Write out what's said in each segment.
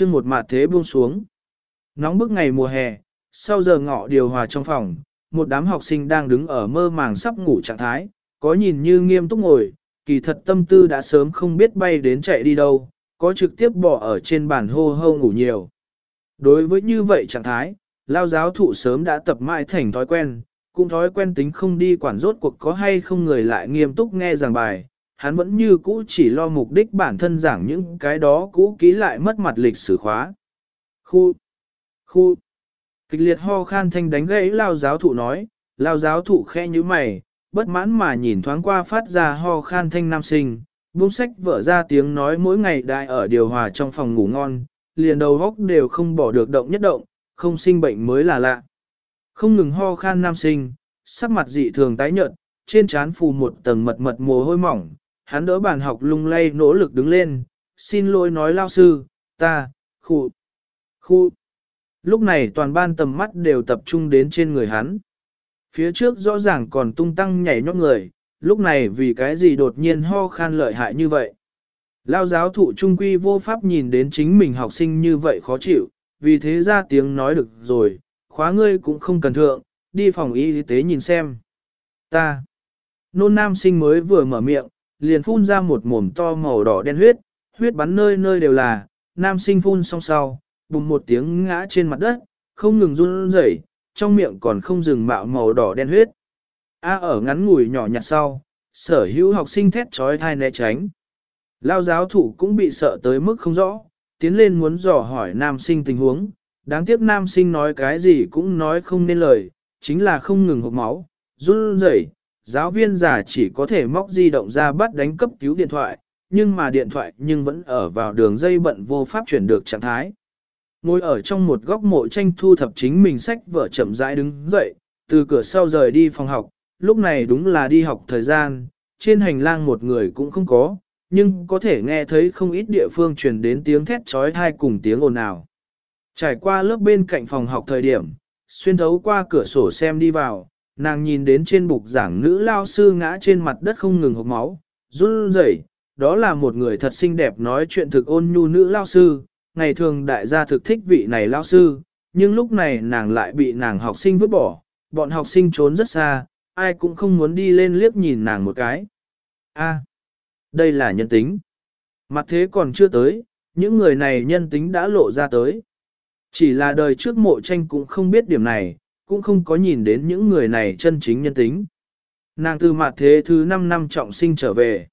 chương một mặt thế buông xuống. Nóng bức ngày mùa hè, sau giờ ngọ điều hòa trong phòng, một đám học sinh đang đứng ở mơ màng sắp ngủ trạng thái, có nhìn như nghiêm túc ngồi, kỳ thật tâm tư đã sớm không biết bay đến chạy đi đâu, có trực tiếp bỏ ở trên bàn hô hô ngủ nhiều. Đối với như vậy trạng thái, lao giáo thụ sớm đã tập mãi thành thói quen, cũng thói quen tính không đi quản rốt cuộc có hay không người lại nghiêm túc nghe giảng bài, hắn vẫn như cũ chỉ lo mục đích bản thân giảng những cái đó cũ ký lại mất mặt lịch sử khóa. Khu, khu, kịch liệt ho khan thanh đánh gãy lao giáo thụ nói, lao giáo thụ khe như mày, bất mãn mà nhìn thoáng qua phát ra ho khan thanh nam sinh, buông sách vỡ ra tiếng nói mỗi ngày đại ở điều hòa trong phòng ngủ ngon, liền đầu góc đều không bỏ được động nhất động, không sinh bệnh mới là lạ. Không ngừng ho khan nam sinh, sắc mặt dị thường tái nhợt, trên trán phù một tầng mật mật mồ hôi mỏng, hắn đỡ bàn học lung lay nỗ lực đứng lên, xin lỗi nói lao sư, ta, khu, khu. Lúc này toàn ban tầm mắt đều tập trung đến trên người hắn. Phía trước rõ ràng còn tung tăng nhảy nhót người, lúc này vì cái gì đột nhiên ho khan lợi hại như vậy. Lao giáo thụ trung quy vô pháp nhìn đến chính mình học sinh như vậy khó chịu, vì thế ra tiếng nói được rồi, khóa ngươi cũng không cần thượng, đi phòng y tế nhìn xem. Ta, nôn nam sinh mới vừa mở miệng, liền phun ra một mồm to màu đỏ đen huyết, huyết bắn nơi nơi đều là, nam sinh phun xong sau, bùng một tiếng ngã trên mặt đất, không ngừng run rẩy, trong miệng còn không dừng mạo màu đỏ đen huyết. A ở ngắn ngủi nhỏ nhặt sau, sở hữu học sinh thét trói thai né tránh. Lao giáo thủ cũng bị sợ tới mức không rõ, tiến lên muốn dò hỏi nam sinh tình huống, đáng tiếc nam sinh nói cái gì cũng nói không nên lời, chính là không ngừng hộp máu, run rẩy giáo viên già chỉ có thể móc di động ra bắt đánh cấp cứu điện thoại, nhưng mà điện thoại nhưng vẫn ở vào đường dây bận vô pháp chuyển được trạng thái. Ngồi ở trong một góc mộ tranh thu thập chính mình sách vở chậm rãi đứng dậy, từ cửa sau rời đi phòng học, lúc này đúng là đi học thời gian, trên hành lang một người cũng không có, nhưng có thể nghe thấy không ít địa phương truyền đến tiếng thét trói thai cùng tiếng ồn ào. Trải qua lớp bên cạnh phòng học thời điểm, xuyên thấu qua cửa sổ xem đi vào, nàng nhìn đến trên bục giảng nữ lao sư ngã trên mặt đất không ngừng hộc máu, run rẩy. đó là một người thật xinh đẹp nói chuyện thực ôn nhu nữ lao sư, ngày thường đại gia thực thích vị này lao sư, nhưng lúc này nàng lại bị nàng học sinh vứt bỏ, bọn học sinh trốn rất xa, ai cũng không muốn đi lên liếc nhìn nàng một cái. A, đây là nhân tính. Mặt thế còn chưa tới, những người này nhân tính đã lộ ra tới. Chỉ là đời trước mộ tranh cũng không biết điểm này, cũng không có nhìn đến những người này chân chính nhân tính. Nàng từ mặt thế thứ 5 năm trọng sinh trở về.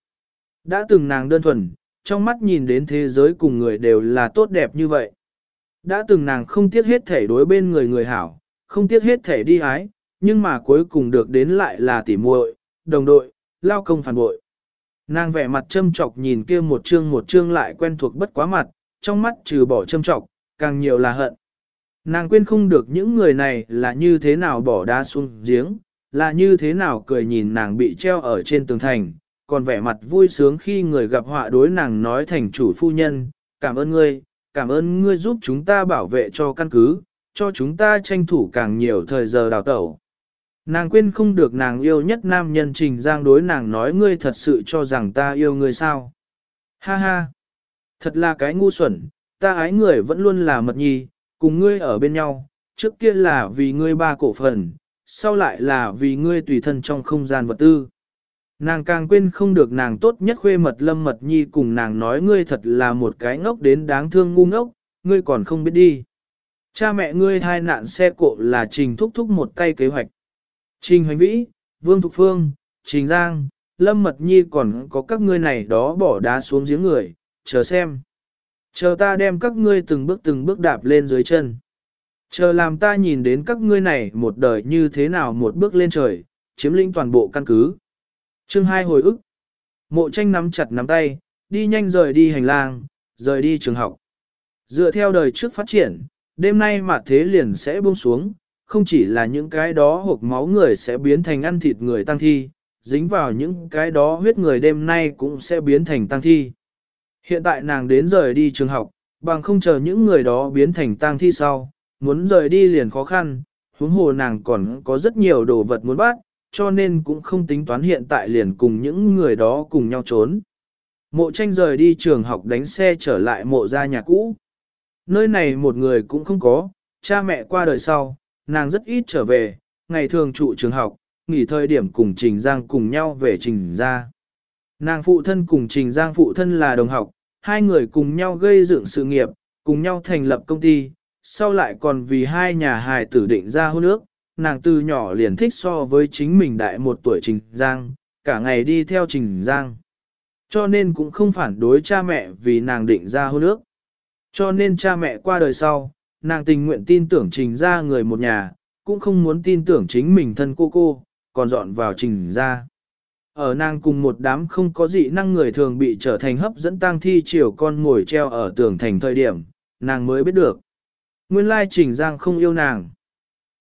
Đã từng nàng đơn thuần, trong mắt nhìn đến thế giới cùng người đều là tốt đẹp như vậy. Đã từng nàng không tiếc hết thể đối bên người người hảo, không tiếc hết thể đi ái, nhưng mà cuối cùng được đến lại là tỉ muội, đồng đội, lao công phản bội. Nàng vẻ mặt châm trọc nhìn kia một chương một chương lại quen thuộc bất quá mặt, trong mắt trừ bỏ châm trọc, càng nhiều là hận. Nàng quên không được những người này là như thế nào bỏ đá xuống giếng, là như thế nào cười nhìn nàng bị treo ở trên tường thành, còn vẻ mặt vui sướng khi người gặp họa đối nàng nói thành chủ phu nhân, cảm ơn ngươi, cảm ơn ngươi giúp chúng ta bảo vệ cho căn cứ, cho chúng ta tranh thủ càng nhiều thời giờ đào tẩu. Nàng quên không được nàng yêu nhất nam nhân trình giang đối nàng nói ngươi thật sự cho rằng ta yêu ngươi sao. Ha ha, thật là cái ngu xuẩn, ta ái người vẫn luôn là mật nhi, cùng ngươi ở bên nhau, trước kia là vì ngươi ba cổ phần, sau lại là vì ngươi tùy thân trong không gian vật tư. Nàng càng quên không được nàng tốt nhất khuê mật lâm mật nhi cùng nàng nói ngươi thật là một cái ngốc đến đáng thương ngu ngốc, ngươi còn không biết đi. Cha mẹ ngươi thai nạn xe cộ là trình thúc thúc một tay kế hoạch. Trình hoành vĩ, vương thục phương, trình giang, lâm mật nhi còn có các ngươi này đó bỏ đá xuống giếng người, chờ xem. Chờ ta đem các ngươi từng bước từng bước đạp lên dưới chân. Chờ làm ta nhìn đến các ngươi này một đời như thế nào một bước lên trời, chiếm lĩnh toàn bộ căn cứ. Chương hai hồi ức. Mộ tranh nắm chặt nắm tay, đi nhanh rời đi hành lang, rời đi trường học. Dựa theo đời trước phát triển, đêm nay mà thế liền sẽ buông xuống, không chỉ là những cái đó hộp máu người sẽ biến thành ăn thịt người tăng thi, dính vào những cái đó huyết người đêm nay cũng sẽ biến thành tăng thi. Hiện tại nàng đến rời đi trường học, bằng không chờ những người đó biến thành tang thi sau, muốn rời đi liền khó khăn, huống hồ nàng còn có rất nhiều đồ vật muốn bắt, cho nên cũng không tính toán hiện tại liền cùng những người đó cùng nhau trốn. Mộ tranh rời đi trường học đánh xe trở lại mộ ra nhà cũ. Nơi này một người cũng không có, cha mẹ qua đời sau, nàng rất ít trở về, ngày thường trụ trường học, nghỉ thời điểm cùng Trình Giang cùng nhau về Trình ra. Nàng phụ thân cùng Trình Giang phụ thân là đồng học, hai người cùng nhau gây dựng sự nghiệp, cùng nhau thành lập công ty, sau lại còn vì hai nhà hài tử định ra hôn ước, nàng từ nhỏ liền thích so với chính mình đại một tuổi Trình Giang, cả ngày đi theo Trình Giang. Cho nên cũng không phản đối cha mẹ vì nàng định ra hôn ước. Cho nên cha mẹ qua đời sau, nàng tình nguyện tin tưởng Trình ra người một nhà, cũng không muốn tin tưởng chính mình thân cô cô, còn dọn vào Trình ra. Ở nàng cùng một đám không có dị năng người thường bị trở thành hấp dẫn tang thi chiều con ngồi treo ở tường thành thời điểm, nàng mới biết được. Nguyên lai Trình Giang không yêu nàng.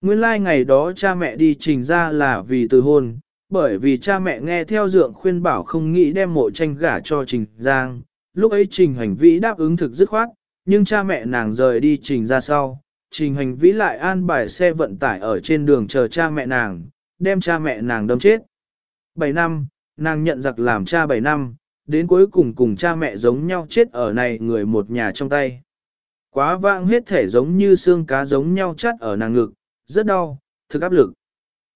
Nguyên lai ngày đó cha mẹ đi trình ra là vì từ hôn, bởi vì cha mẹ nghe theo dượng khuyên bảo không nghĩ đem mộ tranh gả cho Trình Giang. Lúc ấy Trình Hành Vĩ đáp ứng thực dứt khoát, nhưng cha mẹ nàng rời đi Trình ra sau. Trình Hành Vĩ lại an bài xe vận tải ở trên đường chờ cha mẹ nàng, đem cha mẹ nàng đâm chết. 7 năm, nàng nhận giặc làm cha 7 năm, đến cuối cùng cùng cha mẹ giống nhau chết ở này người một nhà trong tay. Quá vãng hết thể giống như xương cá giống nhau chắt ở nàng ngực, rất đau, thực áp lực.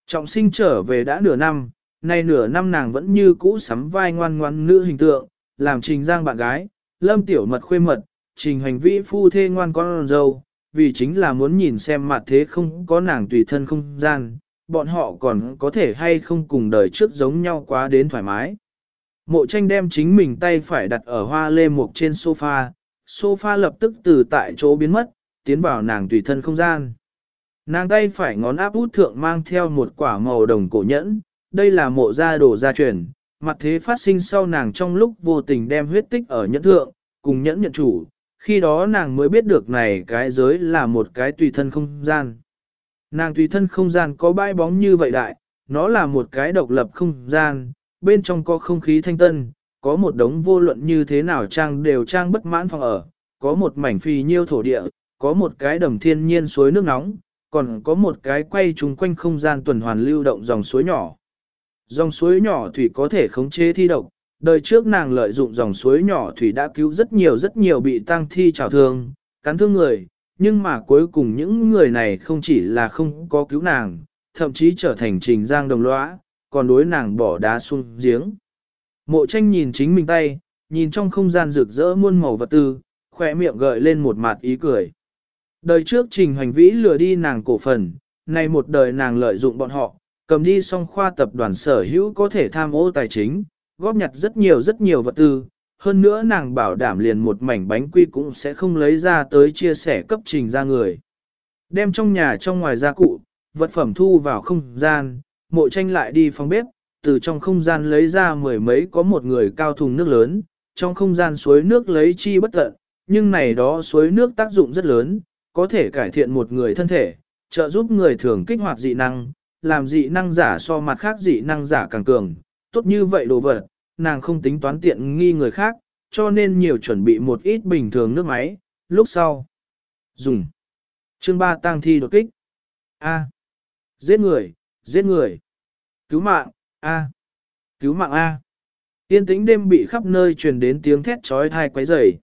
Trọng sinh trở về đã nửa năm, nay nửa năm nàng vẫn như cũ sắm vai ngoan ngoan nữ hình tượng, làm trình giang bạn gái, lâm tiểu mật khuê mật, trình hành vĩ phu thê ngoan con dâu, vì chính là muốn nhìn xem mặt thế không có nàng tùy thân không gian, bọn họ còn có thể hay không cùng đời trước giống nhau quá đến thoải mái. Mộ tranh đem chính mình tay phải đặt ở hoa lê mục trên sofa, sofa lập tức từ tại chỗ biến mất, tiến vào nàng tùy thân không gian. Nàng tay phải ngón áp út thượng mang theo một quả màu đồng cổ nhẫn, đây là mộ gia đồ gia truyền, mặt thế phát sinh sau nàng trong lúc vô tình đem huyết tích ở nhẫn thượng, cùng nhẫn nhận chủ, khi đó nàng mới biết được này cái giới là một cái tùy thân không gian. Nàng tùy thân không gian có bãi bóng như vậy đại, nó là một cái độc lập không gian, bên trong có không khí thanh tân, có một đống vô luận như thế nào trang đều trang bất mãn phòng ở, có một mảnh phi nhiêu thổ địa, có một cái đầm thiên nhiên suối nước nóng, còn có một cái quay chung quanh không gian tuần hoàn lưu động dòng suối nhỏ. Dòng suối nhỏ thủy có thể khống chế thi độc, đời trước nàng lợi dụng dòng suối nhỏ thủy đã cứu rất nhiều rất nhiều bị tăng thi trào thương, cắn thương người, nhưng mà cuối cùng những người này không chỉ là không có cứu nàng, thậm chí trở thành trình giang đồng lõa, còn đối nàng bỏ đá xuống giếng. Mộ tranh nhìn chính mình tay, nhìn trong không gian rực rỡ muôn màu vật tư, khỏe miệng gợi lên một mặt ý cười. Đời trước trình hành vĩ lừa đi nàng cổ phần, nay một đời nàng lợi dụng bọn họ, cầm đi xong khoa tập đoàn sở hữu có thể tham ô tài chính, góp nhặt rất nhiều rất nhiều vật tư. Hơn nữa nàng bảo đảm liền một mảnh bánh quy cũng sẽ không lấy ra tới chia sẻ cấp trình ra người. Đem trong nhà trong ngoài gia cụ, vật phẩm thu vào không gian, mộ tranh lại đi phòng bếp, từ trong không gian lấy ra mười mấy có một người cao thùng nước lớn, trong không gian suối nước lấy chi bất tận, nhưng này đó suối nước tác dụng rất lớn, có thể cải thiện một người thân thể, trợ giúp người thường kích hoạt dị năng, làm dị năng giả so mặt khác dị năng giả càng cường, tốt như vậy đồ vật, nàng không tính toán tiện nghi người khác, cho nên nhiều chuẩn bị một ít bình thường nước máy, lúc sau. Dùng. Chương 3 tang thi đột kích. A. Giết người, giết người. Cứu mạng, A. Cứu mạng A. Yên tĩnh đêm bị khắp nơi truyền đến tiếng thét trói thai quấy rầy.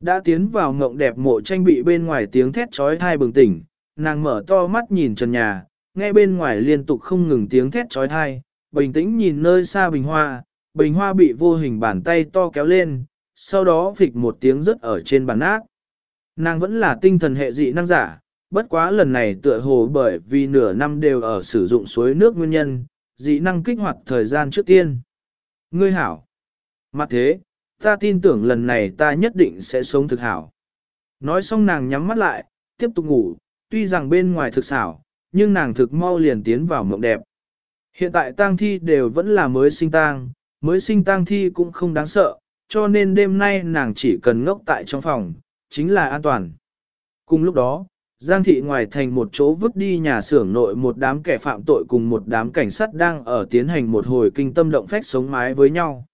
Đã tiến vào ngộng đẹp mộ tranh bị bên ngoài tiếng thét trói thai bừng tỉnh, nàng mở to mắt nhìn trần nhà, nghe bên ngoài liên tục không ngừng tiếng thét trói thai, bình tĩnh nhìn nơi xa bình hoa, bình hoa bị vô hình bàn tay to kéo lên, sau đó phịch một tiếng rớt ở trên bàn nát. Nàng vẫn là tinh thần hệ dị năng giả, bất quá lần này tựa hồ bởi vì nửa năm đều ở sử dụng suối nước nguyên nhân, dị năng kích hoạt thời gian trước tiên. Ngươi hảo. Mặt thế, ta tin tưởng lần này ta nhất định sẽ sống thực hảo. Nói xong nàng nhắm mắt lại, tiếp tục ngủ, tuy rằng bên ngoài thực xảo, nhưng nàng thực mau liền tiến vào mộng đẹp. Hiện tại tang thi đều vẫn là mới sinh tang, mới sinh tang thi cũng không đáng sợ, cho nên đêm nay nàng chỉ cần ngốc tại trong phòng, chính là an toàn. Cùng lúc đó, Giang thị ngoài thành một chỗ vứt đi nhà xưởng nội một đám kẻ phạm tội cùng một đám cảnh sát đang ở tiến hành một hồi kinh tâm động phách sống mái với nhau.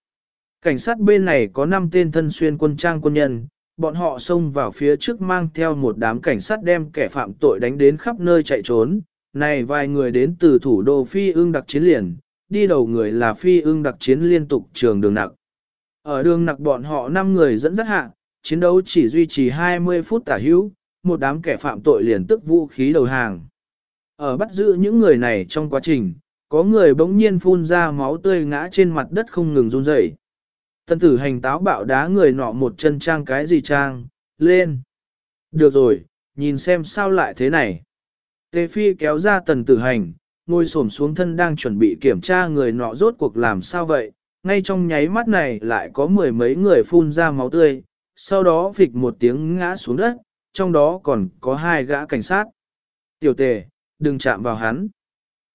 Cảnh sát bên này có 5 tên thân xuyên quân trang quân nhân, bọn họ xông vào phía trước mang theo một đám cảnh sát đem kẻ phạm tội đánh đến khắp nơi chạy trốn. Này vài người đến từ thủ đô Phi ương đặc chiến liền, đi đầu người là Phi ương đặc chiến liên tục trường đường nặc. Ở đường nặc bọn họ 5 người dẫn dắt hạ, chiến đấu chỉ duy trì 20 phút tả hữu, một đám kẻ phạm tội liền tức vũ khí đầu hàng. Ở bắt giữ những người này trong quá trình, có người bỗng nhiên phun ra máu tươi ngã trên mặt đất không ngừng run rẩy. Tân tử hành táo bạo đá người nọ một chân trang cái gì trang, lên. Được rồi, nhìn xem sao lại thế này. Tề phi kéo ra tần tử hành, ngồi xổm xuống thân đang chuẩn bị kiểm tra người nọ rốt cuộc làm sao vậy. Ngay trong nháy mắt này lại có mười mấy người phun ra máu tươi, sau đó phịch một tiếng ngã xuống đất, trong đó còn có hai gã cảnh sát. Tiểu tề, đừng chạm vào hắn.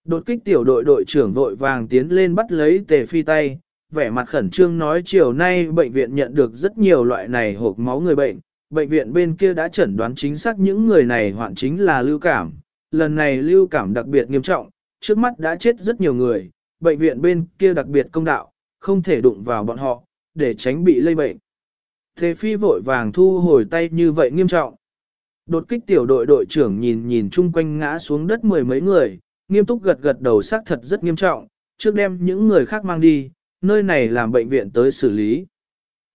Đột kích tiểu đội đội trưởng vội vàng tiến lên bắt lấy tề phi tay, vẻ mặt khẩn trương nói chiều nay bệnh viện nhận được rất nhiều loại này hộp máu người bệnh. Bệnh viện bên kia đã chẩn đoán chính xác những người này hoạn chính là lưu cảm. Lần này lưu cảm đặc biệt nghiêm trọng, trước mắt đã chết rất nhiều người. Bệnh viện bên kia đặc biệt công đạo, không thể đụng vào bọn họ, để tránh bị lây bệnh. Thế phi vội vàng thu hồi tay như vậy nghiêm trọng. Đột kích tiểu đội đội trưởng nhìn nhìn chung quanh ngã xuống đất mười mấy người, nghiêm túc gật gật đầu xác thật rất nghiêm trọng, trước đem những người khác mang đi, nơi này làm bệnh viện tới xử lý.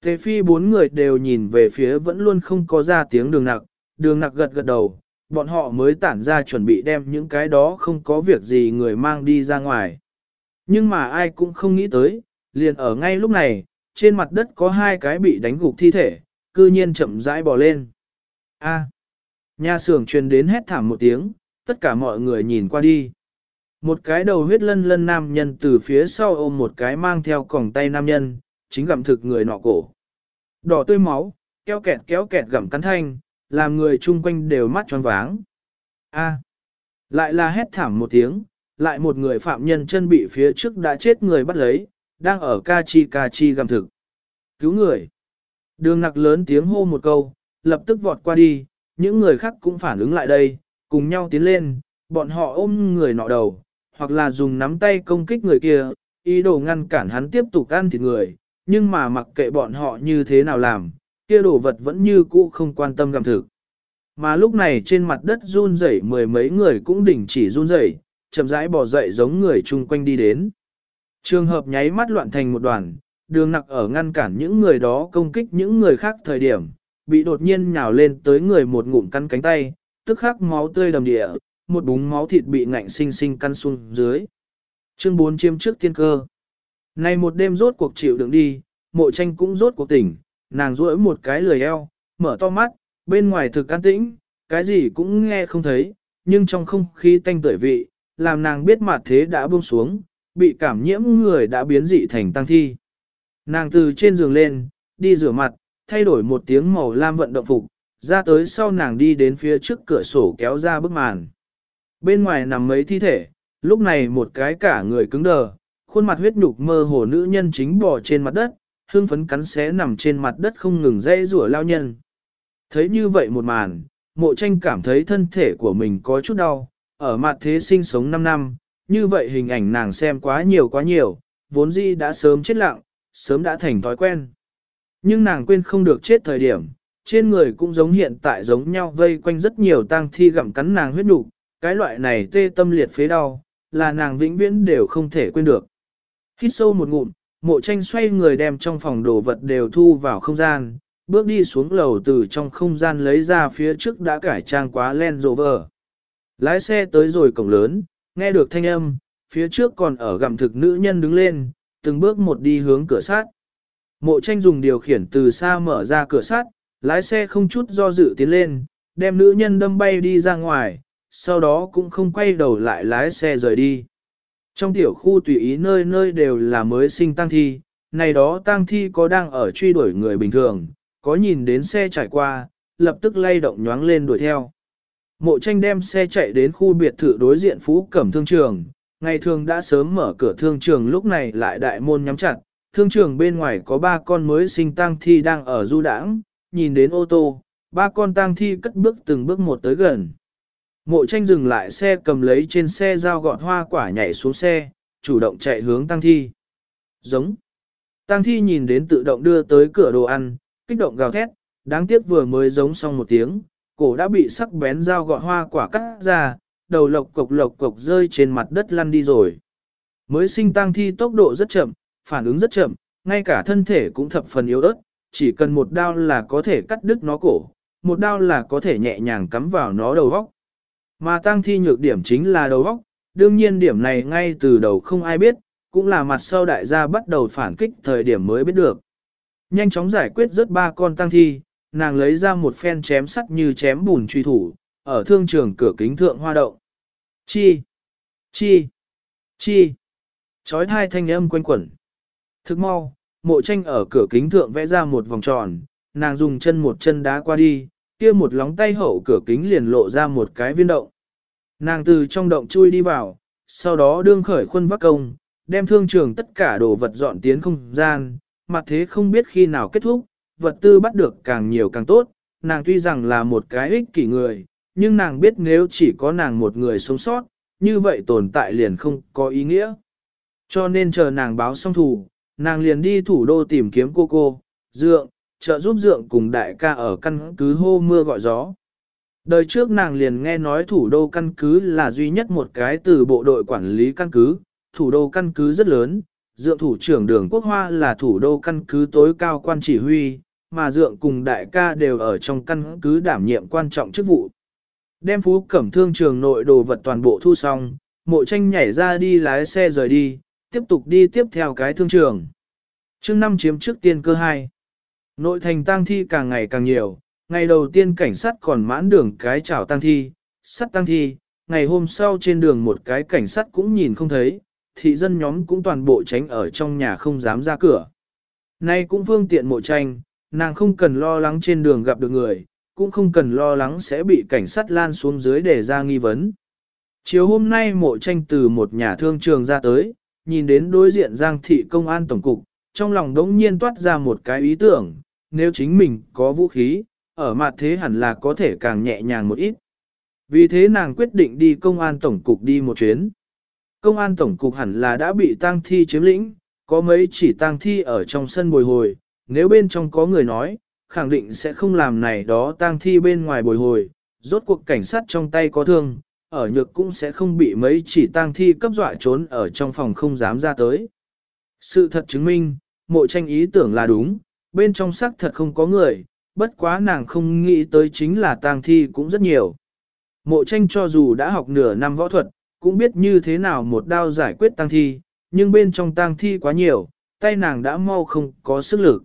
Thế phi bốn người đều nhìn về phía vẫn luôn không có ra tiếng đường nặc, đường nặc gật gật đầu, bọn họ mới tản ra chuẩn bị đem những cái đó không có việc gì người mang đi ra ngoài. Nhưng mà ai cũng không nghĩ tới, liền ở ngay lúc này, trên mặt đất có hai cái bị đánh gục thi thể, cư nhiên chậm rãi bò lên. A. Nhà xưởng truyền đến hét thảm một tiếng, tất cả mọi người nhìn qua đi. Một cái đầu huyết lân lân nam nhân từ phía sau ôm một cái mang theo còng tay nam nhân, chính gặm thực người nọ cổ. Đỏ tươi máu, kéo kẹt kéo kẹt gặm cắn thanh, làm người chung quanh đều mắt tròn váng. A. Lại là hét thảm một tiếng, lại một người phạm nhân chân bị phía trước đã chết người bắt lấy, đang ở ca chi ca chi gặm thực. Cứu người. Đường nặc lớn tiếng hô một câu, lập tức vọt qua đi, những người khác cũng phản ứng lại đây, cùng nhau tiến lên, bọn họ ôm người nọ đầu, hoặc là dùng nắm tay công kích người kia, ý đồ ngăn cản hắn tiếp tục ăn thịt người, nhưng mà mặc kệ bọn họ như thế nào làm, kia đồ vật vẫn như cũ không quan tâm gặm thực. Mà lúc này trên mặt đất run rẩy mười mấy người cũng đỉnh chỉ run rẩy, chậm rãi bò dậy giống người chung quanh đi đến. Trường hợp nháy mắt loạn thành một đoàn, đường nặc ở ngăn cản những người đó công kích những người khác thời điểm, bị đột nhiên nhào lên tới người một ngụm cắn cánh tay, tức khắc máu tươi đầm địa, một búng máu thịt bị ngạnh sinh sinh căn xuống dưới. Chương 4 chiêm trước tiên cơ. Này một đêm rốt cuộc chịu đựng đi, mộ tranh cũng rốt cuộc tỉnh, nàng duỗi một cái lười eo, mở to mắt, bên ngoài thực an tĩnh, cái gì cũng nghe không thấy, nhưng trong không khí tanh tưởi vị, làm nàng biết mặt thế đã buông xuống, bị cảm nhiễm người đã biến dị thành tăng thi. Nàng từ trên giường lên, đi rửa mặt, thay đổi một tiếng màu lam vận động phục, ra tới sau nàng đi đến phía trước cửa sổ kéo ra bức màn. Bên ngoài nằm mấy thi thể, lúc này một cái cả người cứng đờ, khuôn mặt huyết nhục mơ hồ nữ nhân chính bò trên mặt đất, hương phấn cắn xé nằm trên mặt đất không ngừng dây rủa lao nhân. Thấy như vậy một màn, mộ tranh cảm thấy thân thể của mình có chút đau, ở mặt thế sinh sống 5 năm, như vậy hình ảnh nàng xem quá nhiều quá nhiều, vốn dĩ đã sớm chết lặng, sớm đã thành thói quen. Nhưng nàng quên không được chết thời điểm, trên người cũng giống hiện tại giống nhau vây quanh rất nhiều tang thi gặm cắn nàng huyết nục, cái loại này tê tâm liệt phế đau, là nàng vĩnh viễn đều không thể quên được. Hít sâu một ngụm, mộ tranh xoay người đem trong phòng đồ vật đều thu vào không gian, bước đi xuống lầu từ trong không gian lấy ra phía trước đã cải trang quá len rộ vờ. Lái xe tới rồi cổng lớn, nghe được thanh âm, phía trước còn ở gặm thực nữ nhân đứng lên, từng bước một đi hướng cửa sát. Mộ tranh dùng điều khiển từ xa mở ra cửa sắt, lái xe không chút do dự tiến lên, đem nữ nhân đâm bay đi ra ngoài, sau đó cũng không quay đầu lại lái xe rời đi. Trong tiểu khu tùy ý nơi nơi đều là mới sinh tăng thi, này đó tăng thi có đang ở truy đuổi người bình thường, có nhìn đến xe trải qua, lập tức lay động nhoáng lên đuổi theo. Mộ tranh đem xe chạy đến khu biệt thự đối diện phú cẩm thương trường, ngày thường đã sớm mở cửa thương trường lúc này lại đại môn nhắm chặt, thương trường bên ngoài có ba con mới sinh tang thi đang ở du đãng, nhìn đến ô tô, ba con tang thi cất bước từng bước một tới gần. Mộ tranh dừng lại xe cầm lấy trên xe dao gọt hoa quả nhảy xuống xe, chủ động chạy hướng tang thi. Giống. Tang thi nhìn đến tự động đưa tới cửa đồ ăn, kích động gào thét, đáng tiếc vừa mới giống xong một tiếng, cổ đã bị sắc bén dao gọt hoa quả cắt ra, đầu lộc cộc lộc cộc rơi trên mặt đất lăn đi rồi. Mới sinh tang thi tốc độ rất chậm, phản ứng rất chậm, ngay cả thân thể cũng thập phần yếu ớt, chỉ cần một đao là có thể cắt đứt nó cổ, một đao là có thể nhẹ nhàng cắm vào nó đầu góc. Mà tăng thi nhược điểm chính là đầu óc. đương nhiên điểm này ngay từ đầu không ai biết, cũng là mặt sau đại gia bắt đầu phản kích thời điểm mới biết được. Nhanh chóng giải quyết rất ba con tăng thi, nàng lấy ra một phen chém sắt như chém bùn truy thủ, ở thương trường cửa kính thượng hoa động. Chi! Chi! Chi! Chói hai thanh âm quanh quẩn. Thức mau, mộ tranh ở cửa kính thượng vẽ ra một vòng tròn, nàng dùng chân một chân đá qua đi, kia một lóng tay hậu cửa kính liền lộ ra một cái viên động. Nàng từ trong động chui đi vào, sau đó đương khởi khuôn vác công, đem thương trường tất cả đồ vật dọn tiến không gian, mặt thế không biết khi nào kết thúc, vật tư bắt được càng nhiều càng tốt, nàng tuy rằng là một cái ích kỷ người, nhưng nàng biết nếu chỉ có nàng một người sống sót, như vậy tồn tại liền không có ý nghĩa. Cho nên chờ nàng báo xong thủ, nàng liền đi thủ đô tìm kiếm cô cô, dượng, trợ giúp dượng cùng đại ca ở căn cứ hô mưa gọi gió. Đời trước nàng liền nghe nói thủ đô căn cứ là duy nhất một cái từ bộ đội quản lý căn cứ, thủ đô căn cứ rất lớn, dượng thủ trưởng đường quốc hoa là thủ đô căn cứ tối cao quan chỉ huy, mà dượng cùng đại ca đều ở trong căn cứ đảm nhiệm quan trọng chức vụ. Đem phú cẩm thương trường nội đồ vật toàn bộ thu xong, mộ tranh nhảy ra đi lái xe rời đi, tiếp tục đi tiếp theo cái thương trường. chương năm chiếm trước tiên cơ hai. Nội thành tang thi càng ngày càng nhiều, ngày đầu tiên cảnh sát còn mãn đường cái chảo tang thi, sắt tang thi, ngày hôm sau trên đường một cái cảnh sát cũng nhìn không thấy, thị dân nhóm cũng toàn bộ tránh ở trong nhà không dám ra cửa. Nay cũng phương tiện mộ tranh, nàng không cần lo lắng trên đường gặp được người, cũng không cần lo lắng sẽ bị cảnh sát lan xuống dưới để ra nghi vấn. Chiều hôm nay mộ tranh từ một nhà thương trường ra tới, nhìn đến đối diện giang thị công an tổng cục, trong lòng đống nhiên toát ra một cái ý tưởng, nếu chính mình có vũ khí, ở mặt thế hẳn là có thể càng nhẹ nhàng một ít. Vì thế nàng quyết định đi công an tổng cục đi một chuyến. Công an tổng cục hẳn là đã bị tang thi chiếm lĩnh, có mấy chỉ tang thi ở trong sân bồi hồi, nếu bên trong có người nói, khẳng định sẽ không làm này đó tang thi bên ngoài bồi hồi, rốt cuộc cảnh sát trong tay có thương, ở nhược cũng sẽ không bị mấy chỉ tang thi cấp dọa trốn ở trong phòng không dám ra tới. Sự thật chứng minh, mộ tranh ý tưởng là đúng, bên trong xác thật không có người, bất quá nàng không nghĩ tới chính là tang thi cũng rất nhiều. Mộ tranh cho dù đã học nửa năm võ thuật, cũng biết như thế nào một đao giải quyết tang thi, nhưng bên trong tang thi quá nhiều, tay nàng đã mau không có sức lực.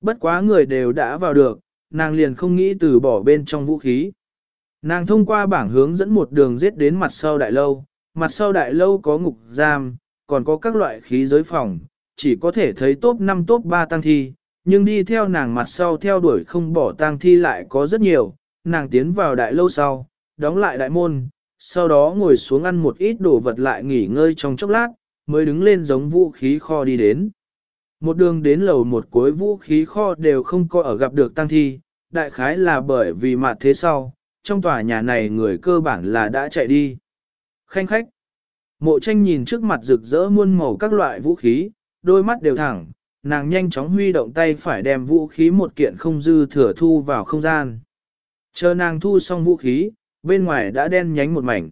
Bất quá người đều đã vào được, nàng liền không nghĩ từ bỏ bên trong vũ khí. Nàng thông qua bảng hướng dẫn một đường giết đến mặt sau đại lâu, mặt sau đại lâu có ngục giam, còn có các loại khí giới phòng, chỉ có thể thấy top 5 top 3 tăng thi, nhưng đi theo nàng mặt sau theo đuổi không bỏ tang thi lại có rất nhiều, nàng tiến vào đại lâu sau, đóng lại đại môn, sau đó ngồi xuống ăn một ít đồ vật lại nghỉ ngơi trong chốc lát, mới đứng lên giống vũ khí kho đi đến. Một đường đến lầu một cuối vũ khí kho đều không có ở gặp được tang thi, đại khái là bởi vì mặt thế sau, trong tòa nhà này người cơ bản là đã chạy đi. Khanh khách, mộ tranh nhìn trước mặt rực rỡ muôn màu các loại vũ khí, đôi mắt đều thẳng, nàng nhanh chóng huy động tay phải đem vũ khí một kiện không dư thừa thu vào không gian. Chờ nàng thu xong vũ khí, bên ngoài đã đen nhánh một mảnh.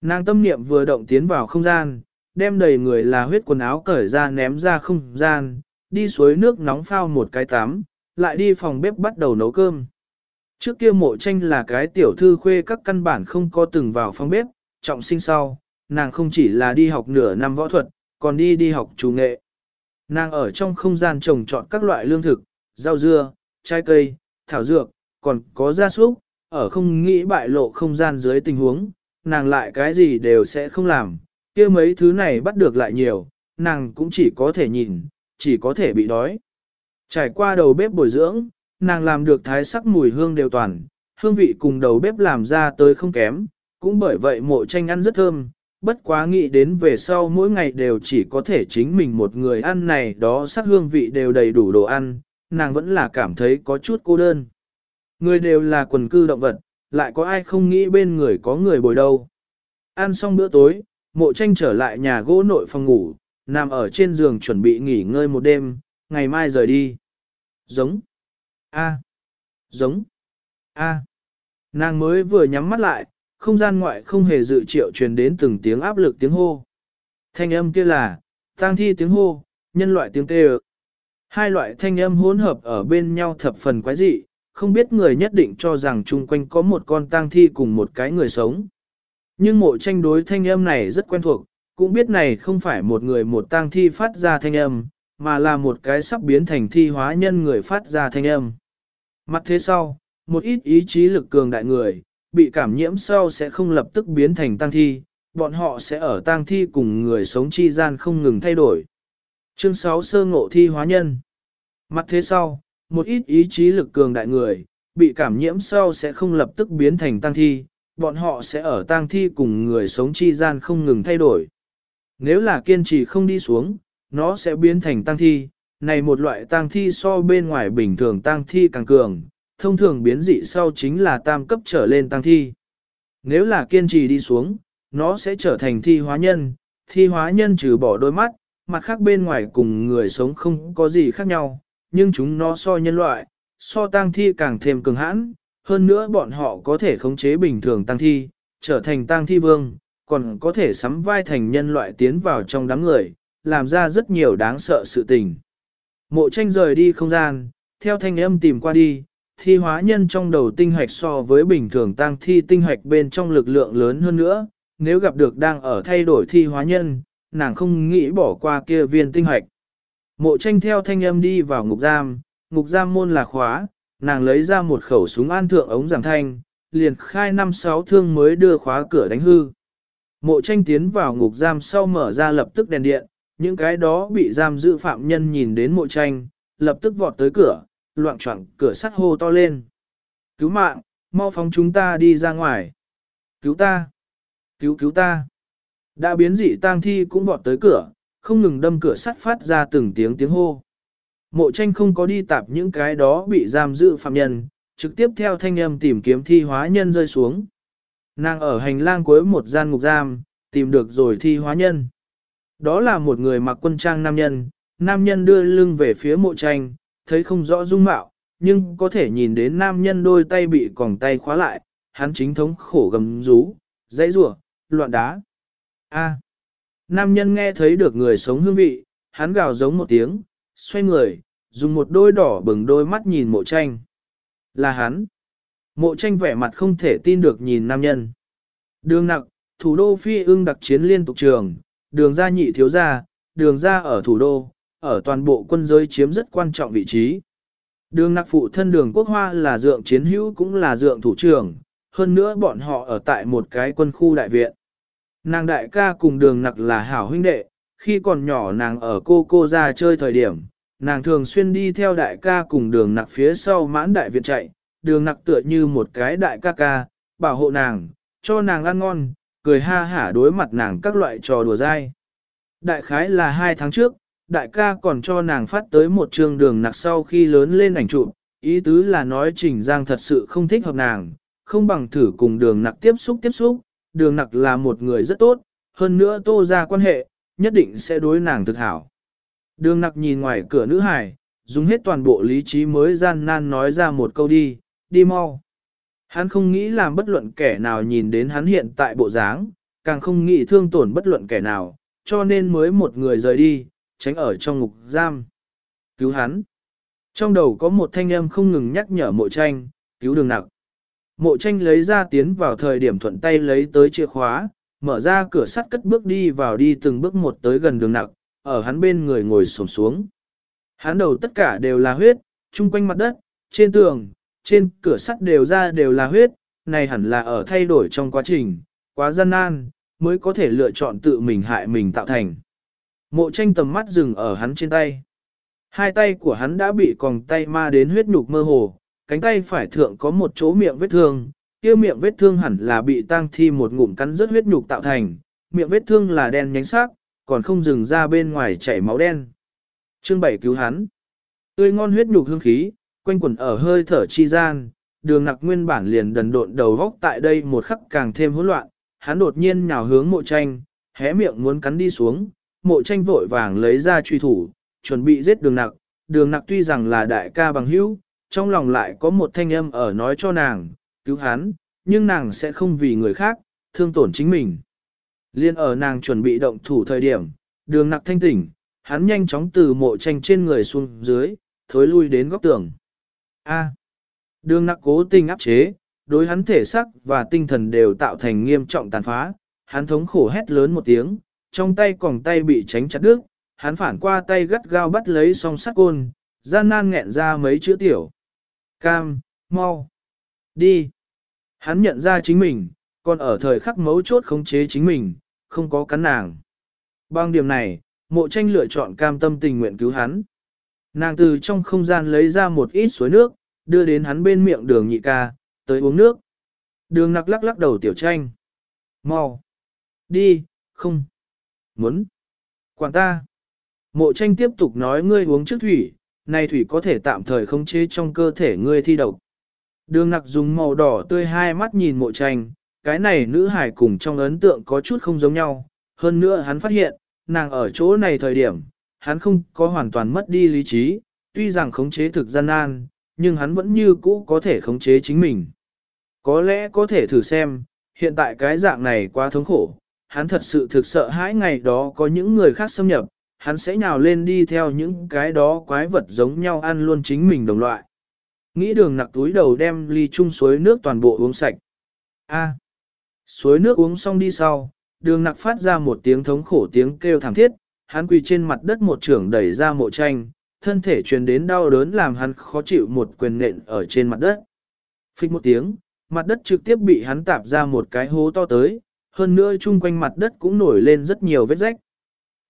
Nàng tâm niệm vừa động tiến vào không gian, đem đầy người là huyết quần áo cởi ra ném ra không gian, đi suối nước nóng phao một cái tắm, lại đi phòng bếp bắt đầu nấu cơm. Trước kia mộ tranh là cái tiểu thư khuê các căn bản không có từng vào phòng bếp, trọng sinh sau, nàng không chỉ là đi học nửa năm võ thuật, còn đi đi học chủ nghệ. Nàng ở trong không gian trồng trọt các loại lương thực, rau dưa, trái cây, thảo dược, còn có gia súc, ở không nghĩ bại lộ không gian dưới tình huống, nàng lại cái gì đều sẽ không làm, kia mấy thứ này bắt được lại nhiều, nàng cũng chỉ có thể nhìn, chỉ có thể bị đói. Trải qua đầu bếp bồi dưỡng, nàng làm được thái sắc mùi hương đều toàn, hương vị cùng đầu bếp làm ra tới không kém, cũng bởi vậy mộ tranh ăn rất thơm, bất quá nghĩ đến về sau mỗi ngày đều chỉ có thể chính mình một người ăn này đó sắc hương vị đều đầy đủ đồ ăn, nàng vẫn là cảm thấy có chút cô đơn. Người đều là quần cư động vật, lại có ai không nghĩ bên người có người bồi đâu. Ăn xong bữa tối, mộ tranh trở lại nhà gỗ nội phòng ngủ, nằm ở trên giường chuẩn bị nghỉ ngơi một đêm, ngày mai rời đi. Giống. A. Giống. A. Nàng mới vừa nhắm mắt lại, không gian ngoại không hề dự triệu truyền đến từng tiếng áp lực tiếng hô. Thanh âm kia là, tang thi tiếng hô, nhân loại tiếng kêu. Hai loại thanh âm hỗn hợp ở bên nhau thập phần quái dị, không biết người nhất định cho rằng chung quanh có một con tang thi cùng một cái người sống. Nhưng mộ tranh đối thanh âm này rất quen thuộc, cũng biết này không phải một người một tang thi phát ra thanh âm, mà là một cái sắp biến thành thi hóa nhân người phát ra thanh âm. Mặt thế sau, một ít ý chí lực cường đại người, bị cảm nhiễm sau sẽ không lập tức biến thành tang thi, bọn họ sẽ ở tang thi cùng người sống chi gian không ngừng thay đổi. Chương 6 Sơ ngộ thi hóa nhân Mặt thế sau, một ít ý chí lực cường đại người, bị cảm nhiễm sau sẽ không lập tức biến thành tang thi, bọn họ sẽ ở tang thi cùng người sống chi gian không ngừng thay đổi. Nếu là kiên trì không đi xuống, nó sẽ biến thành tang thi, này một loại tang thi so bên ngoài bình thường tang thi càng cường, thông thường biến dị sau chính là tam cấp trở lên tăng thi. Nếu là kiên trì đi xuống, nó sẽ trở thành thi hóa nhân, thi hóa nhân trừ bỏ đôi mắt, mặt khác bên ngoài cùng người sống không có gì khác nhau, nhưng chúng nó so nhân loại, so tăng thi càng thêm cường hãn, hơn nữa bọn họ có thể khống chế bình thường tăng thi, trở thành tăng thi vương, còn có thể sắm vai thành nhân loại tiến vào trong đám người, làm ra rất nhiều đáng sợ sự tình. Mộ tranh rời đi không gian, theo thanh âm tìm qua đi, thi hóa nhân trong đầu tinh hoạch so với bình thường tăng thi tinh hoạch bên trong lực lượng lớn hơn nữa, nếu gặp được đang ở thay đổi thi hóa nhân, nàng không nghĩ bỏ qua kia viên tinh hoạch. Mộ tranh theo thanh âm đi vào ngục giam, ngục giam môn là khóa, nàng lấy ra một khẩu súng an thượng ống giảm thanh, liền khai năm sáu thương mới đưa khóa cửa đánh hư. Mộ tranh tiến vào ngục giam sau mở ra lập tức đèn điện, những cái đó bị giam giữ phạm nhân nhìn đến mộ tranh, lập tức vọt tới cửa, loạn choạng cửa sắt hô to lên. Cứu mạng, mau phóng chúng ta đi ra ngoài. Cứu ta! Cứu cứu ta! Đã biến dị tang thi cũng vọt tới cửa, không ngừng đâm cửa sắt phát ra từng tiếng tiếng hô. Mộ tranh không có đi tạp những cái đó bị giam giữ phạm nhân, trực tiếp theo thanh âm tìm kiếm thi hóa nhân rơi xuống. Nàng ở hành lang cuối một gian ngục giam, tìm được rồi thi hóa nhân. Đó là một người mặc quân trang nam nhân, nam nhân đưa lưng về phía mộ tranh, thấy không rõ dung mạo, nhưng có thể nhìn đến nam nhân đôi tay bị còng tay khóa lại, hắn chính thống khổ gầm rú, dãy rủa, loạn đá. A. Nam nhân nghe thấy được người sống hương vị, hắn gào giống một tiếng, xoay người, dùng một đôi đỏ bừng đôi mắt nhìn mộ tranh. Là hắn. Mộ tranh vẻ mặt không thể tin được nhìn nam nhân. Đường nặc, thủ đô phi ưng đặc chiến liên tục trường, đường ra nhị thiếu gia, đường ra ở thủ đô, ở toàn bộ quân giới chiếm rất quan trọng vị trí. Đường nặc phụ thân đường quốc hoa là dượng chiến hữu cũng là dượng thủ trưởng, hơn nữa bọn họ ở tại một cái quân khu đại viện. Nàng đại ca cùng đường nặc là hảo huynh đệ, khi còn nhỏ nàng ở cô cô ra chơi thời điểm, nàng thường xuyên đi theo đại ca cùng đường nặc phía sau mãn đại viện chạy, đường nặc tựa như một cái đại ca ca, bảo hộ nàng, cho nàng ăn ngon, cười ha hả đối mặt nàng các loại trò đùa dai. Đại khái là hai tháng trước, đại ca còn cho nàng phát tới một trường đường nặc sau khi lớn lên ảnh chụp, ý tứ là nói Trình Giang thật sự không thích hợp nàng, không bằng thử cùng đường nặc tiếp xúc tiếp xúc, đường nặc là một người rất tốt, hơn nữa tô ra quan hệ, nhất định sẽ đối nàng thực hảo. Đường nặc nhìn ngoài cửa nữ hải, dùng hết toàn bộ lý trí mới gian nan nói ra một câu đi, đi mau. Hắn không nghĩ làm bất luận kẻ nào nhìn đến hắn hiện tại bộ dáng, càng không nghĩ thương tổn bất luận kẻ nào, cho nên mới một người rời đi, tránh ở trong ngục giam. Cứu hắn. Trong đầu có một thanh âm không ngừng nhắc nhở mộ tranh, cứu đường nặc. Mộ tranh lấy ra tiến vào thời điểm thuận tay lấy tới chìa khóa, mở ra cửa sắt cất bước đi vào đi từng bước một tới gần đường nặc, ở hắn bên người ngồi xổm xuống. Hắn đầu tất cả đều là huyết, chung quanh mặt đất, trên tường, trên cửa sắt đều ra đều là huyết, này hẳn là ở thay đổi trong quá trình, quá gian nan, mới có thể lựa chọn tự mình hại mình tạo thành. Mộ tranh tầm mắt dừng ở hắn trên tay. Hai tay của hắn đã bị còng tay ma đến huyết nhục mơ hồ, cánh tay phải thượng có một chỗ miệng vết thương, kia miệng vết thương hẳn là bị tang thi một ngụm cắn rớt huyết nhục tạo thành, miệng vết thương là đen nhánh sắc, còn không dừng ra bên ngoài chảy máu đen. Chương 7 cứu hắn. Tươi ngon huyết nhục hương khí, quanh quẩn ở hơi thở chi gian, đường nặc nguyên bản liền đần độn đầu góc tại đây một khắc càng thêm hỗn loạn, hắn đột nhiên nhào hướng mộ tranh, hé miệng muốn cắn đi xuống, mộ tranh vội vàng lấy ra truy thủ, chuẩn bị giết đường nặc, đường nặc tuy rằng là đại ca bằng hữu, trong lòng lại có một thanh âm ở nói cho nàng, cứu hắn, nhưng nàng sẽ không vì người khác, thương tổn chính mình. Liên ở nàng chuẩn bị động thủ thời điểm, đường nặc thanh tỉnh, hắn nhanh chóng từ mộ tranh trên người xuống dưới, thối lui đến góc tường. A. đường nặc cố tình áp chế, đối hắn thể sắc và tinh thần đều tạo thành nghiêm trọng tàn phá, hắn thống khổ hét lớn một tiếng, trong tay còng tay bị tránh chặt đứt, hắn phản qua tay gắt gao bắt lấy song sắt côn, gian nan nghẹn ra mấy chữ tiểu. Cam, mau, đi. Hắn nhận ra chính mình, còn ở thời khắc mấu chốt khống chế chính mình, không có cắn nàng. Bằng điểm này, mộ tranh lựa chọn cam tâm tình nguyện cứu hắn. Nàng từ trong không gian lấy ra một ít suối nước, đưa đến hắn bên miệng đường nhị ca, tới uống nước. Đường nặc lắc lắc đầu tiểu tranh. Mau. Đi, không. Muốn. Quản ta. Mộ tranh tiếp tục nói ngươi uống trước thủy, này thủy có thể tạm thời khống chế trong cơ thể ngươi thi độc. Đường nặc dùng màu đỏ tươi hai mắt nhìn mộ tranh, cái này nữ hải cùng trong ấn tượng có chút không giống nhau. Hơn nữa hắn phát hiện, nàng ở chỗ này thời điểm, hắn không có hoàn toàn mất đi lý trí, tuy rằng khống chế thực gian nan, nhưng hắn vẫn như cũ có thể khống chế chính mình. Có lẽ có thể thử xem, hiện tại cái dạng này quá thống khổ, hắn thật sự thực sợ hãi ngày đó có những người khác xâm nhập, hắn sẽ nhào lên đi theo những cái đó quái vật giống nhau ăn luôn chính mình đồng loại. Nghĩ đường nặc túi đầu đem ly chung suối nước toàn bộ uống sạch. A. suối nước uống xong đi sau, đường nặc phát ra một tiếng thống khổ tiếng kêu thảm thiết, hắn quỳ trên mặt đất một trưởng đẩy ra mộ tranh, thân thể truyền đến đau đớn làm hắn khó chịu một quyền nện ở trên mặt đất. Phích một tiếng, mặt đất trực tiếp bị hắn tạp ra một cái hố to tới, hơn nữa chung quanh mặt đất cũng nổi lên rất nhiều vết rách.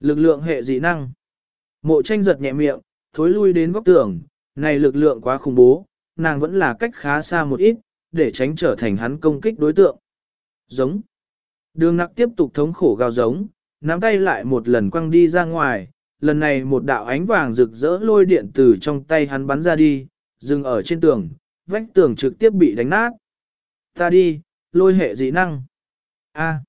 Lực lượng hệ dị năng. Mộ tranh giật nhẹ miệng, thối lui đến góc tường, này lực lượng quá khủng bố, nàng vẫn là cách khá xa một ít, để tránh trở thành hắn công kích đối tượng. Giống. Đường nặc tiếp tục thống khổ gào giống, nắm tay lại một lần quăng đi ra ngoài, lần này một đạo ánh vàng rực rỡ lôi điện từ trong tay hắn bắn ra đi, dừng ở trên tường, vách tường trực tiếp bị đánh nát. Ta đi, lôi hệ dị năng. A.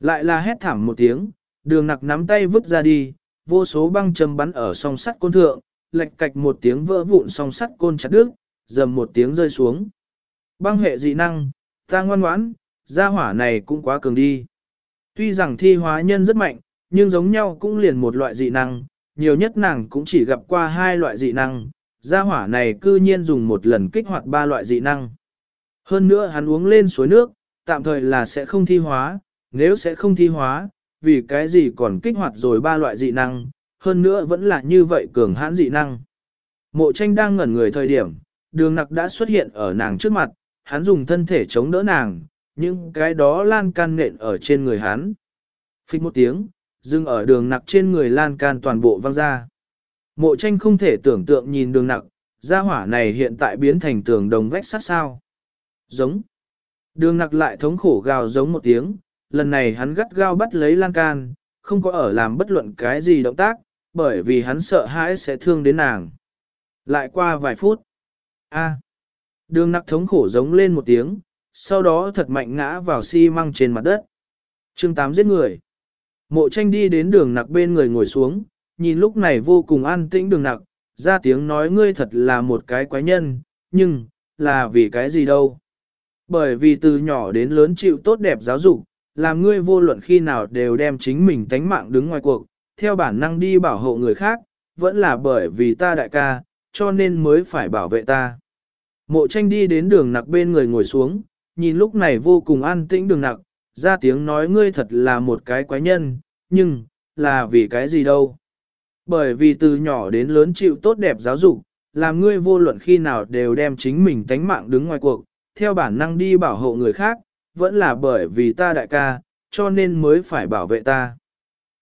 Lại là hét thảm một tiếng, đường nặc nắm tay vứt ra đi, vô số băng châm bắn ở song sắt côn thượng, lệch cạch một tiếng vỡ vụn song sắt côn chặt đứt, dầm một tiếng rơi xuống. Băng hệ dị năng, ta ngoan ngoãn, gia hỏa này cũng quá cường đi. Tuy rằng thi hóa nhân rất mạnh, nhưng giống nhau cũng liền một loại dị năng, nhiều nhất nàng cũng chỉ gặp qua hai loại dị năng, gia hỏa này cư nhiên dùng một lần kích hoạt ba loại dị năng. Hơn nữa hắn uống lên suối nước, tạm thời là sẽ không thi hóa, nếu sẽ không thi hóa, vì cái gì còn kích hoạt rồi ba loại dị năng, hơn nữa vẫn là như vậy cường hãn dị năng. Mộ tranh đang ngẩn người thời điểm, đường nặc đã xuất hiện ở nàng trước mặt, hắn dùng thân thể chống đỡ nàng, nhưng cái đó lan can nện ở trên người hắn. Phích một tiếng, dưng ở đường nặc trên người lan can toàn bộ văng ra. Mộ tranh không thể tưởng tượng nhìn đường nặc, gia hỏa này hiện tại biến thành tường đồng vách sát sao. Giống. Đường nặc lại thống khổ gào giống một tiếng, lần này hắn gắt gao bắt lấy lan can, không có ở làm bất luận cái gì động tác, bởi vì hắn sợ hãi sẽ thương đến nàng. Lại qua vài phút. A. Đường nặc thống khổ giống lên một tiếng, sau đó thật mạnh ngã vào xi măng trên mặt đất. chương 8 giết người. Mộ tranh đi đến đường nặc bên người ngồi xuống, nhìn lúc này vô cùng an tĩnh đường nặc, ra tiếng nói ngươi thật là một cái quái nhân, nhưng, là vì cái gì đâu. Bởi vì từ nhỏ đến lớn chịu tốt đẹp giáo dục, làm ngươi vô luận khi nào đều đem chính mình tánh mạng đứng ngoài cuộc, theo bản năng đi bảo hộ người khác, vẫn là bởi vì ta đại ca, cho nên mới phải bảo vệ ta. Mộ tranh đi đến đường nặc bên người ngồi xuống, nhìn lúc này vô cùng an tĩnh đường nặc, ra tiếng nói ngươi thật là một cái quái nhân, nhưng, là vì cái gì đâu. Bởi vì từ nhỏ đến lớn chịu tốt đẹp giáo dục, làm ngươi vô luận khi nào đều đem chính mình tánh mạng đứng ngoài cuộc, theo bản năng đi bảo hộ người khác, vẫn là bởi vì ta đại ca, cho nên mới phải bảo vệ ta.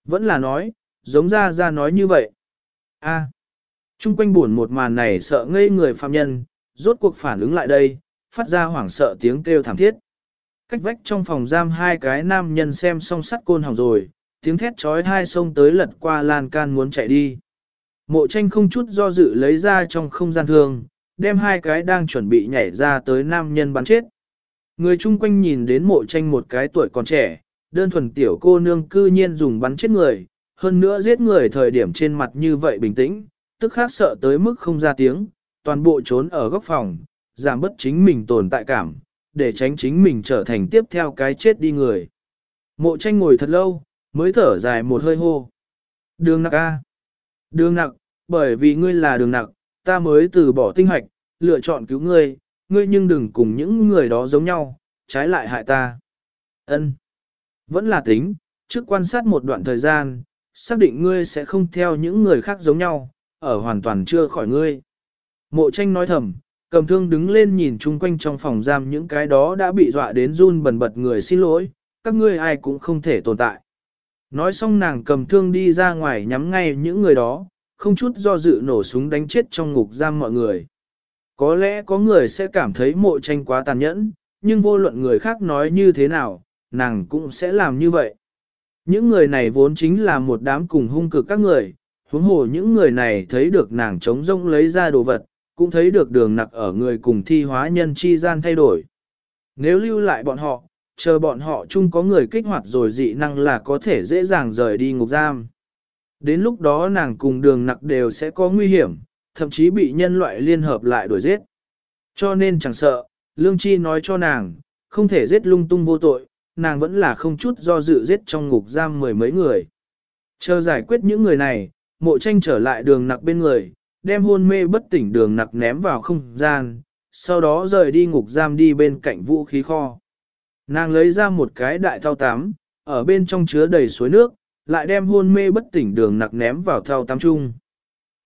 Vẫn là nói, giống ra ra nói như vậy. A. À, chung quanh buồn một màn này sợ ngây người phạm nhân, rốt cuộc phản ứng lại đây, phát ra hoảng sợ tiếng kêu thảm thiết. Cách vách trong phòng giam hai cái nam nhân xem song sắt côn hỏng rồi, tiếng thét trói hai sông tới lật qua lan can muốn chạy đi. Mộ tranh không chút do dự lấy ra trong không gian thương, đem hai cái đang chuẩn bị nhảy ra tới nam nhân bắn chết. Người chung quanh nhìn đến mộ tranh một cái tuổi còn trẻ, đơn thuần tiểu cô nương cư nhiên dùng bắn chết người, hơn nữa giết người thời điểm trên mặt như vậy bình tĩnh, tức khác sợ tới mức không ra tiếng, toàn bộ trốn ở góc phòng, giảm bất chính mình tồn tại cảm, để tránh chính mình trở thành tiếp theo cái chết đi người. Mộ tranh ngồi thật lâu, mới thở dài một hơi hô. Đường nặc A. Đường nặc, bởi vì ngươi là đường nặc, ta mới từ bỏ tinh hoạch, lựa chọn cứu ngươi, ngươi nhưng đừng cùng những người đó giống nhau, trái lại hại ta. Ân, Vẫn là tính, trước quan sát một đoạn thời gian, xác định ngươi sẽ không theo những người khác giống nhau, ở hoàn toàn chưa khỏi ngươi. Mộ tranh nói thầm, cầm thương đứng lên nhìn chung quanh trong phòng giam những cái đó đã bị dọa đến run bần bật người xin lỗi, các ngươi ai cũng không thể tồn tại. Nói xong nàng cầm thương đi ra ngoài nhắm ngay những người đó, không chút do dự nổ súng đánh chết trong ngục giam mọi người. Có lẽ có người sẽ cảm thấy mộ tranh quá tàn nhẫn, nhưng vô luận người khác nói như thế nào, nàng cũng sẽ làm như vậy. Những người này vốn chính là một đám cùng hung cực các người, huống hồ những người này thấy được nàng trống rông lấy ra đồ vật, cũng thấy được đường nặc ở người cùng thi hóa nhân chi gian thay đổi. Nếu lưu lại bọn họ, chờ bọn họ chung có người kích hoạt rồi dị năng là có thể dễ dàng rời đi ngục giam. Đến lúc đó nàng cùng đường nặc đều sẽ có nguy hiểm, thậm chí bị nhân loại liên hợp lại đuổi giết. Cho nên chẳng sợ, Lương Chi nói cho nàng, không thể giết lung tung vô tội, nàng vẫn là không chút do dự giết trong ngục giam mười mấy người. Chờ giải quyết những người này, mộ tranh trở lại đường nặc bên người, đem hôn mê bất tỉnh đường nặc ném vào không gian, sau đó rời đi ngục giam đi bên cạnh vũ khí kho. Nàng lấy ra một cái đại thao tám, ở bên trong chứa đầy suối nước, lại đem hôn mê bất tỉnh đường nặc ném vào thao tắm chung.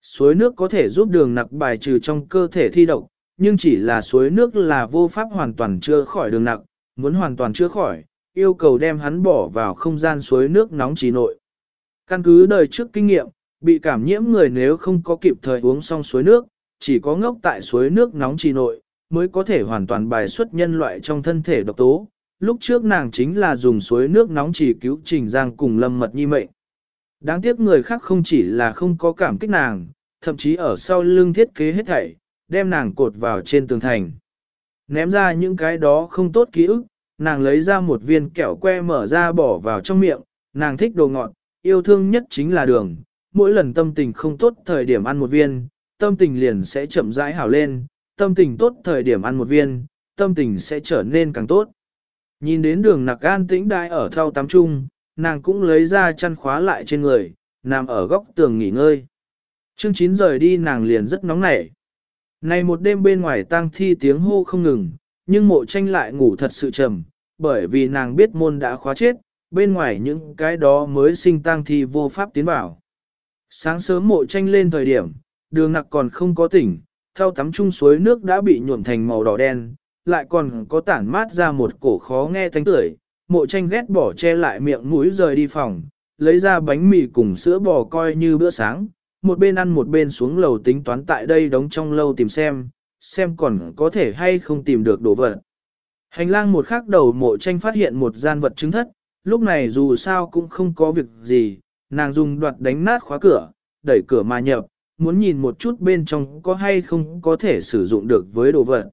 Suối nước có thể giúp đường nặc bài trừ trong cơ thể thi độc, nhưng chỉ là suối nước là vô pháp hoàn toàn chưa khỏi đường nặc, muốn hoàn toàn chưa khỏi, yêu cầu đem hắn bỏ vào không gian suối nước nóng trí nội. Căn cứ đời trước kinh nghiệm, bị cảm nhiễm người nếu không có kịp thời uống xong suối nước, chỉ có ngốc tại suối nước nóng trì nội, mới có thể hoàn toàn bài xuất nhân loại trong thân thể độc tố. Lúc trước nàng chính là dùng suối nước nóng chỉ cứu Trình Giang cùng Lâm Mật Nhi mệnh. Đáng tiếc người khác không chỉ là không có cảm kích nàng, thậm chí ở sau lưng thiết kế hết thảy, đem nàng cột vào trên tường thành. Ném ra những cái đó không tốt ký ức, nàng lấy ra một viên kẹo que mở ra bỏ vào trong miệng, nàng thích đồ ngọt, yêu thương nhất chính là đường, mỗi lần tâm tình không tốt thời điểm ăn một viên, tâm tình liền sẽ chậm rãi hảo lên, tâm tình tốt thời điểm ăn một viên, tâm tình sẽ trở nên càng tốt. Nhìn đến đường nặc an tĩnh đại ở thao tắm trung, nàng cũng lấy ra chăn khóa lại trên người, nằm ở góc tường nghỉ ngơi. Chương 9 rời đi nàng liền rất nóng nảy. Này một đêm bên ngoài tang thi tiếng hô không ngừng, nhưng mộ tranh lại ngủ thật sự trầm, bởi vì nàng biết môn đã khóa chết, bên ngoài những cái đó mới sinh tang thi vô pháp tiến vào. Sáng sớm mộ tranh lên thời điểm, đường nặc còn không có tỉnh, theo tắm chung suối nước đã bị nhuộm thành màu đỏ đen, lại còn có tản mát ra một cổ khó nghe thanh tưởi. Mộ tranh ghét bỏ che lại miệng mũi rời đi phòng, lấy ra bánh mì cùng sữa bò coi như bữa sáng, một bên ăn một bên xuống lầu tính toán tại đây đóng trong lâu tìm xem, xem còn có thể hay không tìm được đồ vật. Hành lang một khắc đầu mộ tranh phát hiện một gian vật chứng thất, lúc này dù sao cũng không có việc gì, nàng dùng đoạt đánh nát khóa cửa, đẩy cửa mà nhập, muốn nhìn một chút bên trong có hay không có thể sử dụng được với đồ vật.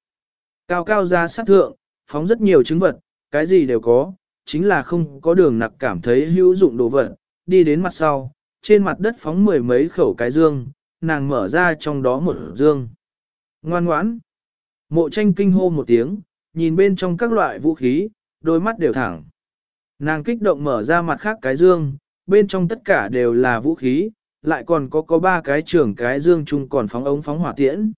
Cao cao ra sát thượng, phóng rất nhiều chứng vật, cái gì đều có, chính là không có đường nặc cảm thấy hữu dụng đồ vật, đi đến mặt sau, trên mặt đất phóng mười mấy khẩu cái dương, nàng mở ra trong đó một dương. Ngoan ngoãn, mộ tranh kinh hô một tiếng, nhìn bên trong các loại vũ khí, đôi mắt đều thẳng. Nàng kích động mở ra mặt khác cái dương, bên trong tất cả đều là vũ khí, lại còn có có ba cái trường cái dương chung còn phóng ống phóng hỏa tiễn.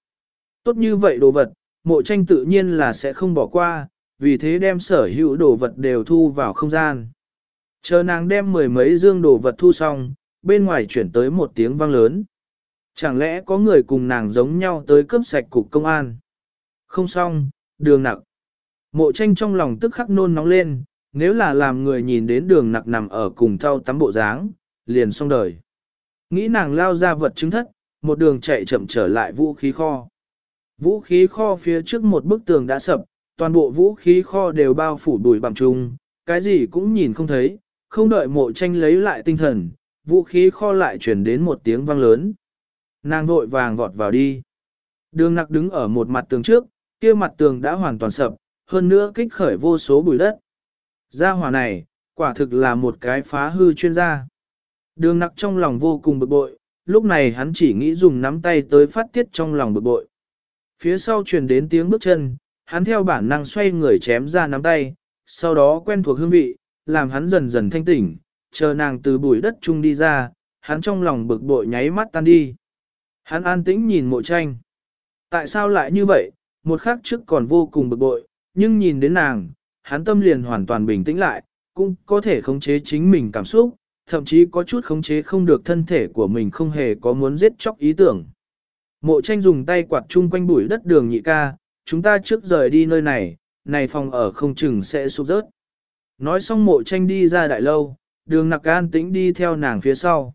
Tốt như vậy đồ vật, mộ tranh tự nhiên là sẽ không bỏ qua, vì thế đem sở hữu đồ vật đều thu vào không gian. Chờ nàng đem mười mấy dương đồ vật thu xong, bên ngoài chuyển tới một tiếng vang lớn. Chẳng lẽ có người cùng nàng giống nhau tới cướp sạch cục công an? Không xong, đường nặc. Mộ tranh trong lòng tức khắc nôn nóng lên, nếu là làm người nhìn đến đường nặc nằm ở cùng thau tắm bộ dáng, liền xong đời. Nghĩ nàng lao ra vật chứng thất, một đường chạy chậm trở lại vũ khí kho. Vũ khí kho phía trước một bức tường đã sập, toàn bộ vũ khí kho đều bao phủ bụi bằng trùng, cái gì cũng nhìn không thấy, không đợi mộ tranh lấy lại tinh thần, vũ khí kho lại chuyển đến một tiếng vang lớn. Nàng vội vàng vọt vào đi. Đường nặc đứng ở một mặt tường trước, kia mặt tường đã hoàn toàn sập, hơn nữa kích khởi vô số bụi đất. Gia hỏa này, quả thực là một cái phá hư chuyên gia. Đường nặc trong lòng vô cùng bực bội, lúc này hắn chỉ nghĩ dùng nắm tay tới phát tiết trong lòng bực bội. Phía sau truyền đến tiếng bước chân, hắn theo bản năng xoay người chém ra nắm tay, sau đó quen thuộc hương vị, làm hắn dần dần thanh tỉnh, chờ nàng từ bụi đất chung đi ra, hắn trong lòng bực bội nháy mắt tan đi. Hắn an tĩnh nhìn mộ tranh. Tại sao lại như vậy, một khắc trước còn vô cùng bực bội, nhưng nhìn đến nàng, hắn tâm liền hoàn toàn bình tĩnh lại, cũng có thể khống chế chính mình cảm xúc, thậm chí có chút khống chế không được thân thể của mình không hề có muốn giết chóc ý tưởng. Mộ tranh dùng tay quạt chung quanh bụi đất đường nhị ca, chúng ta trước rời đi nơi này, này phòng ở không chừng sẽ sụp rớt. Nói xong mộ tranh đi ra đại lâu, đường nặc an tĩnh đi theo nàng phía sau.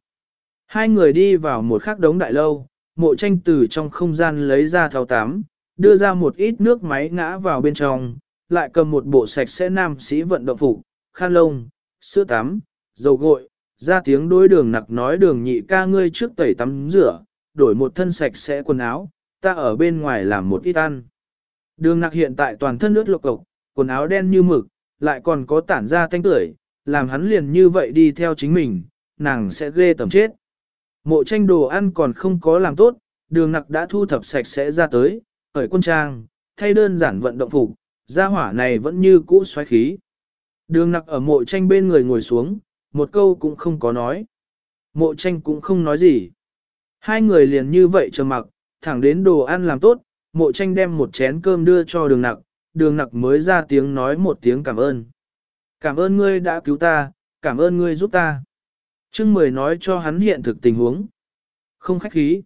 Hai người đi vào một khắc đống đại lâu, mộ tranh từ trong không gian lấy ra thao tám, đưa ra một ít nước máy ngã vào bên trong, lại cầm một bộ sạch sẽ nam sĩ vận động phục, khăn lông, sữa tắm, dầu gội, ra tiếng đối đường nặc nói đường nhị ca ngươi trước tẩy tắm rửa, đổi một thân sạch sẽ quần áo, ta ở bên ngoài làm một ít ăn. Đường nặc hiện tại toàn thân ướt lộc cộc, quần áo đen như mực, lại còn có tản ra thanh tưởi, làm hắn liền như vậy đi theo chính mình, nàng sẽ ghê tầm chết. Mộ tranh đồ ăn còn không có làm tốt, đường nặc đã thu thập sạch sẽ ra tới, khởi quân trang, thay đơn giản vận động phục, gia hỏa này vẫn như cũ xoáy khí. Đường nặc ở mộ tranh bên người ngồi xuống, một câu cũng không có nói. Mộ tranh cũng không nói gì. Hai người liền như vậy chờ mặc, thẳng đến đồ ăn làm tốt, mộ tranh đem một chén cơm đưa cho đường nặc, đường nặc mới ra tiếng nói một tiếng cảm ơn. Cảm ơn ngươi đã cứu ta, cảm ơn ngươi giúp ta. Trưng Mười nói cho hắn hiện thực tình huống. Không khách khí.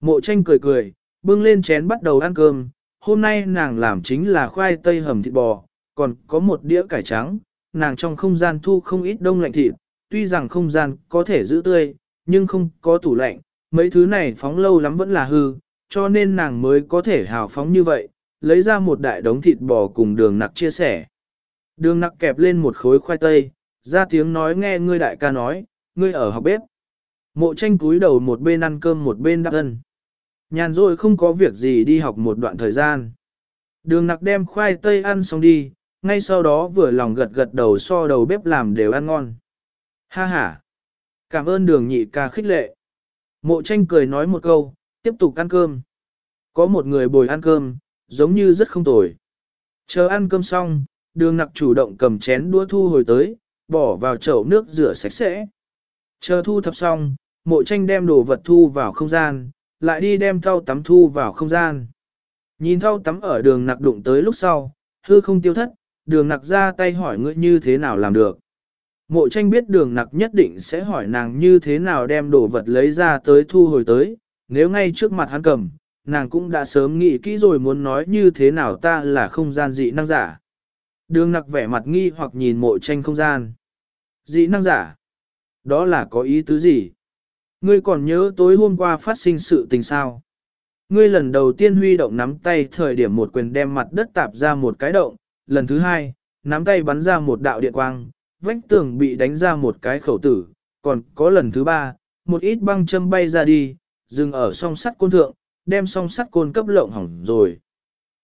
Mộ tranh cười cười, bưng lên chén bắt đầu ăn cơm. Hôm nay nàng làm chính là khoai tây hầm thịt bò, còn có một đĩa cải trắng. Nàng trong không gian thu không ít đông lạnh thịt, tuy rằng không gian có thể giữ tươi, nhưng không có tủ lạnh. Mấy thứ này phóng lâu lắm vẫn là hư, cho nên nàng mới có thể hào phóng như vậy, lấy ra một đại đống thịt bò cùng đường nặc chia sẻ. Đường nặc kẹp lên một khối khoai tây, ra tiếng nói nghe ngươi đại ca nói, ngươi ở học bếp. Mộ tranh cúi đầu một bên ăn cơm một bên đắp ân. Nhàn rồi không có việc gì đi học một đoạn thời gian. Đường nặc đem khoai tây ăn xong đi, ngay sau đó vừa lòng gật gật đầu so đầu bếp làm đều ăn ngon. Ha ha! Cảm ơn đường nhị ca khích lệ. Mộ tranh cười nói một câu, tiếp tục ăn cơm. Có một người bồi ăn cơm, giống như rất không tồi. Chờ ăn cơm xong, đường nặc chủ động cầm chén đũa thu hồi tới, bỏ vào chậu nước rửa sạch sẽ. Chờ thu thập xong, mộ tranh đem đồ vật thu vào không gian, lại đi đem thau tắm thu vào không gian. Nhìn thau tắm ở đường nặc đụng tới lúc sau, hư không tiêu thất, đường nặc ra tay hỏi ngươi như thế nào làm được. Mộ tranh biết đường nặc nhất định sẽ hỏi nàng như thế nào đem đồ vật lấy ra tới thu hồi tới, nếu ngay trước mặt hắn cầm, nàng cũng đã sớm nghĩ kỹ rồi muốn nói như thế nào ta là không gian dị năng giả. Đường nặc vẻ mặt nghi hoặc nhìn mộ tranh không gian. Dị năng giả? Đó là có ý tứ gì? Ngươi còn nhớ tối hôm qua phát sinh sự tình sao? Ngươi lần đầu tiên huy động nắm tay thời điểm một quyền đem mặt đất tạp ra một cái động, lần thứ hai, nắm tay bắn ra một đạo điện quang, vách tường bị đánh ra một cái khẩu tử, còn có lần thứ ba, một ít băng châm bay ra đi, dừng ở song sắt côn thượng, đem song sắt côn cấp lộng hỏng rồi.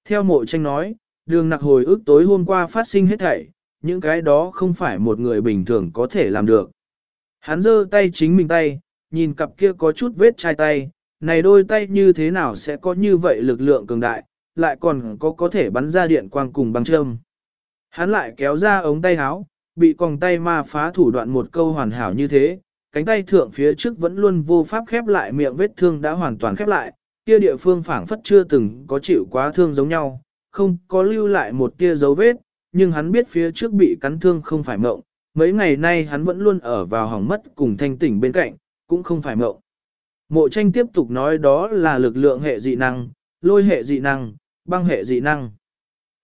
Theo mộ tranh nói, đường nặc hồi ức tối hôm qua phát sinh hết thảy, những cái đó không phải một người bình thường có thể làm được. Hắn giơ tay chính mình tay, nhìn cặp kia có chút vết chai tay, này đôi tay như thế nào sẽ có như vậy lực lượng cường đại, lại còn có có thể bắn ra điện quang cùng băng châm. Hắn lại kéo ra ống tay áo, bị còng tay ma phá thủ đoạn một câu hoàn hảo như thế, cánh tay thượng phía trước vẫn luôn vô pháp khép lại miệng vết thương đã hoàn toàn khép lại, kia địa phương phảng phất chưa từng có chịu quá thương giống nhau, không có lưu lại một tia dấu vết, nhưng hắn biết phía trước bị cắn thương không phải mộng, mấy ngày nay hắn vẫn luôn ở vào hỏng mất cùng thanh tỉnh bên cạnh, cũng không phải mộng. Mộ tranh tiếp tục nói đó là lực lượng hệ dị năng, lôi hệ dị năng, băng hệ dị năng.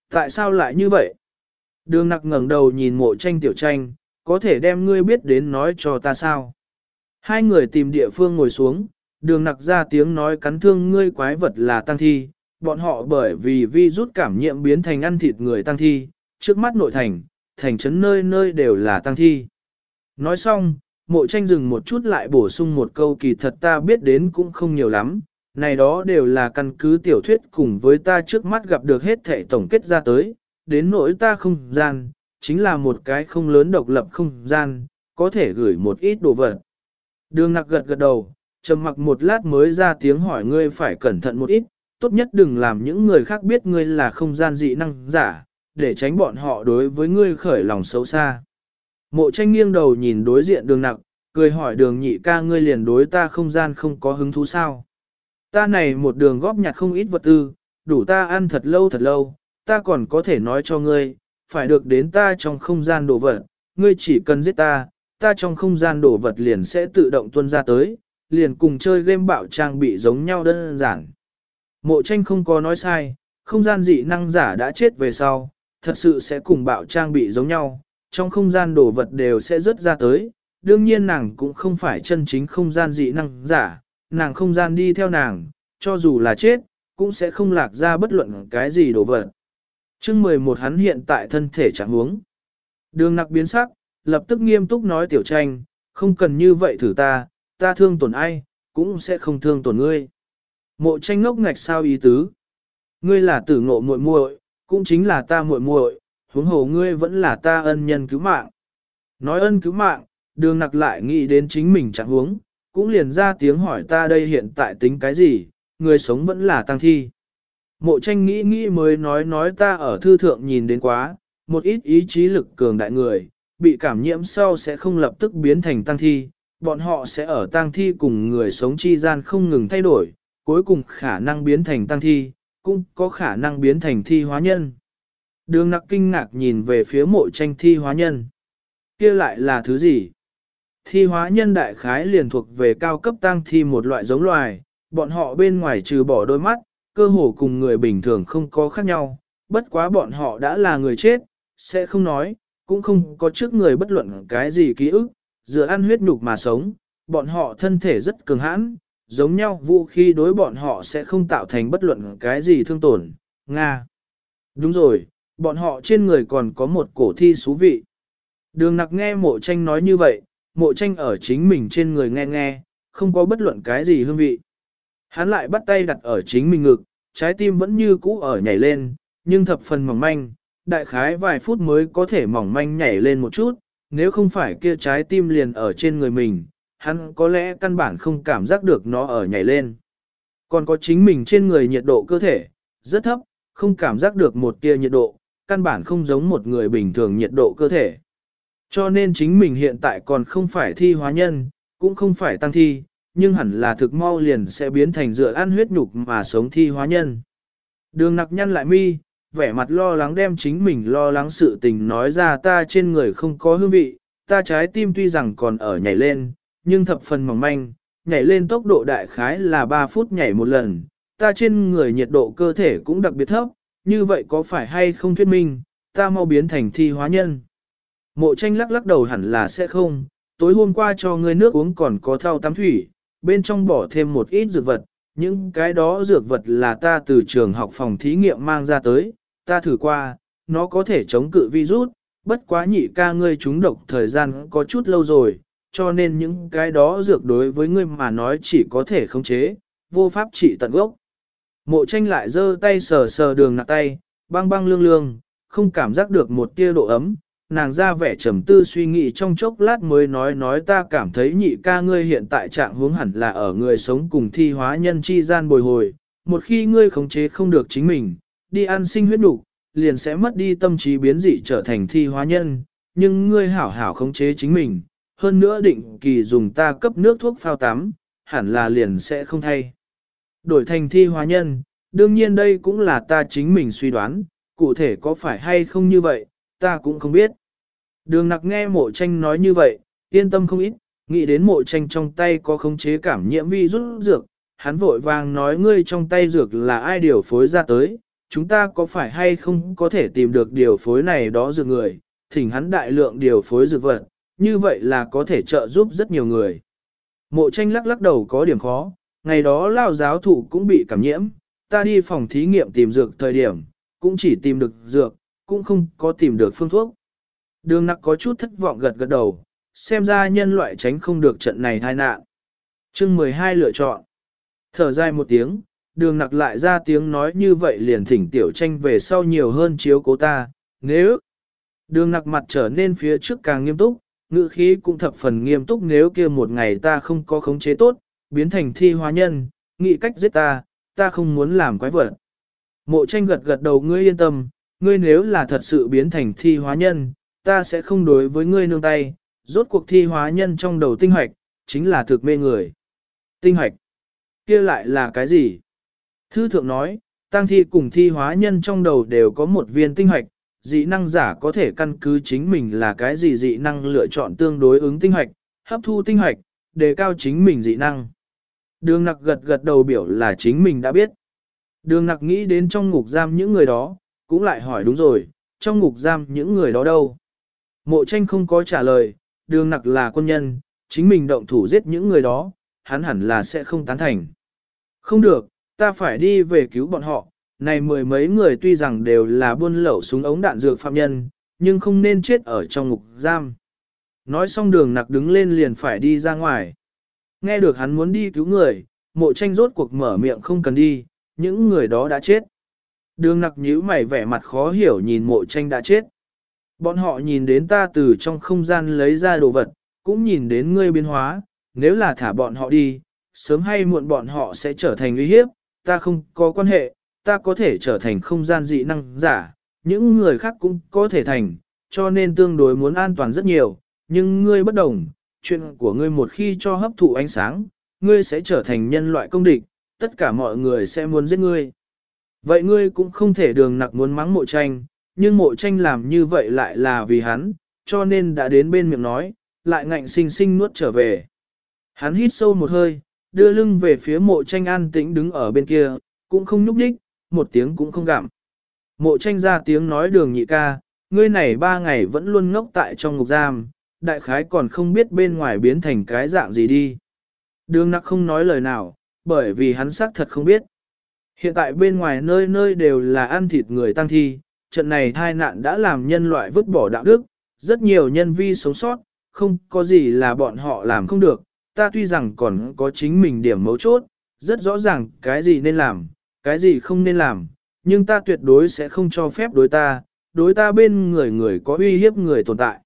Tại sao lại như vậy? Đường nặc ngẩng đầu nhìn mộ tranh tiểu tranh, có thể đem ngươi biết đến nói cho ta sao? Hai người tìm địa phương ngồi xuống, đường nặc ra tiếng nói cắn thương ngươi quái vật là tăng thi, bọn họ bởi vì vi rút cảm nhiễm biến thành ăn thịt người tăng thi, trước mắt nội thành, thành trấn nơi nơi đều là tăng thi. Nói xong, mộ tranh dừng một chút lại bổ sung một câu kỳ thật ta biết đến cũng không nhiều lắm, này đó đều là căn cứ tiểu thuyết cùng với ta trước mắt gặp được hết thể tổng kết ra tới, đến nỗi ta không gian, chính là một cái không lớn độc lập không gian, có thể gửi một ít đồ vật. Đường nặc gật gật đầu, trầm mặc một lát mới ra tiếng hỏi ngươi phải cẩn thận một ít, tốt nhất đừng làm những người khác biết ngươi là không gian dị năng giả, để tránh bọn họ đối với ngươi khởi lòng xấu xa. Mộ tranh nghiêng đầu nhìn đối diện đường nặc, cười hỏi đường nhị ca ngươi liền đối ta không gian không có hứng thú sao. Ta này một đường góp nhặt không ít vật tư, đủ ta ăn thật lâu thật lâu, ta còn có thể nói cho ngươi, phải được đến ta trong không gian đồ vật, ngươi chỉ cần giết ta, ta trong không gian đồ vật liền sẽ tự động tuân ra tới, liền cùng chơi game bạo trang bị giống nhau đơn giản. Mộ tranh không có nói sai, không gian dị năng giả đã chết về sau, thật sự sẽ cùng bạo trang bị giống nhau, trong không gian đồ vật đều sẽ rớt ra tới, đương nhiên nàng cũng không phải chân chính không gian dị năng giả, nàng không gian đi theo nàng, cho dù là chết, cũng sẽ không lạc ra bất luận cái gì đồ vật chương 11 hắn hiện tại thân thể trạng huống. Đường nặc biến sắc, lập tức nghiêm túc nói tiểu tranh, không cần như vậy thử ta, ta thương tổn ai, cũng sẽ không thương tổn ngươi. Mộ tranh ngốc ngạch sao ý tứ. Ngươi là tử ngộ muội muội, cũng chính là ta muội muội, huống hồ ngươi vẫn là ta ân nhân cứu mạng. Nói ân cứu mạng, đường nặc lại nghĩ đến chính mình chẳng huống, cũng liền ra tiếng hỏi ta đây hiện tại tính cái gì, người sống vẫn là tăng thi. Mộ tranh nghĩ nghĩ mới nói nói ta ở thư thượng nhìn đến quá, một ít ý chí lực cường đại người, bị cảm nhiễm sau sẽ không lập tức biến thành tăng thi, bọn họ sẽ ở tăng thi cùng người sống chi gian không ngừng thay đổi, cuối cùng khả năng biến thành tăng thi, cũng có khả năng biến thành thi hóa nhân. Đường nặc kinh ngạc nhìn về phía mộ tranh thi hóa nhân. kia lại là thứ gì? Thi hóa nhân đại khái liền thuộc về cao cấp tăng thi một loại giống loài, bọn họ bên ngoài trừ bỏ đôi mắt, cơ hồ cùng người bình thường không có khác nhau, bất quá bọn họ đã là người chết, sẽ không nói, cũng không có trước người bất luận cái gì ký ức, dựa ăn huyết nhục mà sống, bọn họ thân thể rất cường hãn, giống nhau vũ khí đối bọn họ sẽ không tạo thành bất luận cái gì thương tổn. Nga. Đúng rồi, bọn họ trên người còn có một cổ thi thú vị. Đường nặc nghe mộ tranh nói như vậy, mộ tranh ở chính mình trên người nghe nghe, không có bất luận cái gì hương vị. Hắn lại bắt tay đặt ở chính mình ngực, trái tim vẫn như cũ ở nhảy lên, nhưng thập phần mỏng manh, đại khái vài phút mới có thể mỏng manh nhảy lên một chút, nếu không phải kia trái tim liền ở trên người mình, hắn có lẽ căn bản không cảm giác được nó ở nhảy lên. Còn có chính mình trên người nhiệt độ cơ thể, rất thấp, không cảm giác được một tia nhiệt độ, căn bản không giống một người bình thường nhiệt độ cơ thể. Cho nên chính mình hiện tại còn không phải thi hóa nhân, cũng không phải tăng thi, nhưng hẳn là thực mau liền sẽ biến thành dựa ăn huyết nhục mà sống thi hóa nhân. Đường nặc nhăn lại mi, vẻ mặt lo lắng đem chính mình lo lắng sự tình nói ra ta trên người không có hương vị, ta trái tim tuy rằng còn ở nhảy lên, nhưng thập phần mỏng manh, nhảy lên tốc độ đại khái là 3 phút nhảy một lần, ta trên người nhiệt độ cơ thể cũng đặc biệt thấp, như vậy có phải hay không thuyết minh, ta mau biến thành thi hóa nhân. Mộ tranh lắc lắc đầu hẳn là sẽ không, tối hôm qua cho ngươi nước uống còn có thao tắm thủy, bên trong bỏ thêm một ít dược vật, những cái đó dược vật là ta từ trường học phòng thí nghiệm mang ra tới, ta thử qua, nó có thể chống cự virus, bất quá nhị ca ngươi trúng độc thời gian có chút lâu rồi, cho nên những cái đó dược đối với ngươi mà nói chỉ có thể khống chế, vô pháp trị tận gốc. Mộ tranh lại giơ tay sờ sờ đường nặng tay, băng băng lương lương, không cảm giác được một tia độ ấm, nàng ra vẻ trầm tư suy nghĩ trong chốc lát mới nói nói ta cảm thấy nhị ca ngươi hiện tại trạng hướng hẳn là ở người sống cùng thi hóa nhân chi gian bồi hồi, một khi ngươi khống chế không được chính mình, đi ăn sinh huyết đủ, liền sẽ mất đi tâm trí biến dị trở thành thi hóa nhân, nhưng ngươi hảo hảo khống chế chính mình, hơn nữa định kỳ dùng ta cấp nước thuốc phao tắm, hẳn là liền sẽ không thay. Đổi thành thi hóa nhân, đương nhiên đây cũng là ta chính mình suy đoán, cụ thể có phải hay không như vậy, ta cũng không biết. Đường nặc nghe mộ tranh nói như vậy, yên tâm không ít, nghĩ đến mộ tranh trong tay có khống chế cảm nhiễm vi rút dược, hắn vội vàng nói ngươi trong tay dược là ai điều phối ra tới, chúng ta có phải hay không có thể tìm được điều phối này đó dược người, thỉnh hắn đại lượng điều phối dược vật, như vậy là có thể trợ giúp rất nhiều người. Mộ tranh lắc lắc đầu có điểm khó, ngày đó lao giáo thụ cũng bị cảm nhiễm, ta đi phòng thí nghiệm tìm dược thời điểm, cũng chỉ tìm được dược, cũng không có tìm được phương thuốc. Đường nặc có chút thất vọng gật gật đầu, xem ra nhân loại tránh không được trận này tai nạn. chương 12 lựa chọn. Thở dài một tiếng, đường nặc lại ra tiếng nói như vậy liền thỉnh tiểu tranh về sau nhiều hơn chiếu cố ta, nếu đường nặc mặt trở nên phía trước càng nghiêm túc, ngữ khí cũng thập phần nghiêm túc nếu kia một ngày ta không có khống chế tốt, biến thành thi hóa nhân, nghĩ cách giết ta, ta không muốn làm quái vật. Mộ tranh gật gật đầu ngươi yên tâm, ngươi nếu là thật sự biến thành thi hóa nhân, ta sẽ không đối với ngươi nương tay, rốt cuộc thi hóa nhân trong đầu tinh hoạch, chính là thực mê người. Tinh hoạch, kia lại là cái gì? Thư thượng nói, tăng thi cùng thi hóa nhân trong đầu đều có một viên tinh hoạch, dị năng giả có thể căn cứ chính mình là cái gì dị năng lựa chọn tương đối ứng tinh hoạch, hấp thu tinh hoạch, đề cao chính mình dị năng. Đường nặc gật gật đầu biểu là chính mình đã biết. Đường nặc nghĩ đến trong ngục giam những người đó, cũng lại hỏi đúng rồi, trong ngục giam những người đó đâu? Mộ tranh không có trả lời, đường nặc là quân nhân, chính mình động thủ giết những người đó, hắn hẳn là sẽ không tán thành. Không được, ta phải đi về cứu bọn họ, này mười mấy người tuy rằng đều là buôn lậu súng ống đạn dược phạm nhân, nhưng không nên chết ở trong ngục giam. Nói xong đường nặc đứng lên liền phải đi ra ngoài. Nghe được hắn muốn đi cứu người, mộ tranh rốt cuộc mở miệng không cần đi, những người đó đã chết. Đường nặc nhíu mày vẻ mặt khó hiểu nhìn mộ tranh đã chết. Bọn họ nhìn đến ta từ trong không gian lấy ra đồ vật, cũng nhìn đến ngươi biến hóa, nếu là thả bọn họ đi, sớm hay muộn bọn họ sẽ trở thành uy hiếp, ta không có quan hệ, ta có thể trở thành không gian dị năng giả, những người khác cũng có thể thành, cho nên tương đối muốn an toàn rất nhiều, nhưng ngươi bất đồng, chuyện của ngươi một khi cho hấp thụ ánh sáng, ngươi sẽ trở thành nhân loại công địch, tất cả mọi người sẽ muốn giết ngươi. Vậy ngươi cũng không thể đường nặc muốn mắng mộ tranh, nhưng mộ tranh làm như vậy lại là vì hắn, cho nên đã đến bên miệng nói, lại ngạnh sinh sinh nuốt trở về. Hắn hít sâu một hơi, đưa lưng về phía mộ tranh an tĩnh đứng ở bên kia, cũng không nhúc nhích, một tiếng cũng không gặm. Mộ tranh ra tiếng nói đường nhị ca, ngươi này ba ngày vẫn luôn ngốc tại trong ngục giam, đại khái còn không biết bên ngoài biến thành cái dạng gì đi. Đường nặc không nói lời nào, bởi vì hắn xác thật không biết. Hiện tại bên ngoài nơi nơi đều là ăn thịt người tăng thi, trận này thai nạn đã làm nhân loại vứt bỏ đạo đức, rất nhiều nhân vi sống sót, không có gì là bọn họ làm không được, ta tuy rằng còn có chính mình điểm mấu chốt, rất rõ ràng cái gì nên làm, cái gì không nên làm, nhưng ta tuyệt đối sẽ không cho phép đối ta, đối ta bên người người có uy hiếp người tồn tại.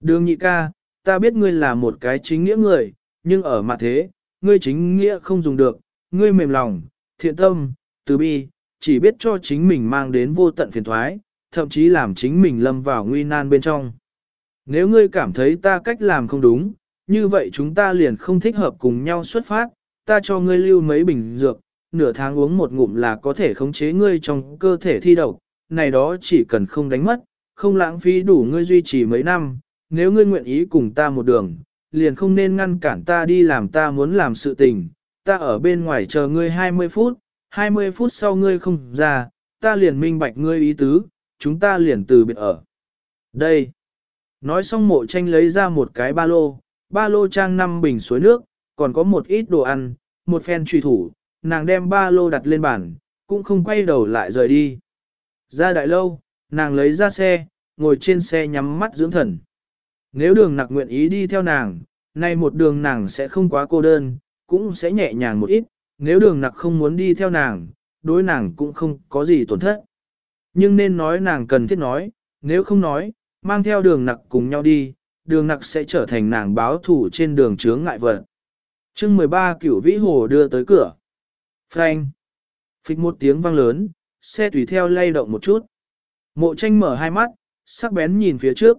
Đường nhị ca, ta biết ngươi là một cái chính nghĩa người, nhưng ở mặt thế, ngươi chính nghĩa không dùng được, ngươi mềm lòng, thiện tâm, từ bi, chỉ biết cho chính mình mang đến vô tận phiền thoái, thậm chí làm chính mình lâm vào nguy nan bên trong. Nếu ngươi cảm thấy ta cách làm không đúng, như vậy chúng ta liền không thích hợp cùng nhau xuất phát, ta cho ngươi lưu mấy bình dược, nửa tháng uống một ngụm là có thể khống chế ngươi trong cơ thể thi độc, này đó chỉ cần không đánh mất, không lãng phí đủ ngươi duy trì mấy năm, nếu ngươi nguyện ý cùng ta một đường, liền không nên ngăn cản ta đi làm ta muốn làm sự tình, ta ở bên ngoài chờ ngươi 20 phút, 20 phút sau ngươi không ra, ta liền minh bạch ngươi ý tứ, chúng ta liền từ biệt ở. Đây. Nói xong mộ tranh lấy ra một cái ba lô, ba lô trang 5 bình suối nước, còn có một ít đồ ăn, một phen truy thủ, nàng đem ba lô đặt lên bàn, cũng không quay đầu lại rời đi. Ra đại lâu, nàng lấy ra xe, ngồi trên xe nhắm mắt dưỡng thần. Nếu đường nặc nguyện ý đi theo nàng, nay một đường nàng sẽ không quá cô đơn, cũng sẽ nhẹ nhàng một ít, nếu đường nặc không muốn đi theo nàng, đối nàng cũng không có gì tổn thất. Nhưng nên nói nàng cần thiết nói, nếu không nói, mang theo đường nặc cùng nhau đi, đường nặc sẽ trở thành nàng báo thủ trên đường chướng ngại vật. chương 13 cửu vĩ hồ đưa tới cửa. Frank. Phích một tiếng vang lớn, xe tùy theo lay động một chút. Mộ tranh mở hai mắt, sắc bén nhìn phía trước.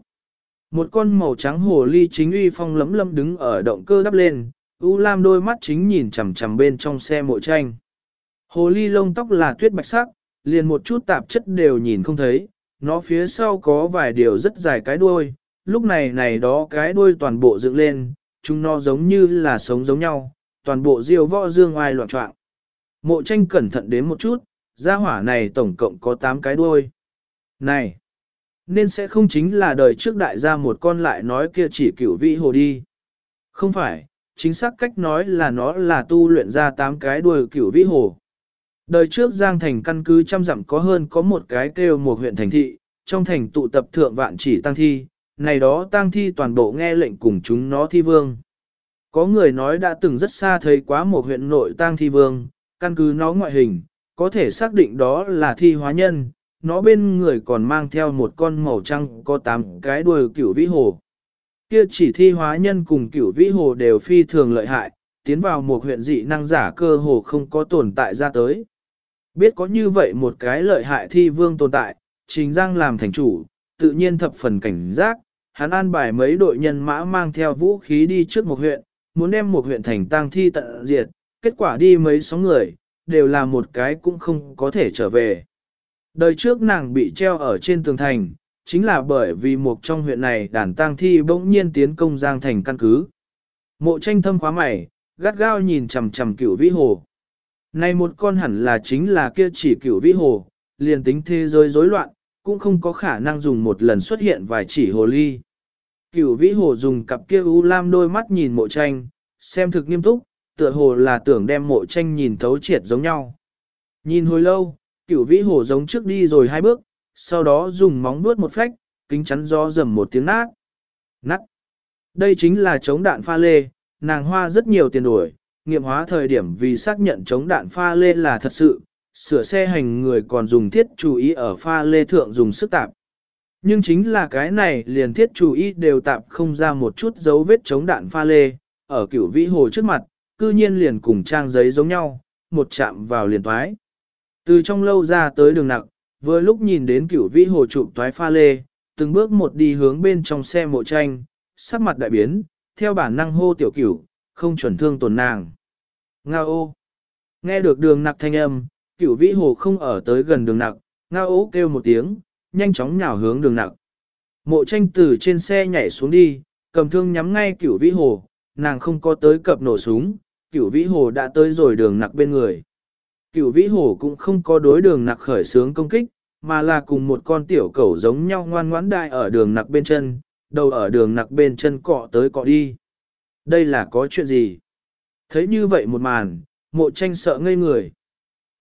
Một con màu trắng hồ ly chính uy phong lấm lấm đứng ở động cơ đắp lên, U Lam đôi mắt chính nhìn chằm chằm bên trong xe mộ tranh. Hồ ly lông tóc là tuyết bạch sắc, liền một chút tạp chất đều nhìn không thấy, nó phía sau có vài điều rất dài cái đuôi, lúc này này đó cái đuôi toàn bộ dựng lên, chúng nó giống như là sống giống nhau, toàn bộ diêu võ dương oai loạn trọng. Mộ tranh cẩn thận đến một chút, gia hỏa này tổng cộng có 8 cái đuôi. Này! Nên sẽ không chính là đời trước đại gia một con lại nói kia chỉ cửu vị hồ đi. Không phải, chính xác cách nói là nó là tu luyện ra tám cái đuôi cửu vĩ hồ. Đời trước Giang Thành căn cứ trăm dặm có hơn có một cái kêu một huyện thành thị, trong thành tụ tập thượng vạn chỉ tăng thi, này đó tăng thi toàn bộ nghe lệnh cùng chúng nó thi vương. Có người nói đã từng rất xa thấy quá một huyện nội tăng thi vương, căn cứ nó ngoại hình, có thể xác định đó là thi hóa nhân, nó bên người còn mang theo một con màu trăng có tám cái đuôi cửu vĩ hồ. Kia chỉ thi hóa nhân cùng cửu vĩ hồ đều phi thường lợi hại, tiến vào một huyện dị năng giả cơ hồ không có tồn tại ra tới. Biết có như vậy một cái lợi hại thi vương tồn tại, chính giang làm thành chủ, tự nhiên thập phần cảnh giác, hắn an bài mấy đội nhân mã mang theo vũ khí đi trước một huyện, muốn đem một huyện thành tang thi tận diệt, kết quả đi mấy sóng người, đều là một cái cũng không có thể trở về. Đời trước nàng bị treo ở trên tường thành, chính là bởi vì một trong huyện này đàn tang thi bỗng nhiên tiến công giang thành căn cứ. Mộ tranh thâm khóa mày, gắt gao nhìn chằm chằm cửu vĩ hồ. Này một con hẳn là chính là kia chỉ cửu vĩ hồ, liền tính thế giới rối loạn, cũng không có khả năng dùng một lần xuất hiện vài chỉ hồ ly. Cửu vĩ hồ dùng cặp kia u lam đôi mắt nhìn mộ tranh, xem thực nghiêm túc, tựa hồ là tưởng đem mộ tranh nhìn thấu triệt giống nhau. Nhìn hồi lâu, cửu vĩ hồ giống trước đi rồi hai bước, sau đó dùng móng vuốt một phách, kính chắn gió dầm một tiếng nát. Nát. Đây chính là chống đạn pha lê, nàng hoa rất nhiều tiền đuổi nghiệm hóa thời điểm vì xác nhận chống đạn pha lê là thật sự, sửa xe hành người còn dùng thiết chú ý ở pha lê thượng dùng sức tạp. Nhưng chính là cái này liền thiết chú ý đều tạp không ra một chút dấu vết chống đạn pha lê, ở cửu vĩ hồ trước mặt, cư nhiên liền cùng trang giấy giống nhau, một chạm vào liền thoái Từ trong lâu ra tới đường nặng, vừa lúc nhìn đến cửu vĩ hồ trụ toái pha lê, từng bước một đi hướng bên trong xe mộ tranh, sắc mặt đại biến, theo bản năng hô tiểu cửu, không chuẩn thương tổn nàng. Nga ô! Nghe được đường nặc thanh âm, cửu vĩ hồ không ở tới gần đường nặc, Nga ô kêu một tiếng, nhanh chóng nhào hướng đường nặc. Mộ tranh từ trên xe nhảy xuống đi, cầm thương nhắm ngay cửu vĩ hồ, nàng không có tới cập nổ súng, cửu vĩ hồ đã tới rồi đường nặc bên người. Cửu vĩ hồ cũng không có đối đường nặc khởi sướng công kích, mà là cùng một con tiểu cẩu giống nhau ngoan ngoãn đại ở đường nặc bên chân, đầu ở đường nặc bên chân cọ tới cọ đi. Đây là có chuyện gì? Thấy như vậy một màn, mộ tranh sợ ngây người.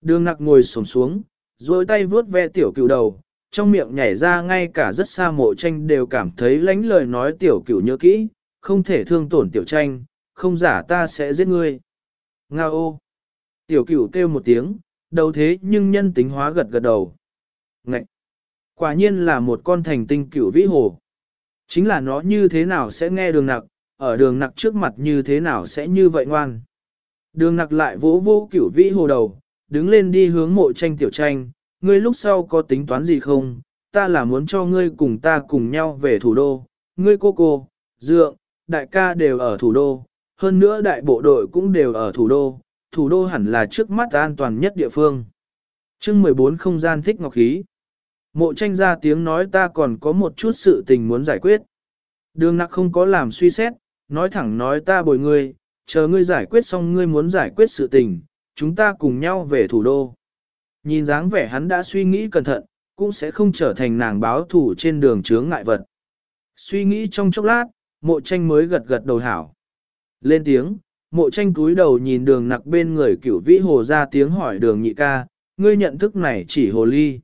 Đường nặc ngồi sổm xuống, rồi tay vuốt ve tiểu cửu đầu, trong miệng nhảy ra ngay cả rất xa mộ tranh đều cảm thấy lánh lời nói tiểu cửu nhớ kỹ, không thể thương tổn tiểu tranh, không giả ta sẽ giết ngươi. Nga ô! Tiểu cửu kêu một tiếng, đầu thế nhưng nhân tính hóa gật gật đầu ngạch. Quả nhiên là một con thành tinh cửu vĩ hồ. Chính là nó như thế nào sẽ nghe đường nặc, ở đường nặc trước mặt như thế nào sẽ như vậy ngoan. Đường nặc lại vỗ vô cửu vĩ hồ đầu, đứng lên đi hướng mộ tranh tiểu tranh, ngươi lúc sau có tính toán gì không, ta là muốn cho ngươi cùng ta cùng nhau về thủ đô, ngươi cô cô, dượng, đại ca đều ở thủ đô, hơn nữa đại bộ đội cũng đều ở thủ đô, thủ đô hẳn là trước mắt an toàn nhất địa phương. chương 14 không gian thích ngọc khí. Mộ tranh ra tiếng nói ta còn có một chút sự tình muốn giải quyết. Đường nặc không có làm suy xét, nói thẳng nói ta bồi ngươi, chờ ngươi giải quyết xong ngươi muốn giải quyết sự tình, chúng ta cùng nhau về thủ đô. Nhìn dáng vẻ hắn đã suy nghĩ cẩn thận, cũng sẽ không trở thành nàng báo thủ trên đường chướng ngại vật. Suy nghĩ trong chốc lát, mộ tranh mới gật gật đầu hảo. Lên tiếng, mộ tranh túi đầu nhìn đường nặc bên người cửu vĩ hồ ra tiếng hỏi đường nhị ca, ngươi nhận thức này chỉ hồ ly.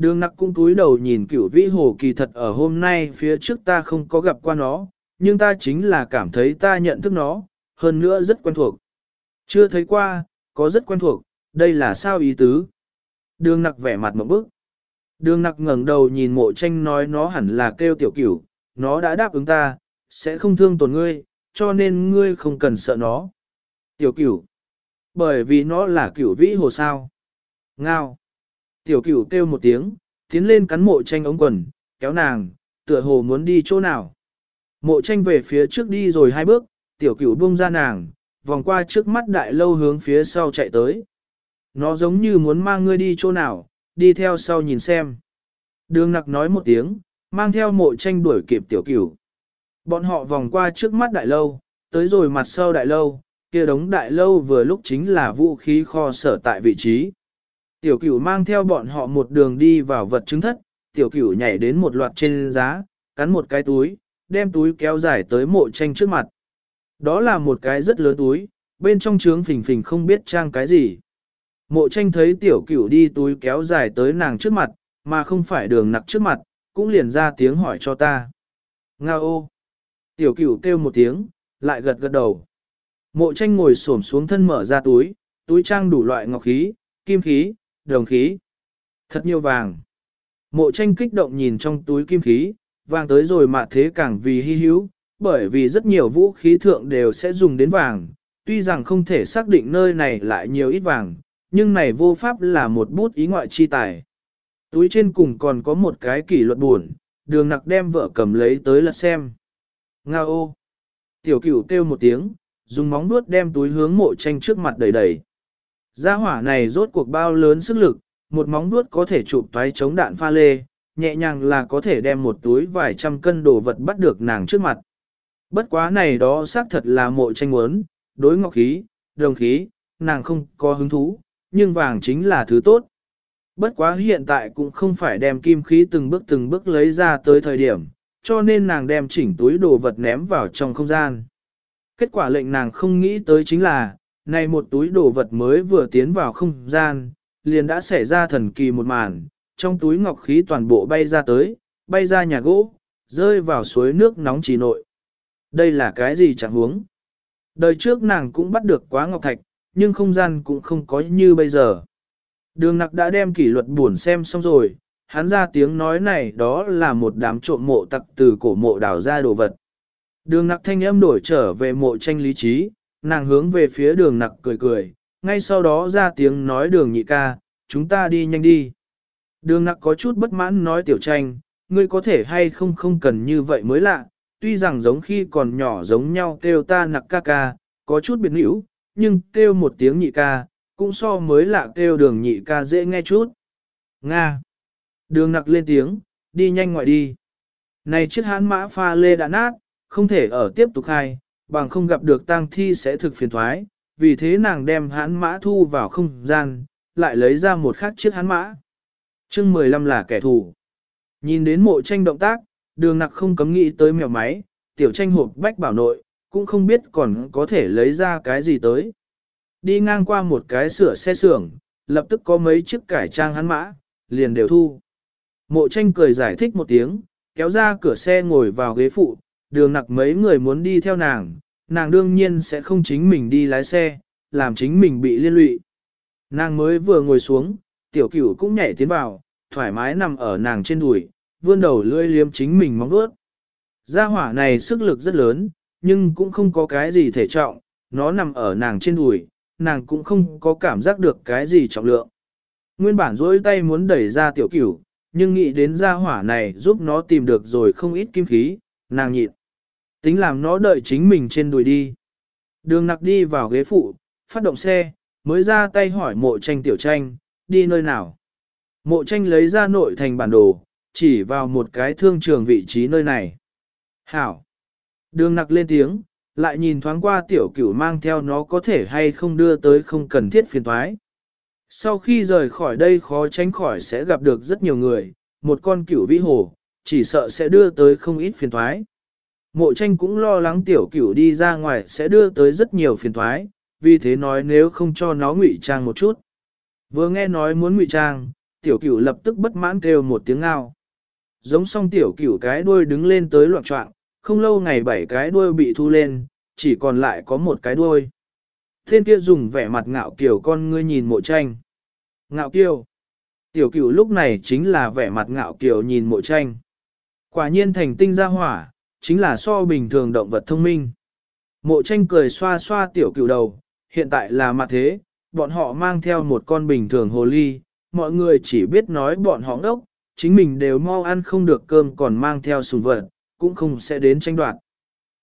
Đường nặc cũng túi đầu nhìn cửu vĩ hồ kỳ thật ở hôm nay phía trước ta không có gặp qua nó, nhưng ta chính là cảm thấy ta nhận thức nó, hơn nữa rất quen thuộc. Chưa thấy qua, có rất quen thuộc, đây là sao ý tứ? Đường nặc vẻ mặt một bức. Đường nặc ngẩng đầu nhìn mộ tranh nói nó hẳn là kêu tiểu cửu, nó đã đáp ứng ta, sẽ không thương tổn ngươi, cho nên ngươi không cần sợ nó. Tiểu cửu. Bởi vì nó là cửu vĩ hồ sao. Ngao. Tiểu cửu kêu một tiếng, tiến lên cắn mộ tranh ống quần, kéo nàng, tựa hồ muốn đi chỗ nào. Mộ tranh về phía trước đi rồi hai bước, tiểu cửu buông ra nàng, vòng qua trước mắt đại lâu hướng phía sau chạy tới. Nó giống như muốn mang ngươi đi chỗ nào, đi theo sau nhìn xem. Đường nặc nói một tiếng, mang theo mộ tranh đuổi kịp tiểu cửu. Bọn họ vòng qua trước mắt đại lâu, tới rồi mặt sau đại lâu, kia đống đại lâu vừa lúc chính là vũ khí kho sở tại vị trí. Tiểu cửu mang theo bọn họ một đường đi vào vật chứng thất, tiểu cửu nhảy đến một loạt trên giá, cắn một cái túi, đem túi kéo dài tới mộ tranh trước mặt. Đó là một cái rất lớn túi, bên trong trướng phình phình không biết trang cái gì. Mộ tranh thấy tiểu cửu đi túi kéo dài tới nàng trước mặt, mà không phải đường nặc trước mặt, cũng liền ra tiếng hỏi cho ta. Nga ô! Tiểu cửu kêu một tiếng, lại gật gật đầu. Mộ tranh ngồi xổm xuống thân mở ra túi, túi trang đủ loại ngọc khí, kim khí, đồng khí. Thật nhiều vàng. Mộ tranh kích động nhìn trong túi kim khí, vàng tới rồi mà thế càng vì hy hữu, bởi vì rất nhiều vũ khí thượng đều sẽ dùng đến vàng. Tuy rằng không thể xác định nơi này lại nhiều ít vàng, nhưng này vô pháp là một bút ý ngoại chi tài. Túi trên cùng còn có một cái kỷ luật buồn, đường nặc đem vợ cầm lấy tới lật xem. Nga ô! Tiểu cửu kêu một tiếng, dùng móng nuốt đem túi hướng mộ tranh trước mặt đầy đầy. Gia hỏa này rốt cuộc bao lớn sức lực, một móng vuốt có thể chụp toái chống đạn pha lê, nhẹ nhàng là có thể đem một túi vài trăm cân đồ vật bắt được nàng trước mặt. Bất quá này đó xác thật là mộ tranh muốn, đối ngọc khí, đồng khí, nàng không có hứng thú, nhưng vàng chính là thứ tốt. Bất quá hiện tại cũng không phải đem kim khí từng bước từng bước lấy ra tới thời điểm, cho nên nàng đem chỉnh túi đồ vật ném vào trong không gian. Kết quả lệnh nàng không nghĩ tới chính là, này một túi đồ vật mới vừa tiến vào không gian, liền đã xảy ra thần kỳ một màn, trong túi ngọc khí toàn bộ bay ra tới, bay ra nhà gỗ, rơi vào suối nước nóng trì nội. Đây là cái gì chẳng huống? Đời trước nàng cũng bắt được quá ngọc thạch, nhưng không gian cũng không có như bây giờ. Đường nặc đã đem kỷ luật buồn xem xong rồi, hắn ra tiếng nói này đó là một đám trộm mộ tặc từ cổ mộ đào ra đồ vật. Đường nặc thanh âm đổi trở về mộ tranh lý trí, nàng hướng về phía đường nặc cười cười, ngay sau đó ra tiếng nói đường nhị ca, chúng ta đi nhanh đi. Đường nặc có chút bất mãn nói tiểu tranh, ngươi có thể hay không không cần như vậy mới lạ, tuy rằng giống khi còn nhỏ giống nhau kêu ta nặc ca ca, có chút biệt hữu, nhưng kêu một tiếng nhị ca, cũng so mới lạ kêu đường nhị ca dễ nghe chút. Nga. Đường nặc lên tiếng, đi nhanh ngoại đi. Này chiếc hán mã pha lê đã nát, không thể ở tiếp tục khai, bằng không gặp được tang thi sẽ thực phiền thoái, vì thế nàng đem hán mã thu vào không gian, lại lấy ra một khác chiếc hán mã. chương 15 là kẻ thù. Nhìn đến mộ tranh động tác, đường nặc không cấm nghĩ tới mèo máy, tiểu tranh hộp bách bảo nội, cũng không biết còn có thể lấy ra cái gì tới. Đi ngang qua một cái sửa xe xưởng, lập tức có mấy chiếc cải trang hắn mã, liền đều thu. Mộ tranh cười giải thích một tiếng, kéo ra cửa xe ngồi vào ghế phụ, đường nặc mấy người muốn đi theo nàng, nàng đương nhiên sẽ không chính mình đi lái xe, làm chính mình bị liên lụy. Nàng mới vừa ngồi xuống, tiểu cửu cũng nhảy tiến vào, thoải mái nằm ở nàng trên đùi, vươn đầu lưỡi liếm chính mình móng vuốt. Gia hỏa này sức lực rất lớn, nhưng cũng không có cái gì thể trọng, nó nằm ở nàng trên đùi, nàng cũng không có cảm giác được cái gì trọng lượng. Nguyên bản dối tay muốn đẩy ra tiểu cửu, nhưng nghĩ đến gia hỏa này giúp nó tìm được rồi không ít kim khí, nàng nhịn. Tính làm nó đợi chính mình trên đùi đi. Đường nặc đi vào ghế phụ, phát động xe, mới ra tay hỏi mộ tranh tiểu tranh, đi nơi nào. Mộ tranh lấy ra nội thành bản đồ, chỉ vào một cái thương trường vị trí nơi này. Hảo. Đường nặc lên tiếng, lại nhìn thoáng qua tiểu cửu mang theo nó có thể hay không đưa tới không cần thiết phiền thoái. Sau khi rời khỏi đây khó tránh khỏi sẽ gặp được rất nhiều người, một con cửu vĩ hồ, chỉ sợ sẽ đưa tới không ít phiền thoái. Mộ tranh cũng lo lắng tiểu cửu đi ra ngoài sẽ đưa tới rất nhiều phiền thoái, vì thế nói nếu không cho nó ngụy trang một chút. Vừa nghe nói muốn ngụy trang, tiểu cửu lập tức bất mãn kêu một tiếng ngao. Giống song tiểu cửu cái đuôi đứng lên tới loạn trọng, không lâu ngày bảy cái đuôi bị thu lên, chỉ còn lại có một cái đuôi. Thiên kia dùng vẻ mặt ngạo kiều con ngươi nhìn mộ tranh. Ngạo kiều. Tiểu cửu lúc này chính là vẻ mặt ngạo kiều nhìn mộ tranh. Quả nhiên thành tinh ra hỏa, chính là so bình thường động vật thông minh. Mộ tranh cười xoa xoa tiểu cựu đầu, hiện tại là mặt thế, bọn họ mang theo một con bình thường hồ ly, mọi người chỉ biết nói bọn họ ngốc, chính mình đều mau ăn không được cơm còn mang theo sùng vật, cũng không sẽ đến tranh đoạt.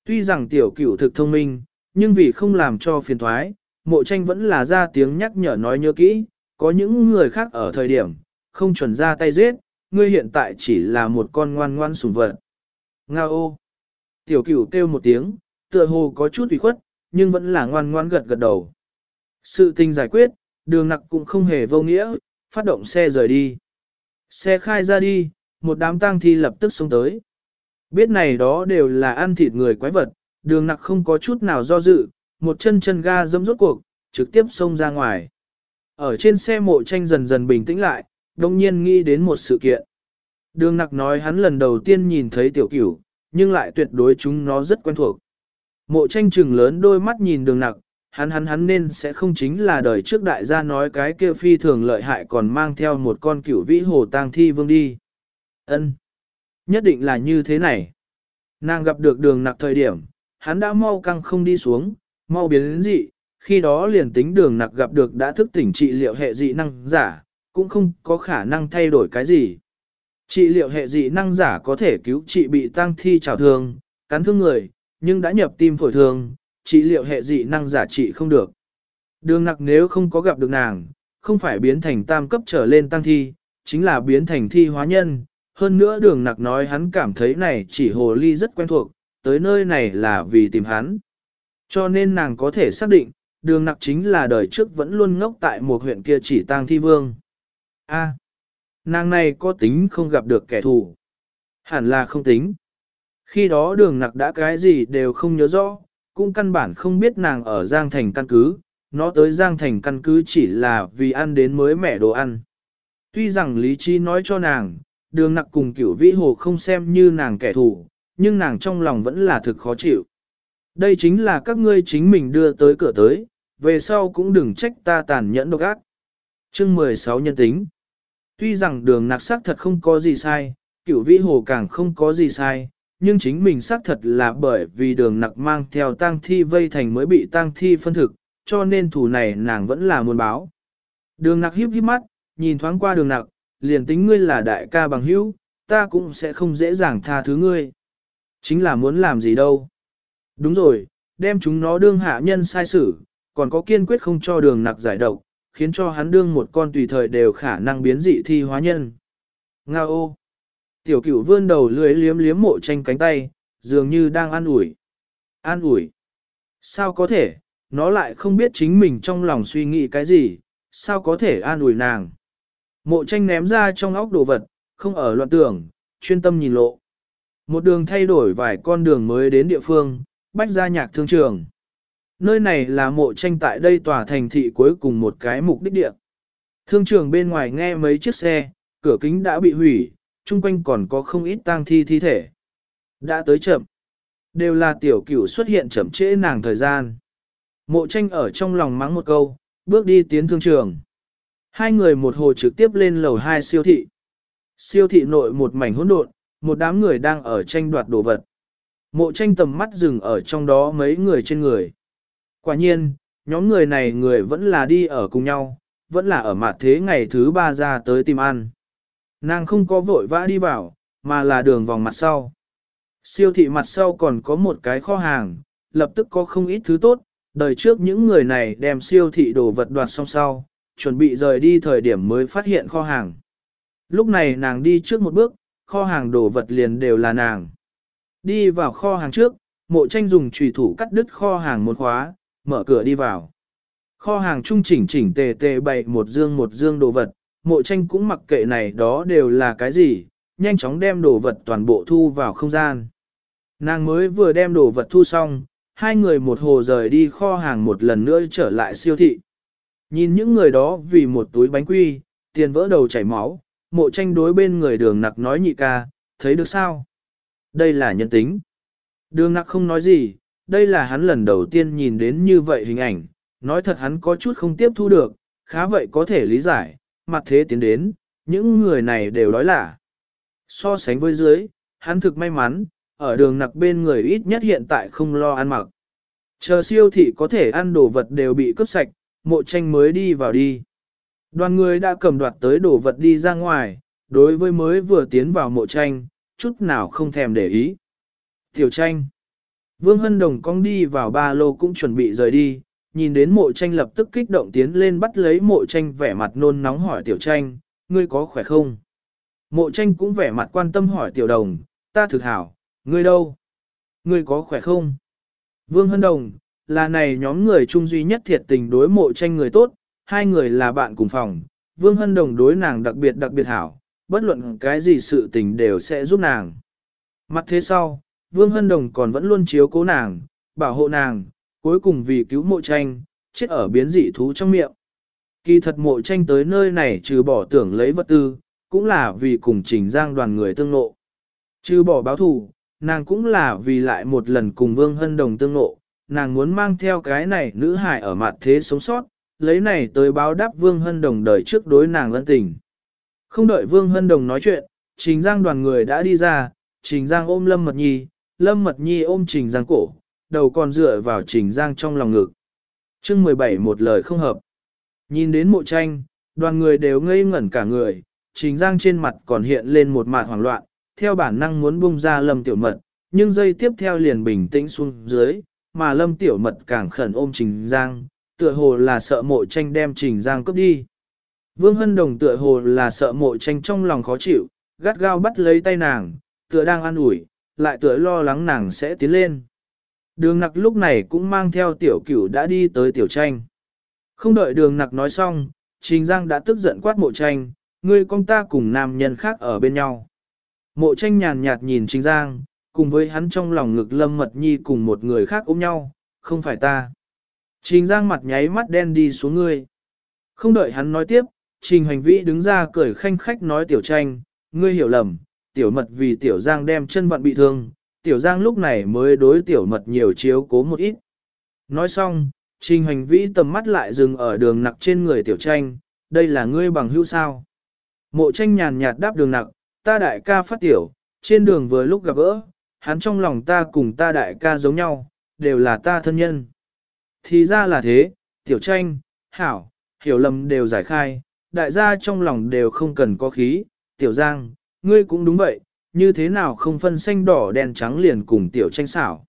Tuy rằng tiểu cựu thực thông minh, nhưng vì không làm cho phiền thoái, mộ tranh vẫn là ra tiếng nhắc nhở nói nhớ kỹ, có những người khác ở thời điểm, không chuẩn ra tay giết, ngươi hiện tại chỉ là một con ngoan ngoan sùng vật. Nga ô! Tiểu cửu kêu một tiếng, tựa hồ có chút ủy khuất, nhưng vẫn là ngoan ngoan gật gật đầu. Sự tình giải quyết, đường nặc cũng không hề vô nghĩa, phát động xe rời đi. Xe khai ra đi, một đám tang thi lập tức xông tới. Biết này đó đều là ăn thịt người quái vật, đường nặc không có chút nào do dự, một chân chân ga dẫm rốt cuộc, trực tiếp xông ra ngoài. Ở trên xe mộ tranh dần dần bình tĩnh lại, đồng nhiên nghĩ đến một sự kiện. Đường nặc nói hắn lần đầu tiên nhìn thấy tiểu cửu, nhưng lại tuyệt đối chúng nó rất quen thuộc. Mộ tranh trừng lớn đôi mắt nhìn đường nặc, hắn hắn hắn nên sẽ không chính là đời trước đại gia nói cái kia phi thường lợi hại còn mang theo một con cửu vĩ hồ tang thi vương đi. ân Nhất định là như thế này. Nàng gặp được đường nặc thời điểm, hắn đã mau căng không đi xuống, mau biến đến dị, khi đó liền tính đường nặc gặp được đã thức tỉnh trị liệu hệ dị năng giả, cũng không có khả năng thay đổi cái gì. Trị liệu hệ dị năng giả có thể cứu trị bị tăng thi trào thương, cắn thương người, nhưng đã nhập tim phổi thương, trị liệu hệ dị năng giả trị không được. Đường nặc nếu không có gặp được nàng, không phải biến thành tam cấp trở lên tăng thi, chính là biến thành thi hóa nhân. Hơn nữa đường nặc nói hắn cảm thấy này chỉ hồ ly rất quen thuộc, tới nơi này là vì tìm hắn. Cho nên nàng có thể xác định, đường nặc chính là đời trước vẫn luôn ngốc tại một huyện kia chỉ tang thi vương. A, nàng này có tính không gặp được kẻ thù. Hẳn là không tính. Khi đó đường nặc đã cái gì đều không nhớ rõ, cũng căn bản không biết nàng ở Giang Thành căn cứ, nó tới Giang Thành căn cứ chỉ là vì ăn đến mới mẻ đồ ăn. Tuy rằng lý trí nói cho nàng, đường nặc cùng cửu vĩ hồ không xem như nàng kẻ thù, nhưng nàng trong lòng vẫn là thực khó chịu. Đây chính là các ngươi chính mình đưa tới cửa tới, về sau cũng đừng trách ta tàn nhẫn độc ác. Chương 16 nhân tính Tuy rằng đường nặc sắc thật không có gì sai, cửu vĩ hồ càng không có gì sai, nhưng chính mình xác thật là bởi vì đường nặc mang theo tang thi vây thành mới bị tang thi phân thực, cho nên thủ này nàng vẫn là muốn báo. Đường nặc híp híp mắt, nhìn thoáng qua đường nặc, liền tính ngươi là đại ca bằng hữu, ta cũng sẽ không dễ dàng tha thứ ngươi. Chính là muốn làm gì đâu. Đúng rồi, đem chúng nó đương hạ nhân sai xử, còn có kiên quyết không cho đường nặc giải độc, khiến cho hắn đương một con tùy thời đều khả năng biến dị thi hóa nhân. Nga ô! Tiểu cửu vươn đầu lưới liếm liếm mộ tranh cánh tay, dường như đang an ủi. An ủi? Sao có thể, nó lại không biết chính mình trong lòng suy nghĩ cái gì, sao có thể an ủi nàng. Mộ tranh ném ra trong óc đồ vật, không ở loạn tưởng, chuyên tâm nhìn lộ. Một đường thay đổi vài con đường mới đến địa phương, bách gia nhạc thương trường. Nơi này là mộ tranh tại đây tòa thành thị cuối cùng một cái mục đích địa. Thương trường bên ngoài nghe mấy chiếc xe, cửa kính đã bị hủy, chung quanh còn có không ít tang thi thi thể. Đã tới chậm. Đều là tiểu cửu xuất hiện chậm trễ nàng thời gian. Mộ tranh ở trong lòng mắng một câu, bước đi tiến thương trường. Hai người một hồ trực tiếp lên lầu hai siêu thị. Siêu thị nội một mảnh hỗn độn, một đám người đang ở tranh đoạt đồ vật. Mộ tranh tầm mắt dừng ở trong đó mấy người trên người. Quả nhiên, nhóm người này người vẫn là đi ở cùng nhau, vẫn là ở mặt thế ngày thứ ba ra tới tìm ăn. Nàng không có vội vã đi vào, mà là đường vòng mặt sau. Siêu thị mặt sau còn có một cái kho hàng, lập tức có không ít thứ tốt, đời trước những người này đem siêu thị đồ vật đoạt xong sau, chuẩn bị rời đi thời điểm mới phát hiện kho hàng. Lúc này nàng đi trước một bước, kho hàng đồ vật liền đều là nàng. Đi vào kho hàng trước, mộ tranh dùng trùy thủ cắt đứt kho hàng một khóa, mở cửa đi vào. Kho hàng trung chỉnh chỉnh tề tề bày một dương một dương đồ vật, mộ tranh cũng mặc kệ này đó đều là cái gì, nhanh chóng đem đồ vật toàn bộ thu vào không gian. Nàng mới vừa đem đồ vật thu xong, hai người một hồ rời đi kho hàng một lần nữa trở lại siêu thị. Nhìn những người đó vì một túi bánh quy, tiền vỡ đầu chảy máu, mộ tranh đối bên người đường nặc nói nhị ca, thấy được sao? Đây là nhân tính. Đường nặc không nói gì, đây là hắn lần đầu tiên nhìn đến như vậy hình ảnh, nói thật hắn có chút không tiếp thu được, khá vậy có thể lý giải, mặt thế tiến đến, những người này đều đói là So sánh với dưới, hắn thực may mắn, ở đường nặc bên người ít nhất hiện tại không lo ăn mặc. Chờ siêu thị có thể ăn đồ vật đều bị cướp sạch, mộ tranh mới đi vào đi. Đoàn người đã cầm đoạt tới đồ vật đi ra ngoài, đối với mới vừa tiến vào mộ tranh, chút nào không thèm để ý. Tiểu tranh. Vương Hân Đồng cong đi vào ba lô cũng chuẩn bị rời đi, nhìn đến mộ tranh lập tức kích động tiến lên bắt lấy mộ tranh vẻ mặt nôn nóng hỏi tiểu tranh, ngươi có khỏe không? Mộ tranh cũng vẻ mặt quan tâm hỏi tiểu đồng, ta thực hảo, ngươi đâu? Ngươi có khỏe không? Vương Hân Đồng, là này nhóm người chung duy nhất thiệt tình đối mộ tranh người tốt, hai người là bạn cùng phòng, Vương Hân Đồng đối nàng đặc biệt đặc biệt hảo, bất luận cái gì sự tình đều sẽ giúp nàng. Mặt thế sau, Vương Hân Đồng còn vẫn luôn chiếu cố nàng, bảo hộ nàng, cuối cùng vì cứu mộ tranh, chết ở biến dị thú trong miệng. Kỳ thật mộ tranh tới nơi này trừ bỏ tưởng lấy vật tư, cũng là vì cùng trình giang đoàn người tương nộ. Trừ bỏ báo thù, nàng cũng là vì lại một lần cùng Vương Hân Đồng tương nộ, nàng muốn mang theo cái này nữ hài ở mặt thế sống sót, lấy này tới báo đáp Vương Hân Đồng đời trước đối nàng ân tình. Không đợi Vương Hân Đồng nói chuyện, Trình Giang đoàn người đã đi ra, Trình Giang ôm Lâm Mật Nhi, Lâm Mật Nhi ôm Trình Giang cổ, đầu còn dựa vào Trình Giang trong lòng ngực. chương 17 một lời không hợp. Nhìn đến mộ tranh, đoàn người đều ngây ngẩn cả người, trình giang trên mặt còn hiện lên một mặt hoảng loạn, theo bản năng muốn bung ra lâm tiểu mật, nhưng giây tiếp theo liền bình tĩnh xuống dưới, mà lâm tiểu mật càng khẩn ôm trình giang, tựa hồ là sợ mộ tranh đem trình giang cướp đi. Vương Hân Đồng tựa hồ là sợ mộ tranh trong lòng khó chịu, gắt gao bắt lấy tay nàng, tựa đang ăn ủi, lại tựa lo lắng nàng sẽ tiến lên. Đường nặc lúc này cũng mang theo tiểu cửu đã đi tới tiểu tranh. Không đợi đường nặc nói xong, Trình Giang đã tức giận quát mộ tranh, ngươi con ta cùng nam nhân khác ở bên nhau. Mộ tranh nhàn nhạt nhìn Trình Giang, cùng với hắn trong lòng ngực lâm mật nhi cùng một người khác ôm nhau, không phải ta. Trình Giang mặt nháy mắt đen đi xuống ngươi. Không đợi hắn nói tiếp, Trình Hoành Vĩ đứng ra cười khanh khách nói tiểu tranh, ngươi hiểu lầm, tiểu mật vì tiểu Giang đem chân vận bị thương, tiểu Giang lúc này mới đối tiểu mật nhiều chiếu cố một ít. Nói xong, Trình Hành Vĩ tầm mắt lại dừng ở đường nặc trên người tiểu tranh, đây là ngươi bằng hữu sao. Mộ tranh nhàn nhạt đáp đường nặc, ta đại ca phát tiểu, trên đường vừa lúc gặp gỡ, hắn trong lòng ta cùng ta đại ca giống nhau, đều là ta thân nhân. Thì ra là thế, tiểu tranh, hảo, hiểu lầm đều giải khai, đại gia trong lòng đều không cần có khí, tiểu giang, ngươi cũng đúng vậy, như thế nào không phân xanh đỏ đen trắng liền cùng tiểu tranh xảo.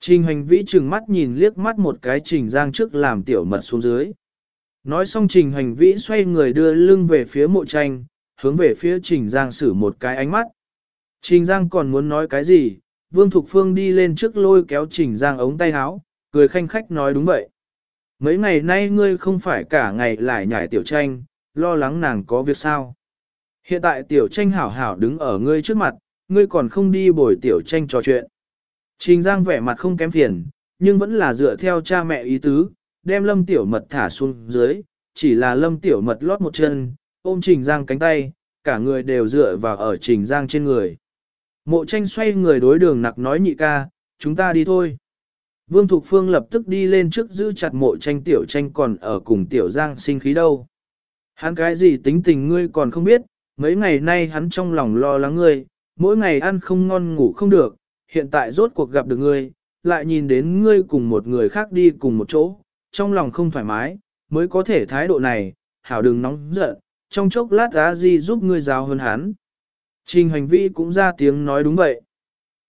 Trình hành vĩ trừng mắt nhìn liếc mắt một cái trình giang trước làm tiểu mật xuống dưới. Nói xong trình hành vĩ xoay người đưa lưng về phía mộ tranh, hướng về phía trình giang xử một cái ánh mắt. Trình giang còn muốn nói cái gì, vương thục phương đi lên trước lôi kéo trình giang ống tay áo, cười khanh khách nói đúng vậy. Mấy ngày nay ngươi không phải cả ngày lại nhảy tiểu tranh, lo lắng nàng có việc sao. Hiện tại tiểu tranh hảo hảo đứng ở ngươi trước mặt, ngươi còn không đi bồi tiểu tranh trò chuyện. Trình Giang vẻ mặt không kém phiền, nhưng vẫn là dựa theo cha mẹ ý tứ, đem lâm tiểu mật thả xuống dưới, chỉ là lâm tiểu mật lót một chân, ôm Trình Giang cánh tay, cả người đều dựa vào ở Trình Giang trên người. Mộ tranh xoay người đối đường nặc nói nhị ca, chúng ta đi thôi. Vương Thục Phương lập tức đi lên trước giữ chặt mộ tranh tiểu tranh còn ở cùng tiểu Giang sinh khí đâu. Hắn cái gì tính tình ngươi còn không biết, mấy ngày nay hắn trong lòng lo lắng ngươi, mỗi ngày ăn không ngon ngủ không được, hiện tại rốt cuộc gặp được ngươi, lại nhìn đến ngươi cùng một người khác đi cùng một chỗ, trong lòng không thoải mái, mới có thể thái độ này, hảo đừng nóng giận, trong chốc lát á Di giúp ngươi giáo hơn hắn. Trình hành vi cũng ra tiếng nói đúng vậy.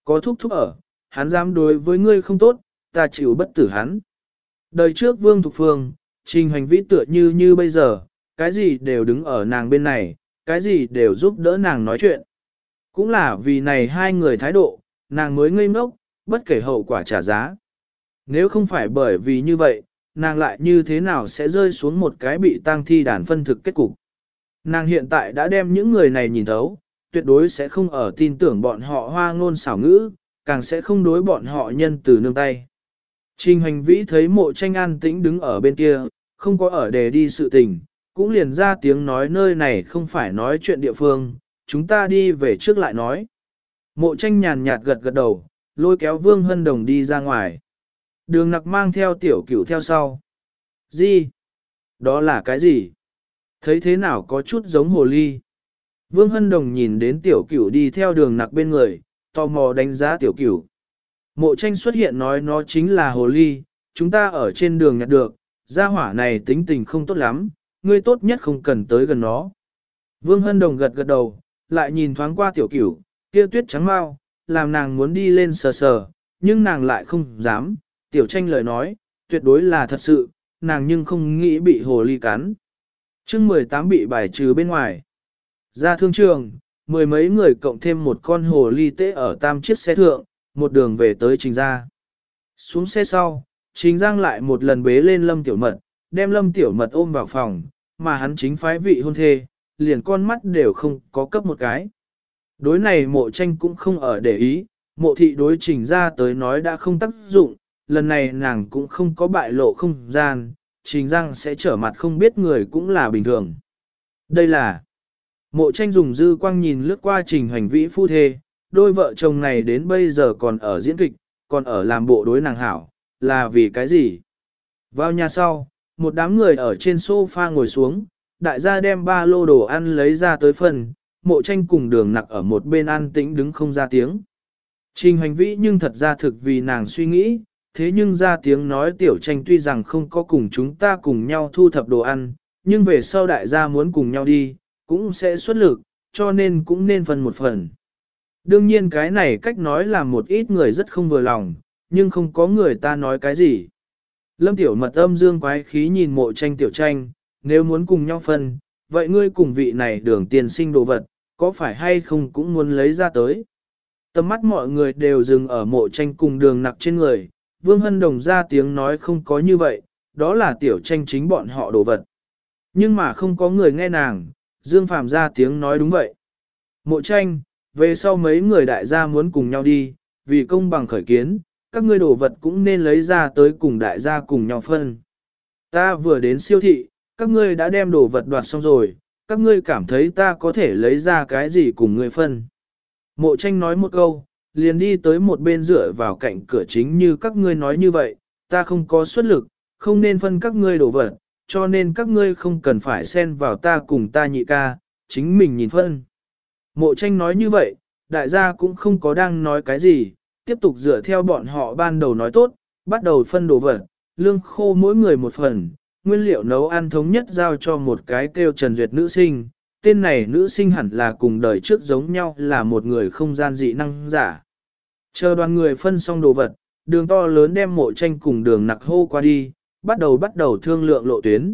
Có thúc thúc ở, hắn dám đối với ngươi không tốt, ta chịu bất tử hắn. Đời trước vương thục phương, trình hành vi tựa như như bây giờ, cái gì đều đứng ở nàng bên này, cái gì đều giúp đỡ nàng nói chuyện. Cũng là vì này hai người thái độ, nàng mới ngây ngốc, bất kể hậu quả trả giá. Nếu không phải bởi vì như vậy, nàng lại như thế nào sẽ rơi xuống một cái bị tang thi đàn phân thực kết cục. Nàng hiện tại đã đem những người này nhìn thấu, tuyệt đối sẽ không ở tin tưởng bọn họ hoa ngôn xảo ngữ, càng sẽ không đối bọn họ nhân từ nương tay. Trình hành vĩ thấy mộ tranh an tĩnh đứng ở bên kia, không có ở đề đi sự tình, cũng liền ra tiếng nói nơi này không phải nói chuyện địa phương, chúng ta đi về trước lại nói. Mộ tranh nhàn nhạt gật gật đầu, lôi kéo Vương Hân Đồng đi ra ngoài. Đường nặc mang theo tiểu cửu theo sau. Gì? Đó là cái gì? Thấy thế nào có chút giống hồ ly? Vương Hân Đồng nhìn đến tiểu cửu đi theo đường nặc bên người, tò mò đánh giá tiểu cửu. Mộ tranh xuất hiện nói nó chính là hồ ly, chúng ta ở trên đường nhặt được, gia hỏa này tính tình không tốt lắm, ngươi tốt nhất không cần tới gần nó. Vương Hân Đồng gật gật đầu, lại nhìn thoáng qua tiểu cửu, kia tuyết trắng mau, làm nàng muốn đi lên sờ sờ, nhưng nàng lại không dám, tiểu tranh lời nói, tuyệt đối là thật sự, nàng nhưng không nghĩ bị hồ ly cắn. chương 18 bị bài trừ bên ngoài. Ra thương trường, mười mấy người cộng thêm một con hồ ly tế ở tam chiếc xe thượng, một đường về tới trình gia. Xuống xe sau, trình giang lại một lần bế lên lâm tiểu mật, đem lâm tiểu mật ôm vào phòng, mà hắn chính phái vị hôn thê, liền con mắt đều không có cấp một cái. Đối này mộ tranh cũng không ở để ý, mộ thị đối trình ra tới nói đã không tác dụng, lần này nàng cũng không có bại lộ không gian, trình răng sẽ trở mặt không biết người cũng là bình thường. Đây là mộ tranh dùng dư quang nhìn lướt qua trình hành vĩ phu thê, đôi vợ chồng này đến bây giờ còn ở diễn kịch, còn ở làm bộ đối nàng hảo, là vì cái gì? Vào nhà sau, một đám người ở trên sofa ngồi xuống, đại gia đem ba lô đồ ăn lấy ra tới phần, mộ tranh cùng đường nặc ở một bên ăn tĩnh đứng không ra tiếng. Trình hành vĩ nhưng thật ra thực vì nàng suy nghĩ, thế nhưng ra tiếng nói tiểu tranh tuy rằng không có cùng chúng ta cùng nhau thu thập đồ ăn, nhưng về sau đại gia muốn cùng nhau đi, cũng sẽ xuất lực, cho nên cũng nên phần một phần. Đương nhiên cái này cách nói là một ít người rất không vừa lòng, nhưng không có người ta nói cái gì. Lâm tiểu mật âm dương quái khí nhìn mộ tranh tiểu tranh, nếu muốn cùng nhau phân, vậy ngươi cùng vị này đường tiền sinh đồ vật, có phải hay không cũng muốn lấy ra tới. Tầm mắt mọi người đều dừng ở mộ tranh cùng đường nặc trên người, Vương Hân Đồng ra tiếng nói không có như vậy, đó là tiểu tranh chính bọn họ đồ vật. Nhưng mà không có người nghe nàng, Dương Phạm ra tiếng nói đúng vậy. Mộ tranh, về sau mấy người đại gia muốn cùng nhau đi, vì công bằng khởi kiến, các ngươi đồ vật cũng nên lấy ra tới cùng đại gia cùng nhau phân. Ta vừa đến siêu thị, các ngươi đã đem đồ vật đoạt xong rồi, các ngươi cảm thấy ta có thể lấy ra cái gì cùng ngươi phân. Mộ tranh nói một câu, liền đi tới một bên dựa vào cạnh cửa chính như các ngươi nói như vậy, ta không có xuất lực, không nên phân các ngươi đồ vật, cho nên các ngươi không cần phải xen vào ta cùng ta nhị ca, chính mình nhìn phân. Mộ tranh nói như vậy, đại gia cũng không có đang nói cái gì, tiếp tục dựa theo bọn họ ban đầu nói tốt, bắt đầu phân đồ vật, lương khô mỗi người một phần, nguyên liệu nấu ăn thống nhất giao cho một cái kêu Trần Duyệt nữ sinh, tên này nữ sinh hẳn là cùng đời trước giống nhau là một người không gian dị năng giả. Chờ đoàn người phân xong đồ vật, đường to lớn đem mộ tranh cùng đường nặc hô qua đi, bắt đầu bắt đầu thương lượng lộ tuyến.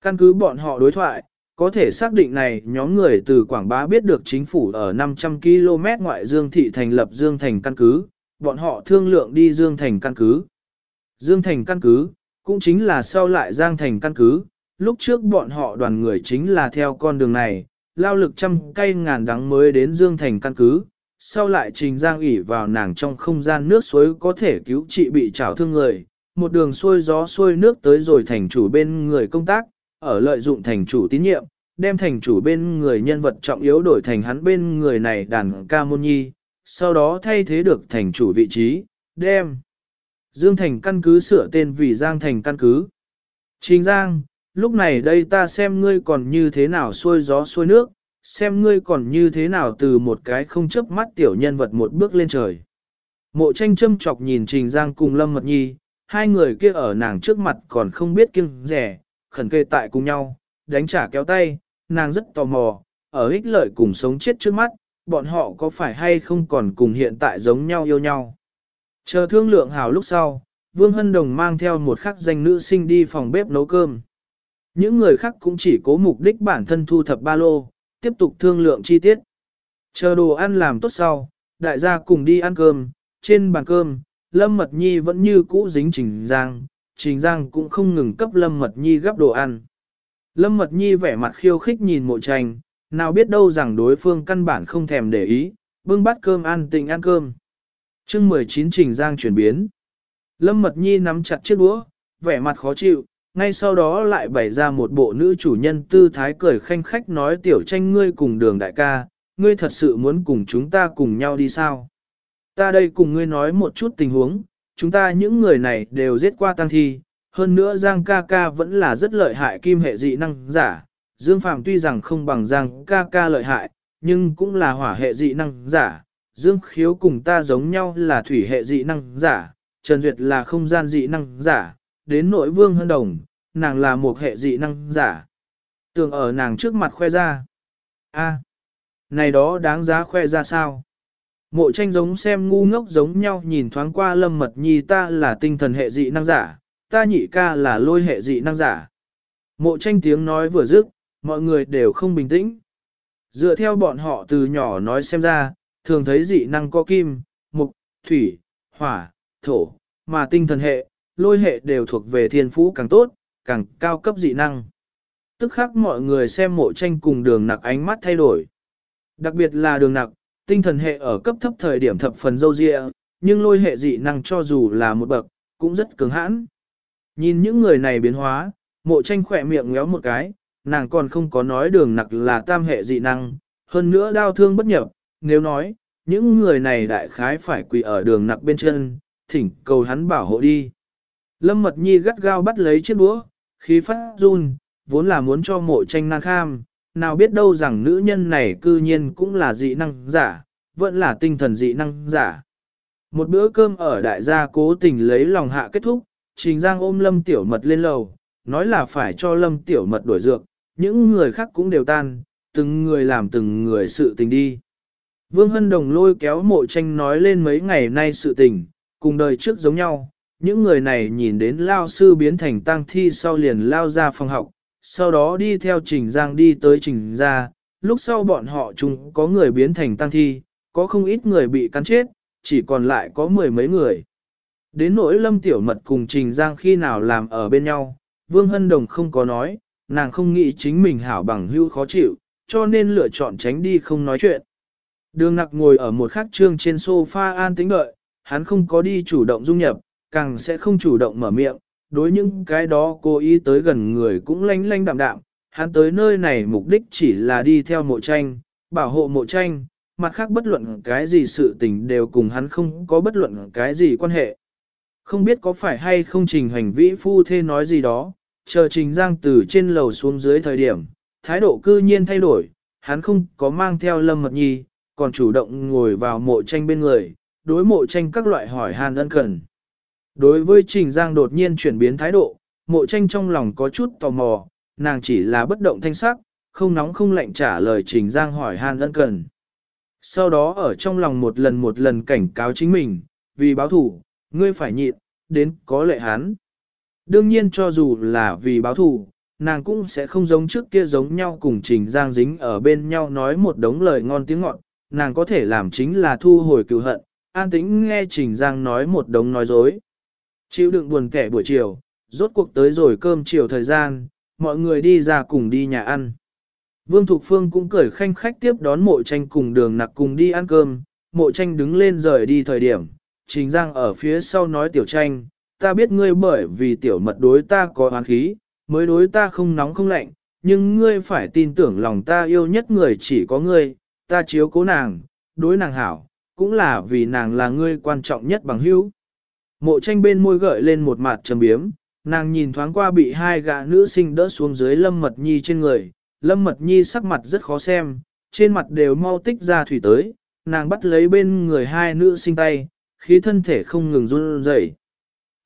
Căn cứ bọn họ đối thoại, có thể xác định này nhóm người từ Quảng Bá biết được chính phủ ở 500 km ngoại Dương Thị thành lập Dương Thành căn cứ, bọn họ thương lượng đi Dương Thành căn cứ. Dương Thành căn cứ, cũng chính là sau lại Giang Thành căn cứ, lúc trước bọn họ đoàn người chính là theo con đường này, lao lực trăm cây ngàn đắng mới đến Dương Thành căn cứ, sau lại trình Giang ủy vào nàng trong không gian nước suối có thể cứu trị bị trảo thương người, một đường xuôi gió xuôi nước tới rồi thành chủ bên người công tác, ở lợi dụng thành chủ tín nhiệm, đem thành chủ bên người nhân vật trọng yếu đổi thành hắn bên người này đàn ca môn nhi, sau đó thay thế được thành chủ vị trí, đem. Dương Thành căn cứ sửa tên vì Giang Thành căn cứ. Trình Giang, lúc này đây ta xem ngươi còn như thế nào xuôi gió xuôi nước, xem ngươi còn như thế nào từ một cái không chấp mắt tiểu nhân vật một bước lên trời. Mộ tranh châm chọc nhìn Trình Giang cùng Lâm Mật Nhi, hai người kia ở nàng trước mặt còn không biết kiêng rẻ, khẩn kề tại cùng nhau, đánh trả kéo tay, nàng rất tò mò, ở ích lợi cùng sống chết trước mắt, bọn họ có phải hay không còn cùng hiện tại giống nhau yêu nhau. Chờ thương lượng hào lúc sau, Vương Hân Đồng mang theo một khắc danh nữ sinh đi phòng bếp nấu cơm. Những người khác cũng chỉ cố mục đích bản thân thu thập ba lô, tiếp tục thương lượng chi tiết. Chờ đồ ăn làm tốt sau, đại gia cùng đi ăn cơm, trên bàn cơm, Lâm Mật Nhi vẫn như cũ dính Trình Giang, Trình Giang cũng không ngừng cấp Lâm Mật Nhi gắp đồ ăn. Lâm Mật Nhi vẻ mặt khiêu khích nhìn mộ tranh, nào biết đâu rằng đối phương căn bản không thèm để ý, bưng bát cơm ăn tịnh ăn cơm. chương 19 Trình Giang chuyển biến. Lâm Mật Nhi nắm chặt chiếc đũa, vẻ mặt khó chịu, ngay sau đó lại bày ra một bộ nữ chủ nhân tư thái cười khanh khách nói tiểu tranh ngươi cùng đường đại ca, ngươi thật sự muốn cùng chúng ta cùng nhau đi sao? Ta đây cùng ngươi nói một chút tình huống, chúng ta những người này đều giết qua tăng thi, hơn nữa Giang ca ca vẫn là rất lợi hại kim hệ dị năng giả. Dương Phàm tuy rằng không bằng Giang ca ca lợi hại, nhưng cũng là hỏa hệ dị năng giả. Dương khiếu cùng ta giống nhau là thủy hệ dị năng giả, Trần Duyệt là không gian dị năng giả, đến nội vương hơn đồng, nàng là một hệ dị năng giả. Tường ở nàng trước mặt khoe ra. a này đó đáng giá khoe ra sao? Mộ tranh giống xem ngu ngốc giống nhau nhìn thoáng qua lâm mật nhi ta là tinh thần hệ dị năng giả, ta nhị ca là lôi hệ dị năng giả. Mộ tranh tiếng nói vừa dứt, mọi người đều không bình tĩnh. Dựa theo bọn họ từ nhỏ nói xem ra, thường thấy dị năng có kim, mục, thủy, hỏa, thổ, mà tinh thần hệ, lôi hệ đều thuộc về thiên phú càng tốt, càng cao cấp dị năng. Tức khác mọi người xem mộ tranh cùng đường nặc ánh mắt thay đổi. Đặc biệt là đường nặc, tinh thần hệ ở cấp thấp thời điểm thập phần dâu dịa, nhưng lôi hệ dị năng cho dù là một bậc, cũng rất cứng hãn. Nhìn những người này biến hóa, mộ tranh khỏe miệng ngéo một cái, nàng còn không có nói đường nặc là tam hệ dị năng, hơn nữa đau thương bất nhập, nếu nói, những người này đại khái phải quỳ ở đường nặc bên chân, thỉnh cầu hắn bảo hộ đi. Lâm Mật Nhi gắt gao bắt lấy chiếc đũa, khí phát run, vốn là muốn cho mộ tranh nan kham, nào biết đâu rằng nữ nhân này cư nhiên cũng là dị năng giả, vẫn là tinh thần dị năng giả. Một bữa cơm ở đại gia cố tình lấy lòng hạ kết thúc, Trình Giang ôm Lâm Tiểu Mật lên lầu, nói là phải cho Lâm Tiểu Mật đổi dược, những người khác cũng đều tan, từng người làm từng người sự tình đi. Vương Hân Đồng lôi kéo mộ tranh nói lên mấy ngày nay sự tình, cùng đời trước giống nhau, những người này nhìn đến lao sư biến thành tang thi sau liền lao ra phòng học, sau đó đi theo Trình Giang đi tới Trình Gia, lúc sau bọn họ chung có người biến thành tăng thi, có không ít người bị cắn chết, chỉ còn lại có mười mấy người. Đến nỗi lâm tiểu mật cùng Trình Giang khi nào làm ở bên nhau, Vương Hân Đồng không có nói, nàng không nghĩ chính mình hảo bằng Hưu khó chịu, cho nên lựa chọn tránh đi không nói chuyện. Đường nặc ngồi ở một khắc trương trên sofa an tĩnh đợi, hắn không có đi chủ động dung nhập, càng sẽ không chủ động mở miệng, đối những cái đó cố ý tới gần người cũng lanh lanh đạm đạm, hắn tới nơi này mục đích chỉ là đi theo mộ tranh, bảo hộ mộ tranh, mặt khác bất luận cái gì sự tình đều cùng hắn không có bất luận cái gì quan hệ. Không biết có phải hay không trình hành vĩ phu thê nói gì đó, chờ trình giang từ trên lầu xuống dưới thời điểm, thái độ cư nhiên thay đổi, hắn không có mang theo lâm mật nhi, còn chủ động ngồi vào mộ tranh bên người, đối mộ tranh các loại hỏi hàn ân cần. Đối với trình giang đột nhiên chuyển biến thái độ, mộ tranh trong lòng có chút tò mò, nàng chỉ là bất động thanh sắc, không nóng không lạnh trả lời trình giang hỏi han ân cần. Sau đó ở trong lòng một lần một lần cảnh cáo chính mình, vì báo thủ, ngươi phải nhịn, đến có lệ hắn. Đương nhiên cho dù là vì báo thủ, nàng cũng sẽ không giống trước kia giống nhau cùng Trình Giang dính ở bên nhau nói một đống lời ngon tiếng ngọt, nàng có thể làm chính là thu hồi cựu hận, an tĩnh nghe Trình Giang nói một đống nói dối. Chịu đựng buồn kẻ buổi chiều, rốt cuộc tới rồi cơm chiều thời gian, mọi người đi ra cùng đi nhà ăn. Vương Thục Phương cũng cười khanh khách tiếp đón mộ tranh cùng đường nặc cùng đi ăn cơm, mộ tranh đứng lên rời đi thời điểm, Trình Giang ở phía sau nói tiểu tranh, ta biết ngươi bởi vì tiểu mật đối ta có oán khí, mới đối ta không nóng không lạnh, nhưng ngươi phải tin tưởng lòng ta yêu nhất người chỉ có ngươi, ta chiếu cố nàng, đối nàng hảo, cũng là vì nàng là ngươi quan trọng nhất bằng hữu. Mộ tranh bên môi gợi lên một mặt trầm biếm, nàng nhìn thoáng qua bị hai gã nữ sinh đỡ xuống dưới lâm mật nhi trên người, lâm mật nhi sắc mặt rất khó xem, trên mặt đều mau tích ra thủy tới, nàng bắt lấy bên người hai nữ sinh tay, khí thân thể không ngừng run rẩy.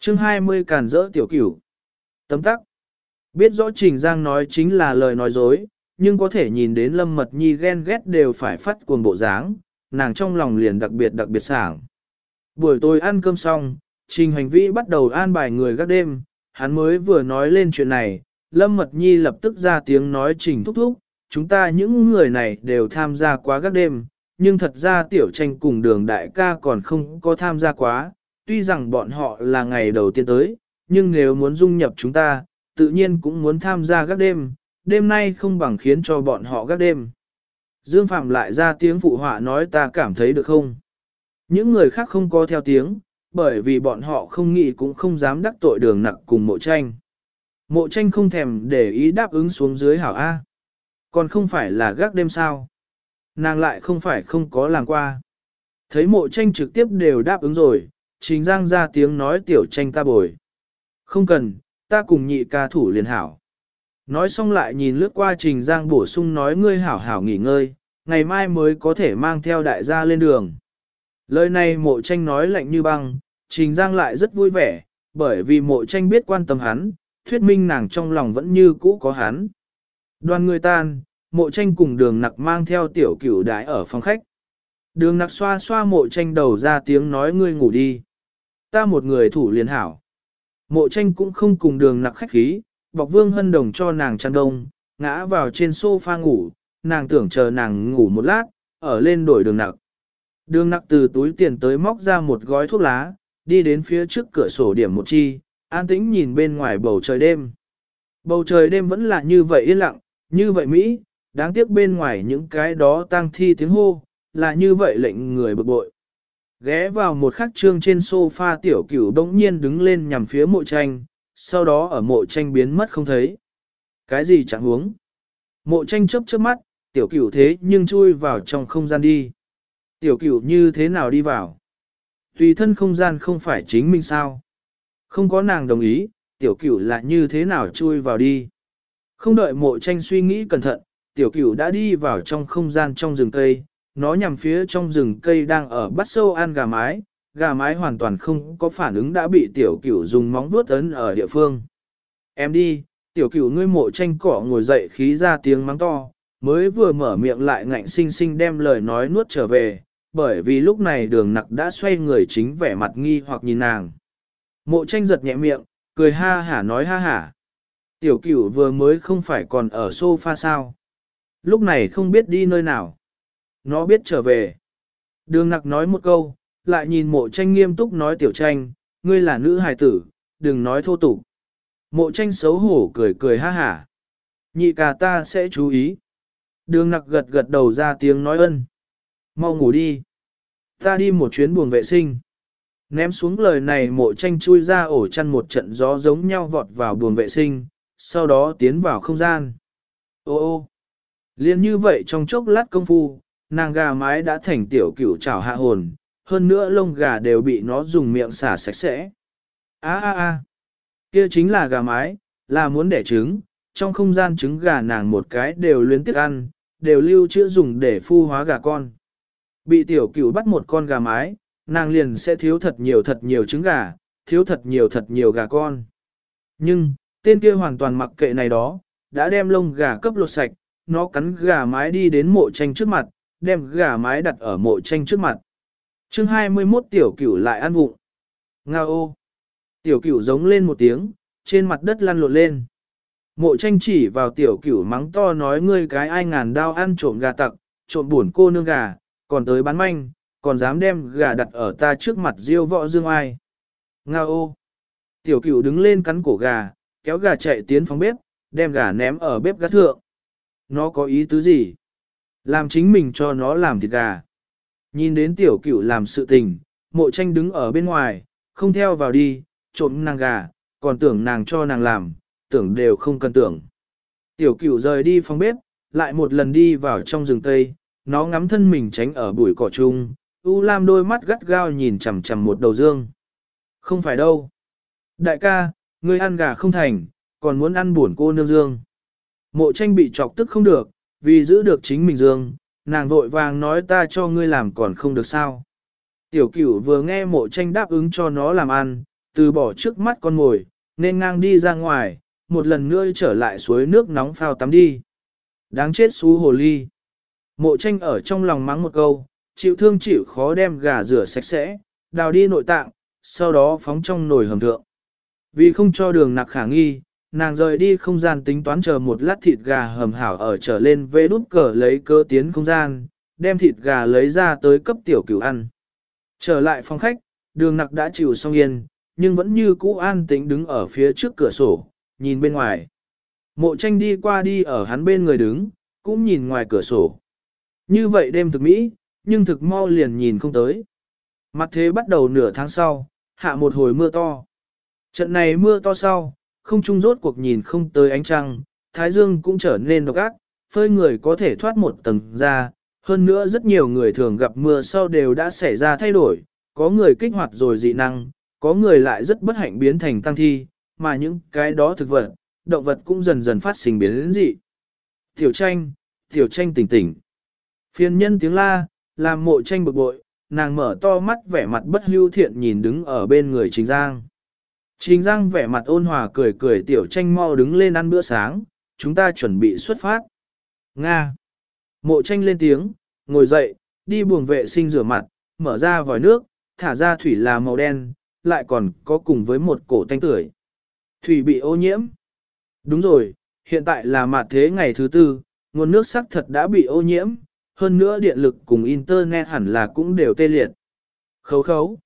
Chương 20 càn rỡ tiểu cửu. Tấm tắc. Biết rõ Trình Giang nói chính là lời nói dối, nhưng có thể nhìn đến Lâm Mật Nhi ghen ghét đều phải phát cuồng bộ dáng, nàng trong lòng liền đặc biệt đặc biệt sảng. Buổi tối ăn cơm xong, Trình Hành Vĩ bắt đầu an bài người gác đêm, hắn mới vừa nói lên chuyện này, Lâm Mật Nhi lập tức ra tiếng nói Trình thúc thúc, chúng ta những người này đều tham gia quá gác đêm, nhưng thật ra tiểu tranh cùng đường đại ca còn không có tham gia quá, tuy rằng bọn họ là ngày đầu tiên tới, nhưng nếu muốn dung nhập chúng ta, tự nhiên cũng muốn tham gia gác đêm, đêm nay không bằng khiến cho bọn họ gác đêm. Dương Phạm lại ra tiếng phụ họa nói ta cảm thấy được không? Những người khác không có theo tiếng, bởi vì bọn họ không nghĩ cũng không dám đắc tội đường nặc cùng mộ tranh. Mộ tranh không thèm để ý đáp ứng xuống dưới hảo A. Còn không phải là gác đêm sao? Nàng lại không phải không có làm qua. Thấy mộ tranh trực tiếp đều đáp ứng rồi, trình giang ra tiếng nói tiểu tranh ta bồi. Không cần, ta cùng nhị ca thủ liền hảo. Nói xong lại nhìn lướt qua trình giang bổ sung nói ngươi hảo hảo nghỉ ngơi, ngày mai mới có thể mang theo đại gia lên đường. Lời này mộ tranh nói lạnh như băng, trình giang lại rất vui vẻ, bởi vì mộ tranh biết quan tâm hắn, thuyết minh nàng trong lòng vẫn như cũ có hắn. Đoàn người tan, mộ tranh cùng đường nặc mang theo tiểu cửu đái ở phòng khách. Đường nặc xoa xoa mộ tranh đầu ra tiếng nói ngươi ngủ đi. Ta một người thủ liền hảo. Mộ tranh cũng không cùng đường nặc khách khí, bọc vương hân đồng cho nàng chăn đông, ngã vào trên sofa ngủ, nàng tưởng chờ nàng ngủ một lát, ở lên đổi đường nặc. Đường nặc từ túi tiền tới móc ra một gói thuốc lá, đi đến phía trước cửa sổ điểm một chi, an tĩnh nhìn bên ngoài bầu trời đêm. Bầu trời đêm vẫn là như vậy yên lặng, như vậy Mỹ, đáng tiếc bên ngoài những cái đó tang thi tiếng hô, là như vậy lệnh người bực bội. Ghé vào một khắc trương trên sofa tiểu cửu đống nhiên đứng lên nhằm phía mộ tranh, sau đó ở mộ tranh biến mất không thấy. Cái gì chẳng huống? Mộ tranh chớp chớp mắt, tiểu cửu thế nhưng chui vào trong không gian đi. Tiểu cửu như thế nào đi vào? Tùy thân không gian không phải chính mình sao? Không có nàng đồng ý, tiểu cửu là như thế nào chui vào đi? Không đợi mộ tranh suy nghĩ cẩn thận, tiểu cửu đã đi vào trong không gian trong rừng cây, nó nhằm phía trong rừng cây đang ở bắt sâu ăn gà mái, gà mái hoàn toàn không có phản ứng đã bị tiểu cửu dùng móng vuốt ấn ở địa phương. Em đi, tiểu cửu ngươi mộ tranh cỏ ngồi dậy khí ra tiếng mắng to, mới vừa mở miệng lại ngạnh sinh sinh đem lời nói nuốt trở về, bởi vì lúc này đường nặc đã xoay người chính vẻ mặt nghi hoặc nhìn nàng. Mộ tranh giật nhẹ miệng, cười ha hả nói ha hả. Tiểu cửu vừa mới không phải còn ở sofa sao. Lúc này không biết đi nơi nào. Nó biết trở về. Đường nặc nói một câu, lại nhìn mộ tranh nghiêm túc nói tiểu tranh, ngươi là nữ hài tử, đừng nói thô tục. Mộ tranh xấu hổ cười cười ha hả. Nhị ca ta sẽ chú ý. Đường nặc gật gật đầu ra tiếng nói ân. Mau ngủ đi. Ta đi một chuyến buồng vệ sinh. Ném xuống lời này mộ tranh chui ra ổ chăn một trận gió giống nhau vọt vào buồng vệ sinh, sau đó tiến vào không gian. Ô ô, liên như vậy trong chốc lát công phu, nàng gà mái đã thành tiểu cửu trảo hạ hồn, hơn nữa lông gà đều bị nó dùng miệng xả sạch sẽ. Á á á, kia chính là gà mái, là muốn đẻ trứng, trong không gian trứng gà nàng một cái đều luyến tiếc ăn, đều lưu trữ dùng để phu hóa gà con. Bị tiểu cửu bắt một con gà mái, nàng liền sẽ thiếu thật nhiều thật nhiều trứng gà, thiếu thật nhiều thật nhiều gà con. Nhưng, tên kia hoàn toàn mặc kệ này đó, đã đem lông gà cấp lột sạch, nó cắn gà mái đi đến mộ tranh trước mặt, đem gà mái đặt ở mộ tranh trước mặt. chương 21 tiểu cửu lại ăn vụng. Nga ô! Tiểu cửu giống lên một tiếng, trên mặt đất lăn lộn lên. Mộ tranh chỉ vào tiểu cửu mắng to nói ngươi cái ai ngàn đao ăn trộm gà tặc, trộm buồn cô nương gà, còn tới bán manh, còn dám đem gà đặt ở ta trước mặt diêu võ dương ai. Nga ô! Tiểu cửu đứng lên cắn cổ gà, kéo gà chạy tiến phòng bếp, đem gà ném ở bếp gác thượng. Nó có ý tứ gì? Làm chính mình cho nó làm thịt gà. Nhìn đến tiểu cửu làm sự tình, mộ tranh đứng ở bên ngoài, không theo vào đi, trộm nàng gà, còn tưởng nàng cho nàng làm, tưởng đều không cần tưởng. Tiểu cửu rời đi phòng bếp, lại một lần đi vào trong rừng tây, nó ngắm thân mình tránh ở bụi cỏ chung, U Lam đôi mắt gắt gao nhìn chằm chằm một đầu dương. Không phải đâu. Đại ca, ngươi ăn gà không thành, còn muốn ăn buồn cô nương dương. Mộ tranh bị chọc tức không được, vì giữ được chính mình dương, nàng vội vàng nói ta cho ngươi làm còn không được sao. Tiểu cửu vừa nghe mộ tranh đáp ứng cho nó làm ăn, từ bỏ trước mắt con ngồi nên ngang đi ra ngoài, một lần nữa trở lại suối nước nóng phao tắm đi. Đáng chết xú hồ ly. Mộ tranh ở trong lòng mắng một câu, chịu thương chịu khó đem gà rửa sạch sẽ, đào đi nội tạng, sau đó phóng trong nồi hầm thượng. Vì không cho đường nặc khả nghi, nàng rời đi không gian tính toán chờ một lát thịt gà hầm hảo ở trở lên vê đút cờ lấy cơ tiến không gian, đem thịt gà lấy ra tới cấp tiểu cửu ăn. Trở lại phòng khách, đường nặc đã chịu xong yên, nhưng vẫn như cũ an tĩnh đứng ở phía trước cửa sổ, nhìn bên ngoài. Mộ tranh đi qua đi ở hắn bên người đứng, cũng nhìn ngoài cửa sổ. Như vậy đêm thực mỹ, nhưng thực mau liền nhìn không tới. Mặt thế bắt đầu nửa tháng sau, hạ một hồi mưa to. Trận này mưa to sau, không trung rốt cuộc nhìn không tới ánh trăng, thái dương cũng trở nên độc ác, phơi người có thể thoát một tầng ra, hơn nữa rất nhiều người thường gặp mưa sau đều đã xảy ra thay đổi, có người kích hoạt rồi dị năng, có người lại rất bất hạnh biến thành tăng thi, mà những cái đó thực vật, động vật cũng dần dần phát sinh biến đến dị. Tiểu tranh, tiểu tranh tỉnh tỉnh. Phiên nhân tiếng la, làm mộ tranh bực bội, nàng mở to mắt vẻ mặt bất hưu thiện nhìn đứng ở bên người Trình Giang. Trình Giang vẻ mặt ôn hòa cười cười tiểu tranh mau đứng lên ăn bữa sáng, chúng ta chuẩn bị xuất phát. Nga. Mộ tranh lên tiếng, ngồi dậy, đi buồng vệ sinh rửa mặt, mở ra vòi nước, thả ra thủy là màu đen, lại còn có cùng với một cổ tanh tưởi. Thủy bị ô nhiễm. Đúng rồi, hiện tại là mặt thế ngày thứ tư, nguồn nước sắc thật đã bị ô nhiễm, hơn nữa điện lực cùng internet hẳn là cũng đều tê liệt. Khấu khấu.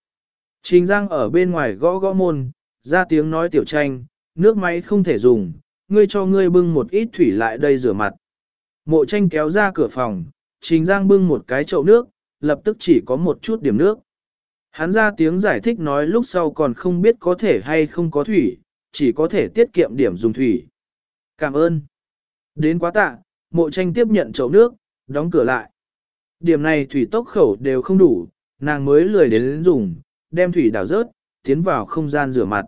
Trình Giang ở bên ngoài gõ gõ môn, ra tiếng nói tiểu tranh, nước máy không thể dùng, ngươi cho ngươi bưng một ít thủy lại đây rửa mặt. Mộ tranh kéo ra cửa phòng, Trình Giang bưng một cái chậu nước, lập tức chỉ có một chút điểm nước. Hắn ra tiếng giải thích nói lúc sau còn không biết có thể hay không có thủy, chỉ có thể tiết kiệm điểm dùng thủy. Cảm ơn. Đến quá tạ, mộ tranh tiếp nhận chậu nước, đóng cửa lại. Điểm này thủy tốc khẩu đều không đủ, nàng mới lười đến dùng, đem thủy đảo rớt, tiến vào không gian rửa mặt.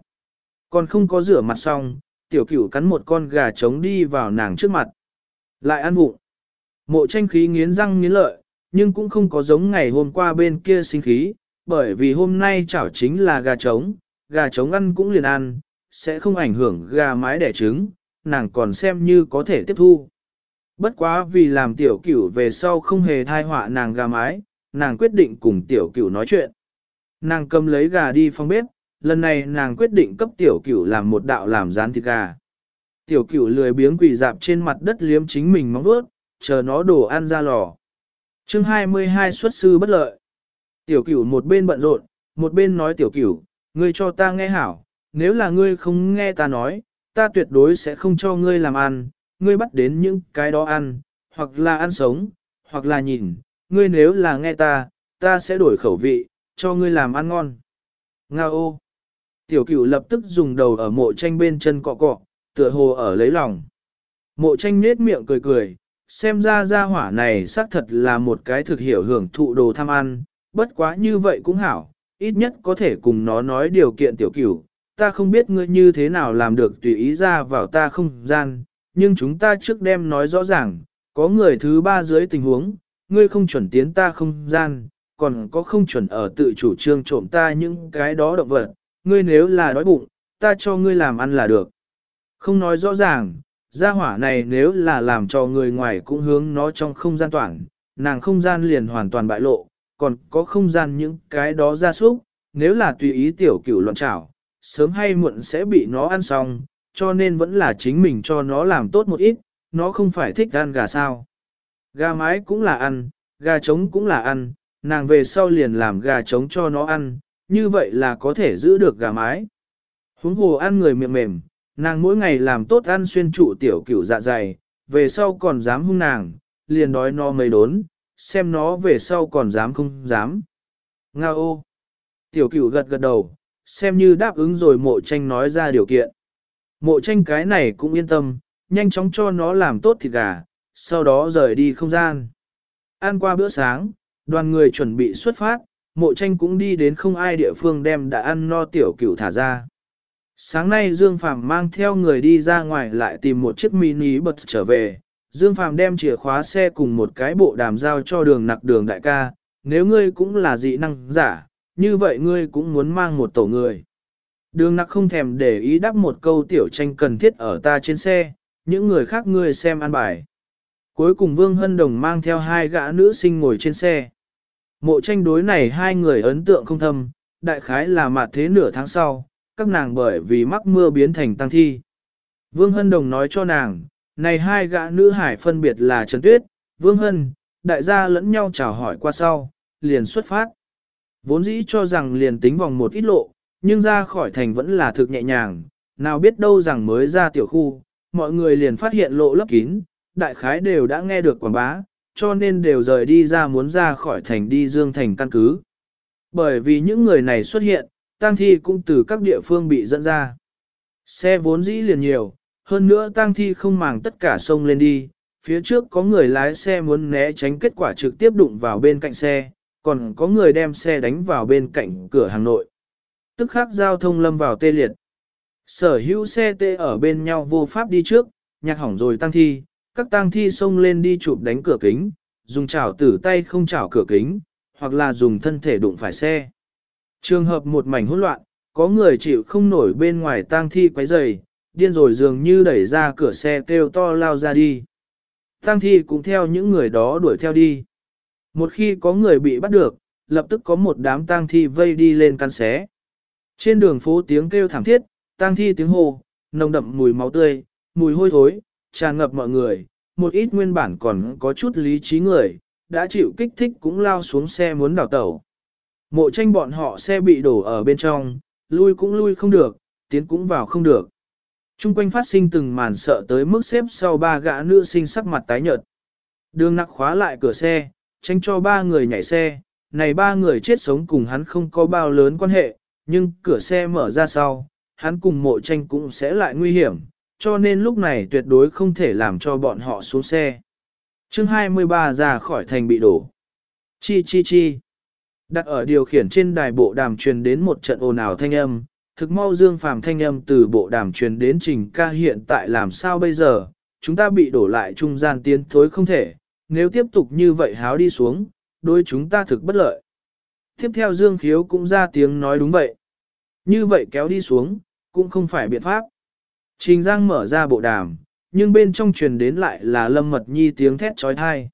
Còn không có rửa mặt xong, tiểu cửu cắn một con gà trống đi vào nàng trước mặt. Lại ăn vụng. Mộ tranh khí nghiến răng nghiến lợi, nhưng cũng không có giống ngày hôm qua bên kia sinh khí, bởi vì hôm nay chảo chính là gà trống, gà trống ăn cũng liền ăn, sẽ không ảnh hưởng gà mái đẻ trứng, nàng còn xem như có thể tiếp thu. Bất quá vì làm tiểu cửu về sau không hề thai họa nàng gà mái, nàng quyết định cùng tiểu cửu nói chuyện. Nàng cầm lấy gà đi phong bếp, lần này nàng quyết định cấp tiểu cửu làm một đạo làm rán thịt gà. Tiểu cửu lười biếng quỳ dạp trên mặt đất liếm chính mình móng vuốt, chờ nó đổ ăn ra lò. chương 22 xuất sư bất lợi. Tiểu cửu một bên bận rộn, một bên nói tiểu cửu, ngươi cho ta nghe hảo, nếu là ngươi không nghe ta nói, ta tuyệt đối sẽ không cho ngươi làm ăn, ngươi bắt đến những cái đó ăn, hoặc là ăn sống, hoặc là nhìn, ngươi nếu là nghe ta, ta sẽ đổi khẩu vị, cho ngươi làm ăn ngon. Nga ô! Tiểu cửu lập tức dùng đầu ở mộ tranh bên chân cọ cọ, tựa hồ ở lấy lòng. Mộ tranh nết miệng cười cười, xem ra gia hỏa này xác thật là một cái thực hiểu hưởng thụ đồ tham ăn, bất quá như vậy cũng hảo, ít nhất có thể cùng nó nói điều kiện tiểu cửu. Ta không biết ngươi như thế nào làm được tùy ý ra vào ta không gian, nhưng chúng ta trước đem nói rõ ràng, có người thứ ba dưới tình huống, ngươi không chuẩn tiến ta không gian, còn có không chuẩn ở tự chủ trương trộm ta những cái đó động vật, ngươi nếu là đói bụng, ta cho ngươi làm ăn là được. Không nói rõ ràng, gia hỏa này nếu là làm cho người ngoài cũng hướng nó trong không gian toàn, nàng không gian liền hoàn toàn bại lộ, còn có không gian những cái đó ra súc, nếu là tùy ý tiểu cửu loạn trảo, sớm hay muộn sẽ bị nó ăn xong, cho nên vẫn là chính mình cho nó làm tốt một ít, nó không phải thích ăn gà sao. Gà mái cũng là ăn, gà trống cũng là ăn, nàng về sau liền làm gà trống cho nó ăn, như vậy là có thể giữ được gà mái. Huống hồ ăn người miệng mềm, nàng mỗi ngày làm tốt ăn xuyên trụ tiểu cửu dạ dày, về sau còn dám hung nàng, liền đói no mấy đốn, xem nó về sau còn dám không dám. Nga ô! Tiểu cửu gật gật đầu, xem như đáp ứng rồi mộ tranh nói ra điều kiện. Mộ tranh cái này cũng yên tâm, nhanh chóng cho nó làm tốt thịt gà, sau đó rời đi không gian. Ăn qua bữa sáng, đoàn người chuẩn bị xuất phát, mộ tranh cũng đi đến không ai địa phương đem đã ăn no tiểu cửu thả ra. Sáng nay Dương Phàm mang theo người đi ra ngoài lại tìm một chiếc mini bật trở về. Dương Phàm đem chìa khóa xe cùng một cái bộ đàm giao cho đường nặc đường đại ca, nếu ngươi cũng là dị năng giả, như vậy ngươi cũng muốn mang một tổ người. Đường nặc không thèm để ý đáp một câu tiểu tranh cần thiết ở ta trên xe, những người khác ngươi xem an bài. Cuối cùng Vương Hân Đồng mang theo hai gã nữ sinh ngồi trên xe. Mộ tranh đối này hai người ấn tượng không thâm, đại khái là mặt thế nửa tháng sau, các nàng bởi vì mắc mưa biến thành tăng thi. Vương Hân Đồng nói cho nàng, này hai gã nữ hải phân biệt là Trần Tuyết, Vương Hân, đại gia lẫn nhau chào hỏi qua sau, liền xuất phát. Vốn dĩ cho rằng liền tính vòng một ít lộ, nhưng ra khỏi thành vẫn là thực nhẹ nhàng, nào biết đâu rằng mới ra tiểu khu, mọi người liền phát hiện lộ lấp kín, đại khái đều đã nghe được quảng bá, cho nên đều rời đi ra muốn ra khỏi thành đi dương thành căn cứ. Bởi vì những người này xuất hiện, tang thi cũng từ các địa phương bị dẫn ra. Xe vốn dĩ liền nhiều, hơn nữa tang thi không màng tất cả sông lên đi, phía trước có người lái xe muốn né tránh kết quả trực tiếp đụng vào bên cạnh xe, còn có người đem xe đánh vào bên cạnh cửa hàng nội. Tức khắc giao thông lâm vào tê liệt. Sở hữu xe tê ở bên nhau vô pháp đi trước, nhạc hỏng rồi tăng thi, các tăng thi xông lên đi chụp đánh cửa kính, dùng chảo tử tay không chảo cửa kính, hoặc là dùng thân thể đụng phải xe. Trường hợp một mảnh hỗn loạn, có người chịu không nổi bên ngoài tang thi quấy rầy, điên rồi dường như đẩy ra cửa xe kêu to lao ra đi. Tang thi cũng theo những người đó đuổi theo đi. Một khi có người bị bắt được, lập tức có một đám tang thi vây đi lên căn xé. Trên đường phố tiếng kêu thảm thiết, tang thi tiếng hô, nồng đậm mùi máu tươi, mùi hôi thối, tràn ngập mọi người, một ít nguyên bản còn có chút lý trí người, đã chịu kích thích cũng lao xuống xe muốn đào tẩu. Mộ tranh bọn họ xe bị đổ ở bên trong, lui cũng lui không được, tiến cũng vào không được. Trung quanh phát sinh từng màn sợ tới mức xếp sau ba gã nữ sinh sắc mặt tái nhợt. Đường nặc khóa lại cửa xe, tránh cho ba người nhảy xe, này ba người chết sống cùng hắn không có bao lớn quan hệ, nhưng cửa xe mở ra sau, hắn cùng mộ tranh cũng sẽ lại nguy hiểm, cho nên lúc này tuyệt đối không thể làm cho bọn họ xuống xe. chương 23 ra khỏi thành bị đổ. Chi chi chi. Đặt ở điều khiển trên đài bộ đàm truyền đến một trận ồn ào thanh âm, thực mau dương phàm thanh âm từ bộ đàm truyền đến trình ca hiện tại làm sao bây giờ, chúng ta bị đổ lại trung gian tiến thối không thể, nếu tiếp tục như vậy háo đi xuống, đôi chúng ta thực bất lợi. Tiếp theo dương khiếu cũng ra tiếng nói đúng vậy. Như vậy kéo đi xuống, cũng không phải biện pháp. Trình Giang mở ra bộ đàm, nhưng bên trong truyền đến lại là Lâm Mật Nhi tiếng thét trói thai.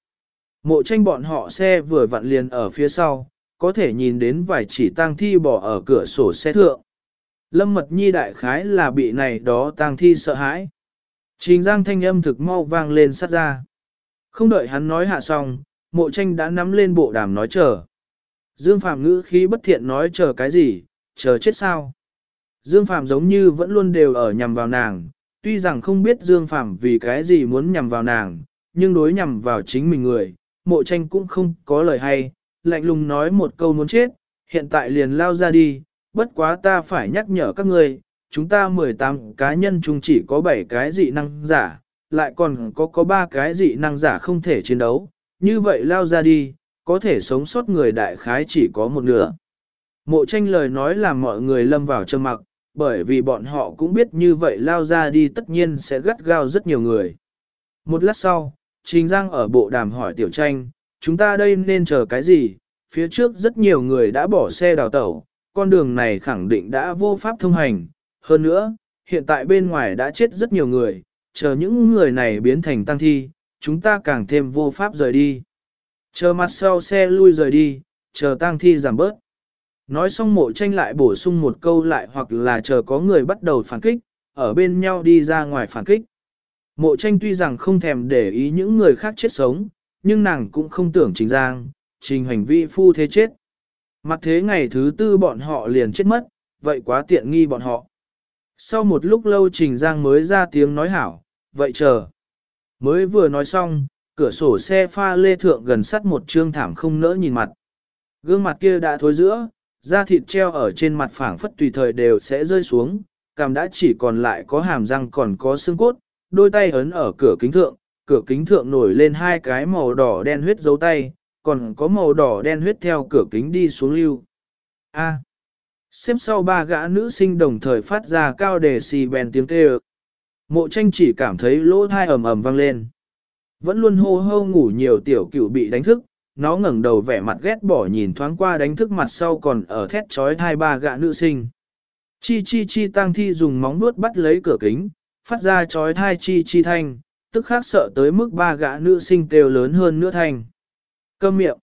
Mộ tranh bọn họ xe vừa vặn liền ở phía sau, có thể nhìn đến vài chỉ tang thi bỏ ở cửa sổ xe thượng. Lâm Mật Nhi đại khái là bị này đó tang thi sợ hãi. Trình giang thanh âm thực mau vang lên sát ra. Không đợi hắn nói hạ xong, mộ tranh đã nắm lên bộ đàm nói chờ. Dương Phạm ngữ khí bất thiện nói chờ cái gì, chờ chết sao. Dương Phạm giống như vẫn luôn đều ở nhằm vào nàng, tuy rằng không biết Dương Phạm vì cái gì muốn nhằm vào nàng, nhưng đối nhằm vào chính mình người, mộ tranh cũng không có lời hay, lạnh lùng nói một câu muốn chết, hiện tại liền lao ra đi, bất quá ta phải nhắc nhở các ngươi, chúng ta 18 cá nhân chung chỉ có 7 cái dị năng giả, lại còn có có 3 cái dị năng giả không thể chiến đấu, như vậy lao ra đi, có thể sống sót người đại khái chỉ có một nửa. Mộ tranh lời nói làm mọi người lâm vào trầm mặc, bởi vì bọn họ cũng biết như vậy lao ra đi tất nhiên sẽ gắt gao rất nhiều người. Một lát sau, Trình Giang ở bộ đàm hỏi Tiểu Tranh, chúng ta đây nên chờ cái gì? Phía trước rất nhiều người đã bỏ xe đào tẩu, con đường này khẳng định đã vô pháp thông hành. Hơn nữa, hiện tại bên ngoài đã chết rất nhiều người, chờ những người này biến thành tăng thi, chúng ta càng thêm vô pháp rời đi. Chờ mặt sau xe lui rời đi, chờ tăng thi giảm bớt. Nói xong mộ tranh lại bổ sung một câu lại hoặc là chờ có người bắt đầu phản kích, ở bên nhau đi ra ngoài phản kích. Mộ tranh tuy rằng không thèm để ý những người khác chết sống, nhưng nàng cũng không tưởng trình giang, trình hành vi phu thế chết. Mặt thế ngày thứ tư bọn họ liền chết mất, vậy quá tiện nghi bọn họ. Sau một lúc lâu trình giang mới ra tiếng nói hảo, vậy chờ. Mới vừa nói xong, cửa sổ xe pha lê thượng gần sắt một trương thảm không nỡ nhìn mặt. Gương mặt kia đã thối giữa, da thịt treo ở trên mặt phẳng phất tùy thời đều sẽ rơi xuống, cằm đã chỉ còn lại có hàm răng còn có xương cốt, đôi tay ấn ở cửa kính thượng, cửa kính thượng nổi lên hai cái màu đỏ đen huyết dấu tay, còn có màu đỏ đen huyết theo cửa kính đi xuống lưu. A. Xếp sau ba gã nữ sinh đồng thời phát ra cao đề xì bèn tiếng kêu. Mộ tranh chỉ cảm thấy lỗ thai ầm ầm vang lên. Vẫn luôn hô hô ngủ nhiều tiểu cửu bị đánh thức, nó ngẩng đầu vẻ mặt ghét bỏ nhìn thoáng qua đánh thức mặt sau còn ở thét trói thai ba gạ nữ sinh. Chi chi chi tăng thi dùng móng vuốt bắt lấy cửa kính, phát ra trói thai chi chi thanh, tức khác sợ tới mức ba gã nữ sinh kêu lớn hơn nữa thanh. Câm miệng.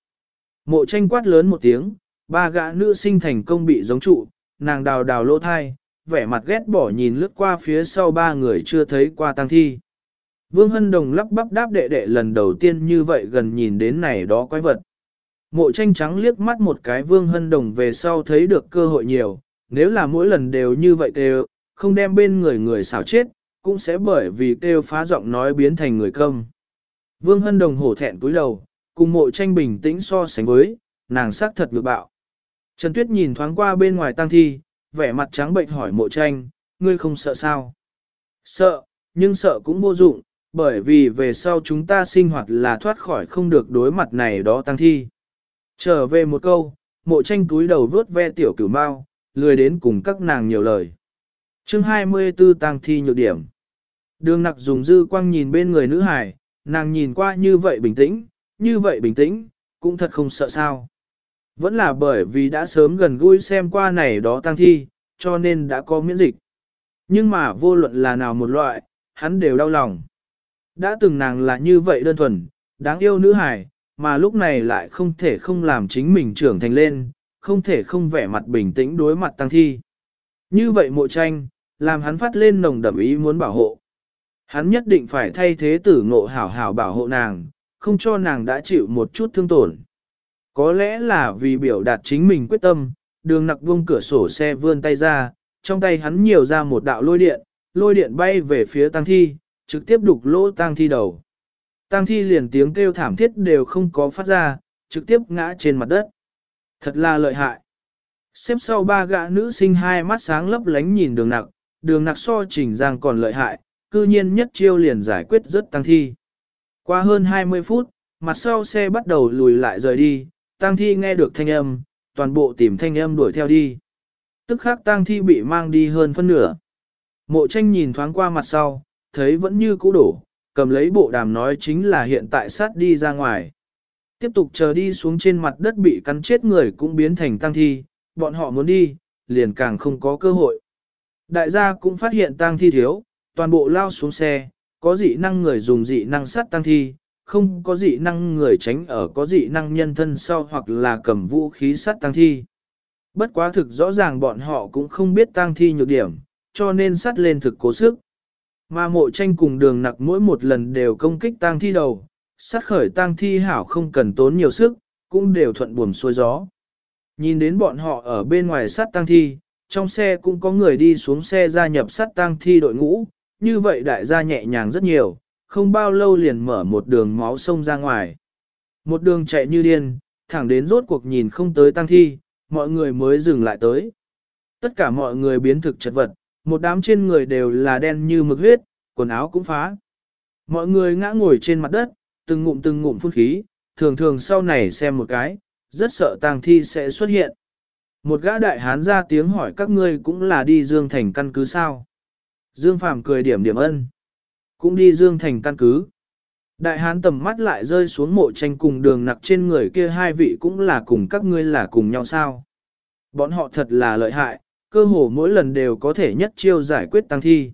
Mộ tranh quát lớn một tiếng, ba gã nữ sinh thành công bị giống trụ, nàng đào đào lỗ thai, vẻ mặt ghét bỏ nhìn lướt qua phía sau ba người chưa thấy qua tăng thi. Vương Hân Đồng lắp bắp đáp đệ đệ lần đầu tiên như vậy gần nhìn đến này đó quái vật. Mộ tranh trắng liếc mắt một cái Vương Hân Đồng về sau thấy được cơ hội nhiều, nếu là mỗi lần đều như vậy đều, không đem bên người người xảo chết, cũng sẽ bởi vì kêu phá giọng nói biến thành người câm. Vương Hân Đồng hổ thẹn cúi đầu, cùng mộ tranh bình tĩnh so sánh với, nàng sắc thật ngược bạo. Trần Tuyết nhìn thoáng qua bên ngoài tăng thi, vẻ mặt trắng bệnh hỏi mộ tranh, ngươi không sợ sao? Sợ, nhưng sợ cũng vô dụng, bởi vì về sau chúng ta sinh hoạt là thoát khỏi không được đối mặt này đó tăng thi. Trở về một câu, mộ tranh túi đầu vớt ve tiểu cửu mau, lười đến cùng các nàng nhiều lời. chương 24 tăng thi nhược điểm. Đường nặc dùng dư quang nhìn bên người nữ hải, nàng nhìn qua như vậy bình tĩnh, như vậy bình tĩnh, cũng thật không sợ sao. Vẫn là bởi vì đã sớm gần gũi xem qua này đó tăng thi, cho nên đã có miễn dịch. Nhưng mà vô luận là nào một loại, hắn đều đau lòng. Đã từng nàng là như vậy đơn thuần, đáng yêu nữ hài, mà lúc này lại không thể không làm chính mình trưởng thành lên, không thể không vẻ mặt bình tĩnh đối mặt tăng thi. Như vậy mộ tranh, làm hắn phát lên nồng đậm ý muốn bảo hộ. Hắn nhất định phải thay thế tử ngộ hảo hảo bảo hộ nàng, không cho nàng đã chịu một chút thương tổn. Có lẽ là vì biểu đạt chính mình quyết tâm, đường nặc buông cửa sổ xe vươn tay ra, trong tay hắn nhiều ra một đạo lôi điện, lôi điện bay về phía tăng thi, trực tiếp đục lỗ tang thi đầu. tang thi liền tiếng kêu thảm thiết đều không có phát ra, trực tiếp ngã trên mặt đất. Thật là lợi hại. Xếp sau ba gã nữ sinh hai mắt sáng lấp lánh nhìn đường nặc, đường nặc so trình giang còn lợi hại, cư nhiên nhất chiêu liền giải quyết rất tăng thi. Qua hơn 20 phút, mặt sau xe bắt đầu lùi lại rời đi, tăng thi nghe được thanh âm, toàn bộ tìm thanh âm đuổi theo đi. Tức khắc tăng thi bị mang đi hơn phân nửa. Mộ tranh nhìn thoáng qua mặt sau, thấy vẫn như cũ đổ, cầm lấy bộ đàm nói chính là hiện tại sát đi ra ngoài. Tiếp tục chờ đi xuống trên mặt đất bị cắn chết người cũng biến thành tang thi, bọn họ muốn đi, liền càng không có cơ hội. Đại gia cũng phát hiện tang thi thiếu, toàn bộ lao xuống xe, có dị năng người dùng dị năng sát tang thi, không có dị năng người tránh ở có dị năng nhân thân sau hoặc là cầm vũ khí sát tang thi. Bất quá thực rõ ràng bọn họ cũng không biết tang thi nhược điểm, cho nên sát lên thực cố sức. Mà mộ tranh cùng đường nặc mỗi một lần đều công kích tang thi đầu, sát khởi tang thi hảo không cần tốn nhiều sức, cũng đều thuận buồm xuôi gió. Nhìn đến bọn họ ở bên ngoài sát tang thi, trong xe cũng có người đi xuống xe gia nhập sát tang thi đội ngũ, như vậy đại gia nhẹ nhàng rất nhiều, không bao lâu liền mở một đường máu sông ra ngoài. Một đường chạy như điên, thẳng đến rốt cuộc nhìn không tới tang thi, mọi người mới dừng lại tới. Tất cả mọi người biến thực chật vật, một đám trên người đều là đen như mực huyết, quần áo cũng phá. Mọi người ngã ngồi trên mặt đất, từng ngụm từng ngụm phun khí, thường thường sau này xem một cái, rất sợ tang thi sẽ xuất hiện. Một gã đại hán ra tiếng hỏi các ngươi cũng là đi Dương Thành căn cứ sao? Dương Phàm cười điểm điểm ân. Cũng đi Dương Thành căn cứ. Đại hán tầm mắt lại rơi xuống mộ tranh cùng đường nặc trên người kia hai vị cũng là cùng các ngươi là cùng nhau sao. Bọn họ thật là lợi hại, cơ hồ mỗi lần đều có thể nhất chiêu giải quyết tăng thi.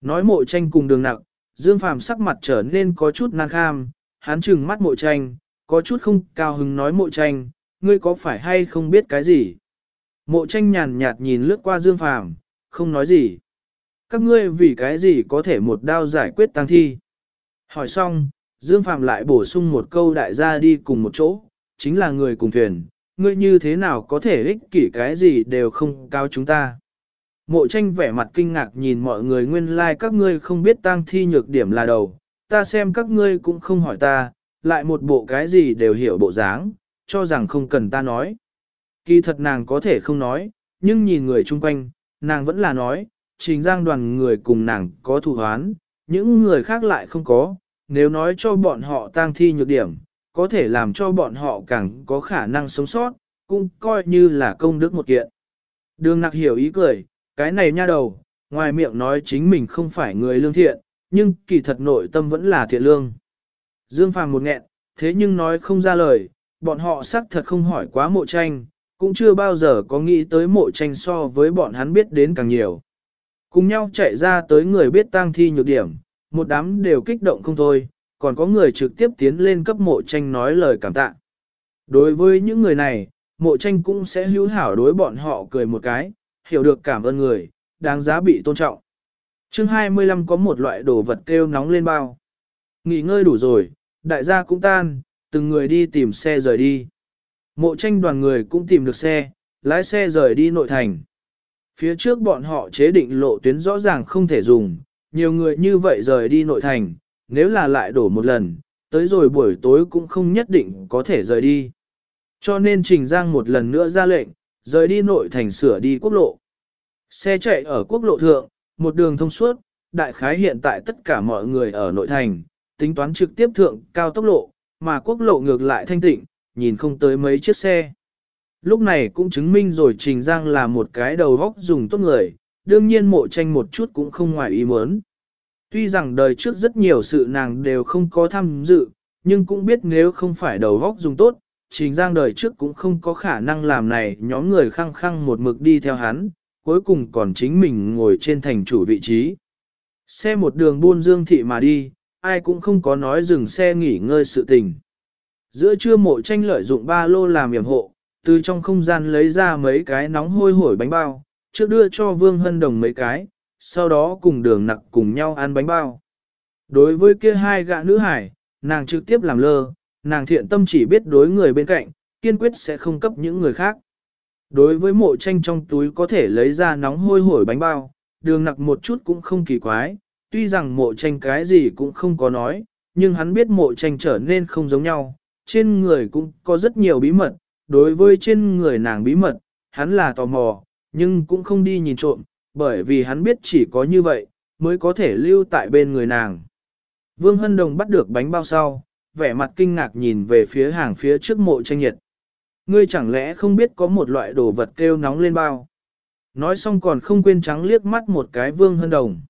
Nói mộ tranh cùng đường nặng Dương Phàm sắc mặt trở nên có chút nan kham, hắn trừng mắt mộ tranh, có chút không cao hứng nói mộ tranh, ngươi có phải hay không biết cái gì? Mộ tranh nhàn nhạt nhìn lướt qua Dương Phàm, không nói gì. Các ngươi vì cái gì có thể một đao giải quyết tăng thi? Hỏi xong, Dương Phàm lại bổ sung một câu đại gia đi cùng một chỗ, chính là người cùng thuyền, ngươi như thế nào có thể ích kỷ cái gì đều không cao chúng ta. Mộ tranh vẻ mặt kinh ngạc nhìn mọi người nguyên lai like các ngươi không biết tang thi nhược điểm là đầu, ta xem các ngươi cũng không hỏi ta, lại một bộ cái gì đều hiểu bộ dáng, cho rằng không cần ta nói. Kỳ thật nàng có thể không nói, nhưng nhìn người chung quanh, nàng vẫn là nói, trình giang đoàn người cùng nàng có thù hoán, những người khác lại không có, nếu nói cho bọn họ tang thi nhược điểm, có thể làm cho bọn họ càng có khả năng sống sót, cũng coi như là công đức một kiện. Đường nặc hiểu ý cười, cái này nha đầu, ngoài miệng nói chính mình không phải người lương thiện, nhưng kỳ thật nội tâm vẫn là thiện lương. Dương Phàm một nghẹn, thế nhưng nói không ra lời, bọn họ xác thật không hỏi quá mộ tranh, cũng chưa bao giờ có nghĩ tới mộ tranh so với bọn hắn biết đến càng nhiều. Cùng nhau chạy ra tới người biết tang thi nhược điểm, một đám đều kích động không thôi, còn có người trực tiếp tiến lên cấp mộ tranh nói lời cảm tạ. Đối với những người này, mộ tranh cũng sẽ hữu hảo đối bọn họ cười một cái, hiểu được cảm ơn người, đáng giá bị tôn trọng. chương 25 có một loại đồ vật kêu nóng lên bao. Nghỉ ngơi đủ rồi, đại gia cũng tan, từng người đi tìm xe rời đi. Mộ tranh đoàn người cũng tìm được xe, lái xe rời đi nội thành. Phía trước bọn họ chế định lộ tuyến rõ ràng không thể dùng, nhiều người như vậy rời đi nội thành, nếu là lại đổ một lần, tới rồi buổi tối cũng không nhất định có thể rời đi. Cho nên Trình Giang một lần nữa ra lệnh, rời đi nội thành sửa đi quốc lộ. Xe chạy ở quốc lộ thượng, một đường thông suốt, đại khái hiện tại tất cả mọi người ở nội thành, tính toán trực tiếp thượng cao tốc lộ, mà quốc lộ ngược lại thanh tịnh, nhìn không tới mấy chiếc xe. Lúc này cũng chứng minh rồi Trình Giang là một cái đầu góc dùng tốt người, đương nhiên mộ tranh một chút cũng không ngoài ý muốn. Tuy rằng đời trước rất nhiều sự nàng đều không có tham dự, nhưng cũng biết nếu không phải đầu góc dùng tốt, Trình Giang đời trước cũng không có khả năng làm này nhóm người khăng khăng một mực đi theo hắn, cuối cùng còn chính mình ngồi trên thành chủ vị trí. Xe một đường buôn dương thị mà đi, ai cũng không có nói dừng xe nghỉ ngơi sự tình. Giữa trưa mộ tranh lợi dụng ba lô làm yểm hộ, từ trong không gian lấy ra mấy cái nóng hôi hổi bánh bao, trước đưa cho Vương Hân Đồng mấy cái, sau đó cùng đường nặc cùng nhau ăn bánh bao. Đối với kia hai gã nữ hải, nàng trực tiếp làm lơ, nàng thiện tâm chỉ biết đối người bên cạnh, kiên quyết sẽ không cấp những người khác. Đối với mộ tranh trong túi có thể lấy ra nóng hôi hổi bánh bao, đường nặc một chút cũng không kỳ quái, tuy rằng mộ tranh cái gì cũng không có nói, nhưng hắn biết mộ tranh trở nên không giống nhau, trên người cũng có rất nhiều bí mật, đối với trên người nàng bí mật, hắn là tò mò, nhưng cũng không đi nhìn trộm, bởi vì hắn biết chỉ có như vậy, mới có thể lưu tại bên người nàng. Vương Hân Đồng bắt được bánh bao sau, vẻ mặt kinh ngạc nhìn về phía hàng phía trước mộ tranh nhiệt. Ngươi chẳng lẽ không biết có một loại đồ vật kêu nóng lên bao? Nói xong còn không quên trắng liếc mắt một cái Vương Hân Đồng.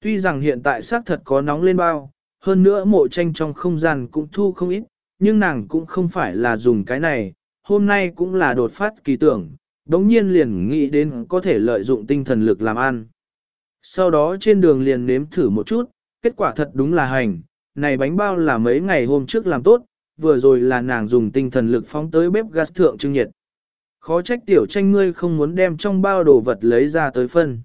Tuy rằng hiện tại xác thật có nóng lên bao, hơn nữa mộ tranh trong không gian cũng thu không ít, nhưng nàng cũng không phải là dùng cái này, hôm nay cũng là đột phát kỳ tưởng, đống nhiên liền nghĩ đến có thể lợi dụng tinh thần lực làm ăn. Sau đó trên đường liền nếm thử một chút, kết quả thật đúng là hành, này bánh bao là mấy ngày hôm trước làm tốt, vừa rồi là nàng dùng tinh thần lực phóng tới bếp gas thượng trưng nhiệt. Khó trách tiểu tranh ngươi không muốn đem trong bao đồ vật lấy ra tới phân.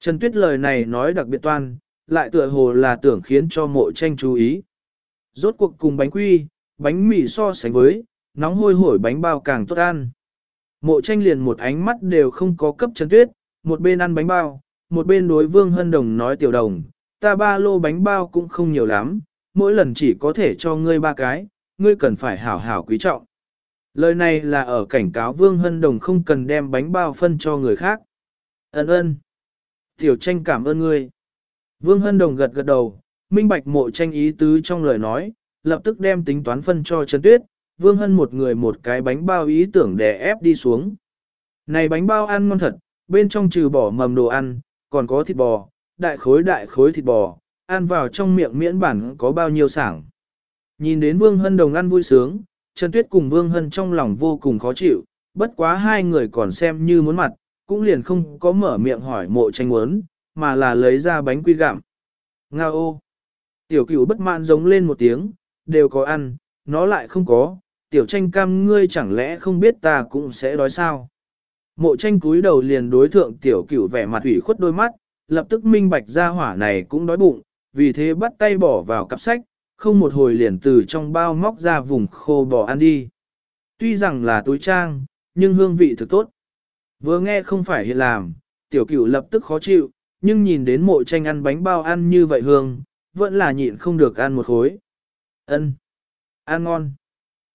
Trần Tuyết lời này nói đặc biệt toan, lại tựa hồ là tưởng khiến cho mộ tranh chú ý. Rốt cuộc cùng bánh quy, bánh mì so sánh với, nóng hôi hổi bánh bao càng tốt ăn. Mộ tranh liền một ánh mắt đều không có cấp Trần Tuyết, một bên ăn bánh bao, một bên đối Vương Hân Đồng nói tiểu đồng, ta ba lô bánh bao cũng không nhiều lắm, mỗi lần chỉ có thể cho ngươi ba cái, ngươi cần phải hảo hảo quý trọng. Lời này là ở cảnh cáo Vương Hân Đồng không cần đem bánh bao phân cho người khác. Ấn ơn. Tiểu tranh cảm ơn ngươi. Vương Hân Đồng gật gật đầu, minh bạch mộ tranh ý tứ trong lời nói, lập tức đem tính toán phân cho Trần Tuyết, Vương Hân một người một cái bánh bao ý tưởng đè ép đi xuống. Này bánh bao ăn ngon thật, bên trong trừ bỏ mầm đồ ăn, còn có thịt bò, đại khối đại khối thịt bò, ăn vào trong miệng miễn bản có bao nhiêu sảng. Nhìn đến Vương Hân Đồng ăn vui sướng, Trần Tuyết cùng Vương Hân trong lòng vô cùng khó chịu, bất quá hai người còn xem như muốn mặt, cũng liền không có mở miệng hỏi mộ tranh muốn, mà là lấy ra bánh quy gặm. Nga ô! Tiểu cửu bất mãn giống lên một tiếng, đều có ăn, nó lại không có, tiểu tranh cam ngươi chẳng lẽ không biết ta cũng sẽ đói sao. Mộ tranh cúi đầu liền đối thượng tiểu cửu vẻ mặt ủy khuất đôi mắt, lập tức minh bạch ra hỏa này cũng đói bụng, vì thế bắt tay bỏ vào cặp sách, không một hồi liền từ trong bao móc ra vùng khô bò ăn đi. Tuy rằng là túi trang, nhưng hương vị thực tốt. Vừa nghe không phải hiện làm, tiểu cửu lập tức khó chịu, nhưng nhìn đến mộ tranh ăn bánh bao ăn như vậy hương, vẫn là nhịn không được ăn một khối. Ân, Ăn ngon.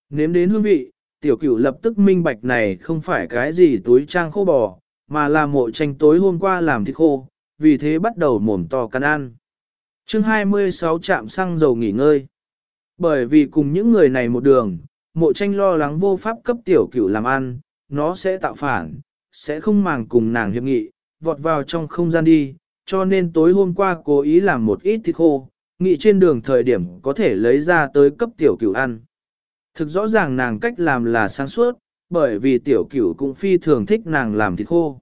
Nếm đến hương vị, tiểu cửu lập tức minh bạch này không phải cái gì túi trang khô bò, mà là mộ tranh tối hôm qua làm thịt khô, vì thế bắt đầu mồm to cắn ăn. chương 26 chạm xăng dầu nghỉ ngơi. Bởi vì cùng những người này một đường, mộ tranh lo lắng vô pháp cấp tiểu cửu làm ăn, nó sẽ tạo phản, sẽ không màng cùng nàng hiệp nghị, vọt vào trong không gian đi, cho nên tối hôm qua cố ý làm một ít thịt khô, nghị trên đường thời điểm có thể lấy ra tới cấp tiểu cửu ăn. Thực rõ ràng nàng cách làm là sáng suốt, bởi vì tiểu cửu cũng phi thường thích nàng làm thịt khô.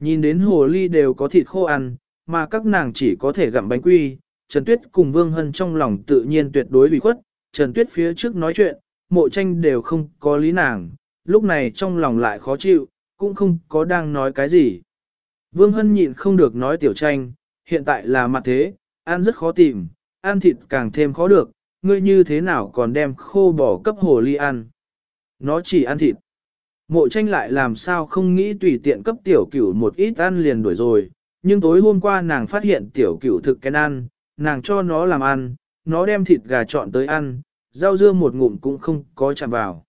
Nhìn đến hồ ly đều có thịt khô ăn, mà các nàng chỉ có thể gặm bánh quy, Trần Tuyết cùng Vương Hân trong lòng tự nhiên tuyệt đối bị khuất, Trần Tuyết phía trước nói chuyện, mộ tranh đều không có lý nàng, lúc này trong lòng lại khó chịu, cũng không có đang nói cái gì. Vương Hân nhịn không được nói tiểu tranh, hiện tại là mặt thế, ăn rất khó tìm, ăn thịt càng thêm khó được, ngươi như thế nào còn đem khô bò cấp hồ ly ăn. Nó chỉ ăn thịt. Mộ tranh lại làm sao không nghĩ tùy tiện cấp tiểu cửu một ít ăn liền đuổi rồi, nhưng tối hôm qua nàng phát hiện tiểu cửu thực cái ăn, nàng cho nó làm ăn, nó đem thịt gà chọn tới ăn, rau dưa một ngụm cũng không có chạm vào.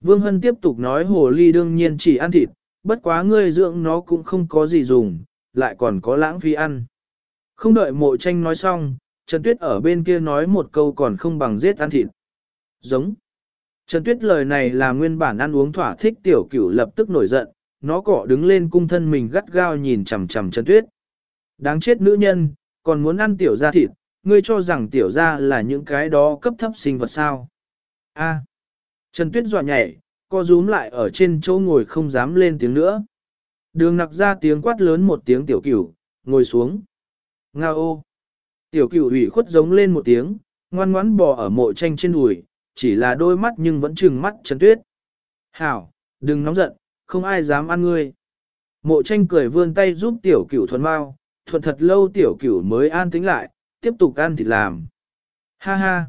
Vương Hân tiếp tục nói hồ ly đương nhiên chỉ ăn thịt, bất quá ngươi dưỡng nó cũng không có gì dùng, lại còn có lãng phí ăn. Không đợi mộ tranh nói xong, Trần Tuyết ở bên kia nói một câu còn không bằng giết ăn thịt. Giống. Trần Tuyết lời này là nguyên bản ăn uống thỏa thích tiểu cửu lập tức nổi giận, nó cọ đứng lên cung thân mình gắt gao nhìn chằm chằm Trần Tuyết. Đáng chết nữ nhân, còn muốn ăn tiểu gia thịt, ngươi cho rằng tiểu gia là những cái đó cấp thấp sinh vật sao. A. Trần Tuyết dọa nhảy, co rúm lại ở trên chỗ ngồi không dám lên tiếng nữa. Đường nặc ra tiếng quát lớn một tiếng tiểu cửu, ngồi xuống. Nga ô. Tiểu cửu ủy khuất giống lên một tiếng, ngoan ngoãn bò ở mộ tranh trên đùi, chỉ là đôi mắt nhưng vẫn trừng mắt Trần Tuyết. Hảo, đừng nóng giận, không ai dám ăn ngươi. Mộ tranh cười vươn tay giúp tiểu cửu thuần mau, thuận thật lâu tiểu cửu mới an tĩnh lại, tiếp tục ăn thịt làm. Ha ha.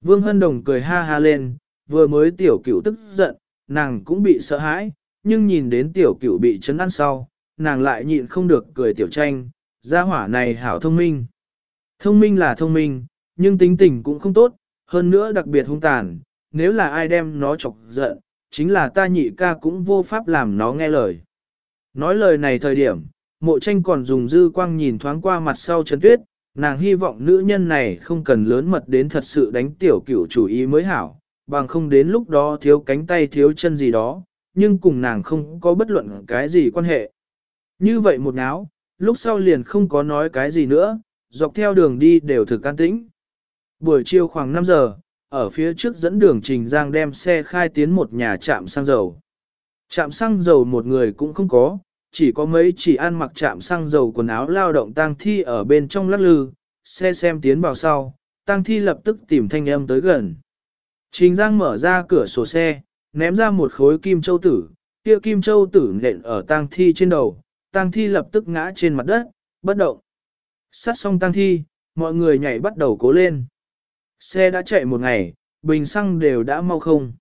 Vương Hân Đồng cười ha ha lên, vừa mới tiểu cửu tức giận, nàng cũng bị sợ hãi, nhưng nhìn đến tiểu cửu bị chấn ăn sau, nàng lại nhịn không được cười tiểu tranh, gia hỏa này hảo thông minh. Thông minh là thông minh, nhưng tính tình cũng không tốt, hơn nữa đặc biệt hung tàn, nếu là ai đem nó chọc giận, chính là ta nhị ca cũng vô pháp làm nó nghe lời. Nói lời này thời điểm, mộ tranh còn dùng dư quang nhìn thoáng qua mặt sau Trần Tuyết, nàng hy vọng nữ nhân này không cần lớn mật đến thật sự đánh tiểu cửu chủ ý mới hảo, bằng không đến lúc đó thiếu cánh tay thiếu chân gì đó, nhưng cùng nàng không có bất luận cái gì quan hệ. Như vậy một náo, lúc sau liền không có nói cái gì nữa, dọc theo đường đi đều thực an tĩnh. Buổi chiều khoảng 5 giờ, ở phía trước dẫn đường Trình Giang đem xe khai tiến một nhà trạm xăng dầu. Trạm xăng dầu một người cũng không có, chỉ có mấy chỉ ăn mặc trạm xăng dầu quần áo lao động tang thi ở bên trong lắc lư, xe xem tiến vào sau, tang thi lập tức tìm thanh âm tới gần. Trình Giang mở ra cửa sổ xe, ném ra một khối kim châu tử, kia kim châu tử nện ở tang thi trên đầu, tang thi lập tức ngã trên mặt đất, bất động. Sát xong tang thi, mọi người nhảy bắt đầu cố lên. Xe đã chạy một ngày, bình xăng đều đã mau không.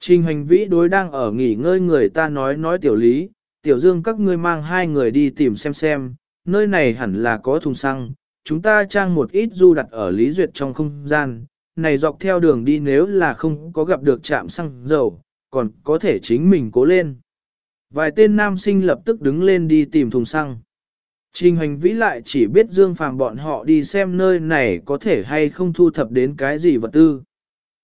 Trình hành vĩ đối đang ở nghỉ ngơi người ta nói nói tiểu lý, tiểu dương các ngươi mang hai người đi tìm xem xem, nơi này hẳn là có thùng xăng, chúng ta trang một ít du đặt ở lý duyệt trong không gian, này dọc theo đường đi nếu là không có gặp được trạm xăng dầu, còn có thể chính mình cố lên. Vài tên nam sinh lập tức đứng lên đi tìm thùng xăng. Trình hành vĩ lại chỉ biết Dương Phàm bọn họ đi xem nơi này có thể hay không thu thập đến cái gì vật tư.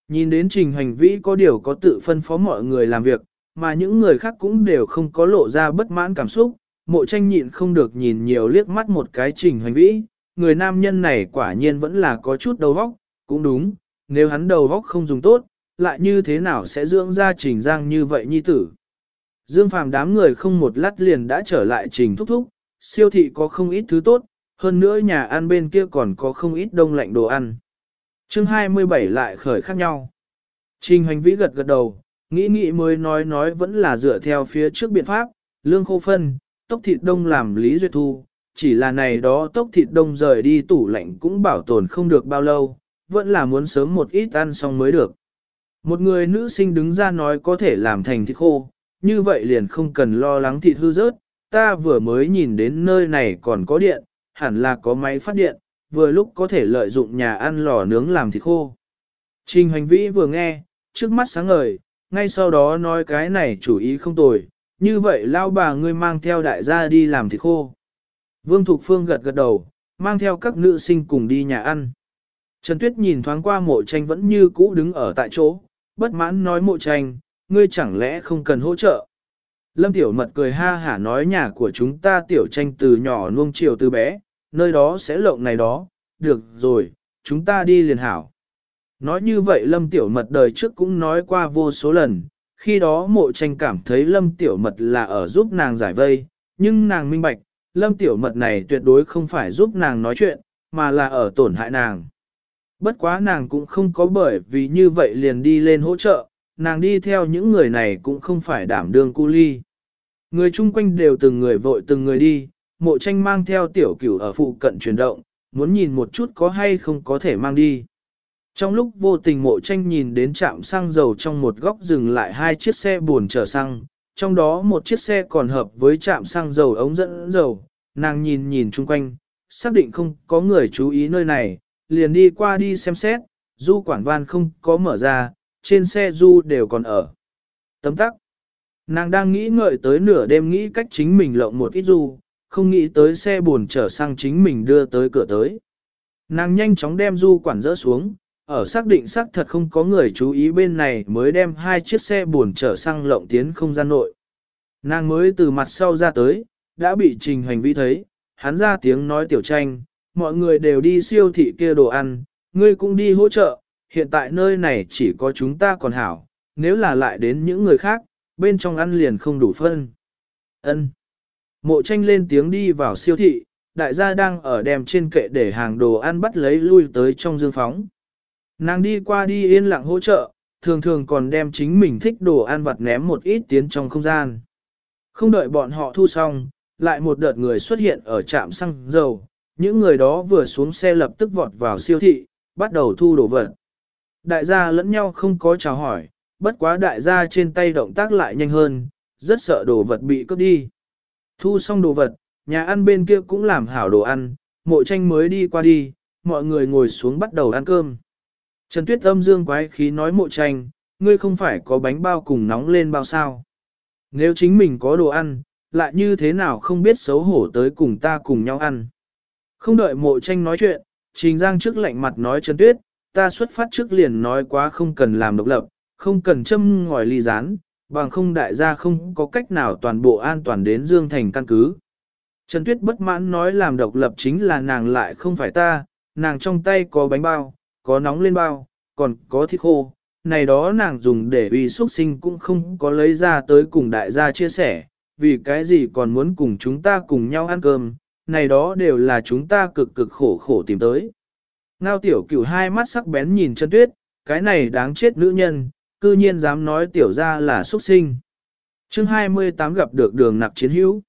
Nhìn đến trình hành vĩ có điều có tự phân phó mọi người làm việc, mà những người khác cũng đều không có lộ ra bất mãn cảm xúc, mộ tranh nhịn không được nhìn nhiều liếc mắt một cái trình hành vĩ, người nam nhân này quả nhiên vẫn là có chút đầu vóc, cũng đúng, nếu hắn đầu vóc không dùng tốt, lại như thế nào sẽ dưỡng ra trình giang như vậy nhi tử. Dương phàm đám người không một lát liền đã trở lại trình thúc thúc, siêu thị có không ít thứ tốt, hơn nữa nhà ăn bên kia còn có không ít đông lạnh đồ ăn. chương 27 lại khởi khác nhau. Trình hành vĩ gật gật đầu, nghĩ nghĩ mới nói nói vẫn là dựa theo phía trước biện pháp, lương khô phân, tốc thịt đông làm lý duyệt thu, chỉ là này đó tốc thịt đông rời đi tủ lạnh cũng bảo tồn không được bao lâu, vẫn là muốn sớm một ít ăn xong mới được. Một người nữ sinh đứng ra nói có thể làm thành thịt khô, như vậy liền không cần lo lắng thịt hư rớt, ta vừa mới nhìn đến nơi này còn có điện, hẳn là có máy phát điện, vừa lúc có thể lợi dụng nhà ăn lò nướng làm thịt khô. Trình hành vĩ vừa nghe, trước mắt sáng ngời, ngay sau đó nói cái này chủ ý không tồi, như vậy lao bà ngươi mang theo đại gia đi làm thịt khô. Vương Thục Phương gật gật đầu, mang theo các nữ sinh cùng đi nhà ăn. Trần Tuyết nhìn thoáng qua mộ tranh vẫn như cũ đứng ở tại chỗ, bất mãn nói mộ tranh, ngươi chẳng lẽ không cần hỗ trợ. Lâm Tiểu Mật cười ha hả nói nhà của chúng ta Tiểu tranh từ nhỏ nuông chiều từ bé, nơi đó sẽ lộng này đó, được rồi, chúng ta đi liền hảo. Nói như vậy Lâm Tiểu Mật đời trước cũng nói qua vô số lần, khi đó mộ tranh cảm thấy Lâm Tiểu Mật là ở giúp nàng giải vây, nhưng nàng minh bạch, Lâm Tiểu Mật này tuyệt đối không phải giúp nàng nói chuyện, mà là ở tổn hại nàng. Bất quá nàng cũng không có bởi vì như vậy liền đi lên hỗ trợ, nàng đi theo những người này cũng không phải đảm đương cu ly. Người chung quanh đều từng người vội từng người đi, mộ tranh mang theo tiểu cửu ở phụ cận chuyển động, muốn nhìn một chút có hay không có thể mang đi. Trong lúc vô tình mộ tranh nhìn đến trạm xăng dầu trong một góc dừng lại hai chiếc xe buồn chở xăng, trong đó một chiếc xe còn hợp với trạm xăng dầu ống dẫn dầu, nàng nhìn nhìn chung quanh, xác định không có người chú ý nơi này, liền đi qua đi xem xét, du quản van không có mở ra, trên xe du đều còn ở. Tấm tắc. Nàng đang nghĩ ngợi tới nửa đêm nghĩ cách chính mình lộng một ít du, không nghĩ tới xe buồn trở sang chính mình đưa tới cửa tới. Nàng nhanh chóng đem du quản rỡ xuống, ở xác định xác thật không có người chú ý bên này mới đem hai chiếc xe buồn trở sang lộng tiến không gian nội. Nàng mới từ mặt sau ra tới, đã bị trình hành vi thấy, hắn ra tiếng nói tiểu tranh, mọi người đều đi siêu thị kia đồ ăn, ngươi cũng đi hỗ trợ, hiện tại nơi này chỉ có chúng ta còn hảo, nếu là lại đến những người khác, bên trong ăn liền không đủ phân. Ân. Mộ tranh lên tiếng đi vào siêu thị, đại gia đang ở đem trên kệ để hàng đồ ăn bắt lấy lui tới trong dương phóng. Nàng đi qua đi yên lặng hỗ trợ, thường thường còn đem chính mình thích đồ ăn vặt ném một ít tiến trong không gian. Không đợi bọn họ thu xong, lại một đợt người xuất hiện ở trạm xăng dầu, những người đó vừa xuống xe lập tức vọt vào siêu thị, bắt đầu thu đồ vật. Đại gia lẫn nhau không có chào hỏi, bất quá đại gia trên tay động tác lại nhanh hơn, rất sợ đồ vật bị cướp đi. Thu xong đồ vật, nhà ăn bên kia cũng làm hảo đồ ăn, mộ tranh mới đi qua đi, mọi người ngồi xuống bắt đầu ăn cơm. Trần Tuyết âm dương quái khí nói mộ tranh, ngươi không phải có bánh bao cùng nóng lên bao sao. Nếu chính mình có đồ ăn, lại như thế nào không biết xấu hổ tới cùng ta cùng nhau ăn. Không đợi mộ tranh nói chuyện, Trình Giang trước lạnh mặt nói Trần Tuyết, ta xuất phát trước liền nói quá không cần làm độc lập, không cần châm ngòi ly rán, bằng không đại gia không có cách nào toàn bộ an toàn đến Dương Thành căn cứ. Trần Tuyết bất mãn nói làm độc lập chính là nàng lại không phải ta, nàng trong tay có bánh bao, có nóng lên bao, còn có thịt khô, này đó nàng dùng để uy xuất sinh cũng không có lấy ra tới cùng đại gia chia sẻ, vì cái gì còn muốn cùng chúng ta cùng nhau ăn cơm, này đó đều là chúng ta cực cực khổ khổ tìm tới. Ngao tiểu cửu hai mắt sắc bén nhìn Trần tuyết, cái này đáng chết nữ nhân, cư nhiên dám nói tiểu ra là xuất sinh. chương 28 gặp được đường nặc chiến hữu.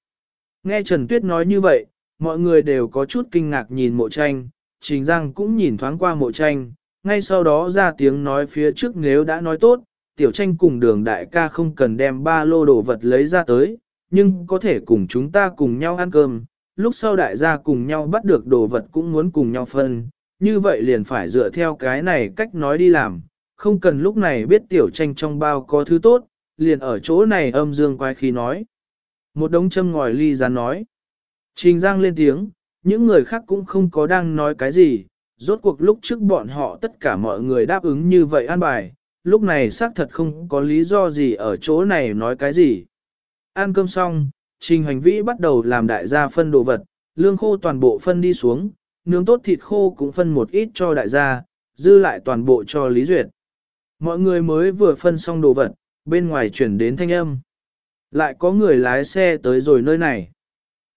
Nghe Trần Tuyết nói như vậy, mọi người đều có chút kinh ngạc nhìn mộ tranh, Trình Giang cũng nhìn thoáng qua mộ tranh, ngay sau đó ra tiếng nói phía trước nếu đã nói tốt, tiểu tranh cùng đường đại ca không cần đem ba lô đồ vật lấy ra tới, nhưng có thể cùng chúng ta cùng nhau ăn cơm, lúc sau đại gia cùng nhau bắt được đồ vật cũng muốn cùng nhau phân, như vậy liền phải dựa theo cái này cách nói đi làm, không cần lúc này biết tiểu tranh trong bao có thứ tốt, liền ở chỗ này âm dương quái khí nói. Một đống châm ngòi ly rán nói. Trình Giang lên tiếng, những người khác cũng không có đang nói cái gì, rốt cuộc lúc trước bọn họ tất cả mọi người đáp ứng như vậy an bài, lúc này xác thật không có lý do gì ở chỗ này nói cái gì. Ăn cơm xong, Trình Hành Vĩ bắt đầu làm đại gia phân đồ vật, lương khô toàn bộ phân đi xuống, nướng tốt thịt khô cũng phân một ít cho đại gia, dư lại toàn bộ cho Lý Duyệt. Mọi người mới vừa phân xong đồ vật, bên ngoài chuyển đến thanh âm. Lại có người lái xe tới rồi nơi này.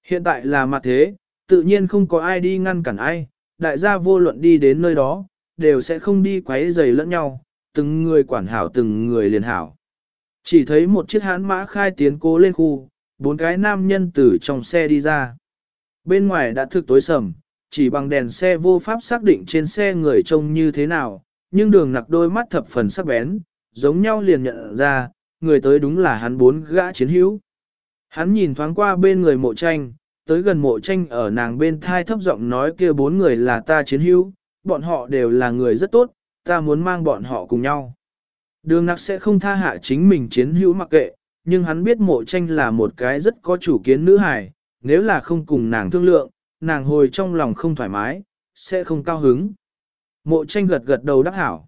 Hiện tại là mặt thế, tự nhiên không có ai đi ngăn cản ai, đại gia vô luận đi đến nơi đó, đều sẽ không đi quấy rầy lẫn nhau, từng người quản hảo từng người liền hảo. Chỉ thấy một chiếc hãn mã khai tiến cố lên khu, bốn cái nam nhân từ trong xe đi ra. Bên ngoài đã thực tối sầm, chỉ bằng đèn xe vô pháp xác định trên xe người trông như thế nào, nhưng đường nặc đôi mắt thập phần sắc bén, giống nhau liền nhận ra, người tới đúng là hắn bốn gã chiến hữu. Hắn nhìn thoáng qua bên người mộ tranh, tới gần mộ tranh ở nàng bên thai thấp giọng nói kia bốn người là ta chiến hữu, bọn họ đều là người rất tốt, ta muốn mang bọn họ cùng nhau. Đường nặc sẽ không tha hạ chính mình chiến hữu mặc kệ, nhưng hắn biết mộ tranh là một cái rất có chủ kiến nữ hài, nếu là không cùng nàng thương lượng, nàng hồi trong lòng không thoải mái, sẽ không cao hứng. Mộ tranh gật gật đầu đắc hảo.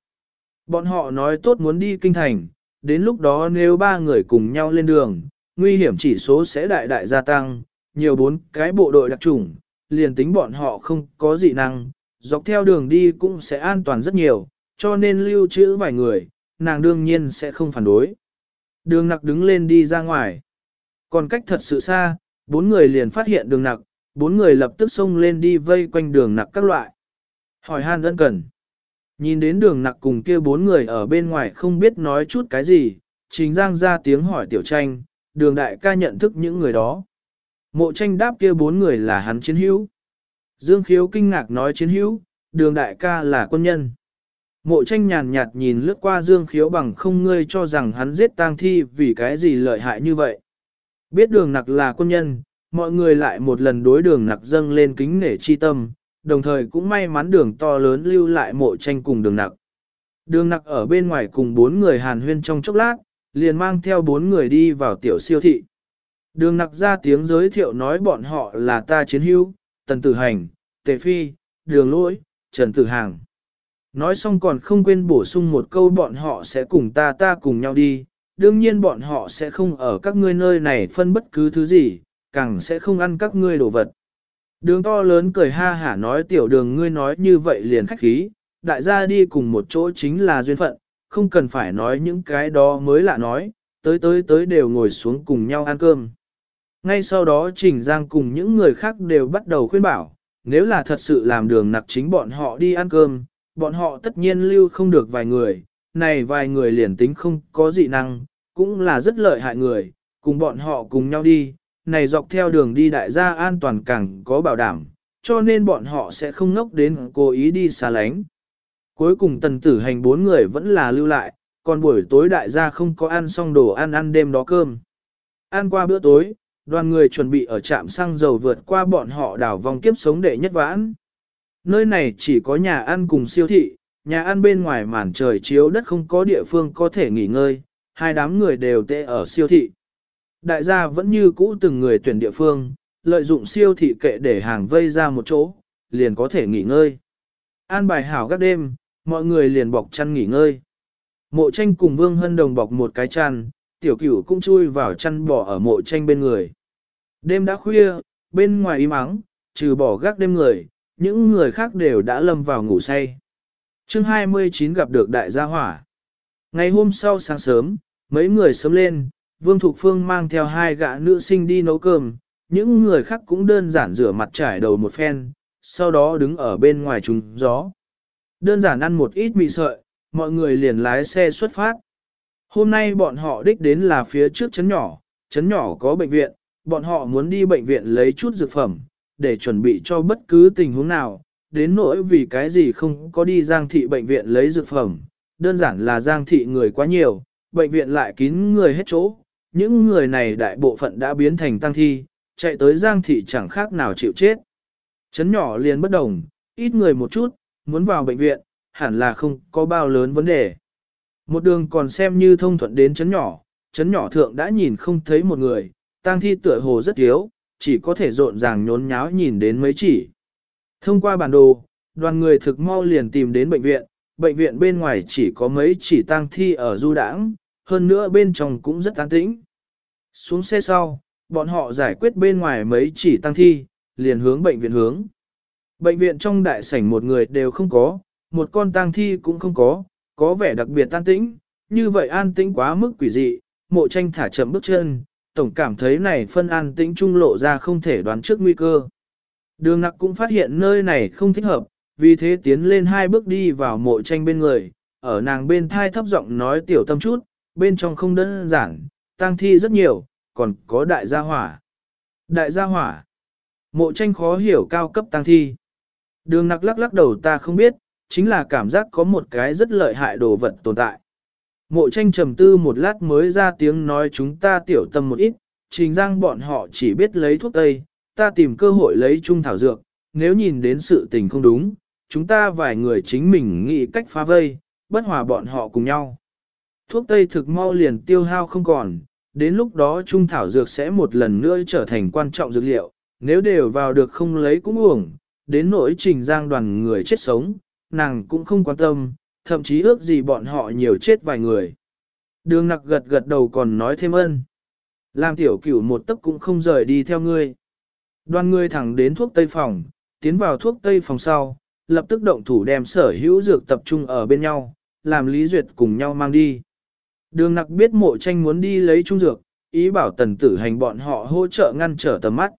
Bọn họ nói tốt muốn đi kinh thành, đến lúc đó nếu ba người cùng nhau lên đường, nguy hiểm chỉ số sẽ đại đại gia tăng, nhiều bốn cái bộ đội đặc trùng, liền tính bọn họ không có dị năng, dọc theo đường đi cũng sẽ an toàn rất nhiều, cho nên lưu trữ vài người, nàng đương nhiên sẽ không phản đối. Đường nặc đứng lên đi ra ngoài. Còn cách thật sự xa, bốn người liền phát hiện đường nặc, bốn người lập tức xông lên đi vây quanh đường nặc các loại. Hỏi han ân cần. Nhìn đến đường nặc cùng kia bốn người ở bên ngoài không biết nói chút cái gì, chính giang ra tiếng hỏi tiểu tranh, đường đại ca nhận thức những người đó. Mộ tranh đáp kia bốn người là hắn chiến hữu. Dương khiếu kinh ngạc nói chiến hữu, đường đại ca là quân nhân. Mộ tranh nhàn nhạt nhìn lướt qua dương khiếu bằng không ngươi cho rằng hắn giết tang thi vì cái gì lợi hại như vậy. Biết đường nặc là quân nhân, mọi người lại một lần đối đường nặc dâng lên kính nể chi tâm, đồng thời cũng may mắn đường to lớn lưu lại mộ tranh cùng đường nặc. Đường nặc ở bên ngoài cùng bốn người hàn huyên trong chốc lát, liền mang theo bốn người đi vào tiểu siêu thị. Đường nặc ra tiếng giới thiệu nói bọn họ là ta chiến hữu, tần tử hành, tề phi, đường lỗi, trần tử hàng. Nói xong còn không quên bổ sung một câu bọn họ sẽ cùng ta ta cùng nhau đi, đương nhiên bọn họ sẽ không ở các ngươi nơi này phân bất cứ thứ gì, càng sẽ không ăn các ngươi đồ vật. Đường to lớn cười ha hả nói tiểu đường ngươi nói như vậy liền khách khí, đại gia đi cùng một chỗ chính là duyên phận, không cần phải nói những cái đó mới lạ nói, tới tới tới đều ngồi xuống cùng nhau ăn cơm. Ngay sau đó Trình Giang cùng những người khác đều bắt đầu khuyên bảo, nếu là thật sự làm đường nặc chính bọn họ đi ăn cơm, bọn họ tất nhiên lưu không được vài người, này vài người liền tính không có dị năng, cũng là rất lợi hại người, cùng bọn họ cùng nhau đi, này dọc theo đường đi đại gia an toàn càng có bảo đảm, cho nên bọn họ sẽ không ngốc đến cố ý đi xa lánh. Cuối cùng tần tử hành bốn người vẫn là lưu lại, còn buổi tối đại gia không có ăn xong đồ ăn ăn đêm đó cơm. Ăn qua bữa tối, đoàn người chuẩn bị ở trạm xăng dầu vượt qua bọn họ đảo vòng kiếp sống đệ nhất vãn. Nơi này chỉ có nhà ăn cùng siêu thị, nhà ăn bên ngoài màn trời chiếu đất không có địa phương có thể nghỉ ngơi, hai đám người đều tệ ở siêu thị. Đại gia vẫn như cũ từng người tuyển địa phương, lợi dụng siêu thị kệ để hàng vây ra một chỗ, liền có thể nghỉ ngơi. An bài hảo các đêm, mọi người liền bọc chăn nghỉ ngơi. Mộ tranh cùng Vương Hân Đồng bọc một cái chăn, tiểu cửu cũng chui vào chăn bỏ ở mộ tranh bên người. Đêm đã khuya, bên ngoài im ắng, trừ bỏ gác đêm người, những người khác đều đã lâm vào ngủ say. chương 29 gặp được đại gia hỏa. Ngày hôm sau sáng sớm, mấy người sớm lên, Vương Thục Phương mang theo hai gã nữ sinh đi nấu cơm, những người khác cũng đơn giản rửa mặt trải đầu một phen, sau đó đứng ở bên ngoài trùng gió. Đơn giản ăn một ít mì sợi, mọi người liền lái xe xuất phát. Hôm nay bọn họ đích đến là phía trước chấn nhỏ, chấn nhỏ có bệnh viện, bọn họ muốn đi bệnh viện lấy chút dược phẩm, để chuẩn bị cho bất cứ tình huống nào, đến nỗi vì cái gì không có đi giang thị bệnh viện lấy dược phẩm, đơn giản là giang thị người quá nhiều, bệnh viện lại kín người hết chỗ, những người này đại bộ phận đã biến thành tăng thi, chạy tới giang thị chẳng khác nào chịu chết. Chấn nhỏ liền bất đồng, ít người một chút, muốn vào bệnh viện, hẳn là không có bao lớn vấn đề. Một đường còn xem như thông thuận đến chấn nhỏ, chấn nhỏ thượng đã nhìn không thấy một người, tang thi tựa hồ rất thiếu, chỉ có thể rộn ràng nhốn nháo nhìn đến mấy chỉ. Thông qua bản đồ, đoàn người thực mau liền tìm đến bệnh viện, bệnh viện bên ngoài chỉ có mấy chỉ tang thi ở du đãng, hơn nữa bên trong cũng rất an tĩnh. Xuống xe sau, bọn họ giải quyết bên ngoài mấy chỉ tang thi, liền hướng bệnh viện hướng. Bệnh viện trong đại sảnh một người đều không có, một con tang thi cũng không có, có vẻ đặc biệt an tĩnh, như vậy an tĩnh quá mức quỷ dị, mộ tranh thả chậm bước chân, tổng cảm thấy này phân an tĩnh trung lộ ra không thể đoán trước nguy cơ. Đường nặc cũng phát hiện nơi này không thích hợp, vì thế tiến lên hai bước đi vào mộ tranh bên người, ở nàng bên thai thấp giọng nói tiểu tâm chút, bên trong không đơn giản, tang thi rất nhiều, còn có đại gia hỏa. Đại gia hỏa. Mộ tranh khó hiểu cao cấp tang thi. Đường nặc lắc lắc đầu ta không biết, chính là cảm giác có một cái rất lợi hại đồ vật tồn tại. Mộ tranh trầm tư một lát mới ra tiếng nói chúng ta tiểu tâm một ít, trình giang bọn họ chỉ biết lấy thuốc tây, ta tìm cơ hội lấy trung thảo dược, nếu nhìn đến sự tình không đúng, chúng ta vài người chính mình nghĩ cách phá vây, bất hòa bọn họ cùng nhau. Thuốc tây thực mau liền tiêu hao không còn, đến lúc đó trung thảo dược sẽ một lần nữa trở thành quan trọng dược liệu, nếu đều vào được không lấy cũng uổng, đến nỗi trình giang đoàn người chết sống, nàng cũng không quan tâm, thậm chí ước gì bọn họ nhiều chết vài người. Đường nặc gật gật đầu còn nói thêm ân. Làm tiểu cửu một tấc cũng không rời đi theo ngươi. Đoàn người thẳng đến thuốc tây phòng, tiến vào thuốc tây phòng sau, lập tức động thủ đem sở hữu dược tập trung ở bên nhau, làm Lý Duyệt cùng nhau mang đi. Đường nặc biết mộ tranh muốn đi lấy trung dược, ý bảo tần tử hành bọn họ hỗ trợ ngăn trở tầm mắt.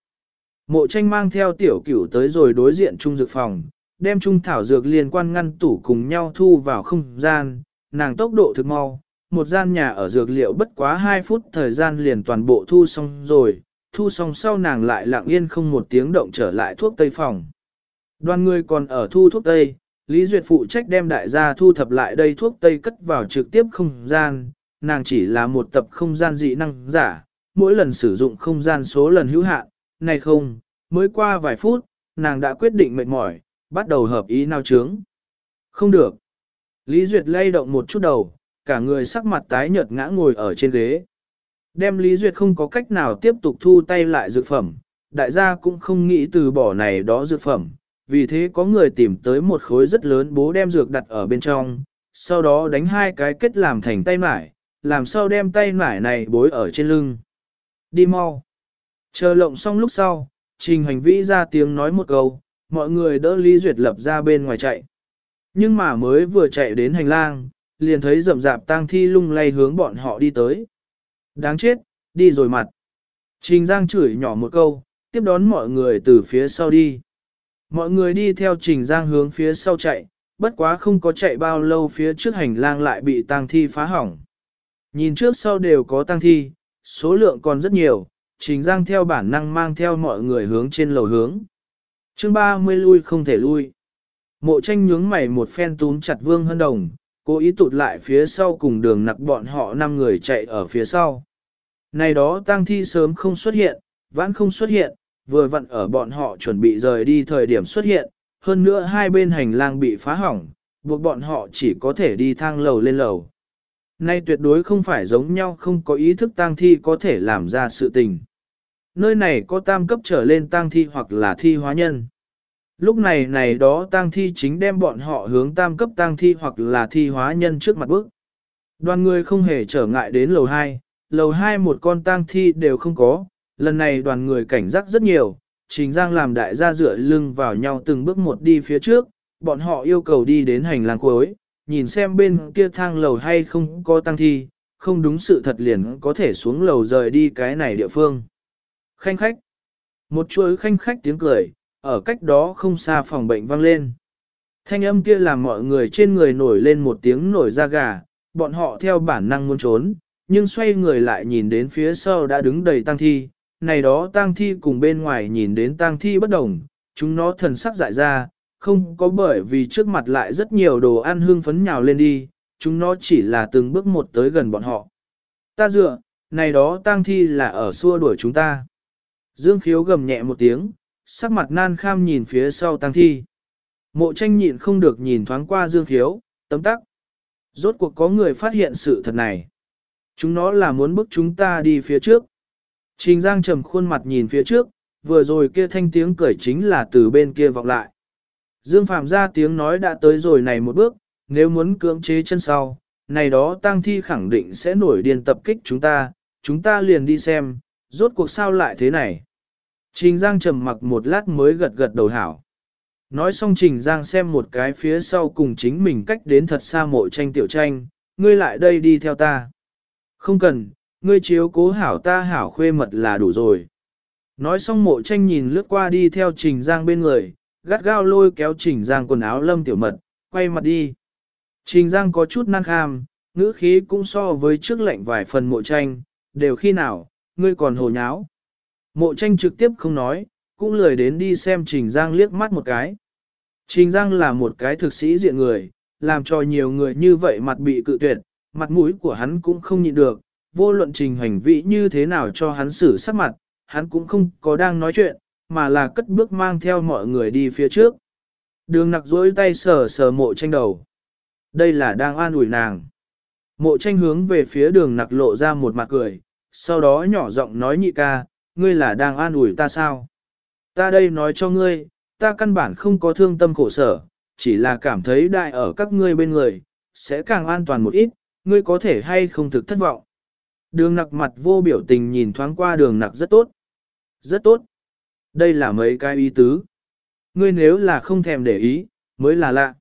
Mộ tranh mang theo tiểu cửu tới rồi đối diện trung dược phòng, đem trung thảo dược liên quan ngăn tủ cùng nhau thu vào không gian, nàng tốc độ thực mau, một gian nhà ở dược liệu bất quá 2 phút thời gian liền toàn bộ thu xong rồi, thu xong sau nàng lại lặng yên không một tiếng động trở lại thuốc tây phòng. Đoàn người còn ở thu thuốc tây, Lý Duyệt phụ trách đem đại gia thu thập lại đây thuốc tây cất vào trực tiếp không gian, nàng chỉ là một tập không gian dị năng giả, mỗi lần sử dụng không gian số lần hữu hạn, này không, mới qua vài phút, nàng đã quyết định mệt mỏi, bắt đầu hợp ý nào trướng. Không được. Lý Duyệt lay động một chút đầu, cả người sắc mặt tái nhợt ngã ngồi ở trên ghế. Đem Lý Duyệt không có cách nào tiếp tục thu tay lại dược phẩm, đại gia cũng không nghĩ từ bỏ này đó dược phẩm, vì thế có người tìm tới một khối rất lớn bố đem dược đặt ở bên trong, sau đó đánh hai cái kết làm thành tay mải, làm sao đem tay nải này bối ở trên lưng. Đi mau. Chờ lộng xong lúc sau, trình hành vĩ ra tiếng nói một câu, mọi người đỡ Lý Duyệt lập ra bên ngoài chạy. Nhưng mà mới vừa chạy đến hành lang, liền thấy rậm rạp tang thi lung lay hướng bọn họ đi tới. Đáng chết, đi rồi mặt. Trình Giang chửi nhỏ một câu, tiếp đón mọi người từ phía sau đi. Mọi người đi theo Trình Giang hướng phía sau chạy, bất quá không có chạy bao lâu phía trước hành lang lại bị tang thi phá hỏng. Nhìn trước sau đều có tăng thi, số lượng còn rất nhiều, Trình Giang theo bản năng mang theo mọi người hướng trên lầu hướng. chương 30 lui không thể lui. Mộ tranh nhướng mày một phen túm chặt Vương Hân Đồng, cố ý tụt lại phía sau cùng đường nặc bọn họ năm người chạy ở phía sau. Này đó tang thi sớm không xuất hiện, vãn không xuất hiện, vừa vặn ở bọn họ chuẩn bị rời đi thời điểm xuất hiện, hơn nữa hai bên hành lang bị phá hỏng, buộc bọn họ chỉ có thể đi thang lầu lên lầu. Nay tuyệt đối không phải giống nhau không có ý thức tang thi có thể làm ra sự tình. Nơi này có tam cấp trở lên tang thi hoặc là thi hóa nhân. Lúc này này đó tang thi chính đem bọn họ hướng tam cấp tang thi hoặc là thi hóa nhân trước mặt bước. Đoàn người không hề trở ngại đến lầu 2, lầu 2 một con tang thi đều không có, lần này đoàn người cảnh giác rất nhiều, Trình Giang làm đại gia dựa lưng vào nhau từng bước một đi phía trước, bọn họ yêu cầu đi đến hành lang cuối, nhìn xem bên kia thang lầu hay không có tăng thi, không đúng sự thật liền có thể xuống lầu rời đi cái này địa phương. Khanh khách, Một chuỗi khanh khách tiếng cười, ở cách đó không xa phòng bệnh vang lên. Thanh âm kia làm mọi người trên người nổi lên một tiếng nổi da gà, bọn họ theo bản năng muốn trốn, nhưng xoay người lại nhìn đến phía sau đã đứng đầy tang thi, này đó tang thi cùng bên ngoài nhìn đến tang thi bất đồng, chúng nó thần sắc dại ra, không có bởi vì trước mặt lại rất nhiều đồ ăn hương phấn nhào lên đi, chúng nó chỉ là từng bước một tới gần bọn họ. Ta dựa, này đó tang thi là ở xua đuổi chúng ta. Dương khiếu gầm nhẹ một tiếng, sắc mặt nan kham nhìn phía sau tang thi. Mộ tranh nhịn không được nhìn thoáng qua dương khiếu, tấm tắc. Rốt cuộc có người phát hiện sự thật này. Chúng nó là muốn bức chúng ta đi phía trước. Trình Giang trầm khuôn mặt nhìn phía trước, vừa rồi kia thanh tiếng cười chính là từ bên kia vọng lại. Dương Phạm ra tiếng nói đã tới rồi này một bước, nếu muốn cưỡng chế chân sau, này đó tang thi khẳng định sẽ nổi điên tập kích chúng ta, chúng ta liền đi xem, rốt cuộc sao lại thế này. Trình Giang trầm mặc một lát mới gật gật đầu hảo. Nói xong Trình Giang xem một cái phía sau cùng chính mình cách đến thật xa mộ tranh tiểu tranh, ngươi lại đây đi theo ta. Không cần, ngươi chiếu cố hảo ta hảo khuê mật là đủ rồi. Nói xong mộ tranh nhìn lướt qua đi theo Trình Giang bên người, gắt gao lôi kéo Trình Giang quần áo lâm tiểu mật, quay mặt đi. Trình Giang có chút năng kham, ngữ khí cũng so với trước lệnh vài phần mộ tranh, đều khi nào, ngươi còn hồ nháo. Mộ tranh trực tiếp không nói, cũng lười đến đi xem Trình Giang liếc mắt một cái. Trình Giang là một cái thực sĩ diện người, làm cho nhiều người như vậy mặt bị cự tuyệt, mặt mũi của hắn cũng không nhịn được, vô luận trình hành vi như thế nào cho hắn xử sắc mặt, hắn cũng không có đang nói chuyện, mà là cất bước mang theo mọi người đi phía trước. Đường nặc dối tay sờ sờ mộ tranh đầu. Đây là đang an ủi nàng. Mộ tranh hướng về phía đường nặc lộ ra một mặt cười, sau đó nhỏ giọng nói nhị ca, ngươi là đang an ủi ta sao? Ta đây nói cho ngươi, ta căn bản không có thương tâm khổ sở, chỉ là cảm thấy đại ở các ngươi bên người, sẽ càng an toàn một ít, ngươi có thể hay không thực thất vọng. Đường nặc mặt vô biểu tình nhìn thoáng qua đường nặc rất tốt. Rất tốt. Đây là mấy cái ý tứ. Ngươi nếu là không thèm để ý, mới là lạ.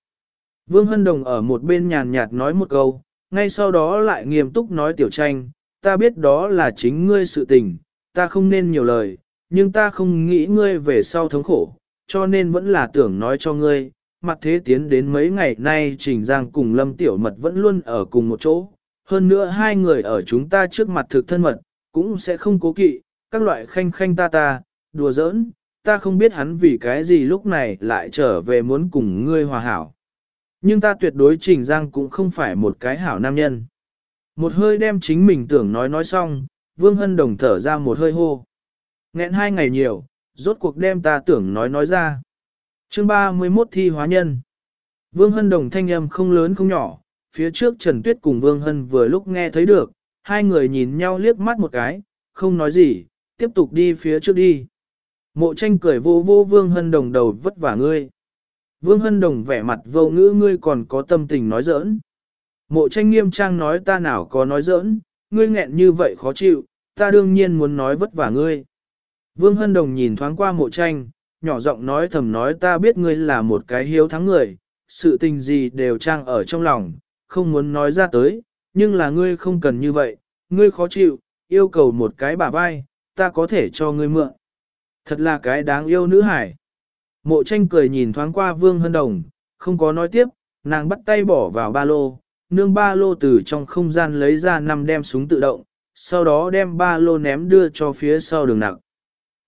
Vương Hân Đồng ở một bên nhàn nhạt nói một câu, ngay sau đó lại nghiêm túc nói tiểu tranh, ta biết đó là chính ngươi sự tình, ta không nên nhiều lời, nhưng ta không nghĩ ngươi về sau thống khổ, cho nên vẫn là tưởng nói cho ngươi, mặt thế tiến đến mấy ngày nay Trình Giang cùng Lâm Tiểu Mật vẫn luôn ở cùng một chỗ, hơn nữa hai người ở chúng ta trước mặt thực thân mật, cũng sẽ không cố kỵ, các loại khanh khanh ta ta, đùa giỡn, ta không biết hắn vì cái gì lúc này lại trở về muốn cùng ngươi hòa hảo. Nhưng ta tuyệt đối Trình Giang cũng không phải một cái hảo nam nhân. Một hơi đem chính mình tưởng nói nói xong, Vương Hân Đồng thở ra một hơi hô. Nghẹn hai ngày nhiều, rốt cuộc đem ta tưởng nói nói ra. chương 31 thi hóa nhân. Vương Hân Đồng thanh âm không lớn không nhỏ, phía trước Trần Tuyết cùng Vương Hân vừa lúc nghe thấy được, hai người nhìn nhau liếc mắt một cái, không nói gì, tiếp tục đi phía trước đi. Mộ tranh cười vô vô Vương Hân Đồng đầu vất vả ngươi. Vương Hân Đồng vẻ mặt vô ngữ ngươi còn có tâm tình nói giỡn. Mộ tranh nghiêm trang nói ta nào có nói giỡn, ngươi nghẹn như vậy khó chịu, ta đương nhiên muốn nói vất vả ngươi. Vương Hân Đồng nhìn thoáng qua mộ tranh, nhỏ giọng nói thầm nói ta biết ngươi là một cái hiếu thắng người, sự tình gì đều trang ở trong lòng, không muốn nói ra tới, nhưng là ngươi không cần như vậy, ngươi khó chịu, yêu cầu một cái bả vai, ta có thể cho ngươi mượn. Thật là cái đáng yêu nữ hải. Mộ tranh cười nhìn thoáng qua Vương Hân Đồng, không có nói tiếp, nàng bắt tay bỏ vào ba lô, nương ba lô từ trong không gian lấy ra năm đem súng tự động, sau đó đem ba lô ném đưa cho phía sau đường nặc.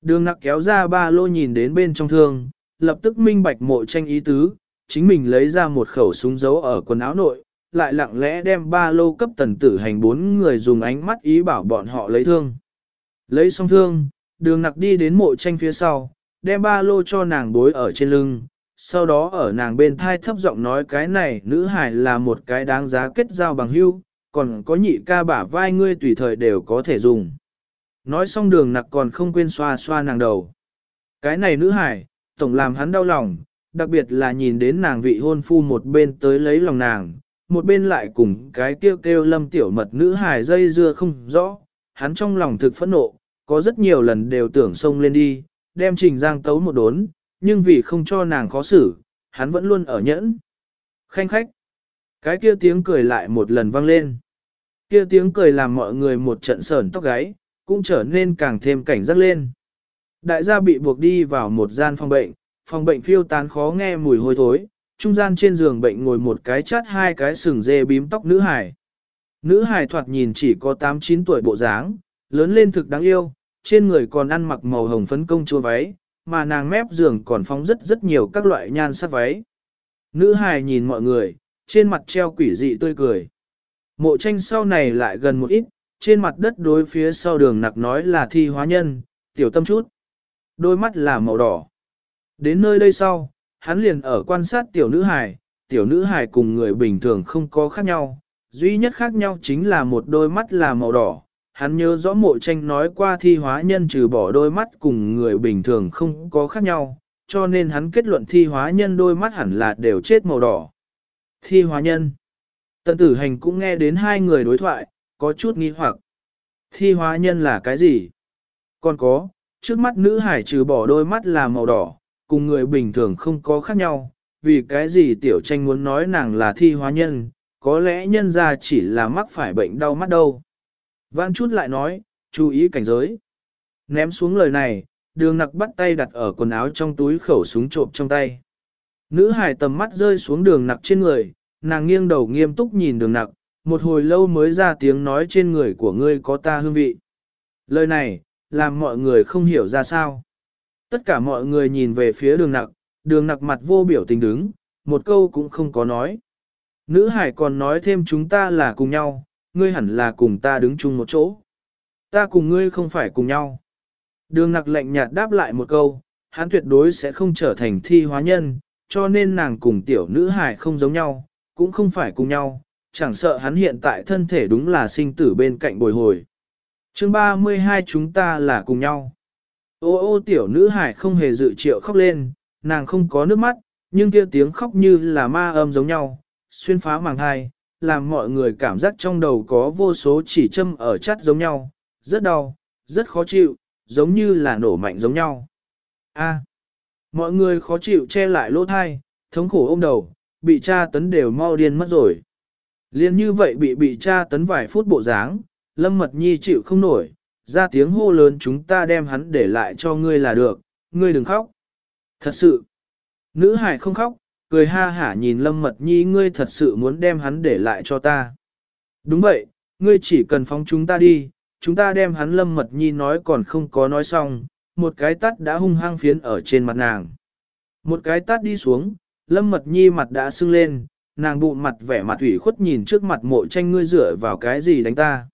Đường nặc kéo ra ba lô nhìn đến bên trong thương, lập tức minh bạch mộ tranh ý tứ, chính mình lấy ra một khẩu súng giấu ở quần áo nội, lại lặng lẽ đem ba lô cấp tần tử hành bốn người dùng ánh mắt ý bảo bọn họ lấy thương. Lấy xong thương, đường nặc đi đến mộ tranh phía sau, đem ba lô cho nàng bối ở trên lưng, sau đó ở nàng bên thai thấp giọng nói cái này nữ hải là một cái đáng giá kết giao bằng hưu, còn có nhị ca bả vai ngươi tùy thời đều có thể dùng. Nói xong đường nặc còn không quên xoa xoa nàng đầu. Cái này nữ hải, tổng làm hắn đau lòng, đặc biệt là nhìn đến nàng vị hôn phu một bên tới lấy lòng nàng, một bên lại cùng cái kêu kêu lâm tiểu mật nữ hải dây dưa không rõ, hắn trong lòng thực phẫn nộ, có rất nhiều lần đều tưởng xông lên đi, đem trình giang tấu một đốn, nhưng vì không cho nàng khó xử, hắn vẫn luôn ở nhẫn. Khanh khách, cái kia tiếng cười lại một lần vang lên. Kia tiếng cười làm mọi người một trận sờn tóc gáy, cũng trở nên càng thêm cảnh giác lên. Đại gia bị buộc đi vào một gian phòng bệnh, phòng bệnh phiêu tán khó nghe mùi hôi thối, trung gian trên giường bệnh ngồi một cái chát hai cái sừng dê bím tóc nữ hải. Nữ hải thoạt nhìn chỉ có 8-9 tuổi bộ dáng, lớn lên thực đáng yêu, trên người còn ăn mặc màu hồng phấn công chúa váy, mà nàng mép giường còn phóng rất rất nhiều các loại nhan sắc váy. Nữ hài nhìn mọi người, trên mặt treo quỷ dị tươi cười. Mộ tranh sau này lại gần một ít, trên mặt đất đối phía sau đường nặc nói là thi hóa nhân, tiểu tâm chút. Đôi mắt là màu đỏ. Đến nơi đây sau, hắn liền ở quan sát tiểu nữ hài, tiểu nữ hài cùng người bình thường không có khác nhau, duy nhất khác nhau chính là một đôi mắt là màu đỏ. Hắn nhớ rõ mộ tranh nói qua thi hóa nhân trừ bỏ đôi mắt cùng người bình thường không có khác nhau, cho nên hắn kết luận thi hóa nhân đôi mắt hẳn là đều chết màu đỏ. Thi hóa nhân. Tần tử hành cũng nghe đến hai người đối thoại, có chút nghi hoặc. Thi hóa nhân là cái gì? Còn có, trước mắt nữ hải trừ bỏ đôi mắt là màu đỏ, cùng người bình thường không có khác nhau, vì cái gì tiểu tranh muốn nói nàng là thi hóa nhân, có lẽ nhân ra chỉ là mắc phải bệnh đau mắt đâu. Vãn chút lại nói, chú ý cảnh giới. Ném xuống lời này, đường nặc bắt tay đặt ở quần áo trong túi khẩu súng trộm trong tay. Nữ hải tầm mắt rơi xuống đường nặc trên người, nàng nghiêng đầu nghiêm túc nhìn đường nặc, một hồi lâu mới ra tiếng nói trên người của ngươi có ta hương vị. Lời này, làm mọi người không hiểu ra sao. Tất cả mọi người nhìn về phía đường nặc, đường nặc mặt vô biểu tình đứng, một câu cũng không có nói. Nữ hải còn nói thêm chúng ta là cùng nhau, ngươi hẳn là cùng ta đứng chung một chỗ. Ta cùng ngươi không phải cùng nhau. Đường nặc lạnh nhạt đáp lại một câu, hắn tuyệt đối sẽ không trở thành thi hóa nhân, cho nên nàng cùng tiểu nữ hải không giống nhau, cũng không phải cùng nhau, chẳng sợ hắn hiện tại thân thể đúng là sinh tử bên cạnh bồi hồi. chương 32 chúng ta là cùng nhau. Ô ô tiểu nữ hải không hề dự triệu khóc lên, nàng không có nước mắt, nhưng kia tiếng khóc như là ma âm giống nhau, xuyên phá màng hai, làm mọi người cảm giác trong đầu có vô số chỉ châm ở chắt giống nhau, rất đau, rất khó chịu, giống như là nổ mạnh giống nhau. A. mọi người khó chịu che lại lỗ thai, thống khổ ôm đầu, bị cha tấn đều mau điên mất rồi. Liên như vậy bị bị cha tấn vài phút bộ dáng, Lâm Mật Nhi chịu không nổi, ra tiếng hô lớn chúng ta đem hắn để lại cho ngươi là được, ngươi đừng khóc. Thật sự, nữ hải không khóc, cười ha hả nhìn Lâm Mật Nhi ngươi thật sự muốn đem hắn để lại cho ta. Đúng vậy, ngươi chỉ cần phóng chúng ta đi, chúng ta đem hắn Lâm Mật Nhi nói còn không có nói xong, một cái tắt đã hung hăng phiến ở trên mặt nàng. Một cái tắt đi xuống, Lâm Mật Nhi mặt đã sưng lên, nàng bụng mặt vẻ mặt ủy khuất nhìn trước mặt mộ tranh ngươi dựa vào cái gì đánh ta.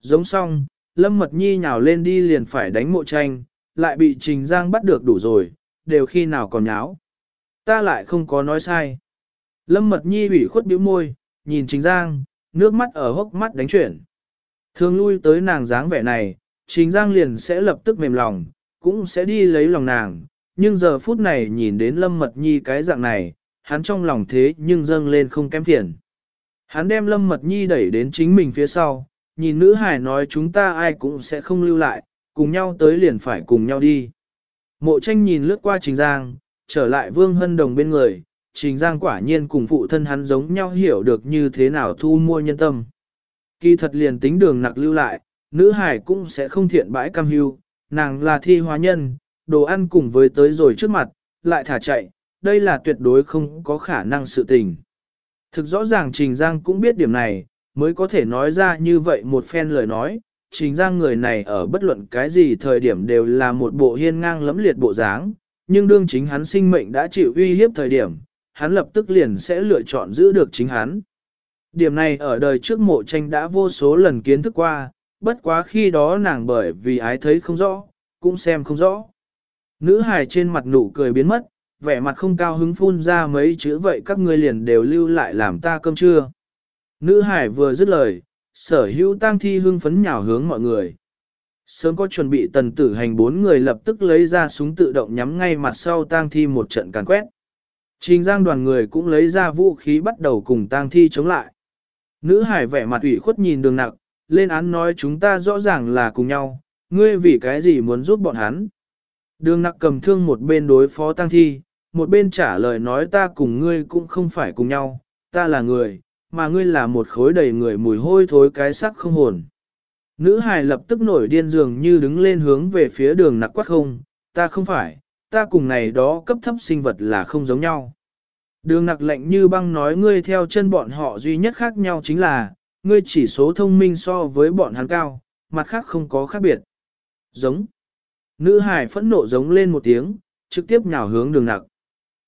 Giống xong, Lâm Mật Nhi nhào lên đi liền phải đánh mộ tranh, lại bị Trình Giang bắt được đủ rồi, đều khi nào còn nháo. Ta lại không có nói sai. Lâm Mật Nhi ủy khuất bĩu môi, nhìn Trình Giang, nước mắt ở hốc mắt đánh chuyển. Thường lui tới nàng dáng vẻ này, Trình Giang liền sẽ lập tức mềm lòng, cũng sẽ đi lấy lòng nàng, nhưng giờ phút này nhìn đến Lâm Mật Nhi cái dạng này, hắn trong lòng thế nhưng dâng lên không kém phiền. Hắn đem Lâm Mật Nhi đẩy đến chính mình phía sau, nhìn nữ hải nói chúng ta ai cũng sẽ không lưu lại, cùng nhau tới liền phải cùng nhau đi. Mộ tranh nhìn lướt qua Trình Giang, trở lại Vương Hân Đồng bên người, Trình Giang quả nhiên cùng phụ thân hắn giống nhau hiểu được như thế nào thu mua nhân tâm. Kỳ thật liền tính đường nặc lưu lại, nữ hải cũng sẽ không thiện bãi cam hưu, nàng là thi hóa nhân, đồ ăn cùng với tới rồi trước mặt, lại thả chạy, đây là tuyệt đối không có khả năng sự tình. Thực rõ ràng Trình Giang cũng biết điểm này, mới có thể nói ra như vậy một phen lời nói. Trình Giang người này ở bất luận cái gì thời điểm đều là một bộ hiên ngang lẫm liệt bộ dáng, nhưng đương chính hắn sinh mệnh đã chịu uy hiếp thời điểm, hắn lập tức liền sẽ lựa chọn giữ được chính hắn. Điểm này ở đời trước mộ tranh đã vô số lần kiến thức qua, bất quá khi đó nàng bởi vì ái thấy không rõ, cũng xem không rõ. Nữ hài trên mặt nụ cười biến mất, vẻ mặt không cao hứng phun ra mấy chữ vậy các ngươi liền đều lưu lại làm ta cơm trưa. Nữ hải vừa dứt lời, sở hữu tang thi hưng phấn nhào hướng mọi người. Sớm có chuẩn bị tần tử hành bốn người lập tức lấy ra súng tự động nhắm ngay mặt sau tang thi một trận càn quét. Trình giang đoàn người cũng lấy ra vũ khí bắt đầu cùng tang thi chống lại. Nữ hải vẻ mặt ủy khuất nhìn đường nặc, lên án nói chúng ta rõ ràng là cùng nhau, ngươi vì cái gì muốn giúp bọn hắn. Đường nặc cầm thương một bên đối phó tang thi, một bên trả lời nói ta cùng ngươi cũng không phải cùng nhau, ta là người, mà ngươi là một khối đầy người mùi hôi thối cái sắc không hồn. Nữ hài lập tức nổi điên dường như đứng lên hướng về phía đường nặc quát không, ta không phải, ta cùng này đó cấp thấp sinh vật là không giống nhau. Đường nặc lạnh như băng nói ngươi theo chân bọn họ duy nhất khác nhau chính là, ngươi chỉ số thông minh so với bọn hắn cao, mặt khác không có khác biệt. Giống. Nữ hải phẫn nộ giống lên một tiếng, trực tiếp nhào hướng đường nặc.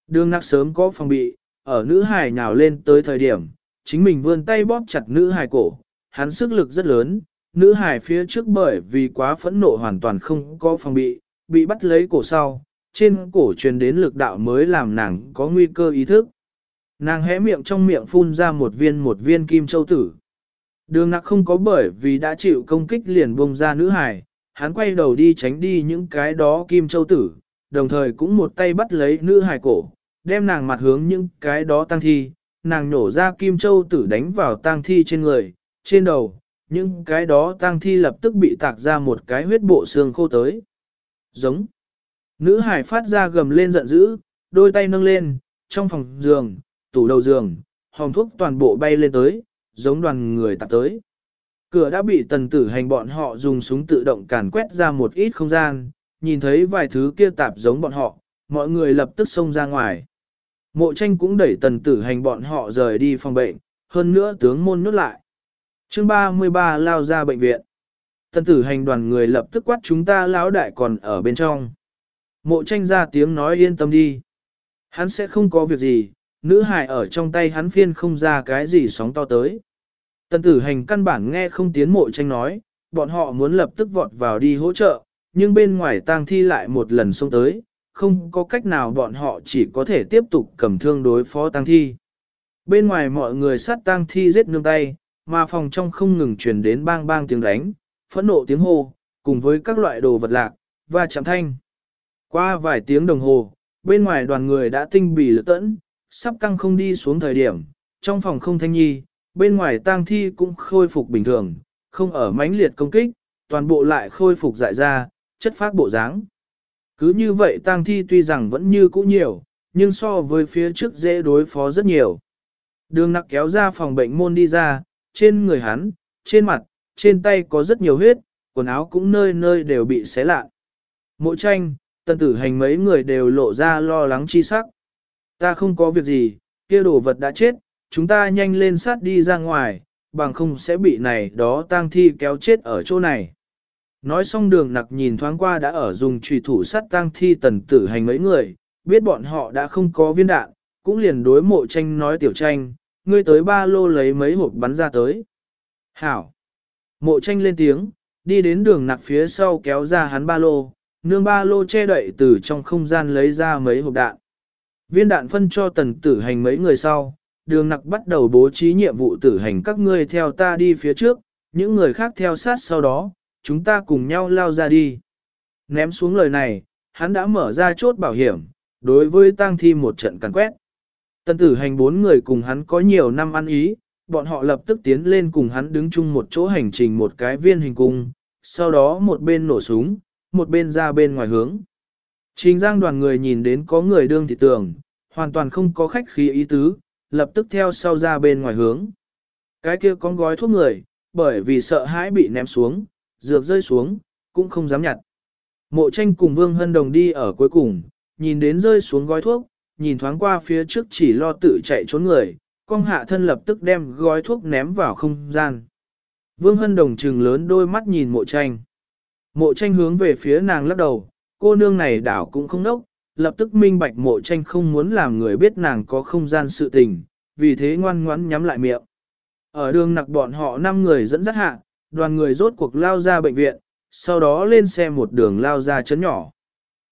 Đường nặc sớm có phòng bị, ở nữ hải nhào lên tới thời điểm, chính mình vươn tay bóp chặt nữ hải cổ, hắn sức lực rất lớn, nữ hải phía trước bởi vì quá phẫn nộ hoàn toàn không có phòng bị, bị bắt lấy cổ sau, trên cổ truyền đến lực đạo mới làm nàng có nguy cơ ý thức. Nàng hé miệng trong miệng phun ra một viên một viên kim châu tử. Đường nặc không có bởi vì đã chịu công kích liền bông ra nữ hải, hắn quay đầu đi tránh đi những cái đó kim châu tử, đồng thời cũng một tay bắt lấy nữ hải cổ, đem nàng mặt hướng những cái đó tăng thi, nàng nổ ra kim châu tử đánh vào tang thi trên người, trên đầu, những cái đó tang thi lập tức bị tạc ra một cái huyết bộ xương khô tới. Giống. Nữ hải phát ra gầm lên giận dữ, đôi tay nâng lên, trong phòng giường, tủ đầu giường, hòm thuốc toàn bộ bay lên tới, giống đoàn người tạp tới. Cửa đã bị tần tử hành bọn họ dùng súng tự động càn quét ra một ít không gian, nhìn thấy vài thứ kia tạp giống bọn họ, mọi người lập tức xông ra ngoài. Mộ tranh cũng đẩy tần tử hành bọn họ rời đi phòng bệnh, hơn nữa tướng môn nút lại chương 33 lao ra bệnh viện. Tần tử hành đoàn người lập tức quát chúng ta lão đại còn ở bên trong. Mộ tranh ra tiếng nói yên tâm đi. Hắn sẽ không có việc gì, nữ hài ở trong tay hắn phiên không ra cái gì sóng to tới. Tần tử hành căn bản nghe không tiến mộ tranh nói, bọn họ muốn lập tức vọt vào đi hỗ trợ, nhưng bên ngoài tang thi lại một lần xông tới, không có cách nào bọn họ chỉ có thể tiếp tục cầm thương đối phó tang thi. Bên ngoài mọi người sát tang thi giết nương tay, mà phòng trong không ngừng truyền đến bang bang tiếng đánh, phẫn nộ tiếng hô, cùng với các loại đồ vật lạc, và chạm thanh. Qua vài tiếng đồng hồ, bên ngoài đoàn người đã tinh bì lực tẫn, sắp căng không đi xuống thời điểm, trong phòng không thanh nhi, bên ngoài tang thi cũng khôi phục bình thường, không ở mãnh liệt công kích, toàn bộ lại khôi phục dại ra, chất phát bộ dáng. Cứ như vậy tang thi tuy rằng vẫn như cũ nhiều, nhưng so với phía trước dễ đối phó rất nhiều. Đường nặc kéo ra phòng bệnh môn đi ra, trên người hắn, trên mặt, trên tay có rất nhiều huyết, quần áo cũng nơi nơi đều bị xé lạ. Mộ tranh, tần tử hành mấy người đều lộ ra lo lắng chi sắc. Ta không có việc gì, kia đồ vật đã chết, chúng ta nhanh lên sát đi ra ngoài, bằng không sẽ bị này đó tang thi kéo chết ở chỗ này. Nói xong đường nặc nhìn thoáng qua đã ở dùng trùy thủ sát tang thi tần tử hành mấy người, biết bọn họ đã không có viên đạn, cũng liền đối mộ tranh nói tiểu tranh, ngươi tới ba lô lấy mấy hộp bắn ra tới. Hảo! Mộ tranh lên tiếng, đi đến đường nặc phía sau kéo ra hắn ba lô, nương ba lô che đậy từ trong không gian lấy ra mấy hộp đạn. Viên đạn phân cho tần tử hành mấy người sau, đường nặc bắt đầu bố trí nhiệm vụ tử hành các ngươi theo ta đi phía trước, những người khác theo sát sau đó, chúng ta cùng nhau lao ra đi. Ném xuống lời này, hắn đã mở ra chốt bảo hiểm, đối với tang thi một trận càn quét. Tần tử hành bốn người cùng hắn có nhiều năm ăn ý, bọn họ lập tức tiến lên cùng hắn đứng chung một chỗ hành trình một cái viên hình cung, sau đó một bên nổ súng, một bên ra bên ngoài hướng. Trình giang đoàn người nhìn đến có người đương thị tưởng, hoàn toàn không có khách khí ý tứ, lập tức theo sau ra bên ngoài hướng. Cái kia con gói thuốc người, bởi vì sợ hãi bị ném xuống, dược rơi xuống, cũng không dám nhặt. Mộ tranh cùng Vương Hân Đồng đi ở cuối cùng, nhìn đến rơi xuống gói thuốc, nhìn thoáng qua phía trước chỉ lo tự chạy trốn người, con hạ thân lập tức đem gói thuốc ném vào không gian. Vương Hân Đồng trừng lớn đôi mắt nhìn mộ tranh. Mộ tranh hướng về phía nàng lắc đầu, cô nương này đảo cũng không nốc, lập tức minh bạch mộ tranh không muốn làm người biết nàng có không gian sự tình, vì thế ngoan ngoãn nhắm lại miệng. Ở đường nặc bọn họ 5 người dẫn dắt hạ, đoàn người rốt cuộc lao ra bệnh viện, sau đó lên xe một đường lao ra chấn nhỏ.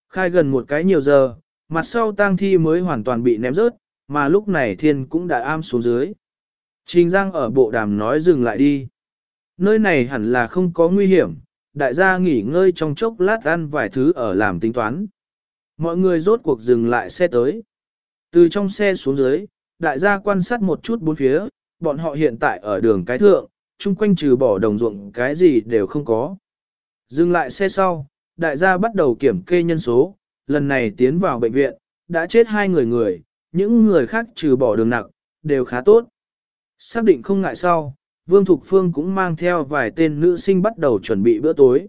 Khai gần một cái nhiều giờ, mặt sau tang thi mới hoàn toàn bị ném rớt, mà lúc này thiên cũng đã am xuống dưới. Trình Giang ở bộ đàm nói dừng lại đi. Nơi này hẳn là không có nguy hiểm, đại gia nghỉ ngơi trong chốc lát ăn vài thứ ở làm tính toán. Mọi người rốt cuộc dừng lại xe tới. Từ trong xe xuống dưới, đại gia quan sát một chút bốn phía, bọn họ hiện tại ở đường cái thượng, chung quanh trừ bỏ đồng ruộng cái gì đều không có. Dừng lại xe sau, đại gia bắt đầu kiểm kê nhân số, lần này tiến vào bệnh viện, đã chết hai người người, những người khác trừ bỏ đường nặng, đều khá tốt. Xác định không ngại sau, Vương Thục Phương cũng mang theo vài tên nữ sinh bắt đầu chuẩn bị bữa tối.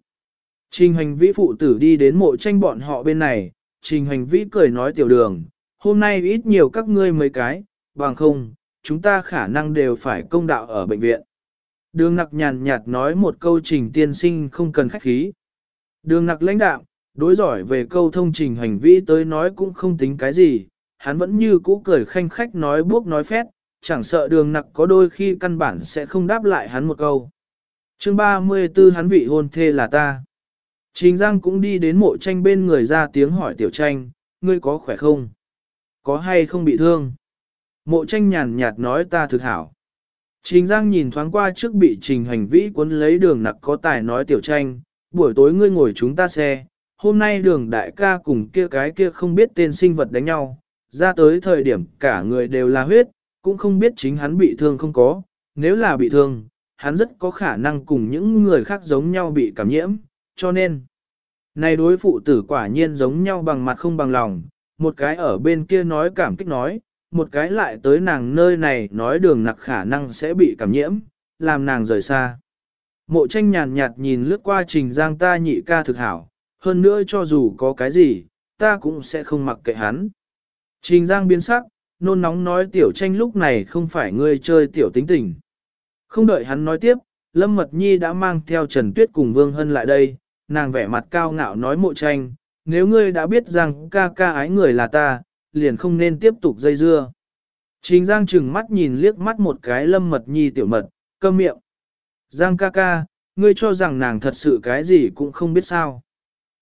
Trình hành vĩ phụ tử đi đến mộ tranh bọn họ bên này, trình hành vĩ cười nói tiểu đường, hôm nay ít nhiều các ngươi mấy cái, bằng không, chúng ta khả năng đều phải công đạo ở bệnh viện. Đường nặc nhàn nhạt nói một câu trình tiên sinh không cần khách khí. Đường nặc lãnh đạo, đối giỏi về câu thông trình hành vi tới nói cũng không tính cái gì, hắn vẫn như cũ cười khanh khách nói buốc nói phét, chẳng sợ đường nặc có đôi khi căn bản sẽ không đáp lại hắn một câu. chương 34 hắn vị hôn thê là ta. Trình Giang cũng đi đến mộ tranh bên người ra tiếng hỏi tiểu tranh, ngươi có khỏe không? Có hay không bị thương? Mộ tranh nhàn nhạt nói ta thực hảo. Trình Giang nhìn thoáng qua trước bị trình hành vĩ cuốn lấy đường nặc có tài nói tiểu tranh, buổi tối ngươi ngồi chúng ta xe, hôm nay đường đại ca cùng kia cái kia không biết tên sinh vật đánh nhau, ra tới thời điểm cả người đều là huyết, cũng không biết chính hắn bị thương không có, nếu là bị thương, hắn rất có khả năng cùng những người khác giống nhau bị cảm nhiễm, cho nên, này đối phụ tử quả nhiên giống nhau bằng mặt không bằng lòng, một cái ở bên kia nói cảm kích nói, một cái lại tới nàng nơi này nói đường nặc khả năng sẽ bị cảm nhiễm, làm nàng rời xa. Mộ tranh nhàn nhạt nhìn lướt qua trình giang ta nhị ca thực hảo, hơn nữa cho dù có cái gì, ta cũng sẽ không mặc kệ hắn. Trình giang biến sắc, nôn nóng nói tiểu tranh lúc này không phải ngươi chơi tiểu tính tình. Không đợi hắn nói tiếp, Lâm Mật Nhi đã mang theo Trần Tuyết cùng Vương Hân lại đây, nàng vẻ mặt cao ngạo nói mộ tranh, nếu ngươi đã biết rằng ca ca ái người là ta, liền không nên tiếp tục dây dưa. Trình Giang chừng mắt nhìn liếc mắt một cái Lâm Mật Nhi tiểu mật, câm miệng. Giang ca ca, ngươi cho rằng nàng thật sự cái gì cũng không biết sao.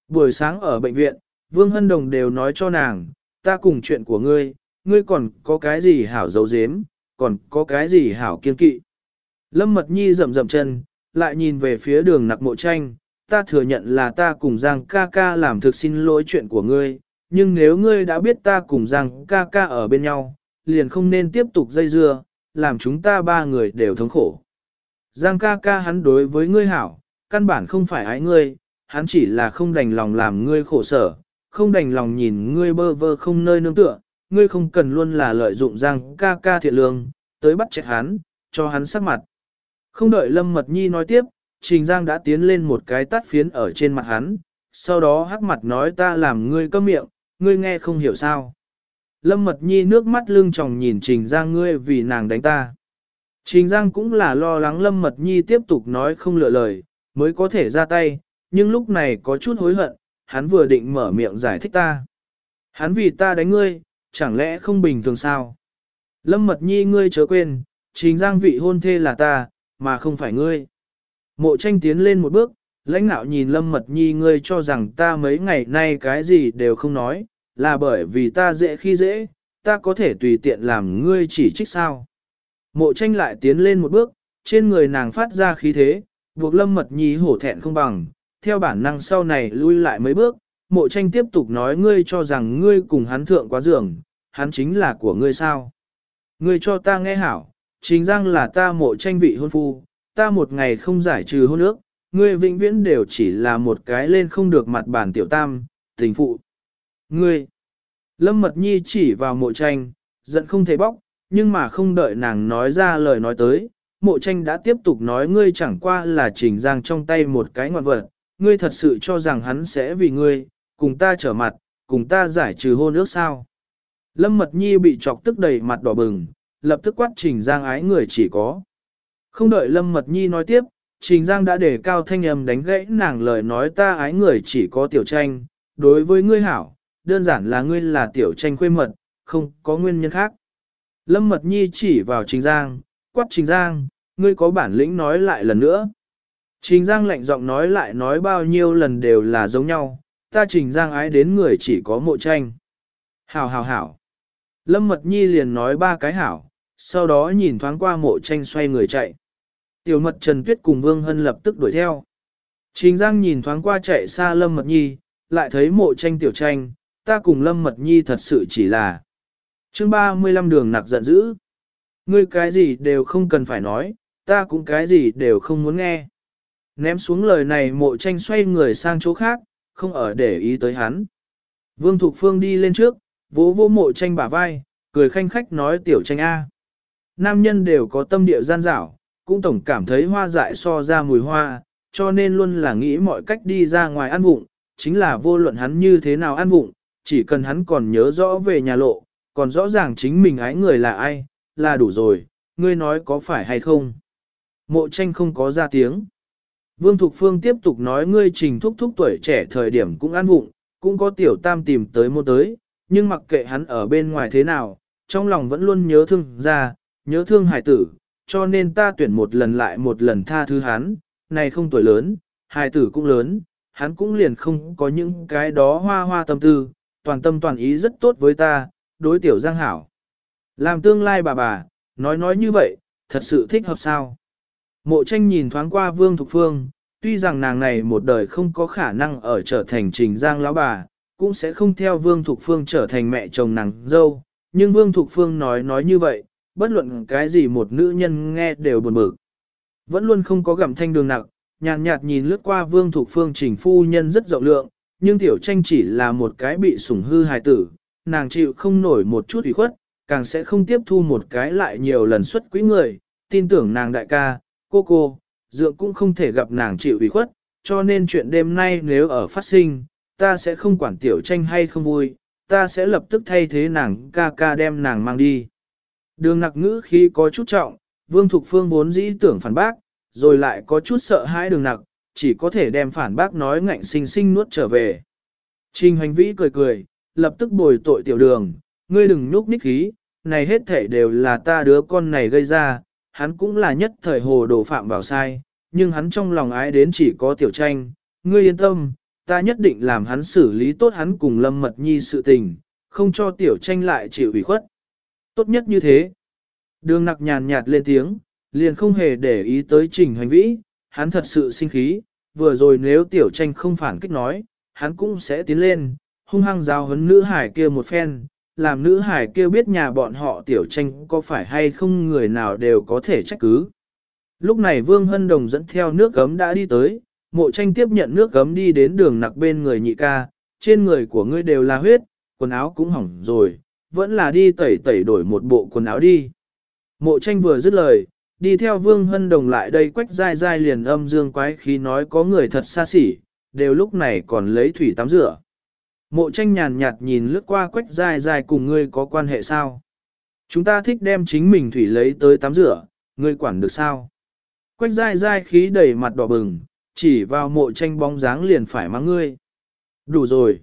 Buổi sáng ở bệnh viện, Vương Hân Đồng đều nói cho nàng, ta cùng chuyện của ngươi, ngươi còn có cái gì hảo dấu dếm, còn có cái gì hảo kiên kỵ. Lâm Mật Nhi rậm rậm chân, lại nhìn về phía đường nặc mộ tranh, ta thừa nhận là ta cùng Giang ca ca làm thực xin lỗi chuyện của ngươi, nhưng nếu ngươi đã biết ta cùng Giang ca ca ở bên nhau, liền không nên tiếp tục dây dưa, làm chúng ta ba người đều thống khổ. Giang ca ca hắn đối với ngươi hảo, căn bản không phải ái ngươi, hắn chỉ là không đành lòng làm ngươi khổ sở, không đành lòng nhìn ngươi bơ vơ không nơi nương tựa, ngươi không cần luôn là lợi dụng Giang ca ca thiện lương, tới bắt chết hắn, cho hắn sắc mặt. Không đợi Lâm Mật Nhi nói tiếp, Trình Giang đã tiến lên một cái tắt phiến ở trên mặt hắn, sau đó hắc mặt nói ta làm ngươi câm miệng, ngươi nghe không hiểu sao. Lâm Mật Nhi nước mắt lưng tròng nhìn Trình Giang ngươi vì nàng đánh ta. Trình Giang cũng là lo lắng Lâm Mật Nhi tiếp tục nói không lựa lời, mới có thể ra tay, nhưng lúc này có chút hối hận, hắn vừa định mở miệng giải thích ta. Hắn vì ta đánh ngươi, chẳng lẽ không bình thường sao? Lâm Mật Nhi ngươi chớ quên, Trình Giang vị hôn thê là ta, mà không phải ngươi. Mộ tranh tiến lên một bước, lãnh nạo nhìn Lâm Mật Nhi ngươi cho rằng ta mấy ngày nay cái gì đều không nói, là bởi vì ta dễ khi dễ, ta có thể tùy tiện làm ngươi chỉ trích sao. Mộ tranh lại tiến lên một bước, trên người nàng phát ra khí thế, buộc Lâm Mật Nhi hổ thẹn không bằng, theo bản năng sau này lui lại mấy bước, mộ tranh tiếp tục nói ngươi cho rằng ngươi cùng hắn thượng quá giường, hắn chính là của ngươi sao. Ngươi cho ta nghe hảo, chính rằng là ta mộ tranh vị hôn phu, ta một ngày không giải trừ hôn ước, ngươi vĩnh viễn đều chỉ là một cái lên không được mặt bản tiểu tam, tình phụ. Ngươi, Lâm Mật Nhi chỉ vào mộ tranh, giận không thể bóc, nhưng mà không đợi nàng nói ra lời nói tới, mộ tranh đã tiếp tục nói ngươi chẳng qua là trình giang trong tay một cái ngoạn vật, ngươi thật sự cho rằng hắn sẽ vì ngươi, cùng ta trở mặt, cùng ta giải trừ hôn ước sao. Lâm Mật Nhi bị chọc tức đầy mặt đỏ bừng, lập tức quát trình giang ái người chỉ có. Không đợi Lâm Mật Nhi nói tiếp, Trình Giang đã để cao thanh âm đánh gãy nàng lời nói ta ái người chỉ có tiểu tranh, đối với ngươi hảo, đơn giản là ngươi là tiểu tranh khuê mật, không có nguyên nhân khác. Lâm Mật Nhi chỉ vào Trình Giang, quát Trình Giang, ngươi có bản lĩnh nói lại lần nữa. Trình Giang lạnh giọng nói lại nói bao nhiêu lần đều là giống nhau, ta Trình Giang ái đến người chỉ có mộ tranh. Hảo hảo hảo. Lâm Mật Nhi liền nói ba cái hảo, sau đó nhìn thoáng qua mộ tranh xoay người chạy. Tiểu mật Trần Tuyết cùng Vương Hân lập tức đuổi theo. Trình Giang nhìn thoáng qua chạy xa Lâm Mật Nhi, lại thấy mộ tranh tiểu tranh, ta cùng Lâm Mật Nhi thật sự chỉ là chương 35 đường nặc giận dữ. Ngươi cái gì đều không cần phải nói, ta cũng cái gì đều không muốn nghe. Ném xuống lời này mộ tranh xoay người sang chỗ khác, không ở để ý tới hắn. Vương Thục Phương đi lên trước, vỗ vô mộ tranh bả vai, cười khanh khách nói tiểu tranh A. Nam nhân đều có tâm địa gian dảo, cũng tổng cảm thấy hoa dại so ra mùi hoa, cho nên luôn là nghĩ mọi cách đi ra ngoài ăn vụng, chính là vô luận hắn như thế nào ăn vụng, chỉ cần hắn còn nhớ rõ về nhà lộ, còn rõ ràng chính mình ái người là ai, là đủ rồi, ngươi nói có phải hay không. Mộ tranh không có ra tiếng. Vương Thục Phương tiếp tục nói ngươi trình thúc thúc tuổi trẻ thời điểm cũng ăn vụng, cũng có tiểu tam tìm tới mua tới, nhưng mặc kệ hắn ở bên ngoài thế nào, trong lòng vẫn luôn nhớ thương ra, nhớ thương hải tử, cho nên ta tuyển một lần lại một lần tha thứ hắn, này không tuổi lớn, hải tử cũng lớn, hắn cũng liền không có những cái đó hoa hoa tâm tư, toàn tâm toàn ý rất tốt với ta, đối tiểu giang hảo. Làm tương lai bà bà, nói nói như vậy, thật sự thích hợp sao. Mộ tranh nhìn thoáng qua Vương Thục Phương, tuy rằng nàng này một đời không có khả năng ở trở thành trình giang lão bà, cũng sẽ không theo Vương Thục Phương trở thành mẹ chồng nàng dâu, nhưng Vương Thục Phương nói nói như vậy, bất luận cái gì một nữ nhân nghe đều buồn bực. Vẫn luôn không có gặm thanh đường nặng, nhàn nhạt, nhìn lướt qua Vương Thục Phương trình phu nhân rất rộng lượng, nhưng tiểu tranh chỉ là một cái bị sủng hư hài tử, nàng chịu không nổi một chút ủy khuất, càng sẽ không tiếp thu một cái lại nhiều lần xuất quý người, tin tưởng nàng đại ca, cô cô, dượng cũng không thể gặp nàng chịu ủy khuất, cho nên chuyện đêm nay nếu ở phát sinh, ta sẽ không quản tiểu tranh hay không vui, ta sẽ lập tức thay thế nàng ca ca đem nàng mang đi. Đường nặc ngữ khi có chút trọng, Vương Thục Phương vốn dĩ tưởng phản bác, rồi lại có chút sợ hãi đường nặc, chỉ có thể đem phản bác nói ngạnh sinh sinh nuốt trở về. Trình hành vĩ cười cười, lập tức bồi tội tiểu đường, ngươi đừng nhúc ních khí, này hết thể đều là ta đứa con này gây ra, hắn cũng là nhất thời hồ đồ phạm vào sai, nhưng hắn trong lòng ái đến chỉ có tiểu tranh, ngươi yên tâm, ta nhất định làm hắn xử lý tốt hắn cùng lâm mật nhi sự tình, không cho tiểu tranh lại chịu ủy khuất. Tốt nhất như thế. Đường nặc nhàn nhạt lên tiếng, liền không hề để ý tới trình hành vĩ, hắn thật sự sinh khí, vừa rồi nếu tiểu tranh không phản kích nói, hắn cũng sẽ tiến lên, hung hăng giao hấn nữ hải kia một phen, làm nữ hải kia biết nhà bọn họ tiểu tranh có phải hay không người nào đều có thể trách cứ. Lúc này Vương Hân Đồng dẫn theo nước gấm đã đi tới, mộ tranh tiếp nhận nước gấm đi đến đường nặc bên người nhị ca, trên người của ngươi đều là huyết, quần áo cũng hỏng rồi, vẫn là đi tẩy tẩy đổi một bộ quần áo đi. Mộ tranh vừa dứt lời, đi theo Vương Hân Đồng lại đây quách dai dai liền âm dương quái khí nói có người thật xa xỉ, đều lúc này còn lấy thủy tắm rửa. Mộ tranh nhàn nhạt nhìn lướt qua quách dài dài cùng ngươi có quan hệ sao? Chúng ta thích đem chính mình thủy lấy tới tắm rửa, ngươi quản được sao? Quách dài dài khí đầy mặt đỏ bừng, chỉ vào mộ tranh bóng dáng liền phải mắng ngươi. Đủ rồi.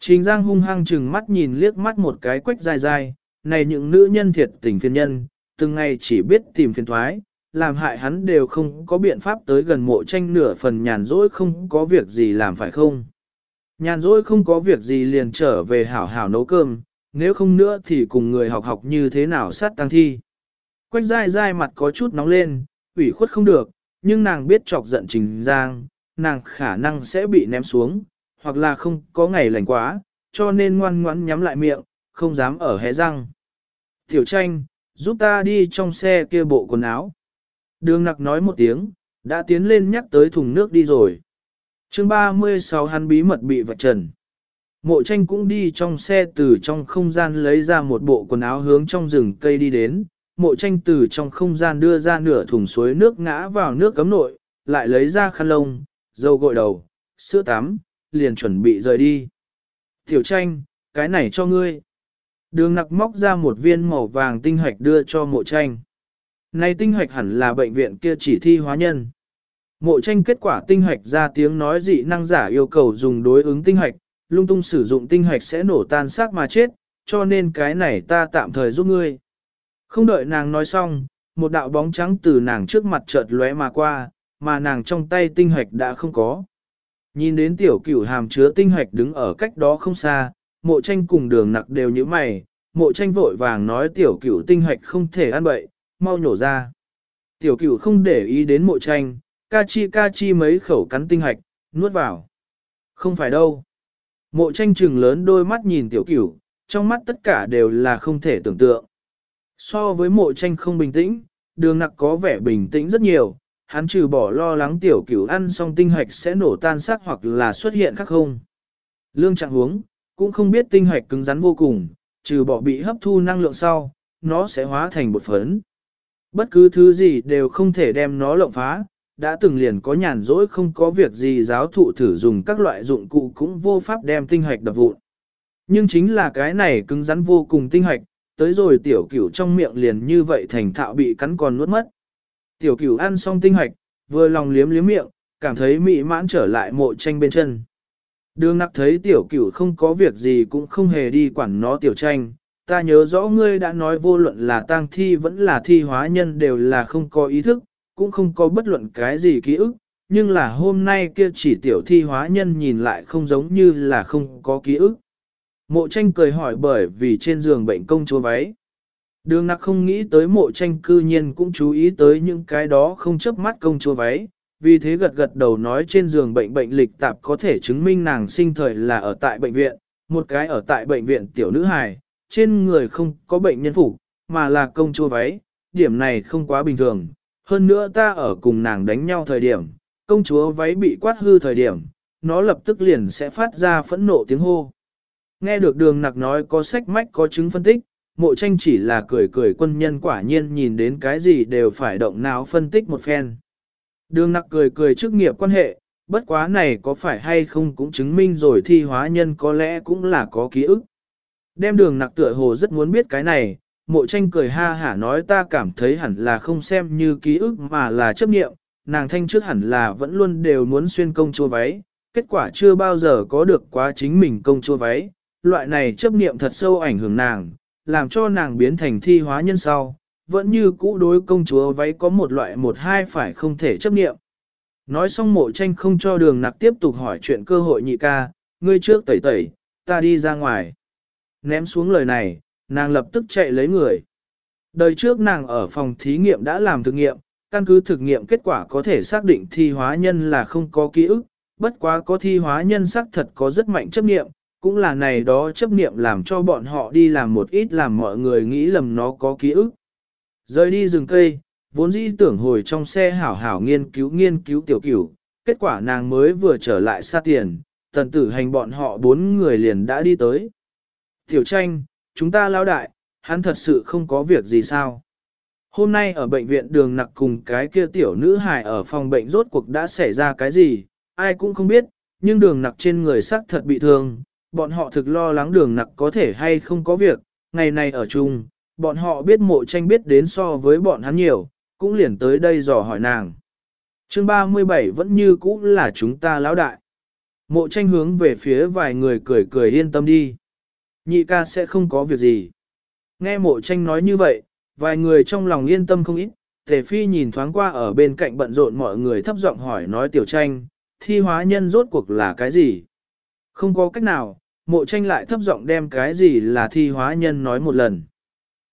Trình Giang hung hăng chừng mắt nhìn liếc mắt một cái quách dài dài, này những nữ nhân thiệt tình phiền nhân, từng ngày chỉ biết tìm phiền thoái, làm hại hắn đều không có biện pháp tới gần mộ tranh nửa phần nhàn rỗi không có việc gì làm phải không. Nhàn rỗi không có việc gì liền trở về hảo hảo nấu cơm, nếu không nữa thì cùng người học học như thế nào sát tăng thi. Quách dai dai mặt có chút nóng lên, ủy khuất không được, nhưng nàng biết chọc giận trình giang, nàng khả năng sẽ bị ném xuống, hoặc là không có ngày lành quá, cho nên ngoan ngoãn nhắm lại miệng, không dám ở hé răng. Tiểu tranh, giúp ta đi trong xe kia bộ quần áo. Đường nặc nói một tiếng, đã tiến lên nhắc tới thùng nước đi rồi chương 36 hắn bí mật bị vạch trần. Mộ tranh cũng đi trong xe từ trong không gian lấy ra một bộ quần áo hướng trong rừng cây đi đến. Mộ tranh từ trong không gian đưa ra nửa thùng suối nước ngã vào nước cấm nội, lại lấy ra khăn lông, dầu gội đầu, sữa tắm, liền chuẩn bị rời đi. Tiểu tranh, cái này cho ngươi. Đường nặc móc ra một viên màu vàng tinh hoạch đưa cho mộ tranh. Này tinh hoạch hẳn là bệnh viện kia chỉ thi hóa nhân. Mộ tranh kết quả tinh hoạch ra tiếng nói dị năng giả yêu cầu dùng đối ứng tinh hoạch, lung tung sử dụng tinh hoạch sẽ nổ tan xác mà chết, cho nên cái này ta tạm thời giúp ngươi. Không đợi nàng nói xong, một đạo bóng trắng từ nàng trước mặt chợt lóe mà qua, mà nàng trong tay tinh hoạch đã không có. Nhìn đến tiểu cửu hàm chứa tinh hoạch đứng ở cách đó không xa, mộ tranh cùng đường nặc đều như mày, mộ tranh vội vàng nói tiểu cửu tinh hoạch không thể ăn bậy, mau nhổ ra. Tiểu cửu không để ý đến mộ tranh, ca chi ca chi mấy khẩu cắn tinh hạch, nuốt vào. Không phải đâu. Mộ tranh trừng lớn đôi mắt nhìn tiểu cửu, trong mắt tất cả đều là không thể tưởng tượng. So với mộ tranh không bình tĩnh, đường nặc có vẻ bình tĩnh rất nhiều, hắn trừ bỏ lo lắng tiểu cửu ăn xong tinh hạch sẽ nổ tan xác hoặc là xuất hiện khác không. Lương trạng huống, cũng không biết tinh hạch cứng rắn vô cùng, trừ bỏ bị hấp thu năng lượng sau, nó sẽ hóa thành bột phấn. Bất cứ thứ gì đều không thể đem nó lộng phá, đã từng liền có nhàn rỗi không có việc gì giáo thụ thử dùng các loại dụng cụ cũng vô pháp đem tinh hạch đập vụn. Nhưng chính là cái này cứng rắn vô cùng tinh hạch, tới rồi tiểu cửu trong miệng liền như vậy thành thạo bị cắn còn nuốt mất. Tiểu cửu ăn xong tinh hạch, vừa lòng liếm liếm miệng, cảm thấy mị mãn trở lại mộ tranh bên chân. Đường nặc thấy tiểu cửu không có việc gì cũng không hề đi quản nó tiểu tranh. Ta nhớ rõ ngươi đã nói vô luận là tang thi vẫn là thi hóa nhân đều là không có ý thức, cũng không có bất luận cái gì ký ức, nhưng là hôm nay kia chỉ tiểu thi hóa nhân nhìn lại không giống như là không có ký ức. Mộ tranh cười hỏi bởi vì trên giường bệnh công chúa váy. Đường nặc không nghĩ tới mộ tranh cư nhiên cũng chú ý tới những cái đó không chớp mắt công chúa váy, vì thế gật gật đầu nói trên giường bệnh bệnh lịch tạp có thể chứng minh nàng sinh thời là ở tại bệnh viện, một cái ở tại bệnh viện tiểu nữ hài, trên người không có bệnh nhân phủ, mà là công chúa váy, điểm này không quá bình thường. Hơn nữa ta ở cùng nàng đánh nhau thời điểm, công chúa váy bị quát hư thời điểm, nó lập tức liền sẽ phát ra phẫn nộ tiếng hô. Nghe được đường nặc nói có sách mách có chứng phân tích, mộ tranh chỉ là cười cười quân nhân quả nhiên nhìn đến cái gì đều phải động não phân tích một phen. Đường nặc cười cười trước nghiệp quan hệ, bất quá này có phải hay không cũng chứng minh rồi thi hóa nhân có lẽ cũng là có ký ức. Đem đường nặc tựa hồ rất muốn biết cái này, mộ tranh cười ha hả nói ta cảm thấy hẳn là không xem như ký ức mà là chấp nghiệm, nàng thanh trước hẳn là vẫn luôn đều muốn xuyên công chúa váy, kết quả chưa bao giờ có được quá chính mình công chúa váy, loại này chấp niệm thật sâu ảnh hưởng nàng, làm cho nàng biến thành thi hóa nhân sau, vẫn như cũ đối công chúa váy có một loại một hai phải không thể chấp niệm. Nói xong mộ tranh không cho đường nặc tiếp tục hỏi chuyện cơ hội nhị ca, ngươi trước tẩy tẩy, ta đi ra ngoài. Ném xuống lời này, nàng lập tức chạy lấy người. Đời trước nàng ở phòng thí nghiệm đã làm thực nghiệm, căn cứ thực nghiệm kết quả có thể xác định thi hóa nhân là không có ký ức, bất quá có thi hóa nhân xác thật có rất mạnh chấp nghiệm, cũng là này đó chấp nghiệm làm cho bọn họ đi làm một ít làm mọi người nghĩ lầm nó có ký ức. Rời đi rừng cây, vốn dĩ tưởng hồi trong xe hảo hảo nghiên cứu nghiên cứu tiểu cửu, kết quả nàng mới vừa trở lại xa tiền, tần tử hành bọn họ bốn người liền đã đi tới. Tiểu tranh, chúng ta lao đại, hắn thật sự không có việc gì sao. Hôm nay ở bệnh viện đường nặc cùng cái kia tiểu nữ hài ở phòng bệnh rốt cuộc đã xảy ra cái gì, ai cũng không biết, nhưng đường nặc trên người sắc thật bị thương, bọn họ thực lo lắng đường nặc có thể hay không có việc, ngày này ở chung, bọn họ biết mộ tranh biết đến so với bọn hắn nhiều, cũng liền tới đây dò hỏi nàng. chương 37 vẫn như cũ là chúng ta lão đại. Mộ tranh hướng về phía vài người cười cười yên tâm đi. Nhị ca sẽ không có việc gì. Nghe mộ tranh nói như vậy, vài người trong lòng yên tâm không ít. Tề phi nhìn thoáng qua ở bên cạnh bận rộn mọi người thấp giọng hỏi nói tiểu tranh, thi hóa nhân rốt cuộc là cái gì? Không có cách nào, mộ tranh lại thấp giọng đem cái gì là thi hóa nhân nói một lần.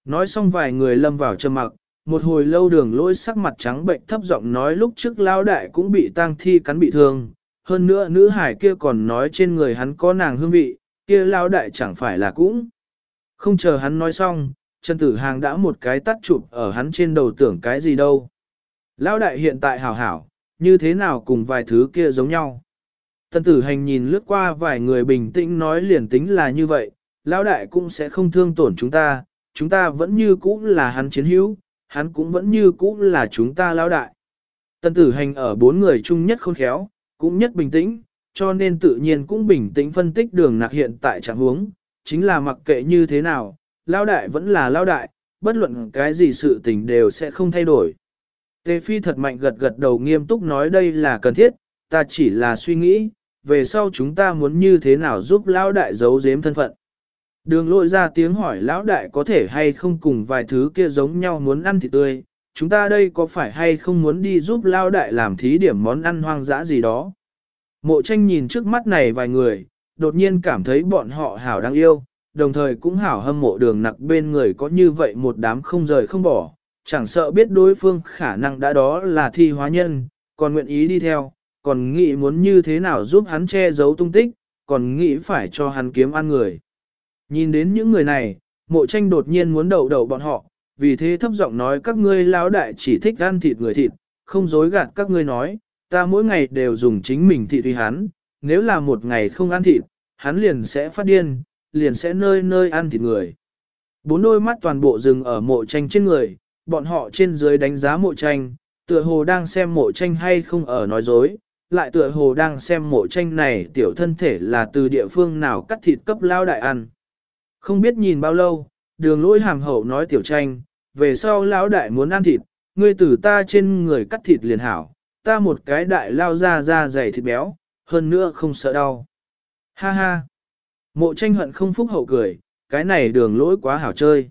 Nói xong vài người lâm vào trầm mặc, một hồi lâu đường lôi sắc mặt trắng bệnh thấp giọng nói lúc trước lao đại cũng bị tang thi cắn bị thương, hơn nữa nữ hải kia còn nói trên người hắn có nàng hương vị, kia lao đại chẳng phải là cũng. Không chờ hắn nói xong, Trần Tử Hàng đã một cái tắt chụp ở hắn trên đầu tưởng cái gì đâu. Lao đại hiện tại hảo hảo, như thế nào cùng vài thứ kia giống nhau. Tần Tử Hành nhìn lướt qua vài người bình tĩnh nói liền tính là như vậy, Lao đại cũng sẽ không thương tổn chúng ta, chúng ta vẫn như cũ là hắn chiến hữu, hắn cũng vẫn như cũ là chúng ta lao đại. Tân tử hành ở bốn người chung nhất khôn khéo, cũng nhất bình tĩnh, cho nên tự nhiên cũng bình tĩnh phân tích đường nạc hiện tại trạng huống, chính là mặc kệ như thế nào, lao đại vẫn là lao đại, bất luận cái gì sự tình đều sẽ không thay đổi. Tề phi thật mạnh gật gật đầu nghiêm túc nói đây là cần thiết, ta chỉ là suy nghĩ, về sau chúng ta muốn như thế nào giúp lao đại giấu giếm thân phận. Đường lội ra tiếng hỏi lão đại có thể hay không cùng vài thứ kia giống nhau muốn ăn thịt tươi, chúng ta đây có phải hay không muốn đi giúp lão đại làm thí điểm món ăn hoang dã gì đó. Mộ tranh nhìn trước mắt này vài người, đột nhiên cảm thấy bọn họ hảo đáng yêu, đồng thời cũng hảo hâm mộ đường nặc bên người có như vậy một đám không rời không bỏ, chẳng sợ biết đối phương khả năng đã đó là thi hóa nhân, còn nguyện ý đi theo, còn nghĩ muốn như thế nào giúp hắn che giấu tung tích, còn nghĩ phải cho hắn kiếm ăn người. Nhìn đến những người này, mộ tranh đột nhiên muốn đầu đầu bọn họ, vì thế thấp giọng nói các ngươi lão đại chỉ thích ăn thịt người thịt, không dối gạt các ngươi nói, ta mỗi ngày đều dùng chính mình thị tùy hắn, nếu là một ngày không ăn thịt, hắn liền sẽ phát điên, liền sẽ nơi nơi ăn thịt người. Bốn đôi mắt toàn bộ rừng ở mộ tranh trên người, bọn họ trên dưới đánh giá mộ tranh, tựa hồ đang xem mộ tranh hay không ở nói dối, lại tựa hồ đang xem mộ tranh này tiểu thân thể là từ địa phương nào cắt thịt cấp lao đại ăn. Không biết nhìn bao lâu, đường lỗi hàm hậu nói tiểu tranh, về sau lão đại muốn ăn thịt, ngươi từ ta trên người cắt thịt liền hảo, ta một cái đại lao ra ra dày thịt béo, hơn nữa không sợ đau. Ha ha! Mộ tranh hận không phúc hậu cười, cái này đường lỗi quá hảo chơi.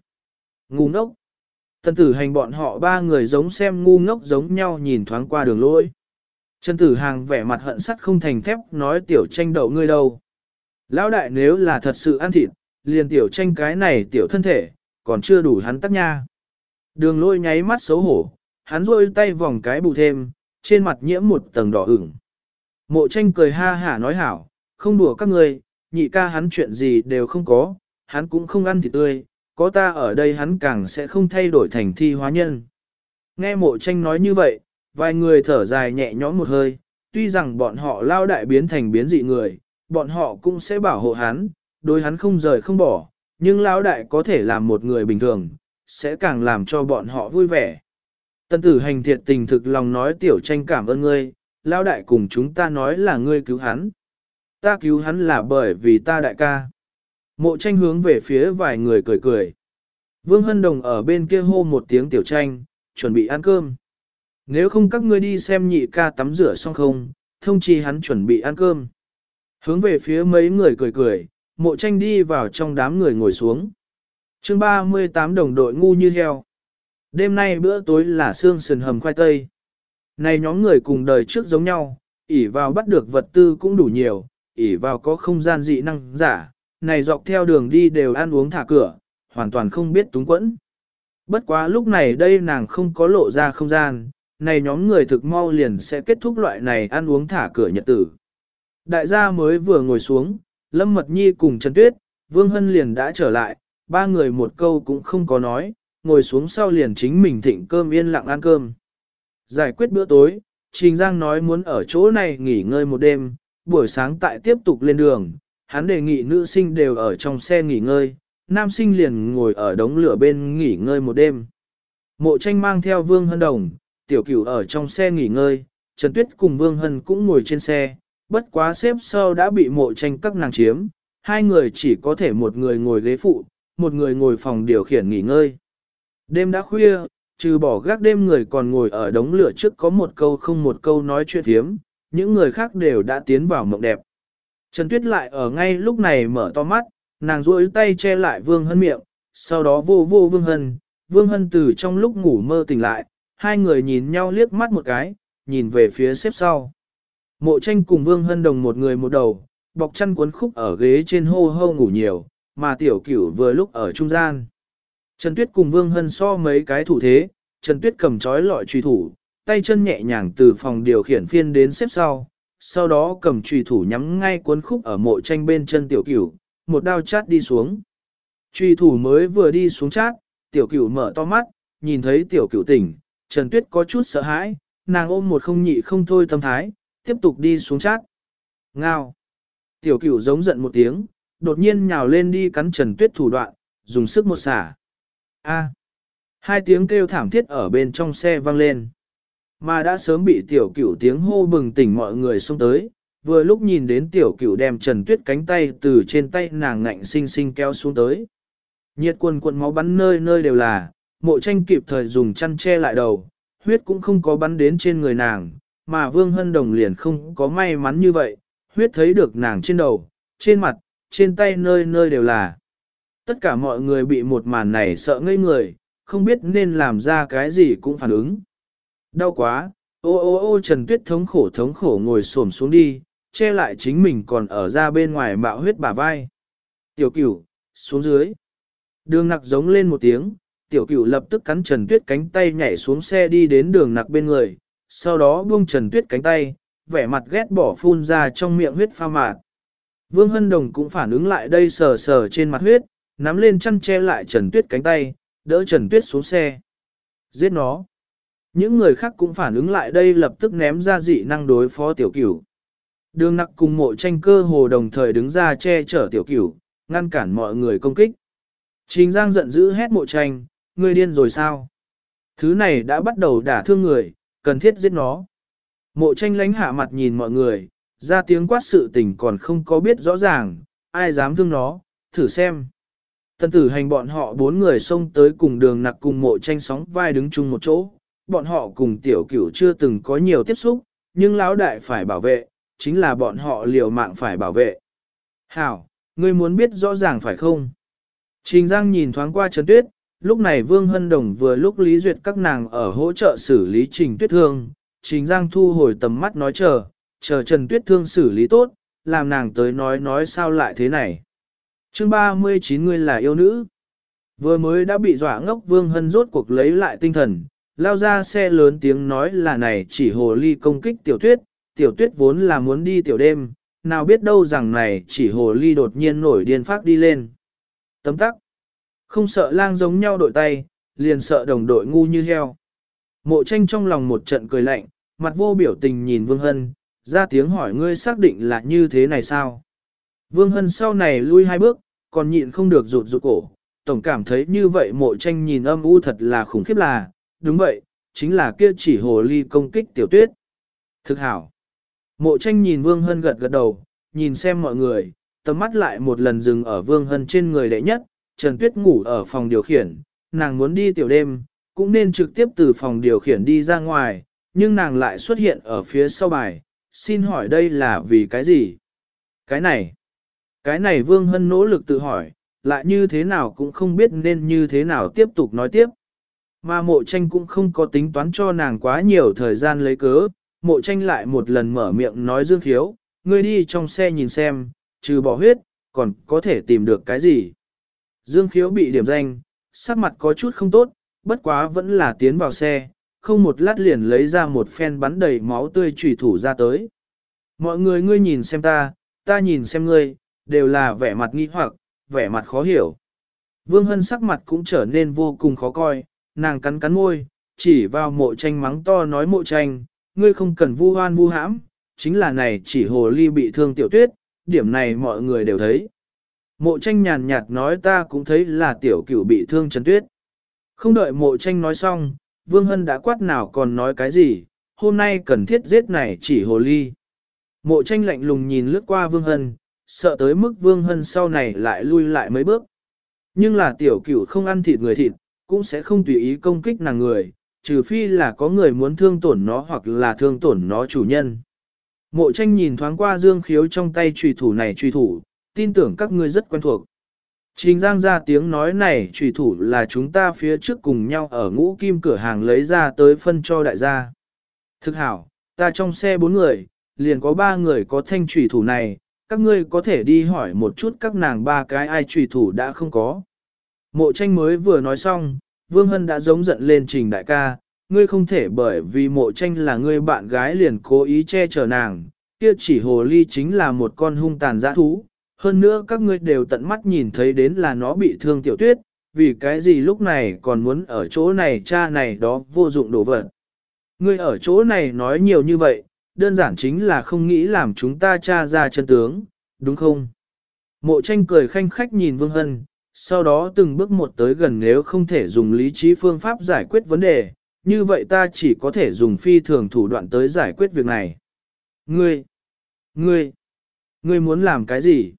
Ngu ngốc! Tân tử hành bọn họ ba người giống xem ngu ngốc giống nhau nhìn thoáng qua đường lỗi. Trần tử hàng vẻ mặt hận sắt không thành thép nói tiểu tranh đậu ngươi đâu. Lão đại nếu là thật sự ăn thịt, liền tiểu tranh cái này tiểu thân thể, còn chưa đủ hắn tắc nha. Đường lôi nháy mắt xấu hổ, hắn rôi tay vòng cái bù thêm, trên mặt nhiễm một tầng đỏ ửng. Mộ tranh cười ha hả nói hảo, không đùa các người, nhị ca hắn chuyện gì đều không có, hắn cũng không ăn thịt tươi, có ta ở đây hắn càng sẽ không thay đổi thành thi hóa nhân. Nghe mộ tranh nói như vậy, vài người thở dài nhẹ nhõm một hơi, tuy rằng bọn họ lao đại biến thành biến dị người, bọn họ cũng sẽ bảo hộ hắn, đối hắn không rời không bỏ, nhưng lao đại có thể làm một người bình thường, sẽ càng làm cho bọn họ vui vẻ. Tân tử hành thiệt tình thực lòng nói tiểu tranh cảm ơn ngươi, lao đại cùng chúng ta nói là ngươi cứu hắn. Ta cứu hắn là bởi vì ta đại ca. Mộ tranh hướng về phía vài người cười cười. Vương Hân Đồng ở bên kia hô một tiếng tiểu tranh, chuẩn bị ăn cơm. Nếu không các ngươi đi xem nhị ca tắm rửa xong không, thông chi hắn chuẩn bị ăn cơm. Hướng về phía mấy người cười cười, mộ tranh đi vào trong đám người ngồi xuống. chương 38 đồng đội ngu như heo. Đêm nay bữa tối là xương sườn hầm khoai tây. Này nhóm người cùng đời trước giống nhau, ỉ vào bắt được vật tư cũng đủ nhiều, ỉ vào có không gian dị năng giả, này dọc theo đường đi đều ăn uống thả cửa, hoàn toàn không biết túng quẫn. Bất quá lúc này đây nàng không có lộ ra không gian, này nhóm người thực mau liền sẽ kết thúc loại này ăn uống thả cửa nhật tử. Đại gia mới vừa ngồi xuống, Lâm Mật Nhi cùng Trần Tuyết, Vương Hân liền đã trở lại, ba người một câu cũng không có nói, ngồi xuống sau liền chính mình thịnh cơm yên lặng ăn cơm. Giải quyết bữa tối, Trình Giang nói muốn ở chỗ này nghỉ ngơi một đêm, buổi sáng tại tiếp tục lên đường, hắn đề nghị nữ sinh đều ở trong xe nghỉ ngơi, nam sinh liền ngồi ở đống lửa bên nghỉ ngơi một đêm. Mộ tranh mang theo Vương Hân Đồng, tiểu cửu ở trong xe nghỉ ngơi, Trần Tuyết cùng Vương Hân cũng ngồi trên xe, bất quá xếp sau đã bị mộ tranh các nàng chiếm, hai người chỉ có thể một người ngồi ghế phụ, một người ngồi phòng điều khiển nghỉ ngơi. Đêm đã khuya, trừ bỏ gác đêm người còn ngồi ở đống lửa trước có một câu không một câu nói chuyện thiếm, những người khác đều đã tiến vào mộng đẹp. Trần Tuyết lại ở ngay lúc này mở to mắt, nàng duỗi tay che lại Vương Hân miệng, sau đó vô vô Vương Hân, Vương Hân từ trong lúc ngủ mơ tỉnh lại, hai người nhìn nhau liếc mắt một cái, nhìn về phía xếp sau. Mộ tranh cùng Vương Hân Đồng một người một đầu, bọc chăn cuốn khúc ở ghế trên hô hô ngủ nhiều, mà tiểu cửu vừa lúc ở trung gian. Trần Tuyết cùng Vương Hân so mấy cái thủ thế, Trần Tuyết cầm chói lọi truy thủ, tay chân nhẹ nhàng từ phòng điều khiển phiên đến xếp sau, sau đó cầm truy thủ nhắm ngay cuốn khúc ở mộ tranh bên chân tiểu cửu, một đao chát đi xuống. Truy thủ mới vừa đi xuống chát, tiểu cửu mở to mắt, nhìn thấy tiểu cửu tỉnh, Trần Tuyết có chút sợ hãi, nàng ôm một không nhị không thôi tâm thái, tiếp tục đi xuống chát. Ngao. Tiểu cửu giống giận một tiếng, đột nhiên nhào lên đi cắn Trần Tuyết thủ đoạn, dùng sức một xả. A. Hai tiếng kêu thảm thiết ở bên trong xe vang lên. Mà đã sớm bị tiểu cửu tiếng hô bừng tỉnh mọi người xông tới, vừa lúc nhìn đến tiểu cửu đem Trần Tuyết cánh tay từ trên tay nàng ngạnh sinh sinh kéo xuống tới. Nhiệt quần quần máu bắn nơi nơi đều là, mộ tranh kịp thời dùng chăn che lại đầu, huyết cũng không có bắn đến trên người nàng, mà Vương Hân Đồng liền không có may mắn như vậy, huyết thấy được nàng trên đầu, trên mặt, trên tay nơi nơi đều là. Tất cả mọi người bị một màn này sợ ngây người, không biết nên làm ra cái gì cũng phản ứng. Đau quá, ô ô ô Trần Tuyết thống khổ thống khổ ngồi xổm xuống đi, che lại chính mình còn ở ra bên ngoài mạo huyết bả vai. Tiểu cửu, xuống dưới. Đường nặc giống lên một tiếng, tiểu cửu lập tức cắn Trần Tuyết cánh tay nhảy xuống xe đi đến đường nặc bên người, sau đó buông Trần Tuyết cánh tay, vẻ mặt ghét bỏ phun ra trong miệng huyết pha mạt. Vương Hân Đồng cũng phản ứng lại đây sờ sờ trên mặt huyết, nắm lên chăn che lại Trần Tuyết cánh tay, đỡ Trần Tuyết xuống xe. Giết nó. Những người khác cũng phản ứng lại đây lập tức ném ra dị năng đối phó tiểu cửu. Đường nặc cùng mộ tranh cơ hồ đồng thời đứng ra che chở tiểu cửu, ngăn cản mọi người công kích. Trình Giang giận dữ hét mộ tranh, ngươi điên rồi sao? Thứ này đã bắt đầu đả thương người, cần thiết giết nó. Mộ tranh lánh hạ mặt nhìn mọi người, ra tiếng quát sự tình còn không có biết rõ ràng, ai dám thương nó, thử xem. Tân tử hành bọn họ bốn người xông tới cùng đường nặc cùng mộ tranh sóng vai đứng chung một chỗ, bọn họ cùng tiểu cửu chưa từng có nhiều tiếp xúc, nhưng lão đại phải bảo vệ, chính là bọn họ liều mạng phải bảo vệ. Hảo, ngươi muốn biết rõ ràng phải không? Trình Giang nhìn thoáng qua Trần Tuyết, lúc này Vương Hân Đồng vừa lúc lý duyệt các nàng ở hỗ trợ xử lý Trình Tuyết Thương. Trình Giang thu hồi tầm mắt nói chờ, chờ Trần Tuyết Thương xử lý tốt, làm nàng tới nói nói sao lại thế này chương 39 ngươi là yêu nữ. Vừa mới đã bị dọa ngốc Vương Hân rốt cuộc lấy lại tinh thần, lao ra xe lớn tiếng nói là này chỉ hồ ly công kích tiểu tuyết, tiểu tuyết vốn là muốn đi tiểu đêm, nào biết đâu rằng này chỉ hồ ly đột nhiên nổi điên phát đi lên. Tấm tắc, không sợ lang giống nhau đội tay, liền sợ đồng đội ngu như heo. Mộ tranh trong lòng một trận cười lạnh, mặt vô biểu tình nhìn Vương Hân, ra tiếng hỏi ngươi xác định là như thế này sao? Vương Hân sau này lui hai bước, còn nhịn không được rụt rụt cổ, tổng cảm thấy như vậy mộ tranh nhìn âm u thật là khủng khiếp là, đúng vậy, chính là kia chỉ hồ ly công kích tiểu tuyết. Thực hảo. Mộ tranh nhìn Vương Hân gật gật đầu, nhìn xem mọi người, tầm mắt lại một lần dừng ở Vương Hân trên người đệ nhất, Trần Tuyết ngủ ở phòng điều khiển, nàng muốn đi tiểu đêm, cũng nên trực tiếp từ phòng điều khiển đi ra ngoài, nhưng nàng lại xuất hiện ở phía sau bài, xin hỏi đây là vì cái gì? Cái này, cái này Vương Hân nỗ lực tự hỏi, lại như thế nào cũng không biết nên như thế nào tiếp tục nói tiếp. Mà mộ tranh cũng không có tính toán cho nàng quá nhiều thời gian lấy cớ, mộ tranh lại một lần mở miệng nói Dương Khiếu, ngươi đi trong xe nhìn xem, trừ bỏ huyết, còn có thể tìm được cái gì. Dương Khiếu bị điểm danh, sắc mặt có chút không tốt, bất quá vẫn là tiến vào xe, không một lát liền lấy ra một phen bắn đầy máu tươi trùy thủ ra tới. Mọi người ngươi nhìn xem ta, ta nhìn xem ngươi, đều là vẻ mặt nghi hoặc, vẻ mặt khó hiểu. Vương Hân sắc mặt cũng trở nên vô cùng khó coi, nàng cắn cắn môi, chỉ vào mộ tranh mắng to nói mộ tranh, ngươi không cần vu hoan vu hãm, chính là này chỉ hồ ly bị thương tiểu tuyết, điểm này mọi người đều thấy. Mộ tranh nhàn nhạt nói ta cũng thấy là tiểu cửu bị thương Trần Tuyết. Không đợi mộ tranh nói xong, Vương Hân đã quát nào còn nói cái gì, hôm nay cần thiết giết này chỉ hồ ly. Mộ tranh lạnh lùng nhìn lướt qua Vương Hân, sợ tới mức Vương Hân sau này lại lui lại mấy bước. Nhưng là tiểu cửu không ăn thịt người thịt, cũng sẽ không tùy ý công kích nàng người, trừ phi là có người muốn thương tổn nó hoặc là thương tổn nó chủ nhân. Mộ tranh nhìn thoáng qua dương khiếu trong tay trùy thủ này trùy thủ, tin tưởng các ngươi rất quen thuộc. Trình Giang ra tiếng nói này trùy thủ là chúng ta phía trước cùng nhau ở ngũ kim cửa hàng lấy ra tới phân cho đại gia. Thực hảo, ta trong xe bốn người, liền có ba người có thanh trùy thủ này, các ngươi có thể đi hỏi một chút các nàng ba cái ai trùy thủ đã không có. Mộ tranh mới vừa nói xong, Vương Hân đã giống giận lên trình đại ca, ngươi không thể bởi vì mộ tranh là ngươi bạn gái liền cố ý che chở nàng, kia chỉ hồ ly chính là một con hung tàn dã thú, hơn nữa các ngươi đều tận mắt nhìn thấy đến là nó bị thương tiểu tuyết, vì cái gì lúc này còn muốn ở chỗ này cha này đó vô dụng đồ vật. Ngươi ở chỗ này nói nhiều như vậy, đơn giản chính là không nghĩ làm chúng ta tra ra chân tướng, đúng không? Mộ tranh cười khanh khách nhìn Vương Hân, sau đó từng bước một tới gần nếu không thể dùng lý trí phương pháp giải quyết vấn đề, như vậy ta chỉ có thể dùng phi thường thủ đoạn tới giải quyết việc này. Ngươi, ngươi, ngươi muốn làm cái gì?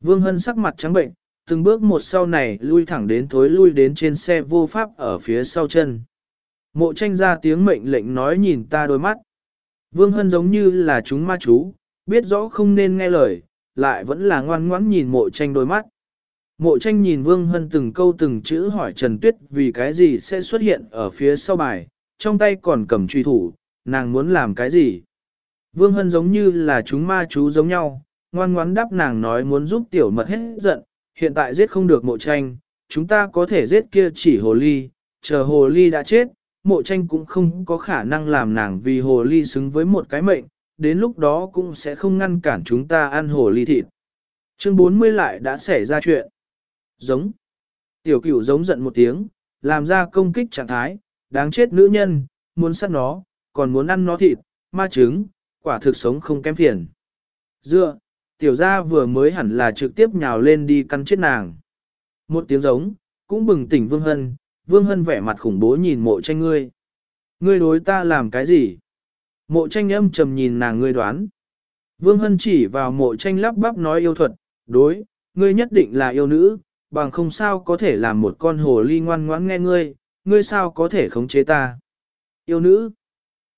Vương Hân sắc mặt trắng bệnh, từng bước một sau này lui thẳng đến thối lui đến trên xe vô pháp ở phía sau chân. Mộ tranh ra tiếng mệnh lệnh nói nhìn ta đôi mắt. Vương Hân giống như là chúng ma chú, biết rõ không nên nghe lời, lại vẫn là ngoan ngoãn nhìn mộ tranh đôi mắt. Mộ tranh nhìn Vương Hân từng câu từng chữ hỏi Trần Tuyết vì cái gì sẽ xuất hiện ở phía sau bài, trong tay còn cầm truy thủ, nàng muốn làm cái gì. Vương Hân giống như là chúng ma chú giống nhau, ngoan ngoãn đáp nàng nói muốn giúp tiểu mật hết giận, hiện tại giết không được mộ tranh, chúng ta có thể giết kia chỉ hồ ly, chờ hồ ly đã chết, mộ tranh cũng không có khả năng làm nàng vì hồ ly xứng với một cái mệnh, đến lúc đó cũng sẽ không ngăn cản chúng ta ăn hồ ly thịt. Chương 40 lại đã xảy ra chuyện. Giống. Tiểu cửu giống giận một tiếng, làm ra công kích trạng thái, đáng chết nữ nhân, muốn sát nó, còn muốn ăn nó thịt, ma trứng, quả thực sống không kém phiền. Dựa, tiểu gia vừa mới hẳn là trực tiếp nhào lên đi căn chết nàng. Một tiếng giống, cũng bừng tỉnh Vương Hân, Vương Hân vẻ mặt khủng bố nhìn mộ tranh ngươi. Ngươi đối ta làm cái gì? Mộ tranh âm trầm nhìn nàng ngươi đoán. Vương Hân chỉ vào mộ tranh lắp bắp nói yêu thuật, đối, ngươi nhất định là yêu nữ, bằng không sao có thể làm một con hồ ly ngoan ngoãn nghe ngươi, ngươi sao có thể khống chế ta. Yêu nữ,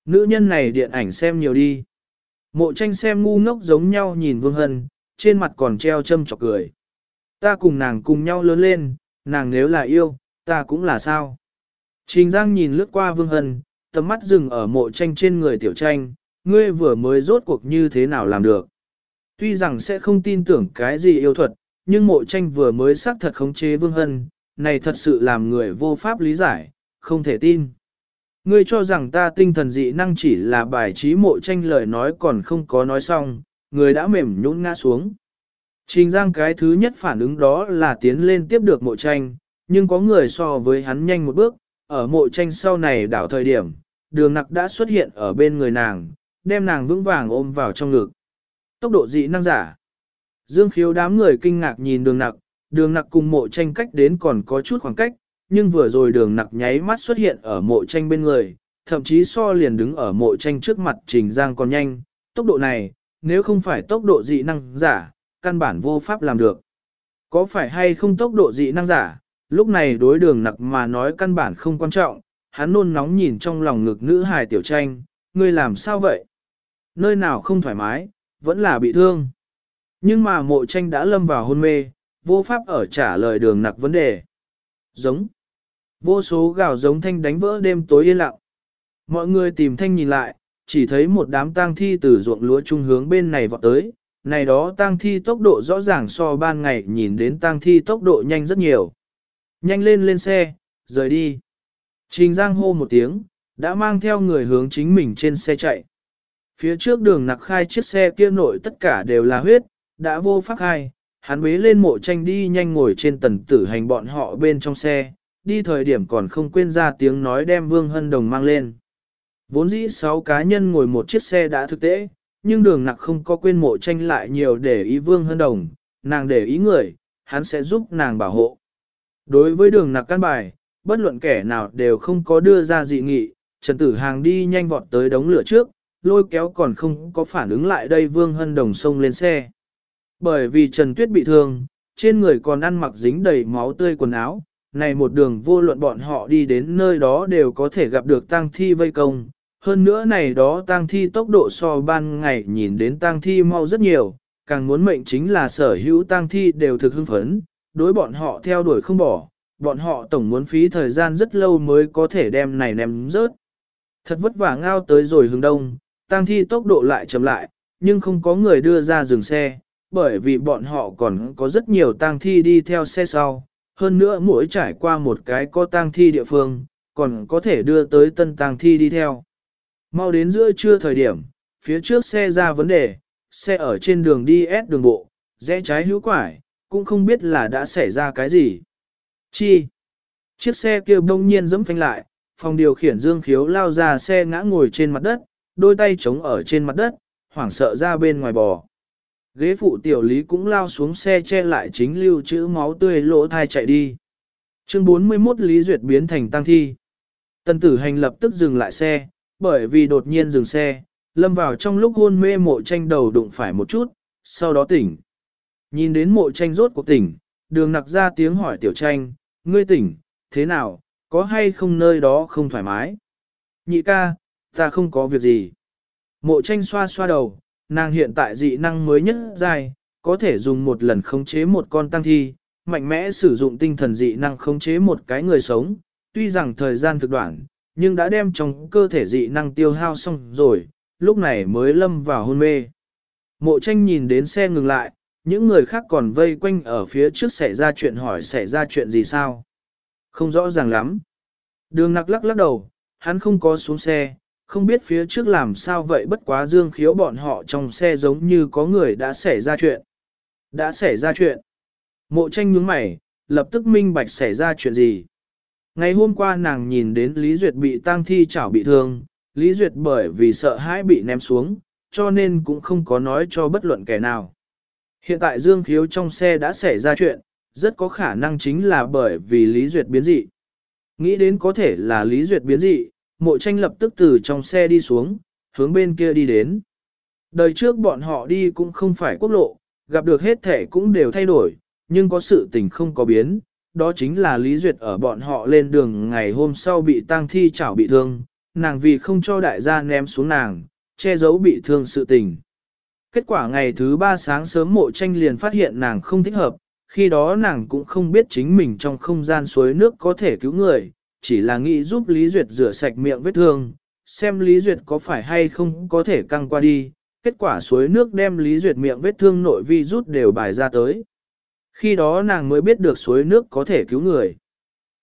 nữ nhân này điện ảnh xem nhiều đi. Mộ tranh xem ngu ngốc giống nhau nhìn Vương Hân, trên mặt còn treo châm chọc cười. Ta cùng nàng cùng nhau lớn lên, nàng nếu là yêu, ta cũng là sao. Trình Giang nhìn lướt qua Vương Hân, tầm mắt dừng ở mộ tranh trên người tiểu tranh, ngươi vừa mới rốt cuộc như thế nào làm được. Tuy rằng sẽ không tin tưởng cái gì yêu thuật, nhưng mộ tranh vừa mới xác thật khống chế Vương Hân, này thật sự làm người vô pháp lý giải, không thể tin. Ngươi cho rằng ta tinh thần dị năng chỉ là bài trí mộ tranh lời nói còn không có nói xong, người đã mềm nhũn ngã xuống. Trình Giang cái thứ nhất phản ứng đó là tiến lên tiếp được mộ tranh, nhưng có người so với hắn nhanh một bước, ở mộ tranh sau này đảo thời điểm, đường nặc đã xuất hiện ở bên người nàng, đem nàng vững vàng ôm vào trong ngực. Tốc độ dị năng giả. Dương khiếu đám người kinh ngạc nhìn đường nặc, đường nặc cùng mộ tranh cách đến còn có chút khoảng cách, nhưng vừa rồi đường nặc nháy mắt xuất hiện ở mộ tranh bên người, thậm chí so liền đứng ở mộ tranh trước mặt trình giang còn nhanh, tốc độ này, nếu không phải tốc độ dị năng giả, căn bản vô pháp làm được. Có phải hay không tốc độ dị năng giả, lúc này đối đường nặc mà nói căn bản không quan trọng, hắn nôn nóng nhìn trong lòng ngực nữ hài tiểu tranh, ngươi làm sao vậy? Nơi nào không thoải mái, vẫn là bị thương. Nhưng mà mộ tranh đã lâm vào hôn mê, vô pháp ở trả lời đường nặc vấn đề. Giống. Vô số gào giống thanh đánh vỡ đêm tối yên lặng. Mọi người tìm thanh nhìn lại, chỉ thấy một đám tang thi từ ruộng lúa trung hướng bên này vọt tới. Này đó tang thi tốc độ rõ ràng so ban ngày nhìn đến tang thi tốc độ nhanh rất nhiều. Nhanh lên lên xe, rời đi. Trình Giang hô một tiếng, đã mang theo người hướng chính mình trên xe chạy. Phía trước đường nặc khai chiếc xe kia nội tất cả đều là huyết, đã vô pháp khai, hắn bế lên mộ tranh đi nhanh ngồi trên tần tử hành bọn họ bên trong xe, đi thời điểm còn không quên ra tiếng nói đem Vương Hân Đồng mang lên. Vốn dĩ 6 cá nhân ngồi một chiếc xe đã thực tế, nhưng đường nặc không có quên mộ tranh lại nhiều để ý Vương Hân Đồng, nàng để ý người, hắn sẽ giúp nàng bảo hộ. Đối với đường nạc căn bài, bất luận kẻ nào đều không có đưa ra dị nghị, Trần Tử Hàng đi nhanh vọt tới đống lửa trước, lôi kéo còn không có phản ứng lại đây Vương Hân Đồng xông lên xe. Bởi vì Trần Tuyết bị thương, trên người còn ăn mặc dính đầy máu tươi quần áo, này một đường vô luận bọn họ đi đến nơi đó đều có thể gặp được tang thi vây công. Hơn nữa này đó tang thi tốc độ so ban ngày nhìn đến tang thi mau rất nhiều, càng muốn mệnh chính là sở hữu tang thi đều thực hưng phấn, đối bọn họ theo đuổi không bỏ, bọn họ tổng muốn phí thời gian rất lâu mới có thể đem này ném rớt. Thật vất vả ngao tới rồi hướng đông, tang thi tốc độ lại chậm lại, nhưng không có người đưa ra dừng xe, bởi vì bọn họ còn có rất nhiều tang thi đi theo xe sau. Hơn nữa mỗi trải qua một cái có tang thi địa phương, còn có thể đưa tới tân tang thi đi theo. Mau đến giữa trưa thời điểm, phía trước xe ra vấn đề, xe ở trên đường đi ép đường bộ, rẽ trái hữu quải, cũng không biết là đã xảy ra cái gì. Chi? Chiếc xe kia đông nhiên dẫm phanh lại, phòng điều khiển dương khiếu lao ra xe ngã ngồi trên mặt đất, đôi tay chống ở trên mặt đất, hoảng sợ ra bên ngoài bò. Ghế phụ tiểu lý cũng lao xuống xe che lại chính lưu chữ máu tươi lỗ thai chạy đi. Chương 41 Lý Duyệt biến thành tăng thi. Tần tử hành lập tức dừng lại xe, bởi vì đột nhiên dừng xe, lâm vào trong lúc hôn mê mộ tranh đầu đụng phải một chút, sau đó tỉnh. Nhìn đến mộ tranh rốt cuộc tỉnh, đường nặc ra tiếng hỏi tiểu tranh, ngươi tỉnh, thế nào, có hay không nơi đó không thoải mái? Nhị ca, ta không có việc gì. Mộ tranh xoa xoa đầu, nàng hiện tại dị năng mới nhất dài, có thể dùng một lần khống chế một con tăng thi, mạnh mẽ sử dụng tinh thần dị năng khống chế một cái người sống, tuy rằng thời gian thực đoạn, nhưng đã đem trong cơ thể dị năng tiêu hao xong rồi, lúc này mới lâm vào hôn mê. Mộ tranh nhìn đến xe ngừng lại, những người khác còn vây quanh ở phía trước xảy ra chuyện hỏi xảy ra chuyện gì sao. Không rõ ràng lắm. Đường nặc lắc lắc đầu, hắn không có xuống xe, không biết phía trước làm sao vậy bất quá dương khiếu bọn họ trong xe giống như có người đã xảy ra chuyện. Đã xảy ra chuyện. Mộ tranh nhướng mày, lập tức minh bạch xảy ra chuyện gì. Ngày hôm qua nàng nhìn đến Lý Duyệt bị tang thi chảo bị thương, Lý Duyệt bởi vì sợ hãi bị ném xuống, cho nên cũng không có nói cho bất luận kẻ nào. Hiện tại Dương Khiếu trong xe đã xảy ra chuyện, rất có khả năng chính là bởi vì Lý Duyệt biến dị. Nghĩ đến có thể là Lý Duyệt biến dị, mộ tranh lập tức từ trong xe đi xuống, hướng bên kia đi đến. Đời trước bọn họ đi cũng không phải quốc lộ, gặp được hết thể cũng đều thay đổi, nhưng có sự tình không có biến, đó chính là Lý Duyệt ở bọn họ lên đường ngày hôm sau bị tang thi chảo bị thương, nàng vì không cho đại gia ném xuống nàng, che giấu bị thương sự tình. Kết quả ngày thứ ba sáng sớm mộ tranh liền phát hiện nàng không thích hợp, khi đó nàng cũng không biết chính mình trong không gian suối nước có thể cứu người, chỉ là nghĩ giúp Lý Duyệt rửa sạch miệng vết thương, xem Lý Duyệt có phải hay không có thể căng qua đi, kết quả suối nước đem Lý Duyệt miệng vết thương nội vi rút đều bài ra tới. Khi đó nàng mới biết được suối nước có thể cứu người.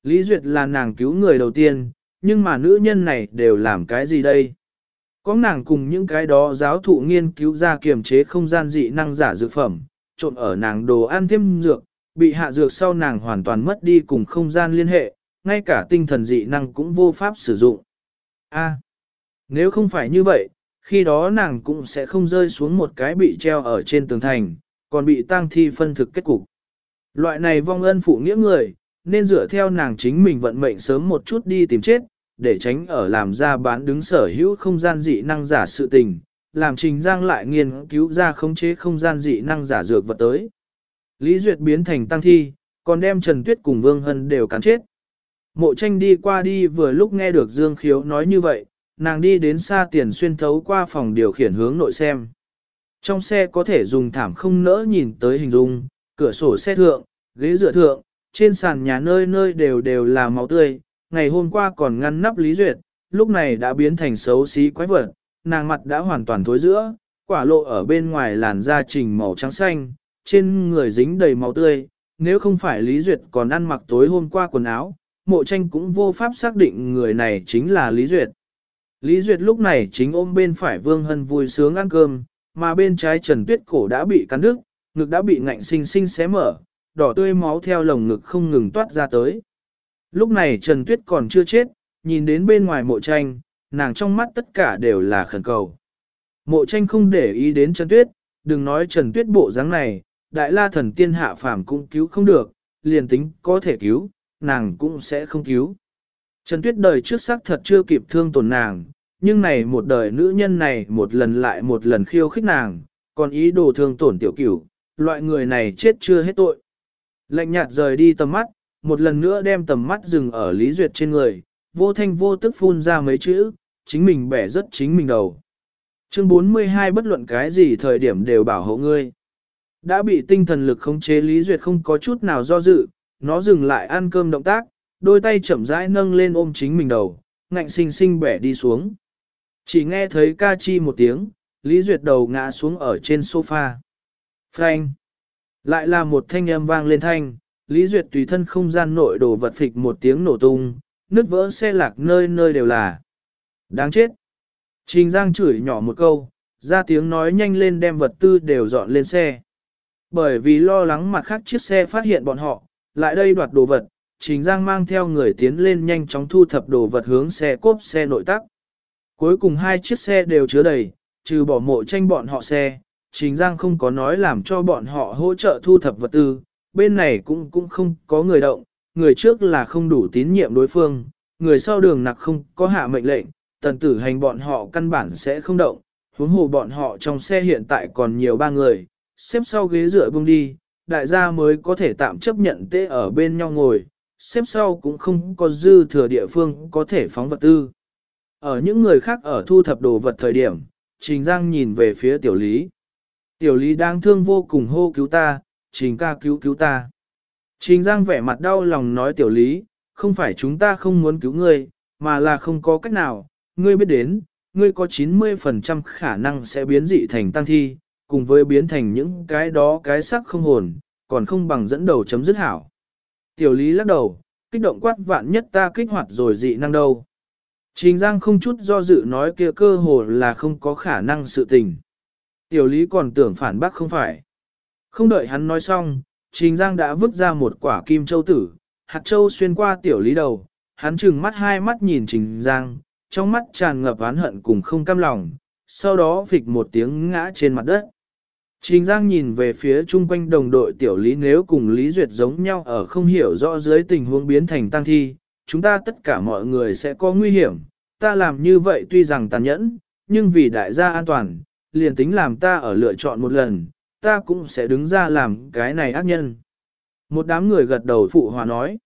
Lý Duyệt là nàng cứu người đầu tiên, nhưng mà nữ nhân này đều làm cái gì đây? Có nàng cùng những cái đó giáo thụ nghiên cứu ra kiềm chế không gian dị năng giả dược phẩm, trộn ở nàng đồ ăn thêm dược, bị hạ dược sau nàng hoàn toàn mất đi cùng không gian liên hệ, ngay cả tinh thần dị năng cũng vô pháp sử dụng. A, nếu không phải như vậy, khi đó nàng cũng sẽ không rơi xuống một cái bị treo ở trên tường thành, còn bị tang thi phân thực kết cục. Loại này vong ân phụ nghĩa người, nên dựa theo nàng chính mình vận mệnh sớm một chút đi tìm chết, để tránh ở làm ra bán đứng sở hữu không gian dị năng giả sự tình, làm Trình Giang lại nghiên cứu ra khống chế không gian dị năng giả dược vật tới. Lý Duyệt biến thành tăng thi, còn đem Trần Tuyết cùng Vương Hân đều cắn chết. Mộ tranh đi qua đi vừa lúc nghe được Dương Khiếu nói như vậy, nàng đi đến xa tiền xuyên thấu qua phòng điều khiển hướng nội xem. Trong xe có thể dùng thảm không nỡ nhìn tới hình dung, cửa sổ xe thượng, ghế dựa thượng, trên sàn nhà nơi nơi đều đều là máu tươi, ngày hôm qua còn ngăn nắp Lý Duyệt, lúc này đã biến thành xấu xí quái vật, nàng mặt đã hoàn toàn thối giữa, quả lộ ở bên ngoài làn da trình màu trắng xanh, trên người dính đầy máu tươi, nếu không phải Lý Duyệt còn ăn mặc tối hôm qua quần áo, mộ tranh cũng vô pháp xác định người này chính là Lý Duyệt. Lý Duyệt lúc này chính ôm bên phải Vương Hân vui sướng ăn cơm, mà bên trái Trần Tuyết cổ đã bị cắn đứt, ngực đã bị ngạnh sinh sinh xé mở, đỏ tươi máu theo lồng ngực không ngừng toát ra tới. Lúc này Trần Tuyết còn chưa chết, nhìn đến bên ngoài mộ tranh, nàng trong mắt tất cả đều là khẩn cầu. Mộ tranh không để ý đến Trần Tuyết, đừng nói Trần Tuyết bộ dáng này, đại la thần tiên hạ phàm cũng cứu không được, liền tính có thể cứu, nàng cũng sẽ không cứu. Trần Tuyết đời trước xác thật chưa kịp thương tổn nàng, nhưng này một đời nữ nhân này một lần lại một lần khiêu khích nàng, còn ý đồ thương tổn tiểu cửu, loại người này chết chưa hết tội. Lạnh nhạt rời đi tầm mắt, một lần nữa đem tầm mắt dừng ở Lý Duyệt trên người, vô thanh vô tức phun ra mấy chữ, chính mình bẻ rất chính mình đầu. Chương 42 bất luận cái gì thời điểm đều bảo hộ ngươi. Đã bị tinh thần lực khống chế Lý Duyệt không có chút nào do dự, nó dừng lại ăn cơm động tác, đôi tay chậm rãi nâng lên ôm chính mình đầu, ngạnh sinh sinh bẻ đi xuống. Chỉ nghe thấy ca chi một tiếng, Lý Duyệt đầu ngã xuống ở trên sofa. Frank! Lại là một thanh âm vang lên thanh, Lý Duyệt tùy thân không gian nội đồ vật phịch một tiếng nổ tung, nứt vỡ xe lạc nơi nơi đều là. Đáng chết! Trình Giang chửi nhỏ một câu, ra tiếng nói nhanh lên đem vật tư đều dọn lên xe. Bởi vì lo lắng mặt khác chiếc xe phát hiện bọn họ, lại đây đoạt đồ vật, Trình Giang mang theo người tiến lên nhanh chóng thu thập đồ vật hướng xe cốp xe nội tắc. Cuối cùng hai chiếc xe đều chứa đầy, trừ bỏ mộ tranh bọn họ xe, Trình Giang không có nói làm cho bọn họ hỗ trợ thu thập vật tư, bên này cũng cũng không có người động, người trước là không đủ tín nhiệm đối phương, người sau đường nặc không có hạ mệnh lệnh, tần tử hành bọn họ căn bản sẽ không động, huống hồ bọn họ trong xe hiện tại còn nhiều ba người, xếp sau ghế dựa buông đi, đại gia mới có thể tạm chấp nhận tê ở bên nhau ngồi, xếp sau cũng không có dư thừa địa phương có thể phóng vật tư. Ở những người khác ở thu thập đồ vật thời điểm, Trình Giang nhìn về phía tiểu lý. Tiểu lý đang thương vô cùng hô cứu ta, Trình ca cứu cứu ta. Trình Giang vẻ mặt đau lòng nói tiểu lý, không phải chúng ta không muốn cứu ngươi, mà là không có cách nào, ngươi biết đến, ngươi có 90% khả năng sẽ biến dị thành tăng thi, cùng với biến thành những cái đó cái sắc không hồn, còn không bằng dẫn đầu chấm dứt hảo. Tiểu lý lắc đầu, kích động quát vạn nhất ta kích hoạt rồi dị năng đâu. Trình Giang không chút do dự nói kia cơ hồ là không có khả năng sự tình. Tiểu lý còn tưởng phản bác không phải. Không đợi hắn nói xong, Trình Giang đã vứt ra một quả kim châu tử, hạt châu xuyên qua tiểu lý đầu, hắn trừng mắt hai mắt nhìn Trình Giang, trong mắt tràn ngập oán hận cùng không cam lòng, sau đó phịch một tiếng ngã trên mặt đất. Trình Giang nhìn về phía chung quanh đồng đội tiểu lý nếu cùng Lý Duyệt giống nhau ở không hiểu rõ dưới tình huống biến thành tăng thi, chúng ta tất cả mọi người sẽ có nguy hiểm, ta làm như vậy tuy rằng tàn nhẫn, nhưng vì đại gia an toàn, liền tính làm ta ở lựa chọn một lần, ta cũng sẽ đứng ra làm cái này ác nhân. Một đám người gật đầu phụ hòa nói.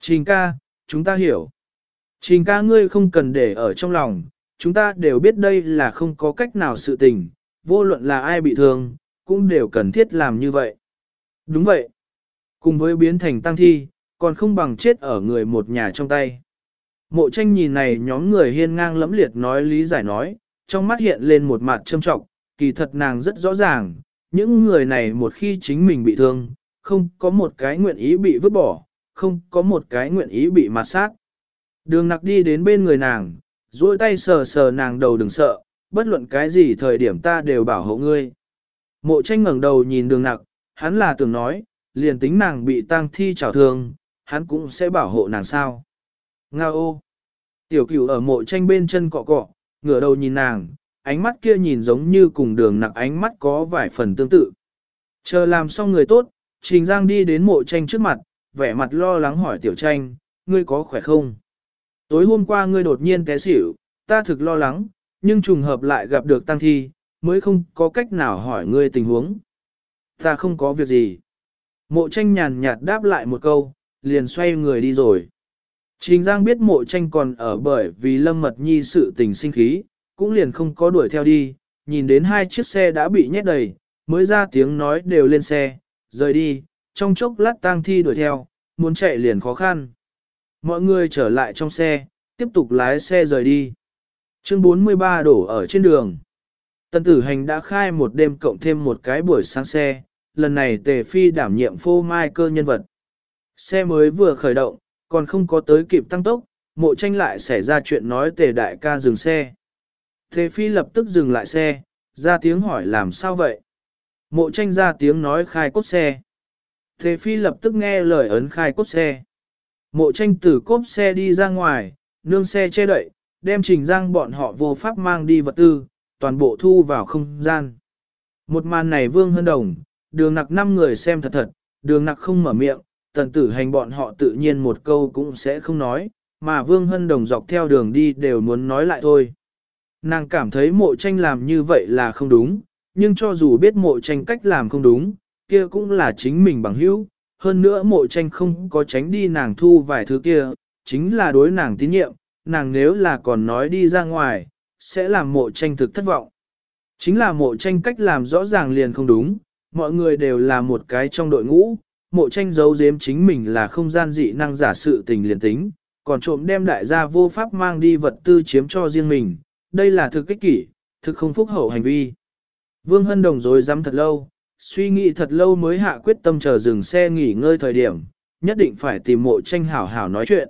Trình ca, chúng ta hiểu. Trình ca ngươi không cần để ở trong lòng, chúng ta đều biết đây là không có cách nào sự tình, vô luận là ai bị thương, cũng đều cần thiết làm như vậy. Đúng vậy. Cùng với biến thành tăng thi, còn không bằng chết ở người một nhà trong tay. Mộ tranh nhìn này nhóm người hiên ngang lẫm liệt nói lý giải nói, trong mắt hiện lên một mặt trâm trọng, kỳ thật nàng rất rõ ràng, những người này một khi chính mình bị thương, không có một cái nguyện ý bị vứt bỏ, không có một cái nguyện ý bị mạt sát. Đường nặc đi đến bên người nàng, duỗi tay sờ sờ nàng đầu đừng sợ, bất luận cái gì thời điểm ta đều bảo hộ ngươi. Mộ tranh ngẩng đầu nhìn đường nặc, hắn là tưởng nói, liền tính nàng bị tang thi trào thương, hắn cũng sẽ bảo hộ nàng sao. Nga ô! Tiểu cửu ở mộ tranh bên chân cọ cọ, ngửa đầu nhìn nàng, ánh mắt kia nhìn giống như cùng đường nặc ánh mắt có vài phần tương tự. Chờ làm xong người tốt, Trình Giang đi đến mộ tranh trước mặt, vẻ mặt lo lắng hỏi tiểu tranh, ngươi có khỏe không? Tối hôm qua ngươi đột nhiên té xỉu, ta thực lo lắng, nhưng trùng hợp lại gặp được tăng thi, mới không có cách nào hỏi ngươi tình huống. Ta không có việc gì. Mộ tranh nhàn nhạt đáp lại một câu, liền xoay người đi rồi. Trình Giang biết mộ tranh còn ở bởi vì lâm mật nhi sự tình sinh khí, cũng liền không có đuổi theo đi, nhìn đến hai chiếc xe đã bị nhét đầy, mới ra tiếng nói đều lên xe, rời đi, trong chốc lát tang thi đuổi theo, muốn chạy liền khó khăn. Mọi người trở lại trong xe, tiếp tục lái xe rời đi. Chương 43 đổ ở trên đường. Tần tử hành đã khai một đêm cộng thêm một cái buổi sáng xe, lần này tề phi đảm nhiệm phô mai cơ nhân vật. Xe mới vừa khởi động, còn không có tới kịp tăng tốc, mộ tranh lại xảy ra chuyện nói tề đại ca dừng xe. Thế phi lập tức dừng lại xe, ra tiếng hỏi làm sao vậy? Mộ tranh ra tiếng nói khai cốt xe. Thế phi lập tức nghe lời ấn khai cốt xe. Mộ tranh từ cốp xe đi ra ngoài, nương xe che đậy, đem trình giang bọn họ vô pháp mang đi vật tư, toàn bộ thu vào không gian. Một màn này vương hơn đồng, đường nặc năm người xem thật thật, đường nặc không mở miệng, tần tử hành bọn họ tự nhiên một câu cũng sẽ không nói, mà vương hân đồng dọc theo đường đi đều muốn nói lại thôi. Nàng cảm thấy mộ tranh làm như vậy là không đúng, nhưng cho dù biết mộ tranh cách làm không đúng, kia cũng là chính mình bằng hữu, hơn nữa mộ tranh không có tránh đi nàng thu vài thứ kia, chính là đối nàng tín nhiệm, nàng nếu là còn nói đi ra ngoài, sẽ làm mộ tranh thực thất vọng. Chính là mộ tranh cách làm rõ ràng liền không đúng, mọi người đều là một cái trong đội ngũ, mộ tranh giấu giếm chính mình là không gian dị năng giả sự tình liền tính, còn trộm đem đại gia vô pháp mang đi vật tư chiếm cho riêng mình, đây là thực kích kỷ, thực không phúc hậu hành vi. Vương Hân Đồng rồi dám thật lâu, suy nghĩ thật lâu mới hạ quyết tâm chờ dừng xe nghỉ ngơi thời điểm, nhất định phải tìm mộ tranh hảo hảo nói chuyện.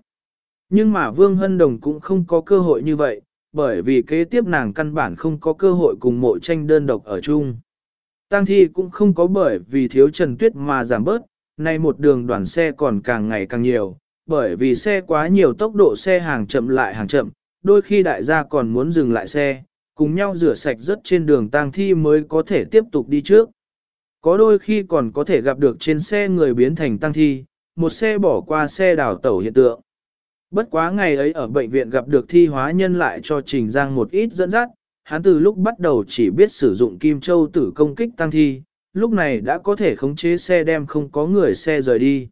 Nhưng mà Vương Hân Đồng cũng không có cơ hội như vậy, bởi vì kế tiếp nàng căn bản không có cơ hội cùng mộ tranh đơn độc ở chung. Tăng thi cũng không có bởi vì thiếu trần tuyết mà giảm bớt, nay một đường đoàn xe còn càng ngày càng nhiều, bởi vì xe quá nhiều tốc độ xe hàng chậm lại hàng chậm, đôi khi đại gia còn muốn dừng lại xe, cùng nhau rửa sạch rất trên đường tang thi mới có thể tiếp tục đi trước. Có đôi khi còn có thể gặp được trên xe người biến thành tăng thi, một xe bỏ qua xe đảo tẩu hiện tượng. Bất quá ngày ấy ở bệnh viện gặp được thi hóa nhân lại cho Trình Giang một ít dẫn dắt, hắn từ lúc bắt đầu chỉ biết sử dụng kim châu tử công kích tăng thi, lúc này đã có thể khống chế xe đem không có người xe rời đi.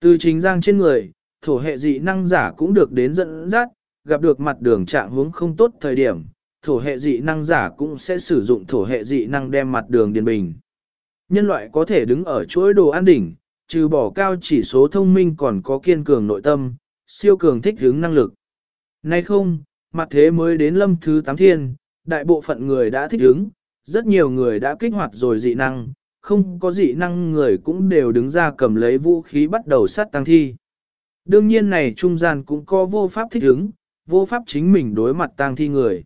Từ Trình Giang trên người, thổ hệ dị năng giả cũng được đến dẫn dắt, gặp được mặt đường trạng hướng không tốt thời điểm, thổ hệ dị năng giả cũng sẽ sử dụng thổ hệ dị năng đem mặt đường điền bình. Nhân loại có thể đứng ở chuỗi đồ an đỉnh, trừ bỏ cao chỉ số thông minh còn có kiên cường nội tâm, siêu cường thích hướng năng lực. Nay không, mặt thế mới đến lâm thứ tám thiên, đại bộ phận người đã thích ứng, rất nhiều người đã kích hoạt rồi dị năng, không có dị năng người cũng đều đứng ra cầm lấy vũ khí bắt đầu sát tăng thi. Đương nhiên này trung gian cũng có vô pháp thích ứng, vô pháp chính mình đối mặt tang thi người.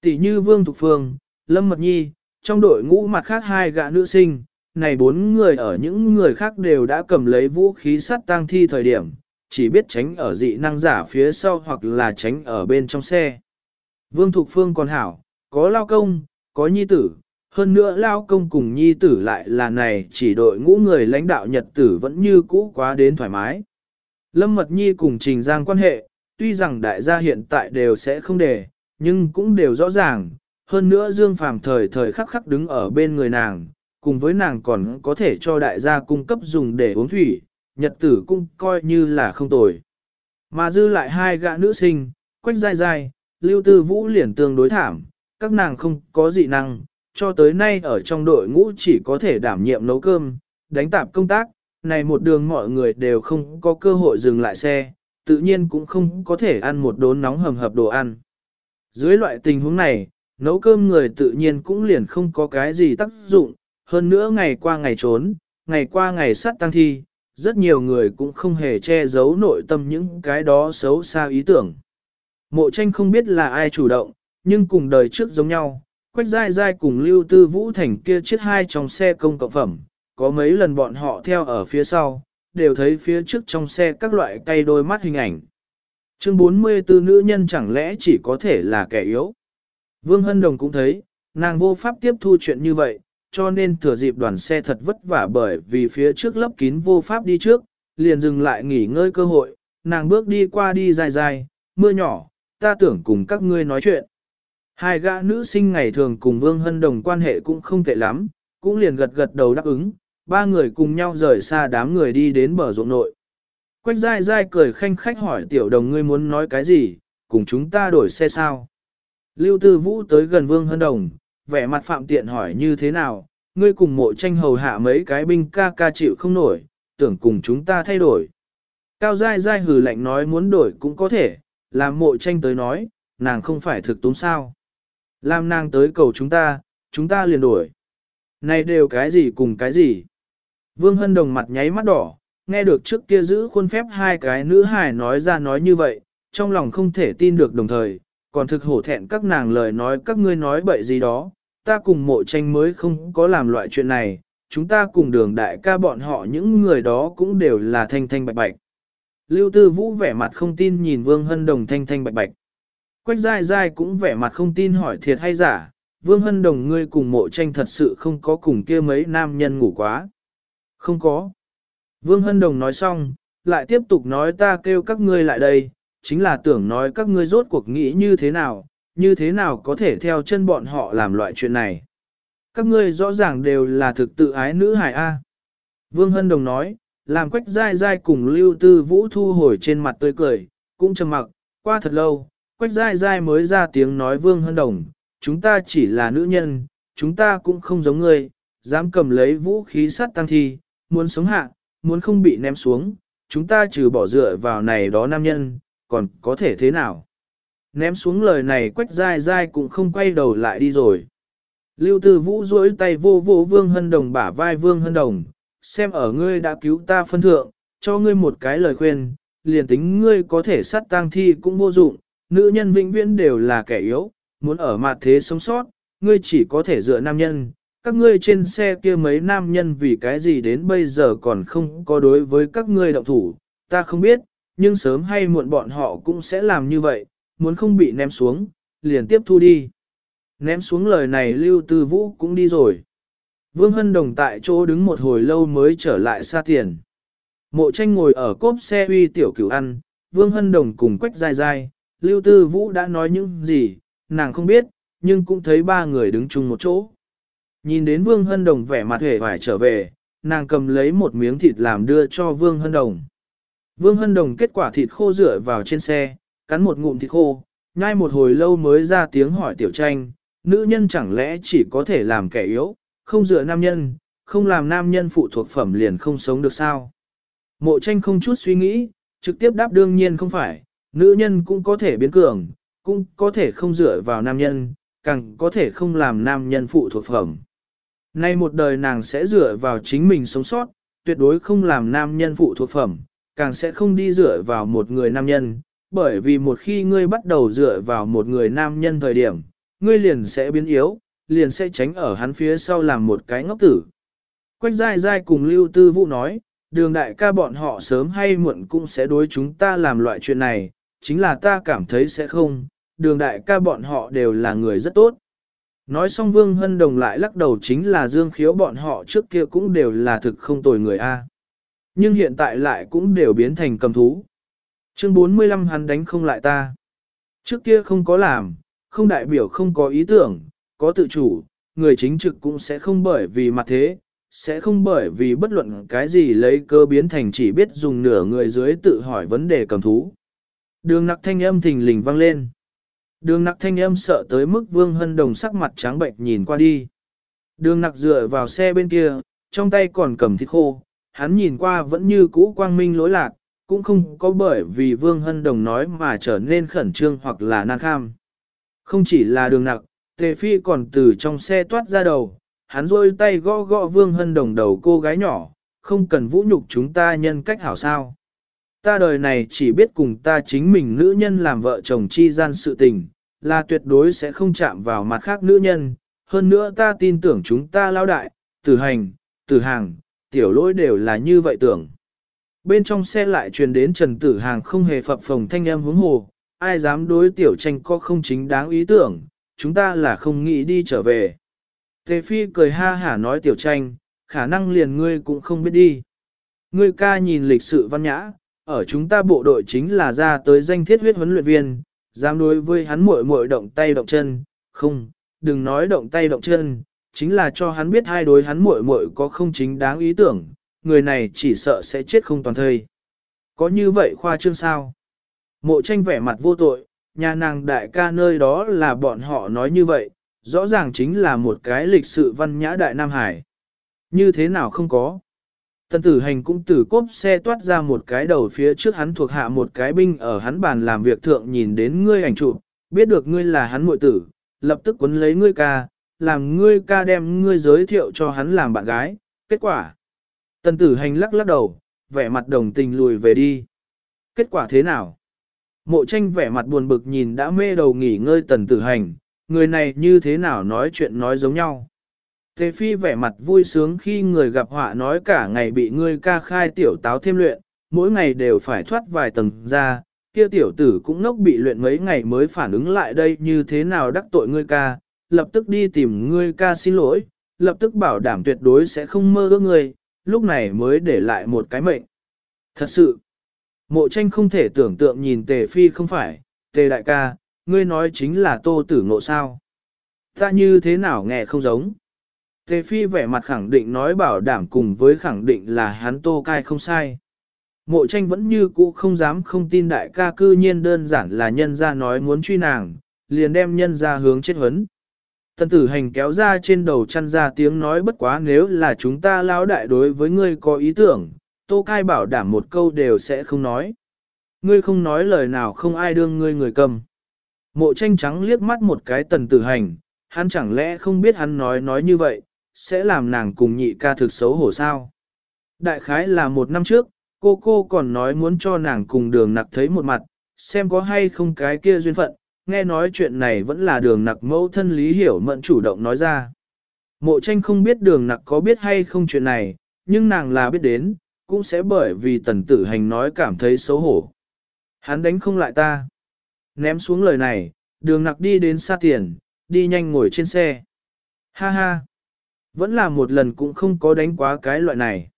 Tỷ như Vương Thục Phương, Lâm Mật Nhi, trong đội ngũ mặt khác hai gã nữ sinh, này bốn người ở những người khác đều đã cầm lấy vũ khí sát tang thi thời điểm, chỉ biết tránh ở dị năng giả phía sau hoặc là tránh ở bên trong xe. Vương Thục Phương còn hảo, có lao công, có nhi tử, hơn nữa lao công cùng nhi tử lại là này chỉ đội ngũ người lãnh đạo nhật tử vẫn như cũ quá đến thoải mái. Lâm Mật Nhi cùng Trình Giang quan hệ, tuy rằng đại gia hiện tại đều sẽ không để, nhưng cũng đều rõ ràng, hơn nữa Dương Phàm thời thời khắc khắc đứng ở bên người nàng, cùng với nàng còn có thể cho đại gia cung cấp dùng để uống thủy, nhật tử cũng coi như là không tồi. Mà dư lại hai gã nữ sinh, quách dai dai, lưu tư vũ liền tương đối thảm, các nàng không có dị năng, cho tới nay ở trong đội ngũ chỉ có thể đảm nhiệm nấu cơm, đánh tạp công tác, này một đường mọi người đều không có cơ hội dừng lại xe, tự nhiên cũng không có thể ăn một đốn nóng hầm hập đồ ăn. Dưới loại tình huống này, nấu cơm người tự nhiên cũng liền không có cái gì tác dụng, hơn nữa ngày qua ngày trốn, ngày qua ngày sát tăng thi, rất nhiều người cũng không hề che giấu nội tâm những cái đó xấu xa ý tưởng. Mộ tranh không biết là ai chủ động, nhưng cùng đời trước giống nhau, Quách Giai Giai cùng Lưu Tư Vũ Thành kia chiếc hai trong xe công cộng phẩm, có mấy lần bọn họ theo ở phía sau, đều thấy phía trước trong xe các loại cây đôi mắt hình ảnh. Chương 44 nữ nhân chẳng lẽ chỉ có thể là kẻ yếu. Vương Hân Đồng cũng thấy, nàng vô pháp tiếp thu chuyện như vậy, cho nên thừa dịp đoàn xe thật vất vả bởi vì phía trước lấp kín vô pháp đi trước, liền dừng lại nghỉ ngơi cơ hội, nàng bước đi qua đi dài dài, mưa nhỏ, ta tưởng cùng các ngươi nói chuyện. Hai gã nữ sinh ngày thường cùng Vương Hân Đồng quan hệ cũng không tệ lắm, cũng liền gật gật đầu đáp ứng, ba người cùng nhau rời xa đám người đi đến bờ ruộng nội. Quách dai dai cười khanh khách hỏi tiểu đồng ngươi muốn nói cái gì, cùng chúng ta đổi xe sao. Lưu Tư Vũ tới gần Vương Hân Đồng, vẻ mặt phạm tiện hỏi như thế nào, ngươi cùng mộ tranh hầu hạ mấy cái binh ca ca chịu không nổi, tưởng cùng chúng ta thay đổi. Cao dai dai hừ lạnh nói muốn đổi cũng có thể, làm mộ tranh tới nói, nàng không phải thực túng sao. Làm nàng tới cầu chúng ta, chúng ta liền đổi. Này đều cái gì cùng cái gì. Vương Hân Đồng mặt nháy mắt đỏ, nghe được trước kia giữ khuôn phép hai cái nữ hài nói ra nói như vậy, trong lòng không thể tin được đồng thời, còn thực hổ thẹn các nàng lời nói các ngươi nói bậy gì đó, ta cùng mộ tranh mới không có làm loại chuyện này, chúng ta cùng đường đại ca bọn họ những người đó cũng đều là thanh thanh bạch bạch. Lưu Tư Vũ vẻ mặt không tin nhìn Vương Hân Đồng thanh thanh bạch bạch. Quách Giai Giai cũng vẻ mặt không tin hỏi thiệt hay giả, Vương Hân Đồng ngươi cùng mộ tranh thật sự không có cùng kia mấy nam nhân ngủ quá. Không có. Vương Hân Đồng nói xong, lại tiếp tục nói ta kêu các ngươi lại đây, chính là tưởng nói các ngươi rốt cuộc nghĩ như thế nào, như thế nào có thể theo chân bọn họ làm loại chuyện này. Các ngươi rõ ràng đều là thực tự ái nữ hài A. Vương Hân Đồng nói, làm quách dai dai cùng lưu tư vũ thu hồi trên mặt tươi cười, cũng trầm mặc, qua thật lâu, quách dai dai mới ra tiếng nói Vương Hân Đồng, chúng ta chỉ là nữ nhân, chúng ta cũng không giống ngươi, dám cầm lấy vũ khí sắt tăng thi, muốn sống hạ, muốn không bị ném xuống, chúng ta trừ bỏ dựa vào này đó nam nhân, còn có thể thế nào? Ném xuống lời này quách dai dai cũng không quay đầu lại đi rồi. Lưu Tư Vũ duỗi tay vô vô Vương Hân Đồng bả vai Vương Hân Đồng, xem ở ngươi đã cứu ta phân thượng, cho ngươi một cái lời khuyên, liền tính ngươi có thể sát tang thi cũng vô dụng, nữ nhân vĩnh viễn đều là kẻ yếu, muốn ở mặt thế sống sót, ngươi chỉ có thể dựa nam nhân. Các ngươi trên xe kia mấy nam nhân vì cái gì đến bây giờ còn không có đối với các ngươi động thủ, ta không biết, nhưng sớm hay muộn bọn họ cũng sẽ làm như vậy, muốn không bị ném xuống, liền tiếp thu đi. Ném xuống lời này Lưu Tư Vũ cũng đi rồi. Vương Hân Đồng tại chỗ đứng một hồi lâu mới trở lại xa tiền. Mộ tranh ngồi ở cốp xe uy tiểu cửu ăn, Vương Hân Đồng cùng quách dai dai, Lưu Tư Vũ đã nói những gì, nàng không biết, nhưng cũng thấy ba người đứng chung một chỗ. Nhìn đến Vương Hân Đồng vẻ mặt hề hoài trở về, nàng cầm lấy một miếng thịt làm đưa cho Vương Hân Đồng. Vương Hân Đồng kết quả thịt khô rửa vào trên xe, cắn một ngụm thịt khô, nhai một hồi lâu mới ra tiếng hỏi tiểu tranh, nữ nhân chẳng lẽ chỉ có thể làm kẻ yếu, không dựa nam nhân, không làm nam nhân phụ thuộc phẩm liền không sống được sao. Mộ tranh không chút suy nghĩ, trực tiếp đáp đương nhiên không phải, nữ nhân cũng có thể biến cường, cũng có thể không dựa vào nam nhân, càng có thể không làm nam nhân phụ thuộc phẩm. Nay một đời nàng sẽ dựa vào chính mình sống sót, tuyệt đối không làm nam nhân phụ thuộc phẩm, càng sẽ không đi dựa vào một người nam nhân, bởi vì một khi ngươi bắt đầu dựa vào một người nam nhân thời điểm, ngươi liền sẽ biến yếu, liền sẽ tránh ở hắn phía sau làm một cái ngốc tử. Quách dai dai cùng Lưu Tư Vũ nói, đường đại ca bọn họ sớm hay muộn cũng sẽ đối chúng ta làm loại chuyện này, chính là ta cảm thấy sẽ không, đường đại ca bọn họ đều là người rất tốt. Nói xong Vương Hân Đồng lại lắc đầu chính là Dương Khiếu bọn họ trước kia cũng đều là thực không tồi người A. Nhưng hiện tại lại cũng đều biến thành cầm thú. Chương 45 hắn đánh không lại ta. Trước kia không có làm, không đại biểu không có ý tưởng, có tự chủ, người chính trực cũng sẽ không bởi vì mặt thế, sẽ không bởi vì bất luận cái gì lấy cơ biến thành chỉ biết dùng nửa người dưới tự hỏi vấn đề cầm thú. Đường nặc thanh âm thình lình vang lên. Đường nặc thanh âm sợ tới mức vương hân đồng sắc mặt trắng bệnh nhìn qua đi. Đường nặc dựa vào xe bên kia, trong tay còn cầm thịt khô, hắn nhìn qua vẫn như cũ quang minh lỗi lạc, cũng không có bởi vì vương hân đồng nói mà trở nên khẩn trương hoặc là nan kham. Không chỉ là đường nặc, tề phi còn từ trong xe toát ra đầu, hắn rôi tay gõ gõ vương hân đồng đầu cô gái nhỏ, không cần vũ nhục chúng ta nhân cách hảo sao. Ta đời này chỉ biết cùng ta chính mình nữ nhân làm vợ chồng chi gian sự tình, là tuyệt đối sẽ không chạm vào mặt khác nữ nhân. Hơn nữa ta tin tưởng chúng ta lao đại, tử hành, tử hàng, tiểu lỗi đều là như vậy tưởng. Bên trong xe lại truyền đến Trần Tử Hàng không hề phập phồng thanh âm hướng hồ, ai dám đối tiểu tranh có không chính đáng ý tưởng, chúng ta là không nghĩ đi trở về. Tề Phi cười ha hả nói tiểu tranh, khả năng liền ngươi cũng không biết đi. Ngươi ca nhìn lịch sự văn nhã, ở chúng ta bộ đội chính là ra tới danh thiết huyết huấn luyện viên, dám đối với hắn muội muội động tay động chân, không, đừng nói động tay động chân, chính là cho hắn biết hai đối hắn muội muội có không chính đáng ý tưởng, người này chỉ sợ sẽ chết không toàn thây. Có như vậy khoa trương sao? Mộ tranh vẻ mặt vô tội, nhà nàng đại ca nơi đó là bọn họ nói như vậy, rõ ràng chính là một cái lịch sự văn nhã đại Nam Hải. Như thế nào không có? Tần tử hành cũng từ cốp xe toát ra một cái đầu phía trước hắn thuộc hạ một cái binh ở hắn bàn làm việc thượng nhìn đến ngươi ảnh chụp, biết được ngươi là hắn muội tử, lập tức quấn lấy ngươi ca, làm ngươi ca đem ngươi giới thiệu cho hắn làm bạn gái, kết quả. Tần tử hành lắc lắc đầu, vẻ mặt đồng tình lùi về đi. Kết quả thế nào? Mộ tranh vẻ mặt buồn bực nhìn đã mê đầu nghỉ ngơi tần tử hành, người này như thế nào nói chuyện nói giống nhau. Tề phi vẻ mặt vui sướng khi người gặp họa nói cả ngày bị ngươi ca khai tiểu táo thêm luyện, mỗi ngày đều phải thoát vài tầng ra, kia tiểu tử cũng nốc bị luyện mấy ngày mới phản ứng lại đây như thế nào đắc tội ngươi ca, lập tức đi tìm ngươi ca xin lỗi, lập tức bảo đảm tuyệt đối sẽ không mơ ước ngươi, lúc này mới để lại một cái mệnh. Thật sự, mộ tranh không thể tưởng tượng nhìn tề phi không phải, tề đại ca, ngươi nói chính là tô tử ngộ sao. Ta như thế nào nghe không giống. Tề phi vẻ mặt khẳng định nói bảo đảm cùng với khẳng định là hắn tô cai không sai. Mộ tranh vẫn như cũ không dám không tin đại ca cư nhiên đơn giản là nhân ra nói muốn truy nàng, liền đem nhân ra hướng chết huấn. Tần tử hành kéo ra trên đầu chăn ra tiếng nói bất quá nếu là chúng ta lao đại đối với ngươi có ý tưởng, tô cai bảo đảm một câu đều sẽ không nói. Ngươi không nói lời nào không ai đương ngươi người cầm. Mộ tranh trắng liếc mắt một cái tần tử hành, hắn chẳng lẽ không biết hắn nói nói như vậy, sẽ làm nàng cùng nhị ca thực xấu hổ sao. Đại khái là một năm trước, cô cô còn nói muốn cho nàng cùng đường nặc thấy một mặt, xem có hay không cái kia duyên phận, nghe nói chuyện này vẫn là đường nặc mẫu thân lý hiểu mẫn chủ động nói ra. Mộ tranh không biết đường nặc có biết hay không chuyện này, nhưng nàng là biết đến, cũng sẽ bởi vì tần tử hành nói cảm thấy xấu hổ. Hắn đánh không lại ta. Ném xuống lời này, đường nặc đi đến xa tiền, đi nhanh ngồi trên xe. Ha ha. Vẫn là một lần cũng không có đánh quá cái loại này.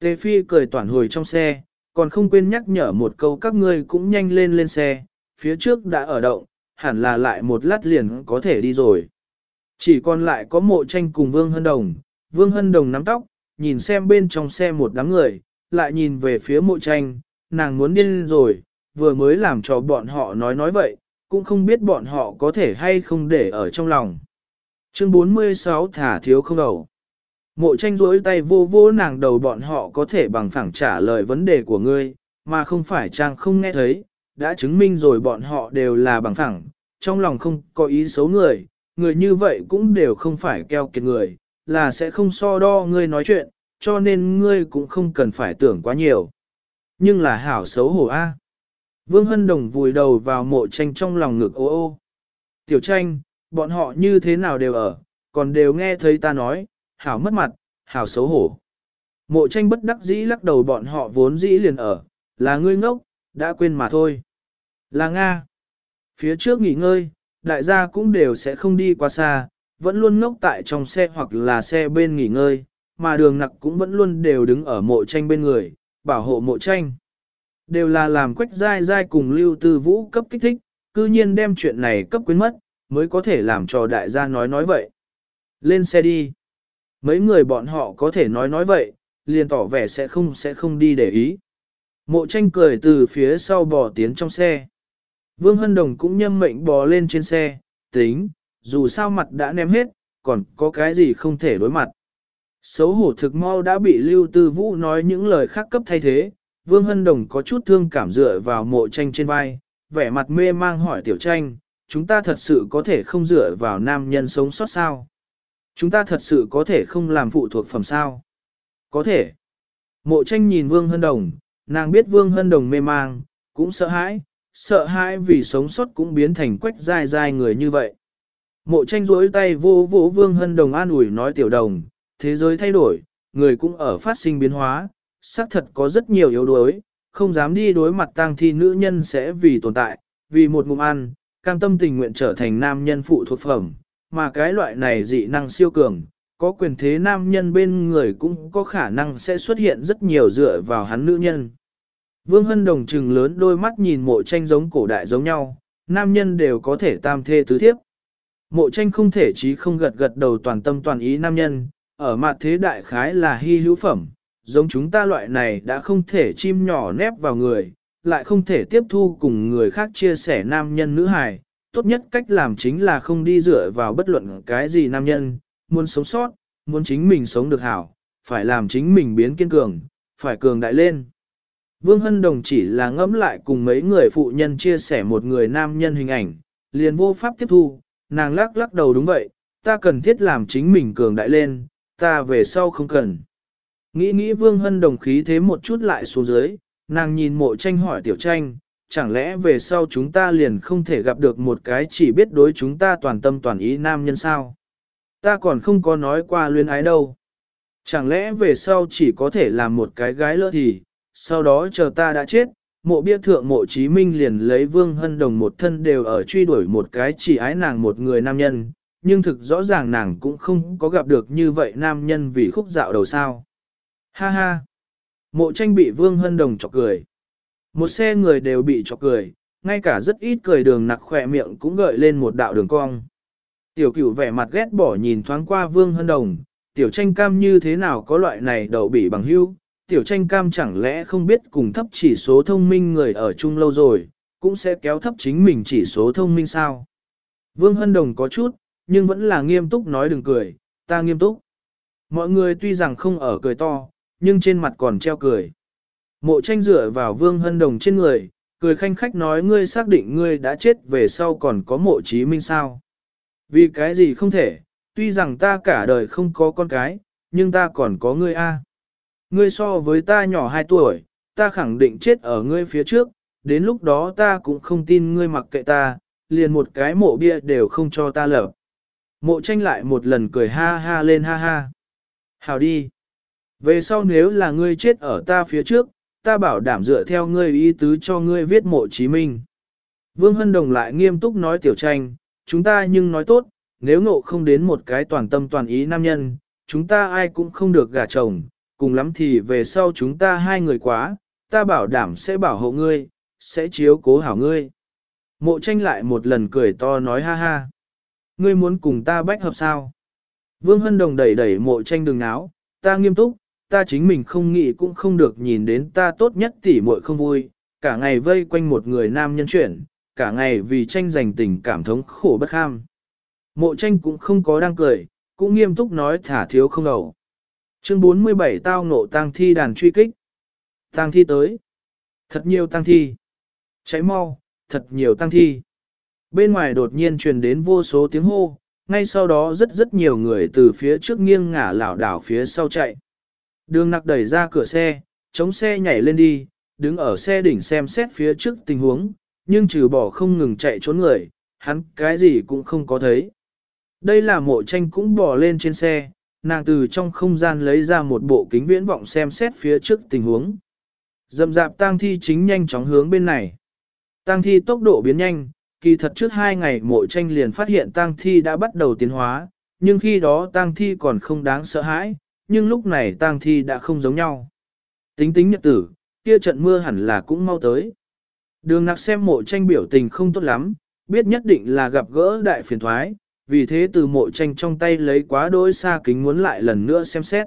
Tề Phi cười toàn hồi trong xe, còn không quên nhắc nhở một câu các ngươi cũng nhanh lên lên xe, phía trước đã ở động, hẳn là lại một lát liền có thể đi rồi. Chỉ còn lại có mộ tranh cùng Vương Hân Đồng, Vương Hân Đồng nắm tóc, nhìn xem bên trong xe một đám người, lại nhìn về phía mộ tranh, nàng muốn điên rồi, vừa mới làm cho bọn họ nói nói vậy, cũng không biết bọn họ có thể hay không để ở trong lòng. Chương 46 thả thiếu không đầu. Mộ tranh rỗi tay vô vô nàng đầu bọn họ có thể bằng phẳng trả lời vấn đề của ngươi, mà không phải chàng không nghe thấy, đã chứng minh rồi bọn họ đều là bằng phẳng, trong lòng không có ý xấu người, người như vậy cũng đều không phải keo kiệt người, là sẽ không so đo ngươi nói chuyện, cho nên ngươi cũng không cần phải tưởng quá nhiều. Nhưng là hảo xấu hổ a. Vương Hân Đồng vùi đầu vào mộ tranh trong lòng ngực ô ô. Tiểu tranh, bọn họ như thế nào đều ở, còn đều nghe thấy ta nói, hảo mất mặt, hảo xấu hổ. Mộ tranh bất đắc dĩ lắc đầu bọn họ vốn dĩ liền ở, là ngươi ngốc, đã quên mà thôi. Là Nga. Phía trước nghỉ ngơi, đại gia cũng đều sẽ không đi quá xa, vẫn luôn ngốc tại trong xe hoặc là xe bên nghỉ ngơi, mà đường nặc cũng vẫn luôn đều đứng ở mộ tranh bên người, bảo hộ mộ tranh. Đều là làm quách dai dai cùng lưu tư vũ cấp kích thích, cư nhiên đem chuyện này cấp quyến mất, mới có thể làm cho đại gia nói nói vậy. Lên xe đi. Mấy người bọn họ có thể nói nói vậy, liền tỏ vẻ sẽ không sẽ không đi để ý. Mộ tranh cười từ phía sau bò tiến trong xe. Vương Hân Đồng cũng nhâm mệnh bò lên trên xe, tính, dù sao mặt đã ném hết, còn có cái gì không thể đối mặt. Xấu hổ thực mau đã bị Lưu Tư Vũ nói những lời khác cấp thay thế, Vương Hân Đồng có chút thương cảm dựa vào mộ tranh trên vai, vẻ mặt mê mang hỏi tiểu tranh, chúng ta thật sự có thể không dựa vào nam nhân sống sót sao? Chúng ta thật sự có thể không làm phụ thuộc phẩm sao? Có thể. Mộ tranh nhìn Vương Hân Đồng, nàng biết Vương Hân Đồng mê mang, cũng sợ hãi, sợ hãi vì sống sót cũng biến thành quách dai dai người như vậy. Mộ tranh rỗi tay vô vô Vương Hân Đồng an ủi nói tiểu đồng, thế giới thay đổi, người cũng ở phát sinh biến hóa, xác thật có rất nhiều yếu đuối, không dám đi đối mặt tang thi nữ nhân sẽ vì tồn tại, vì một ngụm ăn, cam tâm tình nguyện trở thành nam nhân phụ thuộc phẩm, mà cái loại này dị năng siêu cường, có quyền thế nam nhân bên người cũng có khả năng sẽ xuất hiện rất nhiều dựa vào hắn nữ nhân. Vương Hân Đồng trừng lớn đôi mắt nhìn mộ tranh giống cổ đại giống nhau, nam nhân đều có thể tam thê tứ thiếp. Mộ tranh không thể chí không gật gật đầu toàn tâm toàn ý nam nhân, ở mặt thế đại khái là hy hữu phẩm, giống chúng ta loại này đã không thể chim nhỏ nép vào người, lại không thể tiếp thu cùng người khác chia sẻ nam nhân nữ hài. Tốt nhất cách làm chính là không đi dựa vào bất luận cái gì nam nhân, muốn sống sót, muốn chính mình sống được hảo, phải làm chính mình biến kiên cường, phải cường đại lên. Vương Hân Đồng chỉ là ngẫm lại cùng mấy người phụ nhân chia sẻ một người nam nhân hình ảnh, liền vô pháp tiếp thu, nàng lắc lắc đầu đúng vậy, ta cần thiết làm chính mình cường đại lên, ta về sau không cần. Nghĩ nghĩ Vương Hân Đồng khí thế một chút lại xuống dưới, nàng nhìn mộ tranh hỏi tiểu tranh, chẳng lẽ về sau chúng ta liền không thể gặp được một cái chỉ biết đối chúng ta toàn tâm toàn ý nam nhân sao? Ta còn không có nói qua luyên ái đâu. Chẳng lẽ về sau chỉ có thể làm một cái gái lỡ thì, sau đó chờ ta đã chết, mộ bia thượng mộ chí minh liền lấy vương hân đồng một thân đều ở truy đuổi một cái chỉ ái nàng một người nam nhân, nhưng thực rõ ràng nàng cũng không có gặp được như vậy nam nhân vì khúc dạo đầu sao. Ha ha! Mộ tranh bị vương hân đồng chọc cười. Một xe người đều bị chọc cười, ngay cả rất ít cười đường nặc khỏe miệng cũng gợi lên một đạo đường cong. Tiểu cửu vẻ mặt ghét bỏ nhìn thoáng qua vương hân đồng, tiểu tranh cam như thế nào có loại này đậu bị bằng hưu, tiểu tranh cam chẳng lẽ không biết cùng thấp chỉ số thông minh người ở chung lâu rồi, cũng sẽ kéo thấp chính mình chỉ số thông minh sao. Vương Hân Đồng có chút, nhưng vẫn là nghiêm túc nói đừng cười, ta nghiêm túc. Mọi người tuy rằng không ở cười to, nhưng trên mặt còn treo cười. Mộ tranh dựa vào Vương Hân Đồng trên người, cười khanh khách nói ngươi xác định ngươi đã chết về sau còn có mộ chí minh sao. Vì cái gì không thể, tuy rằng ta cả đời không có con cái, nhưng ta còn có ngươi a. Ngươi so với ta nhỏ 2 tuổi, ta khẳng định chết ở ngươi phía trước, đến lúc đó ta cũng không tin ngươi mặc kệ ta, liền một cái mộ bia đều không cho ta lở. Mộ tranh lại một lần cười ha ha lên ha ha. Hào đi. Về sau nếu là ngươi chết ở ta phía trước, ta bảo đảm dựa theo ngươi ý tứ cho ngươi viết mộ chí minh. Vương Hân Đồng lại nghiêm túc nói tiểu tranh, chúng ta nhưng nói tốt, nếu ngộ không đến một cái toàn tâm toàn ý nam nhân, chúng ta ai cũng không được gả chồng, cùng lắm thì về sau chúng ta hai người quá, ta bảo đảm sẽ bảo hộ ngươi, sẽ chiếu cố hảo ngươi. Mộ tranh lại một lần cười to nói ha ha. Ngươi muốn cùng ta bách hợp sao? Vương Hân Đồng đẩy đẩy mộ tranh đường áo, ta nghiêm túc, ta chính mình không nghĩ cũng không được nhìn đến ta tốt nhất tỉ muội không vui, cả ngày vây quanh một người nam nhân chuyển, cả ngày vì tranh giành tình cảm thống khổ bất kham. Mộ tranh cũng không có đang cười, cũng nghiêm túc nói thả thiếu không đầu. Chương 47 tao ngộ tang thi đàn truy kích. Tang thi tới. Thật nhiều tang thi. Cháy mau, thật nhiều tang thi. Bên ngoài đột nhiên truyền đến vô số tiếng hô, ngay sau đó rất rất nhiều người từ phía trước nghiêng ngả lảo đảo phía sau chạy. Đường nặc đẩy ra cửa xe, chống xe nhảy lên đi, đứng ở xe đỉnh xem xét phía trước tình huống, nhưng trừ bỏ không ngừng chạy trốn người, hắn cái gì cũng không có thấy. Đây là mộ tranh cũng bỏ lên trên xe, nàng từ trong không gian lấy ra một bộ kính viễn vọng xem xét phía trước tình huống. Dầm dạp tang thi chính nhanh chóng hướng bên này. Tang thi tốc độ biến nhanh, kỳ thật trước hai ngày mộ tranh liền phát hiện tang thi đã bắt đầu tiến hóa, nhưng khi đó tang thi còn không đáng sợ hãi, nhưng lúc này tang thi đã không giống nhau. Tính tính nhật tử, kia trận mưa hẳn là cũng mau tới. Đường nặc xem mộ tranh biểu tình không tốt lắm, biết nhất định là gặp gỡ đại phiền thoái, vì thế từ mộ tranh trong tay lấy quá đôi xa kính muốn lại lần nữa xem xét.